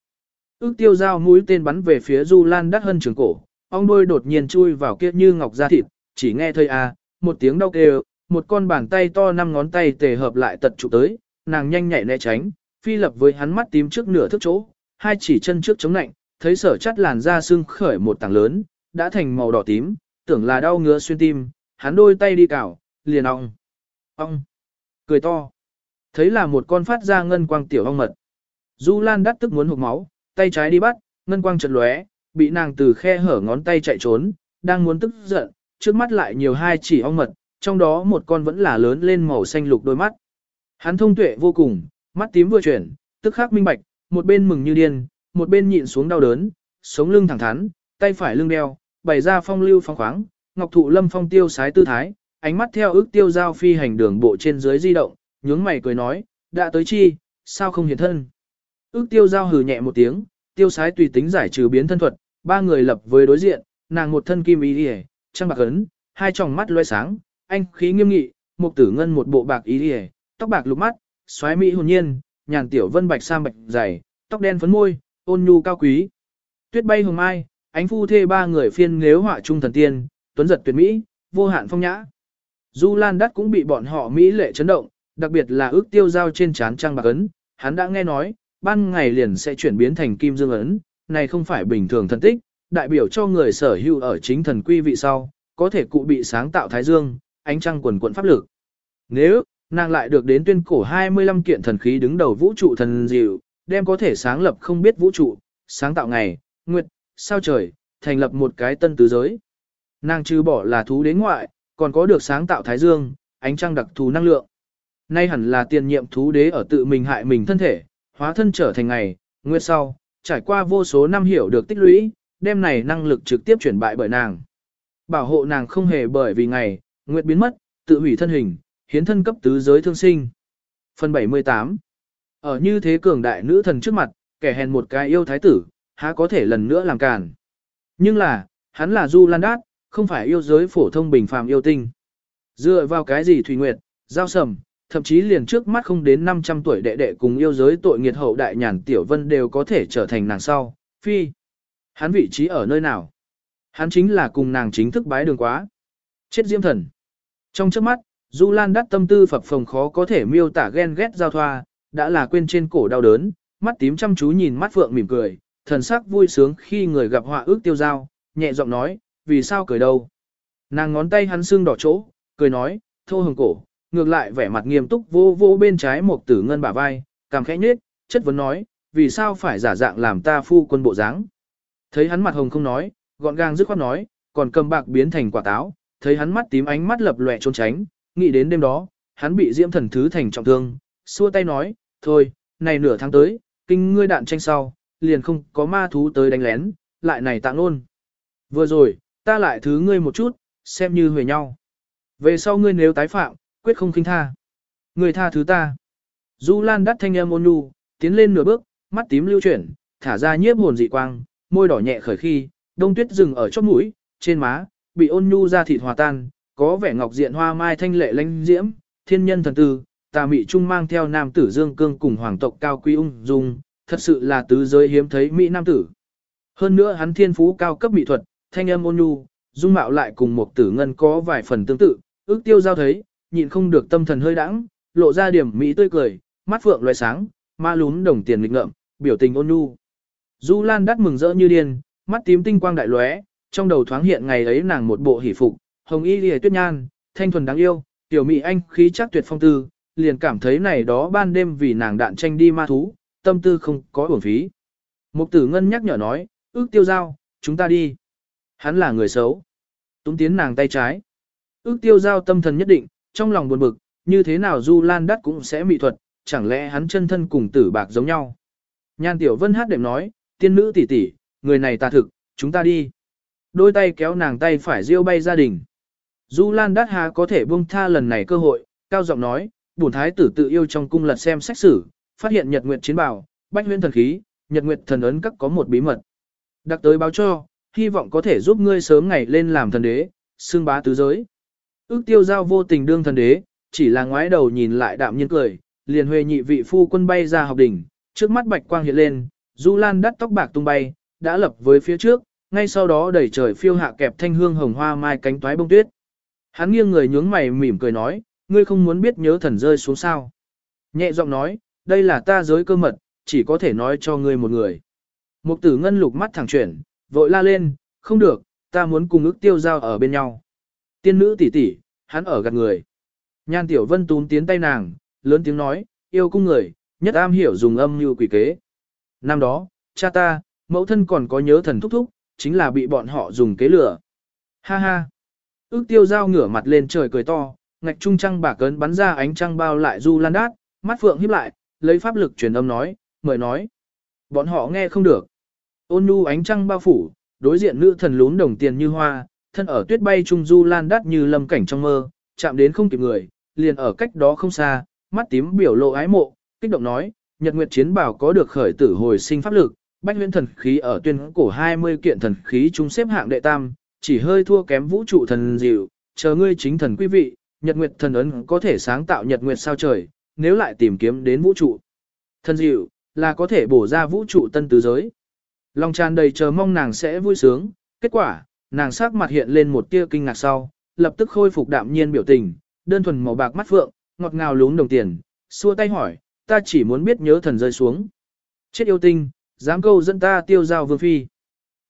Ước tiêu giao mũi tên bắn về phía Du Lan đắt hơn trường cổ, ong đôi đột nhiên chui vào kia như ngọc da thịt, chỉ nghe thơi à, một tiếng đau kêu, một con bàn tay to năm ngón tay tề hợp lại tật trụ tới, nàng nhanh nhạy né tránh, phi lập với hắn mắt tím trước nửa thước chỗ, hai chỉ chân trước chống nạnh, thấy sở chắt làn da sưng khởi một tảng lớn, đã thành màu đỏ tím, tưởng là đau ngứa xuyên tim, hắn đôi tay đi cào, liền ong. Ong. Cười to. Thấy là một con phát ra ngân quang tiểu ong mật. Du Lan đắt tức muốn hụt máu, tay trái đi bắt, ngân quang chợt lóe, bị nàng từ khe hở ngón tay chạy trốn, đang muốn tức giận, trước mắt lại nhiều hai chỉ ong mật, trong đó một con vẫn là lớn lên màu xanh lục đôi mắt. Hắn thông tuệ vô cùng, mắt tím vừa chuyển, tức khắc minh bạch, một bên mừng như điên, một bên nhịn xuống đau đớn, sống lưng thẳng thắn, tay phải lưng đeo, bày ra phong lưu phong khoáng, ngọc thụ lâm phong tiêu sái tư thái, ánh mắt theo ước tiêu giao phi hành đường bộ trên dưới di động, nhướng mày cười nói, đã tới chi, sao không hiện thân. Ước tiêu giao hừ nhẹ một tiếng, tiêu sái tùy tính giải trừ biến thân thuật, ba người lập với đối diện, nàng một thân kim y đi trăng bạc ấn, hai tròng mắt loe sáng, anh khí nghiêm nghị, một tử ngân một bộ bạc y đi tóc bạc lục mắt, xoáy mỹ hồn nhiên, nhàn tiểu vân bạch sam bạch dày, tóc đen phấn môi, ôn nhu cao quý. Tuyết bay hồng mai, ánh phu thê ba người phiên nếu họa trung thần tiên, tuấn giật tuyệt mỹ, vô hạn phong nhã. Du Lan Đắt cũng bị bọn họ mỹ lệ chấn động, đặc biệt là ước tiêu giao trên trán trang bạc ấn, hắn đã nghe nói, ban ngày liền sẽ chuyển biến thành kim dương ấn, này không phải bình thường thần tích, đại biểu cho người sở hữu ở chính thần quy vị sau, có thể cụ bị sáng tạo thái dương, ánh trăng quần quận pháp lực. Nếu, nàng lại được đến tuyên cổ 25 kiện thần khí đứng đầu vũ trụ thần diệu, đem có thể sáng lập không biết vũ trụ, sáng tạo ngày, nguyệt, sao trời, thành lập một cái tân tứ giới. Nàng trừ bỏ là thú đến ngoại, còn có được sáng tạo thái dương, ánh trăng đặc thù năng lượng. Nay hẳn là tiền nhiệm thú đế ở tự mình hại mình thân thể, hóa thân trở thành ngày, nguyệt sau, trải qua vô số năm hiểu được tích lũy, đem này năng lực trực tiếp chuyển bại bởi nàng. Bảo hộ nàng không hề bởi vì ngày, nguyệt biến mất, tự hủy thân hình, hiến thân cấp tứ giới thương sinh. Phần 78 Ở như thế cường đại nữ thần trước mặt, kẻ hèn một cái yêu thái tử, há có thể lần nữa làm càn. Nhưng là, hắn là Du Lan Đát, không phải yêu giới phổ thông bình phàm yêu tinh. Dựa vào cái gì Thủy Nguyệt, Giao Sầm, thậm chí liền trước mắt không đến 500 tuổi đệ đệ cùng yêu giới tội nghiệt hậu đại nhàn tiểu vân đều có thể trở thành nàng sau. Phi, hắn vị trí ở nơi nào? Hắn chính là cùng nàng chính thức bái đường quá. Chết diêm thần. Trong trước mắt, Du Lan đắt tâm tư phập phồng khó có thể miêu tả ghen ghét giao thoa, đã là quên trên cổ đau đớn, mắt tím chăm chú nhìn mắt phượng mỉm cười, thần sắc vui sướng khi người gặp họa ước tiêu giao, nhẹ giọng nói, vì sao cười đâu. Nàng ngón tay hắn xương đỏ chỗ, cười nói, thô hồng cổ, ngược lại vẻ mặt nghiêm túc vô vô bên trái một tử ngân bả vai, cảm khẽ nhết, chất vấn nói, vì sao phải giả dạng làm ta phu quân bộ dáng. Thấy hắn mặt hồng không nói, gọn gàng dứt khoát nói, còn cầm bạc biến thành quả táo, thấy hắn mắt tím ánh mắt lập lòe trốn tránh, nghĩ đến đêm đó, hắn bị diễm thần thứ thành trọng thương, xua tay nói, thôi, này nửa tháng tới, kinh ngươi đạn tranh sau, liền không có ma thú tới đánh lén, lại này tạng luôn. Vừa rồi, ta lại thứ ngươi một chút, xem như huề nhau. Về sau ngươi nếu tái phạm, quyết không khinh tha. Ngươi tha thứ ta. Du Lan đắt thanh âm ôn nhu, tiến lên nửa bước, mắt tím lưu chuyển, thả ra nhiếp hồn dị quang, môi đỏ nhẹ khởi khi, đông tuyết dừng ở chóp mũi, trên má, bị ôn nhu ra thịt hòa tan, có vẻ ngọc diện hoa mai thanh lệ lãnh diễm, thiên nhân thần tư, tà mị trung mang theo nam tử dương cương cùng hoàng tộc cao quý ung dung, thật sự là tứ giới hiếm thấy mỹ nam tử. Hơn nữa hắn thiên phú cao cấp mỹ thuật, thanh âm ôn nhu, dung mạo lại cùng một tử ngân có vài phần tương tự, ước tiêu giao thấy, nhịn không được tâm thần hơi đãng, lộ ra điểm mỹ tươi cười, mắt phượng loé sáng, ma lún đồng tiền lịch ngợm, biểu tình ôn nhu. Du Lan đắt mừng rỡ như điên, mắt tím tinh quang đại lóe, trong đầu thoáng hiện ngày ấy nàng một bộ hỉ phục, hồng y lìa tuyết nhan, thanh thuần đáng yêu, tiểu mỹ anh khí chắc tuyệt phong tư, liền cảm thấy này đó ban đêm vì nàng đạn tranh đi ma thú, tâm tư không có uổng phí. Mục tử ngân nhắc nhở nói, ước tiêu giao, chúng ta đi. Hắn là người xấu. Túng tiến nàng tay trái. Ước tiêu giao tâm thần nhất định, trong lòng buồn bực, như thế nào Du Lan Đắt cũng sẽ mỹ thuật, chẳng lẽ hắn chân thân cùng tử bạc giống nhau. Nhan Tiểu Vân hát đệm nói, tiên nữ tỷ tỷ, người này ta thực, chúng ta đi. Đôi tay kéo nàng tay phải riêu bay gia đình. Du Lan Đát Hà có thể buông tha lần này cơ hội, cao giọng nói, bổn thái tử tự yêu trong cung lật xem sách sử, phát hiện Nhật Nguyệt chiến bảo, Bách Huyên thần khí, Nhật Nguyệt thần ấn các có một bí mật. Đặc tới báo cho, hy vọng có thể giúp ngươi sớm ngày lên làm thần đế, xương bá tứ giới. Ước tiêu giao vô tình đương thần đế, chỉ là ngoái đầu nhìn lại đạm nhiên cười, liền huê nhị vị phu quân bay ra học đỉnh, trước mắt bạch quang hiện lên, du lan đắt tóc bạc tung bay, đã lập với phía trước, ngay sau đó đẩy trời phiêu hạ kẹp thanh hương hồng hoa mai cánh toái bông tuyết. Hắn nghiêng người nhướng mày mỉm cười nói, ngươi không muốn biết nhớ thần rơi xuống sao. Nhẹ giọng nói, đây là ta giới cơ mật, chỉ có thể nói cho ngươi một người. Một tử ngân lục mắt thẳng chuyển, vội la lên, không được, ta muốn cùng ước tiêu giao ở bên nhau. Tiên nữ tỷ tỷ, hắn ở gạt người. Nhan tiểu vân tún tiến tay nàng, lớn tiếng nói, yêu cung người, nhất am hiểu dùng âm như quỷ kế. Năm đó, cha ta, mẫu thân còn có nhớ thần thúc thúc, chính là bị bọn họ dùng kế lửa. Ha ha. Ước tiêu giao ngửa mặt lên trời cười to, ngạch trung trăng bạc cấn bắn ra ánh trăng bao lại du lan đát, mắt phượng híp lại, lấy pháp lực truyền âm nói, mời nói. Bọn họ nghe không được. Ôn nhu ánh trăng bao phủ, đối diện nữ thần lún đồng tiền như hoa, thân ở tuyết bay trung du lan đát như lâm cảnh trong mơ, chạm đến không kịp người, liền ở cách đó không xa, mắt tím biểu lộ ái mộ, kích động nói, Nhật Nguyệt Chiến Bảo có được khởi tử hồi sinh pháp lực, bách huyễn thần khí ở tuyên cổ 20 kiện thần khí chúng xếp hạng đệ tam, chỉ hơi thua kém vũ trụ thần diệu, chờ ngươi chính thần quý vị, Nhật Nguyệt thần ấn có thể sáng tạo Nhật Nguyệt sao trời, nếu lại tìm kiếm đến vũ trụ. Thần diệu là có thể bổ ra vũ trụ tân tứ giới. Lòng tràn đầy chờ mong nàng sẽ vui sướng, kết quả, nàng sắc mặt hiện lên một tia kinh ngạc sau, lập tức khôi phục đạm nhiên biểu tình, đơn thuần màu bạc mắt phượng, ngọt ngào lún đồng tiền, xua tay hỏi, ta chỉ muốn biết nhớ thần rơi xuống. Chết yêu tinh, dám câu dẫn ta tiêu giao vương phi.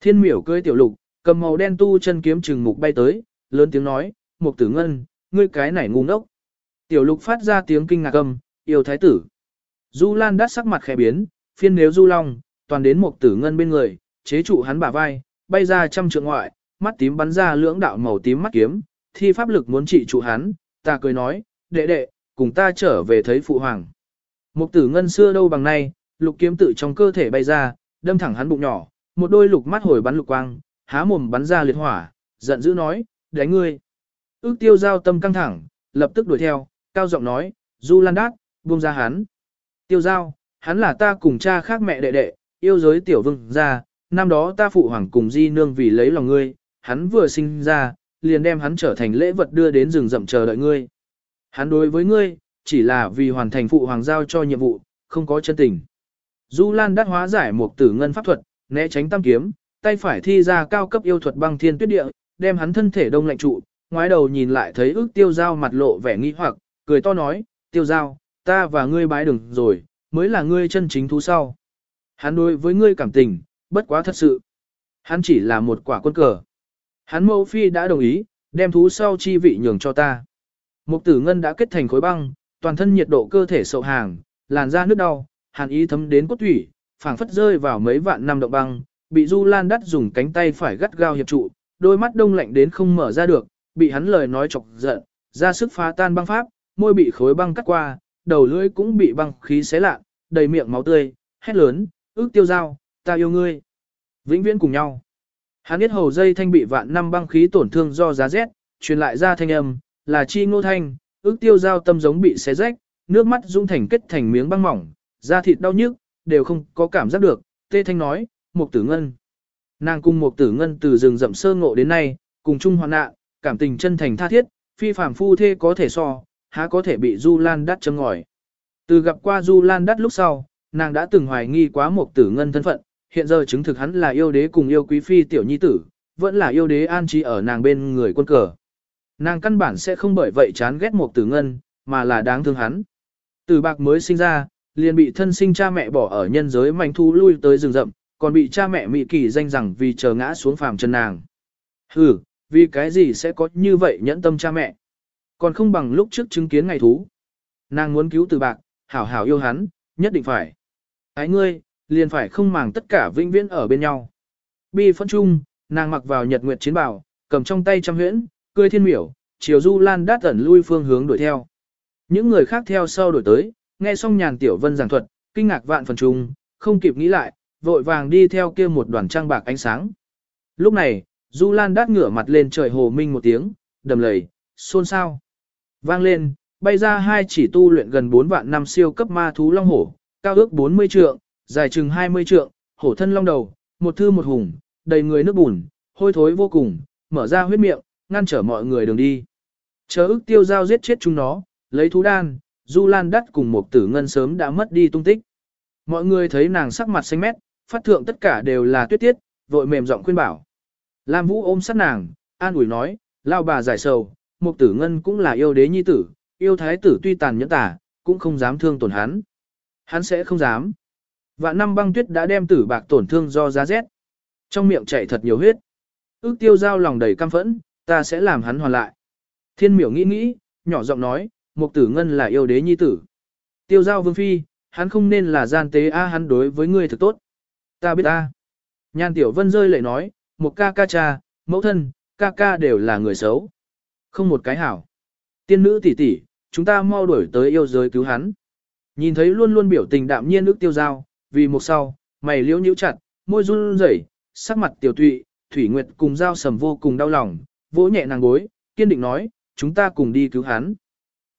Thiên miểu cưỡi tiểu lục, cầm màu đen tu chân kiếm chừng mục bay tới, lớn tiếng nói, mục tử ngân, ngươi cái này ngu ngốc. Tiểu lục phát ra tiếng kinh ngạc âm, yêu thái tử. Du Lan đắt sắc mặt khẽ biến, phiên nếu Du Long, toàn đến mục tử ngân bên người, chế trụ hắn bả vai, bay ra trăm trượng ngoại, mắt tím bắn ra lưỡng đạo màu tím mắt kiếm, thi pháp lực muốn trị trụ hắn, ta cười nói, đệ đệ, cùng ta trở về thấy phụ hoàng. Mục tử ngân xưa đâu bằng nay, lục kiếm tự trong cơ thể bay ra, đâm thẳng hắn bụng nhỏ, một đôi lục mắt hồi bắn lục quang, há mồm bắn ra liệt hỏa, giận dữ nói, đánh ngươi. Ước tiêu giao tâm căng thẳng, lập tức đuổi theo, cao giọng nói, du lan đát, buông ra hắn. Tiêu giao, hắn là ta cùng cha khác mẹ đệ đệ, yêu giới tiểu vương ra, năm đó ta phụ hoàng cùng di nương vì lấy lòng ngươi, hắn vừa sinh ra, liền đem hắn trở thành lễ vật đưa đến rừng rậm chờ đợi ngươi. Hắn đối với ngươi, chỉ là vì hoàn thành phụ hoàng giao cho nhiệm vụ, không có chân tình. Du Lan đắc hóa giải một tử ngân pháp thuật, né tránh tam kiếm, tay phải thi ra cao cấp yêu thuật băng thiên tuyết địa, đem hắn thân thể đông lạnh trụ, ngoái đầu nhìn lại thấy ước tiêu giao mặt lộ vẻ nghi hoặc, cười to nói, tiêu giao, ta và ngươi bái đừng rồi, mới là ngươi chân chính thú sau. Hắn đối với ngươi cảm tình, bất quá thật sự. Hắn chỉ là một quả quân cờ. Hắn mẫu phi đã đồng ý, đem thú sau chi vị nhường cho ta. Mục tử ngân đã kết thành khối băng, toàn thân nhiệt độ cơ thể sậu hàng, làn da nước đau, hàn ý thấm đến cốt thủy, phảng phất rơi vào mấy vạn năm động băng, bị Du Lan đắt dùng cánh tay phải gắt gao hiệp trụ, đôi mắt đông lạnh đến không mở ra được, bị hắn lời nói chọc giận, ra sức phá tan băng pháp, môi bị khối băng cắt qua, đầu lưỡi cũng bị băng khí xé lạ, đầy miệng máu tươi, hét lớn, ước tiêu dao, ta yêu ngươi. Vĩnh viễn cùng nhau. Hắn biết hầu dây thanh bị vạn năm băng khí tổn thương do giá rét, truyền lại ra thanh âm, là chi ngô thanh, ước tiêu dao tâm giống bị xé rách, nước mắt dung thành kết thành miếng băng mỏng, da thịt đau nhức, đều không có cảm giác được, tê thanh nói, Mục tử ngân. Nàng cùng Mục tử ngân từ rừng rậm sơ ngộ đến nay, cùng chung hoạn nạn, cảm tình chân thành tha thiết, phi phàm phu thê có thể so, há có thể bị Du Lan đắt châm ngòi. Từ gặp qua Du Lan đắt lúc sau, nàng đã từng hoài nghi quá Mục tử ngân thân phận, hiện giờ chứng thực hắn là yêu đế cùng yêu quý phi tiểu nhi tử, vẫn là yêu đế an trí ở nàng bên người quân cờ. Nàng căn bản sẽ không bởi vậy chán ghét Mục tử ngân, mà là đáng thương hắn. Từ bạc mới sinh ra, liền bị thân sinh cha mẹ bỏ ở nhân giới manh thu lui tới rừng rậm, còn bị cha mẹ mị kỳ danh rằng vì chờ ngã xuống phàm chân nàng. Hừ, vì cái gì sẽ có như vậy nhẫn tâm cha mẹ? Còn không bằng lúc trước chứng kiến ngày thú. Nàng muốn cứu từ bạc, hảo hảo yêu hắn, nhất định phải. Ái ngươi, liền phải không màng tất cả vĩnh viễn ở bên nhau. Bi phân chung nàng mặc vào nhật nguyệt chiến bào, cầm trong tay trăm huyễn, cười thiên miểu, chiều du lan đát ẩn lui phương hướng đuổi theo. Những người khác theo sau đuổi tới, nghe xong nhàn tiểu vân giảng thuật, kinh ngạc vạn phần chung không kịp nghĩ lại, vội vàng đi theo kia một đoàn trang bạc ánh sáng. Lúc này, du lan đát ngửa mặt lên trời hồ minh một tiếng, đầm lầy, xôn xao. Vang lên, bay ra hai chỉ tu luyện gần 4 vạn năm siêu cấp ma thú long hổ, cao ước 40 trượng, dài chừng 20 trượng, hổ thân long đầu, một thư một hùng, đầy người nước bùn, hôi thối vô cùng, mở ra huyết miệng, ngăn trở mọi người đường đi. Chờ ức tiêu giao giết chết chúng nó, lấy thú đan, Du Lan đắt cùng một tử ngân sớm đã mất đi tung tích. Mọi người thấy nàng sắc mặt xanh mét, phát thượng tất cả đều là tuyết tiết, vội mềm giọng khuyên bảo. Lam Vũ ôm sát nàng, an ủi nói, lao bà giải sầu, Mục tử ngân cũng là yêu đế nhi tử, yêu thái tử tuy tàn nhẫn tả, cũng không dám thương tổn hắn. Hắn sẽ không dám. Vạn năm băng tuyết đã đem tử bạc tổn thương do giá rét. Trong miệng chảy thật nhiều huyết. Ước tiêu giao lòng đầy căm phẫn, ta sẽ làm hắn hoàn lại. Thiên miểu nghĩ nghĩ, nhỏ giọng nói, Mục tử ngân là yêu đế nhi tử. Tiêu giao vương phi, hắn không nên là gian tế a hắn đối với ngươi thật tốt. Ta biết ta. Nhan tiểu vân rơi lệ nói, một ca ca cha, mẫu thân, ca ca đều là người xấu. Không một cái hảo. Tiên nữ tỷ tỷ, chúng ta mau đuổi tới yêu giới cứu hắn. Nhìn thấy luôn luôn biểu tình đạm nhiên ước tiêu giao, vì một sau, mày liễu nhíu chặt, môi run rẩy, sắc mặt tiểu tụy, Thủy Nguyệt cùng giao sầm vô cùng đau lòng, vỗ nhẹ nàng gối, kiên định nói, chúng ta cùng đi cứu hắn.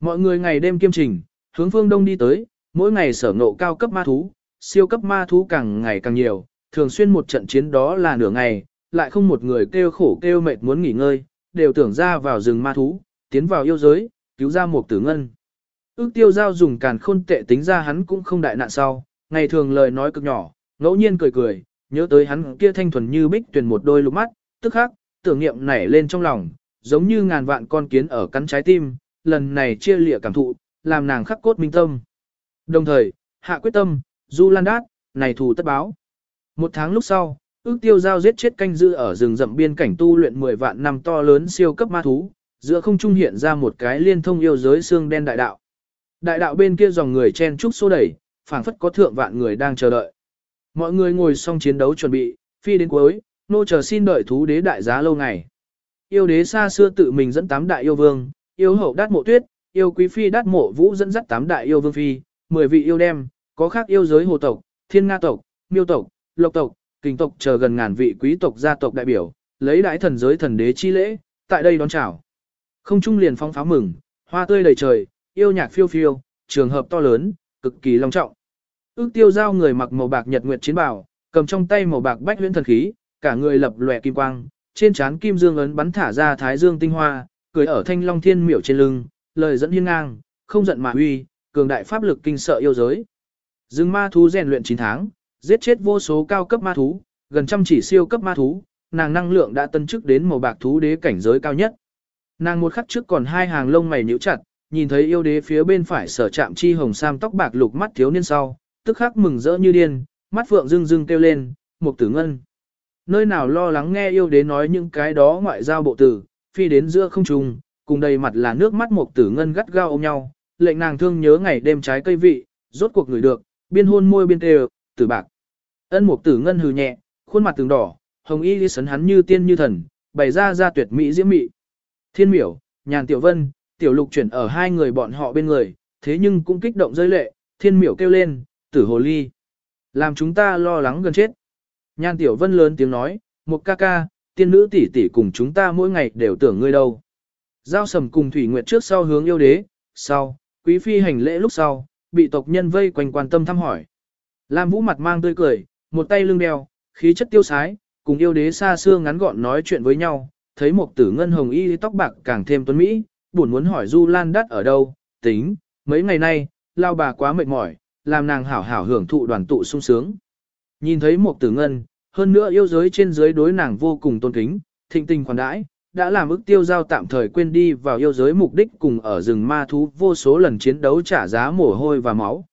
Mọi người ngày đêm kiêm trình, hướng phương đông đi tới, mỗi ngày sở ngộ cao cấp ma thú, siêu cấp ma thú càng ngày càng nhiều, thường xuyên một trận chiến đó là nửa ngày, lại không một người kêu khổ kêu mệt muốn nghỉ ngơi, đều tưởng ra vào rừng ma thú, tiến vào yêu giới, cứu ra một tử ngân. Ước tiêu giao dùng càn khôn tệ tính ra hắn cũng không đại nạn sau, ngày thường lời nói cực nhỏ, ngẫu nhiên cười cười, nhớ tới hắn kia thanh thuần như bích tuyển một đôi lục mắt, tức khắc, tưởng niệm nảy lên trong lòng, giống như ngàn vạn con kiến ở cắn trái tim, lần này chia lịa cảm thụ, làm nàng khắc cốt minh tâm. Đồng thời, hạ quyết tâm, du lan đát, này thù tất báo. Một tháng lúc sau, ước tiêu giao giết chết canh giữ ở rừng rậm biên cảnh tu luyện 10 vạn năm to lớn siêu cấp ma thú, giữa không trung hiện ra một cái liên thông yêu giới xương đen đại đạo. Đại đạo bên kia dòng người chen trúc xô đẩy, phảng phất có thượng vạn người đang chờ đợi. Mọi người ngồi xong chiến đấu chuẩn bị, phi đến cuối, nô chờ xin đợi thú đế đại giá lâu ngày. Yêu đế xa xưa tự mình dẫn tám đại yêu vương, yêu hậu đát mộ tuyết, yêu quý phi đát mộ vũ dẫn dắt tám đại yêu vương phi, mười vị yêu đem, có khác yêu giới hồ tộc, thiên nga tộc, miêu tộc, lộc tộc, kinh tộc chờ gần ngàn vị quý tộc gia tộc đại biểu, lấy đại thần giới thần đế chi lễ, tại đây đón chào. Không trung liền phong pháo mừng, hoa tươi đầy trời, yêu nhạc phiêu phiêu, trường hợp to lớn, cực kỳ long trọng. Ước tiêu giao người mặc màu bạc nhật nguyệt chiến bào, cầm trong tay màu bạc bách huyễn thần khí, cả người lập lòe kim quang, trên trán kim dương ấn bắn thả ra thái dương tinh hoa, cười ở thanh long thiên miểu trên lưng, lời dẫn hiên ngang, không giận mà uy, cường đại pháp lực kinh sợ yêu giới. Dương ma thú rèn luyện 9 tháng, giết chết vô số cao cấp ma thú, gần trăm chỉ siêu cấp ma thú, nàng năng lượng đã tân chức đến màu bạc thú đế cảnh giới cao nhất. Nàng một khắc trước còn hai hàng lông mày nhíu chặt, nhìn thấy yêu đế phía bên phải sở chạm chi hồng sam tóc bạc lục mắt thiếu niên sau, tức khắc mừng rỡ như điên, mắt phượng rưng rưng kêu lên, mục tử ngân. Nơi nào lo lắng nghe yêu đế nói những cái đó ngoại giao bộ tử, phi đến giữa không trung, cùng đầy mặt là nước mắt mục tử ngân gắt gao ôm nhau, lệnh nàng thương nhớ ngày đêm trái cây vị, rốt cuộc người được, biên hôn môi biên tê tử bạc. Ân mục tử ngân hừ nhẹ, khuôn mặt từng đỏ, hồng y đi sấn hắn như tiên như thần, bày ra ra tuyệt mỹ diễm mị. Thiên miểu, nhàn tiểu vân, tiểu lục chuyển ở hai người bọn họ bên người, thế nhưng cũng kích động rơi lệ, thiên miểu kêu lên, tử hồ ly. Làm chúng ta lo lắng gần chết. Nhan tiểu vân lớn tiếng nói, một ca ca, tiên nữ tỷ tỷ cùng chúng ta mỗi ngày đều tưởng ngươi đâu. Giao sầm cùng Thủy Nguyệt trước sau hướng yêu đế, sau, quý phi hành lễ lúc sau, bị tộc nhân vây quanh quan tâm thăm hỏi. Lam Vũ mặt mang tươi cười, một tay lưng đeo, khí chất tiêu sái, cùng yêu đế xa xưa ngắn gọn nói chuyện với nhau, thấy một tử ngân hồng y tóc bạc càng thêm tuấn mỹ, buồn muốn hỏi Du Lan Đắt ở đâu, tính, mấy ngày nay, lao bà quá mệt mỏi, làm nàng hảo hảo hưởng thụ đoàn tụ sung sướng. Nhìn thấy một tử ngân, hơn nữa yêu giới trên dưới đối nàng vô cùng tôn kính, thịnh tình khoản đãi, đã làm ức tiêu giao tạm thời quên đi vào yêu giới mục đích cùng ở rừng ma thú vô số lần chiến đấu trả giá mồ hôi và máu.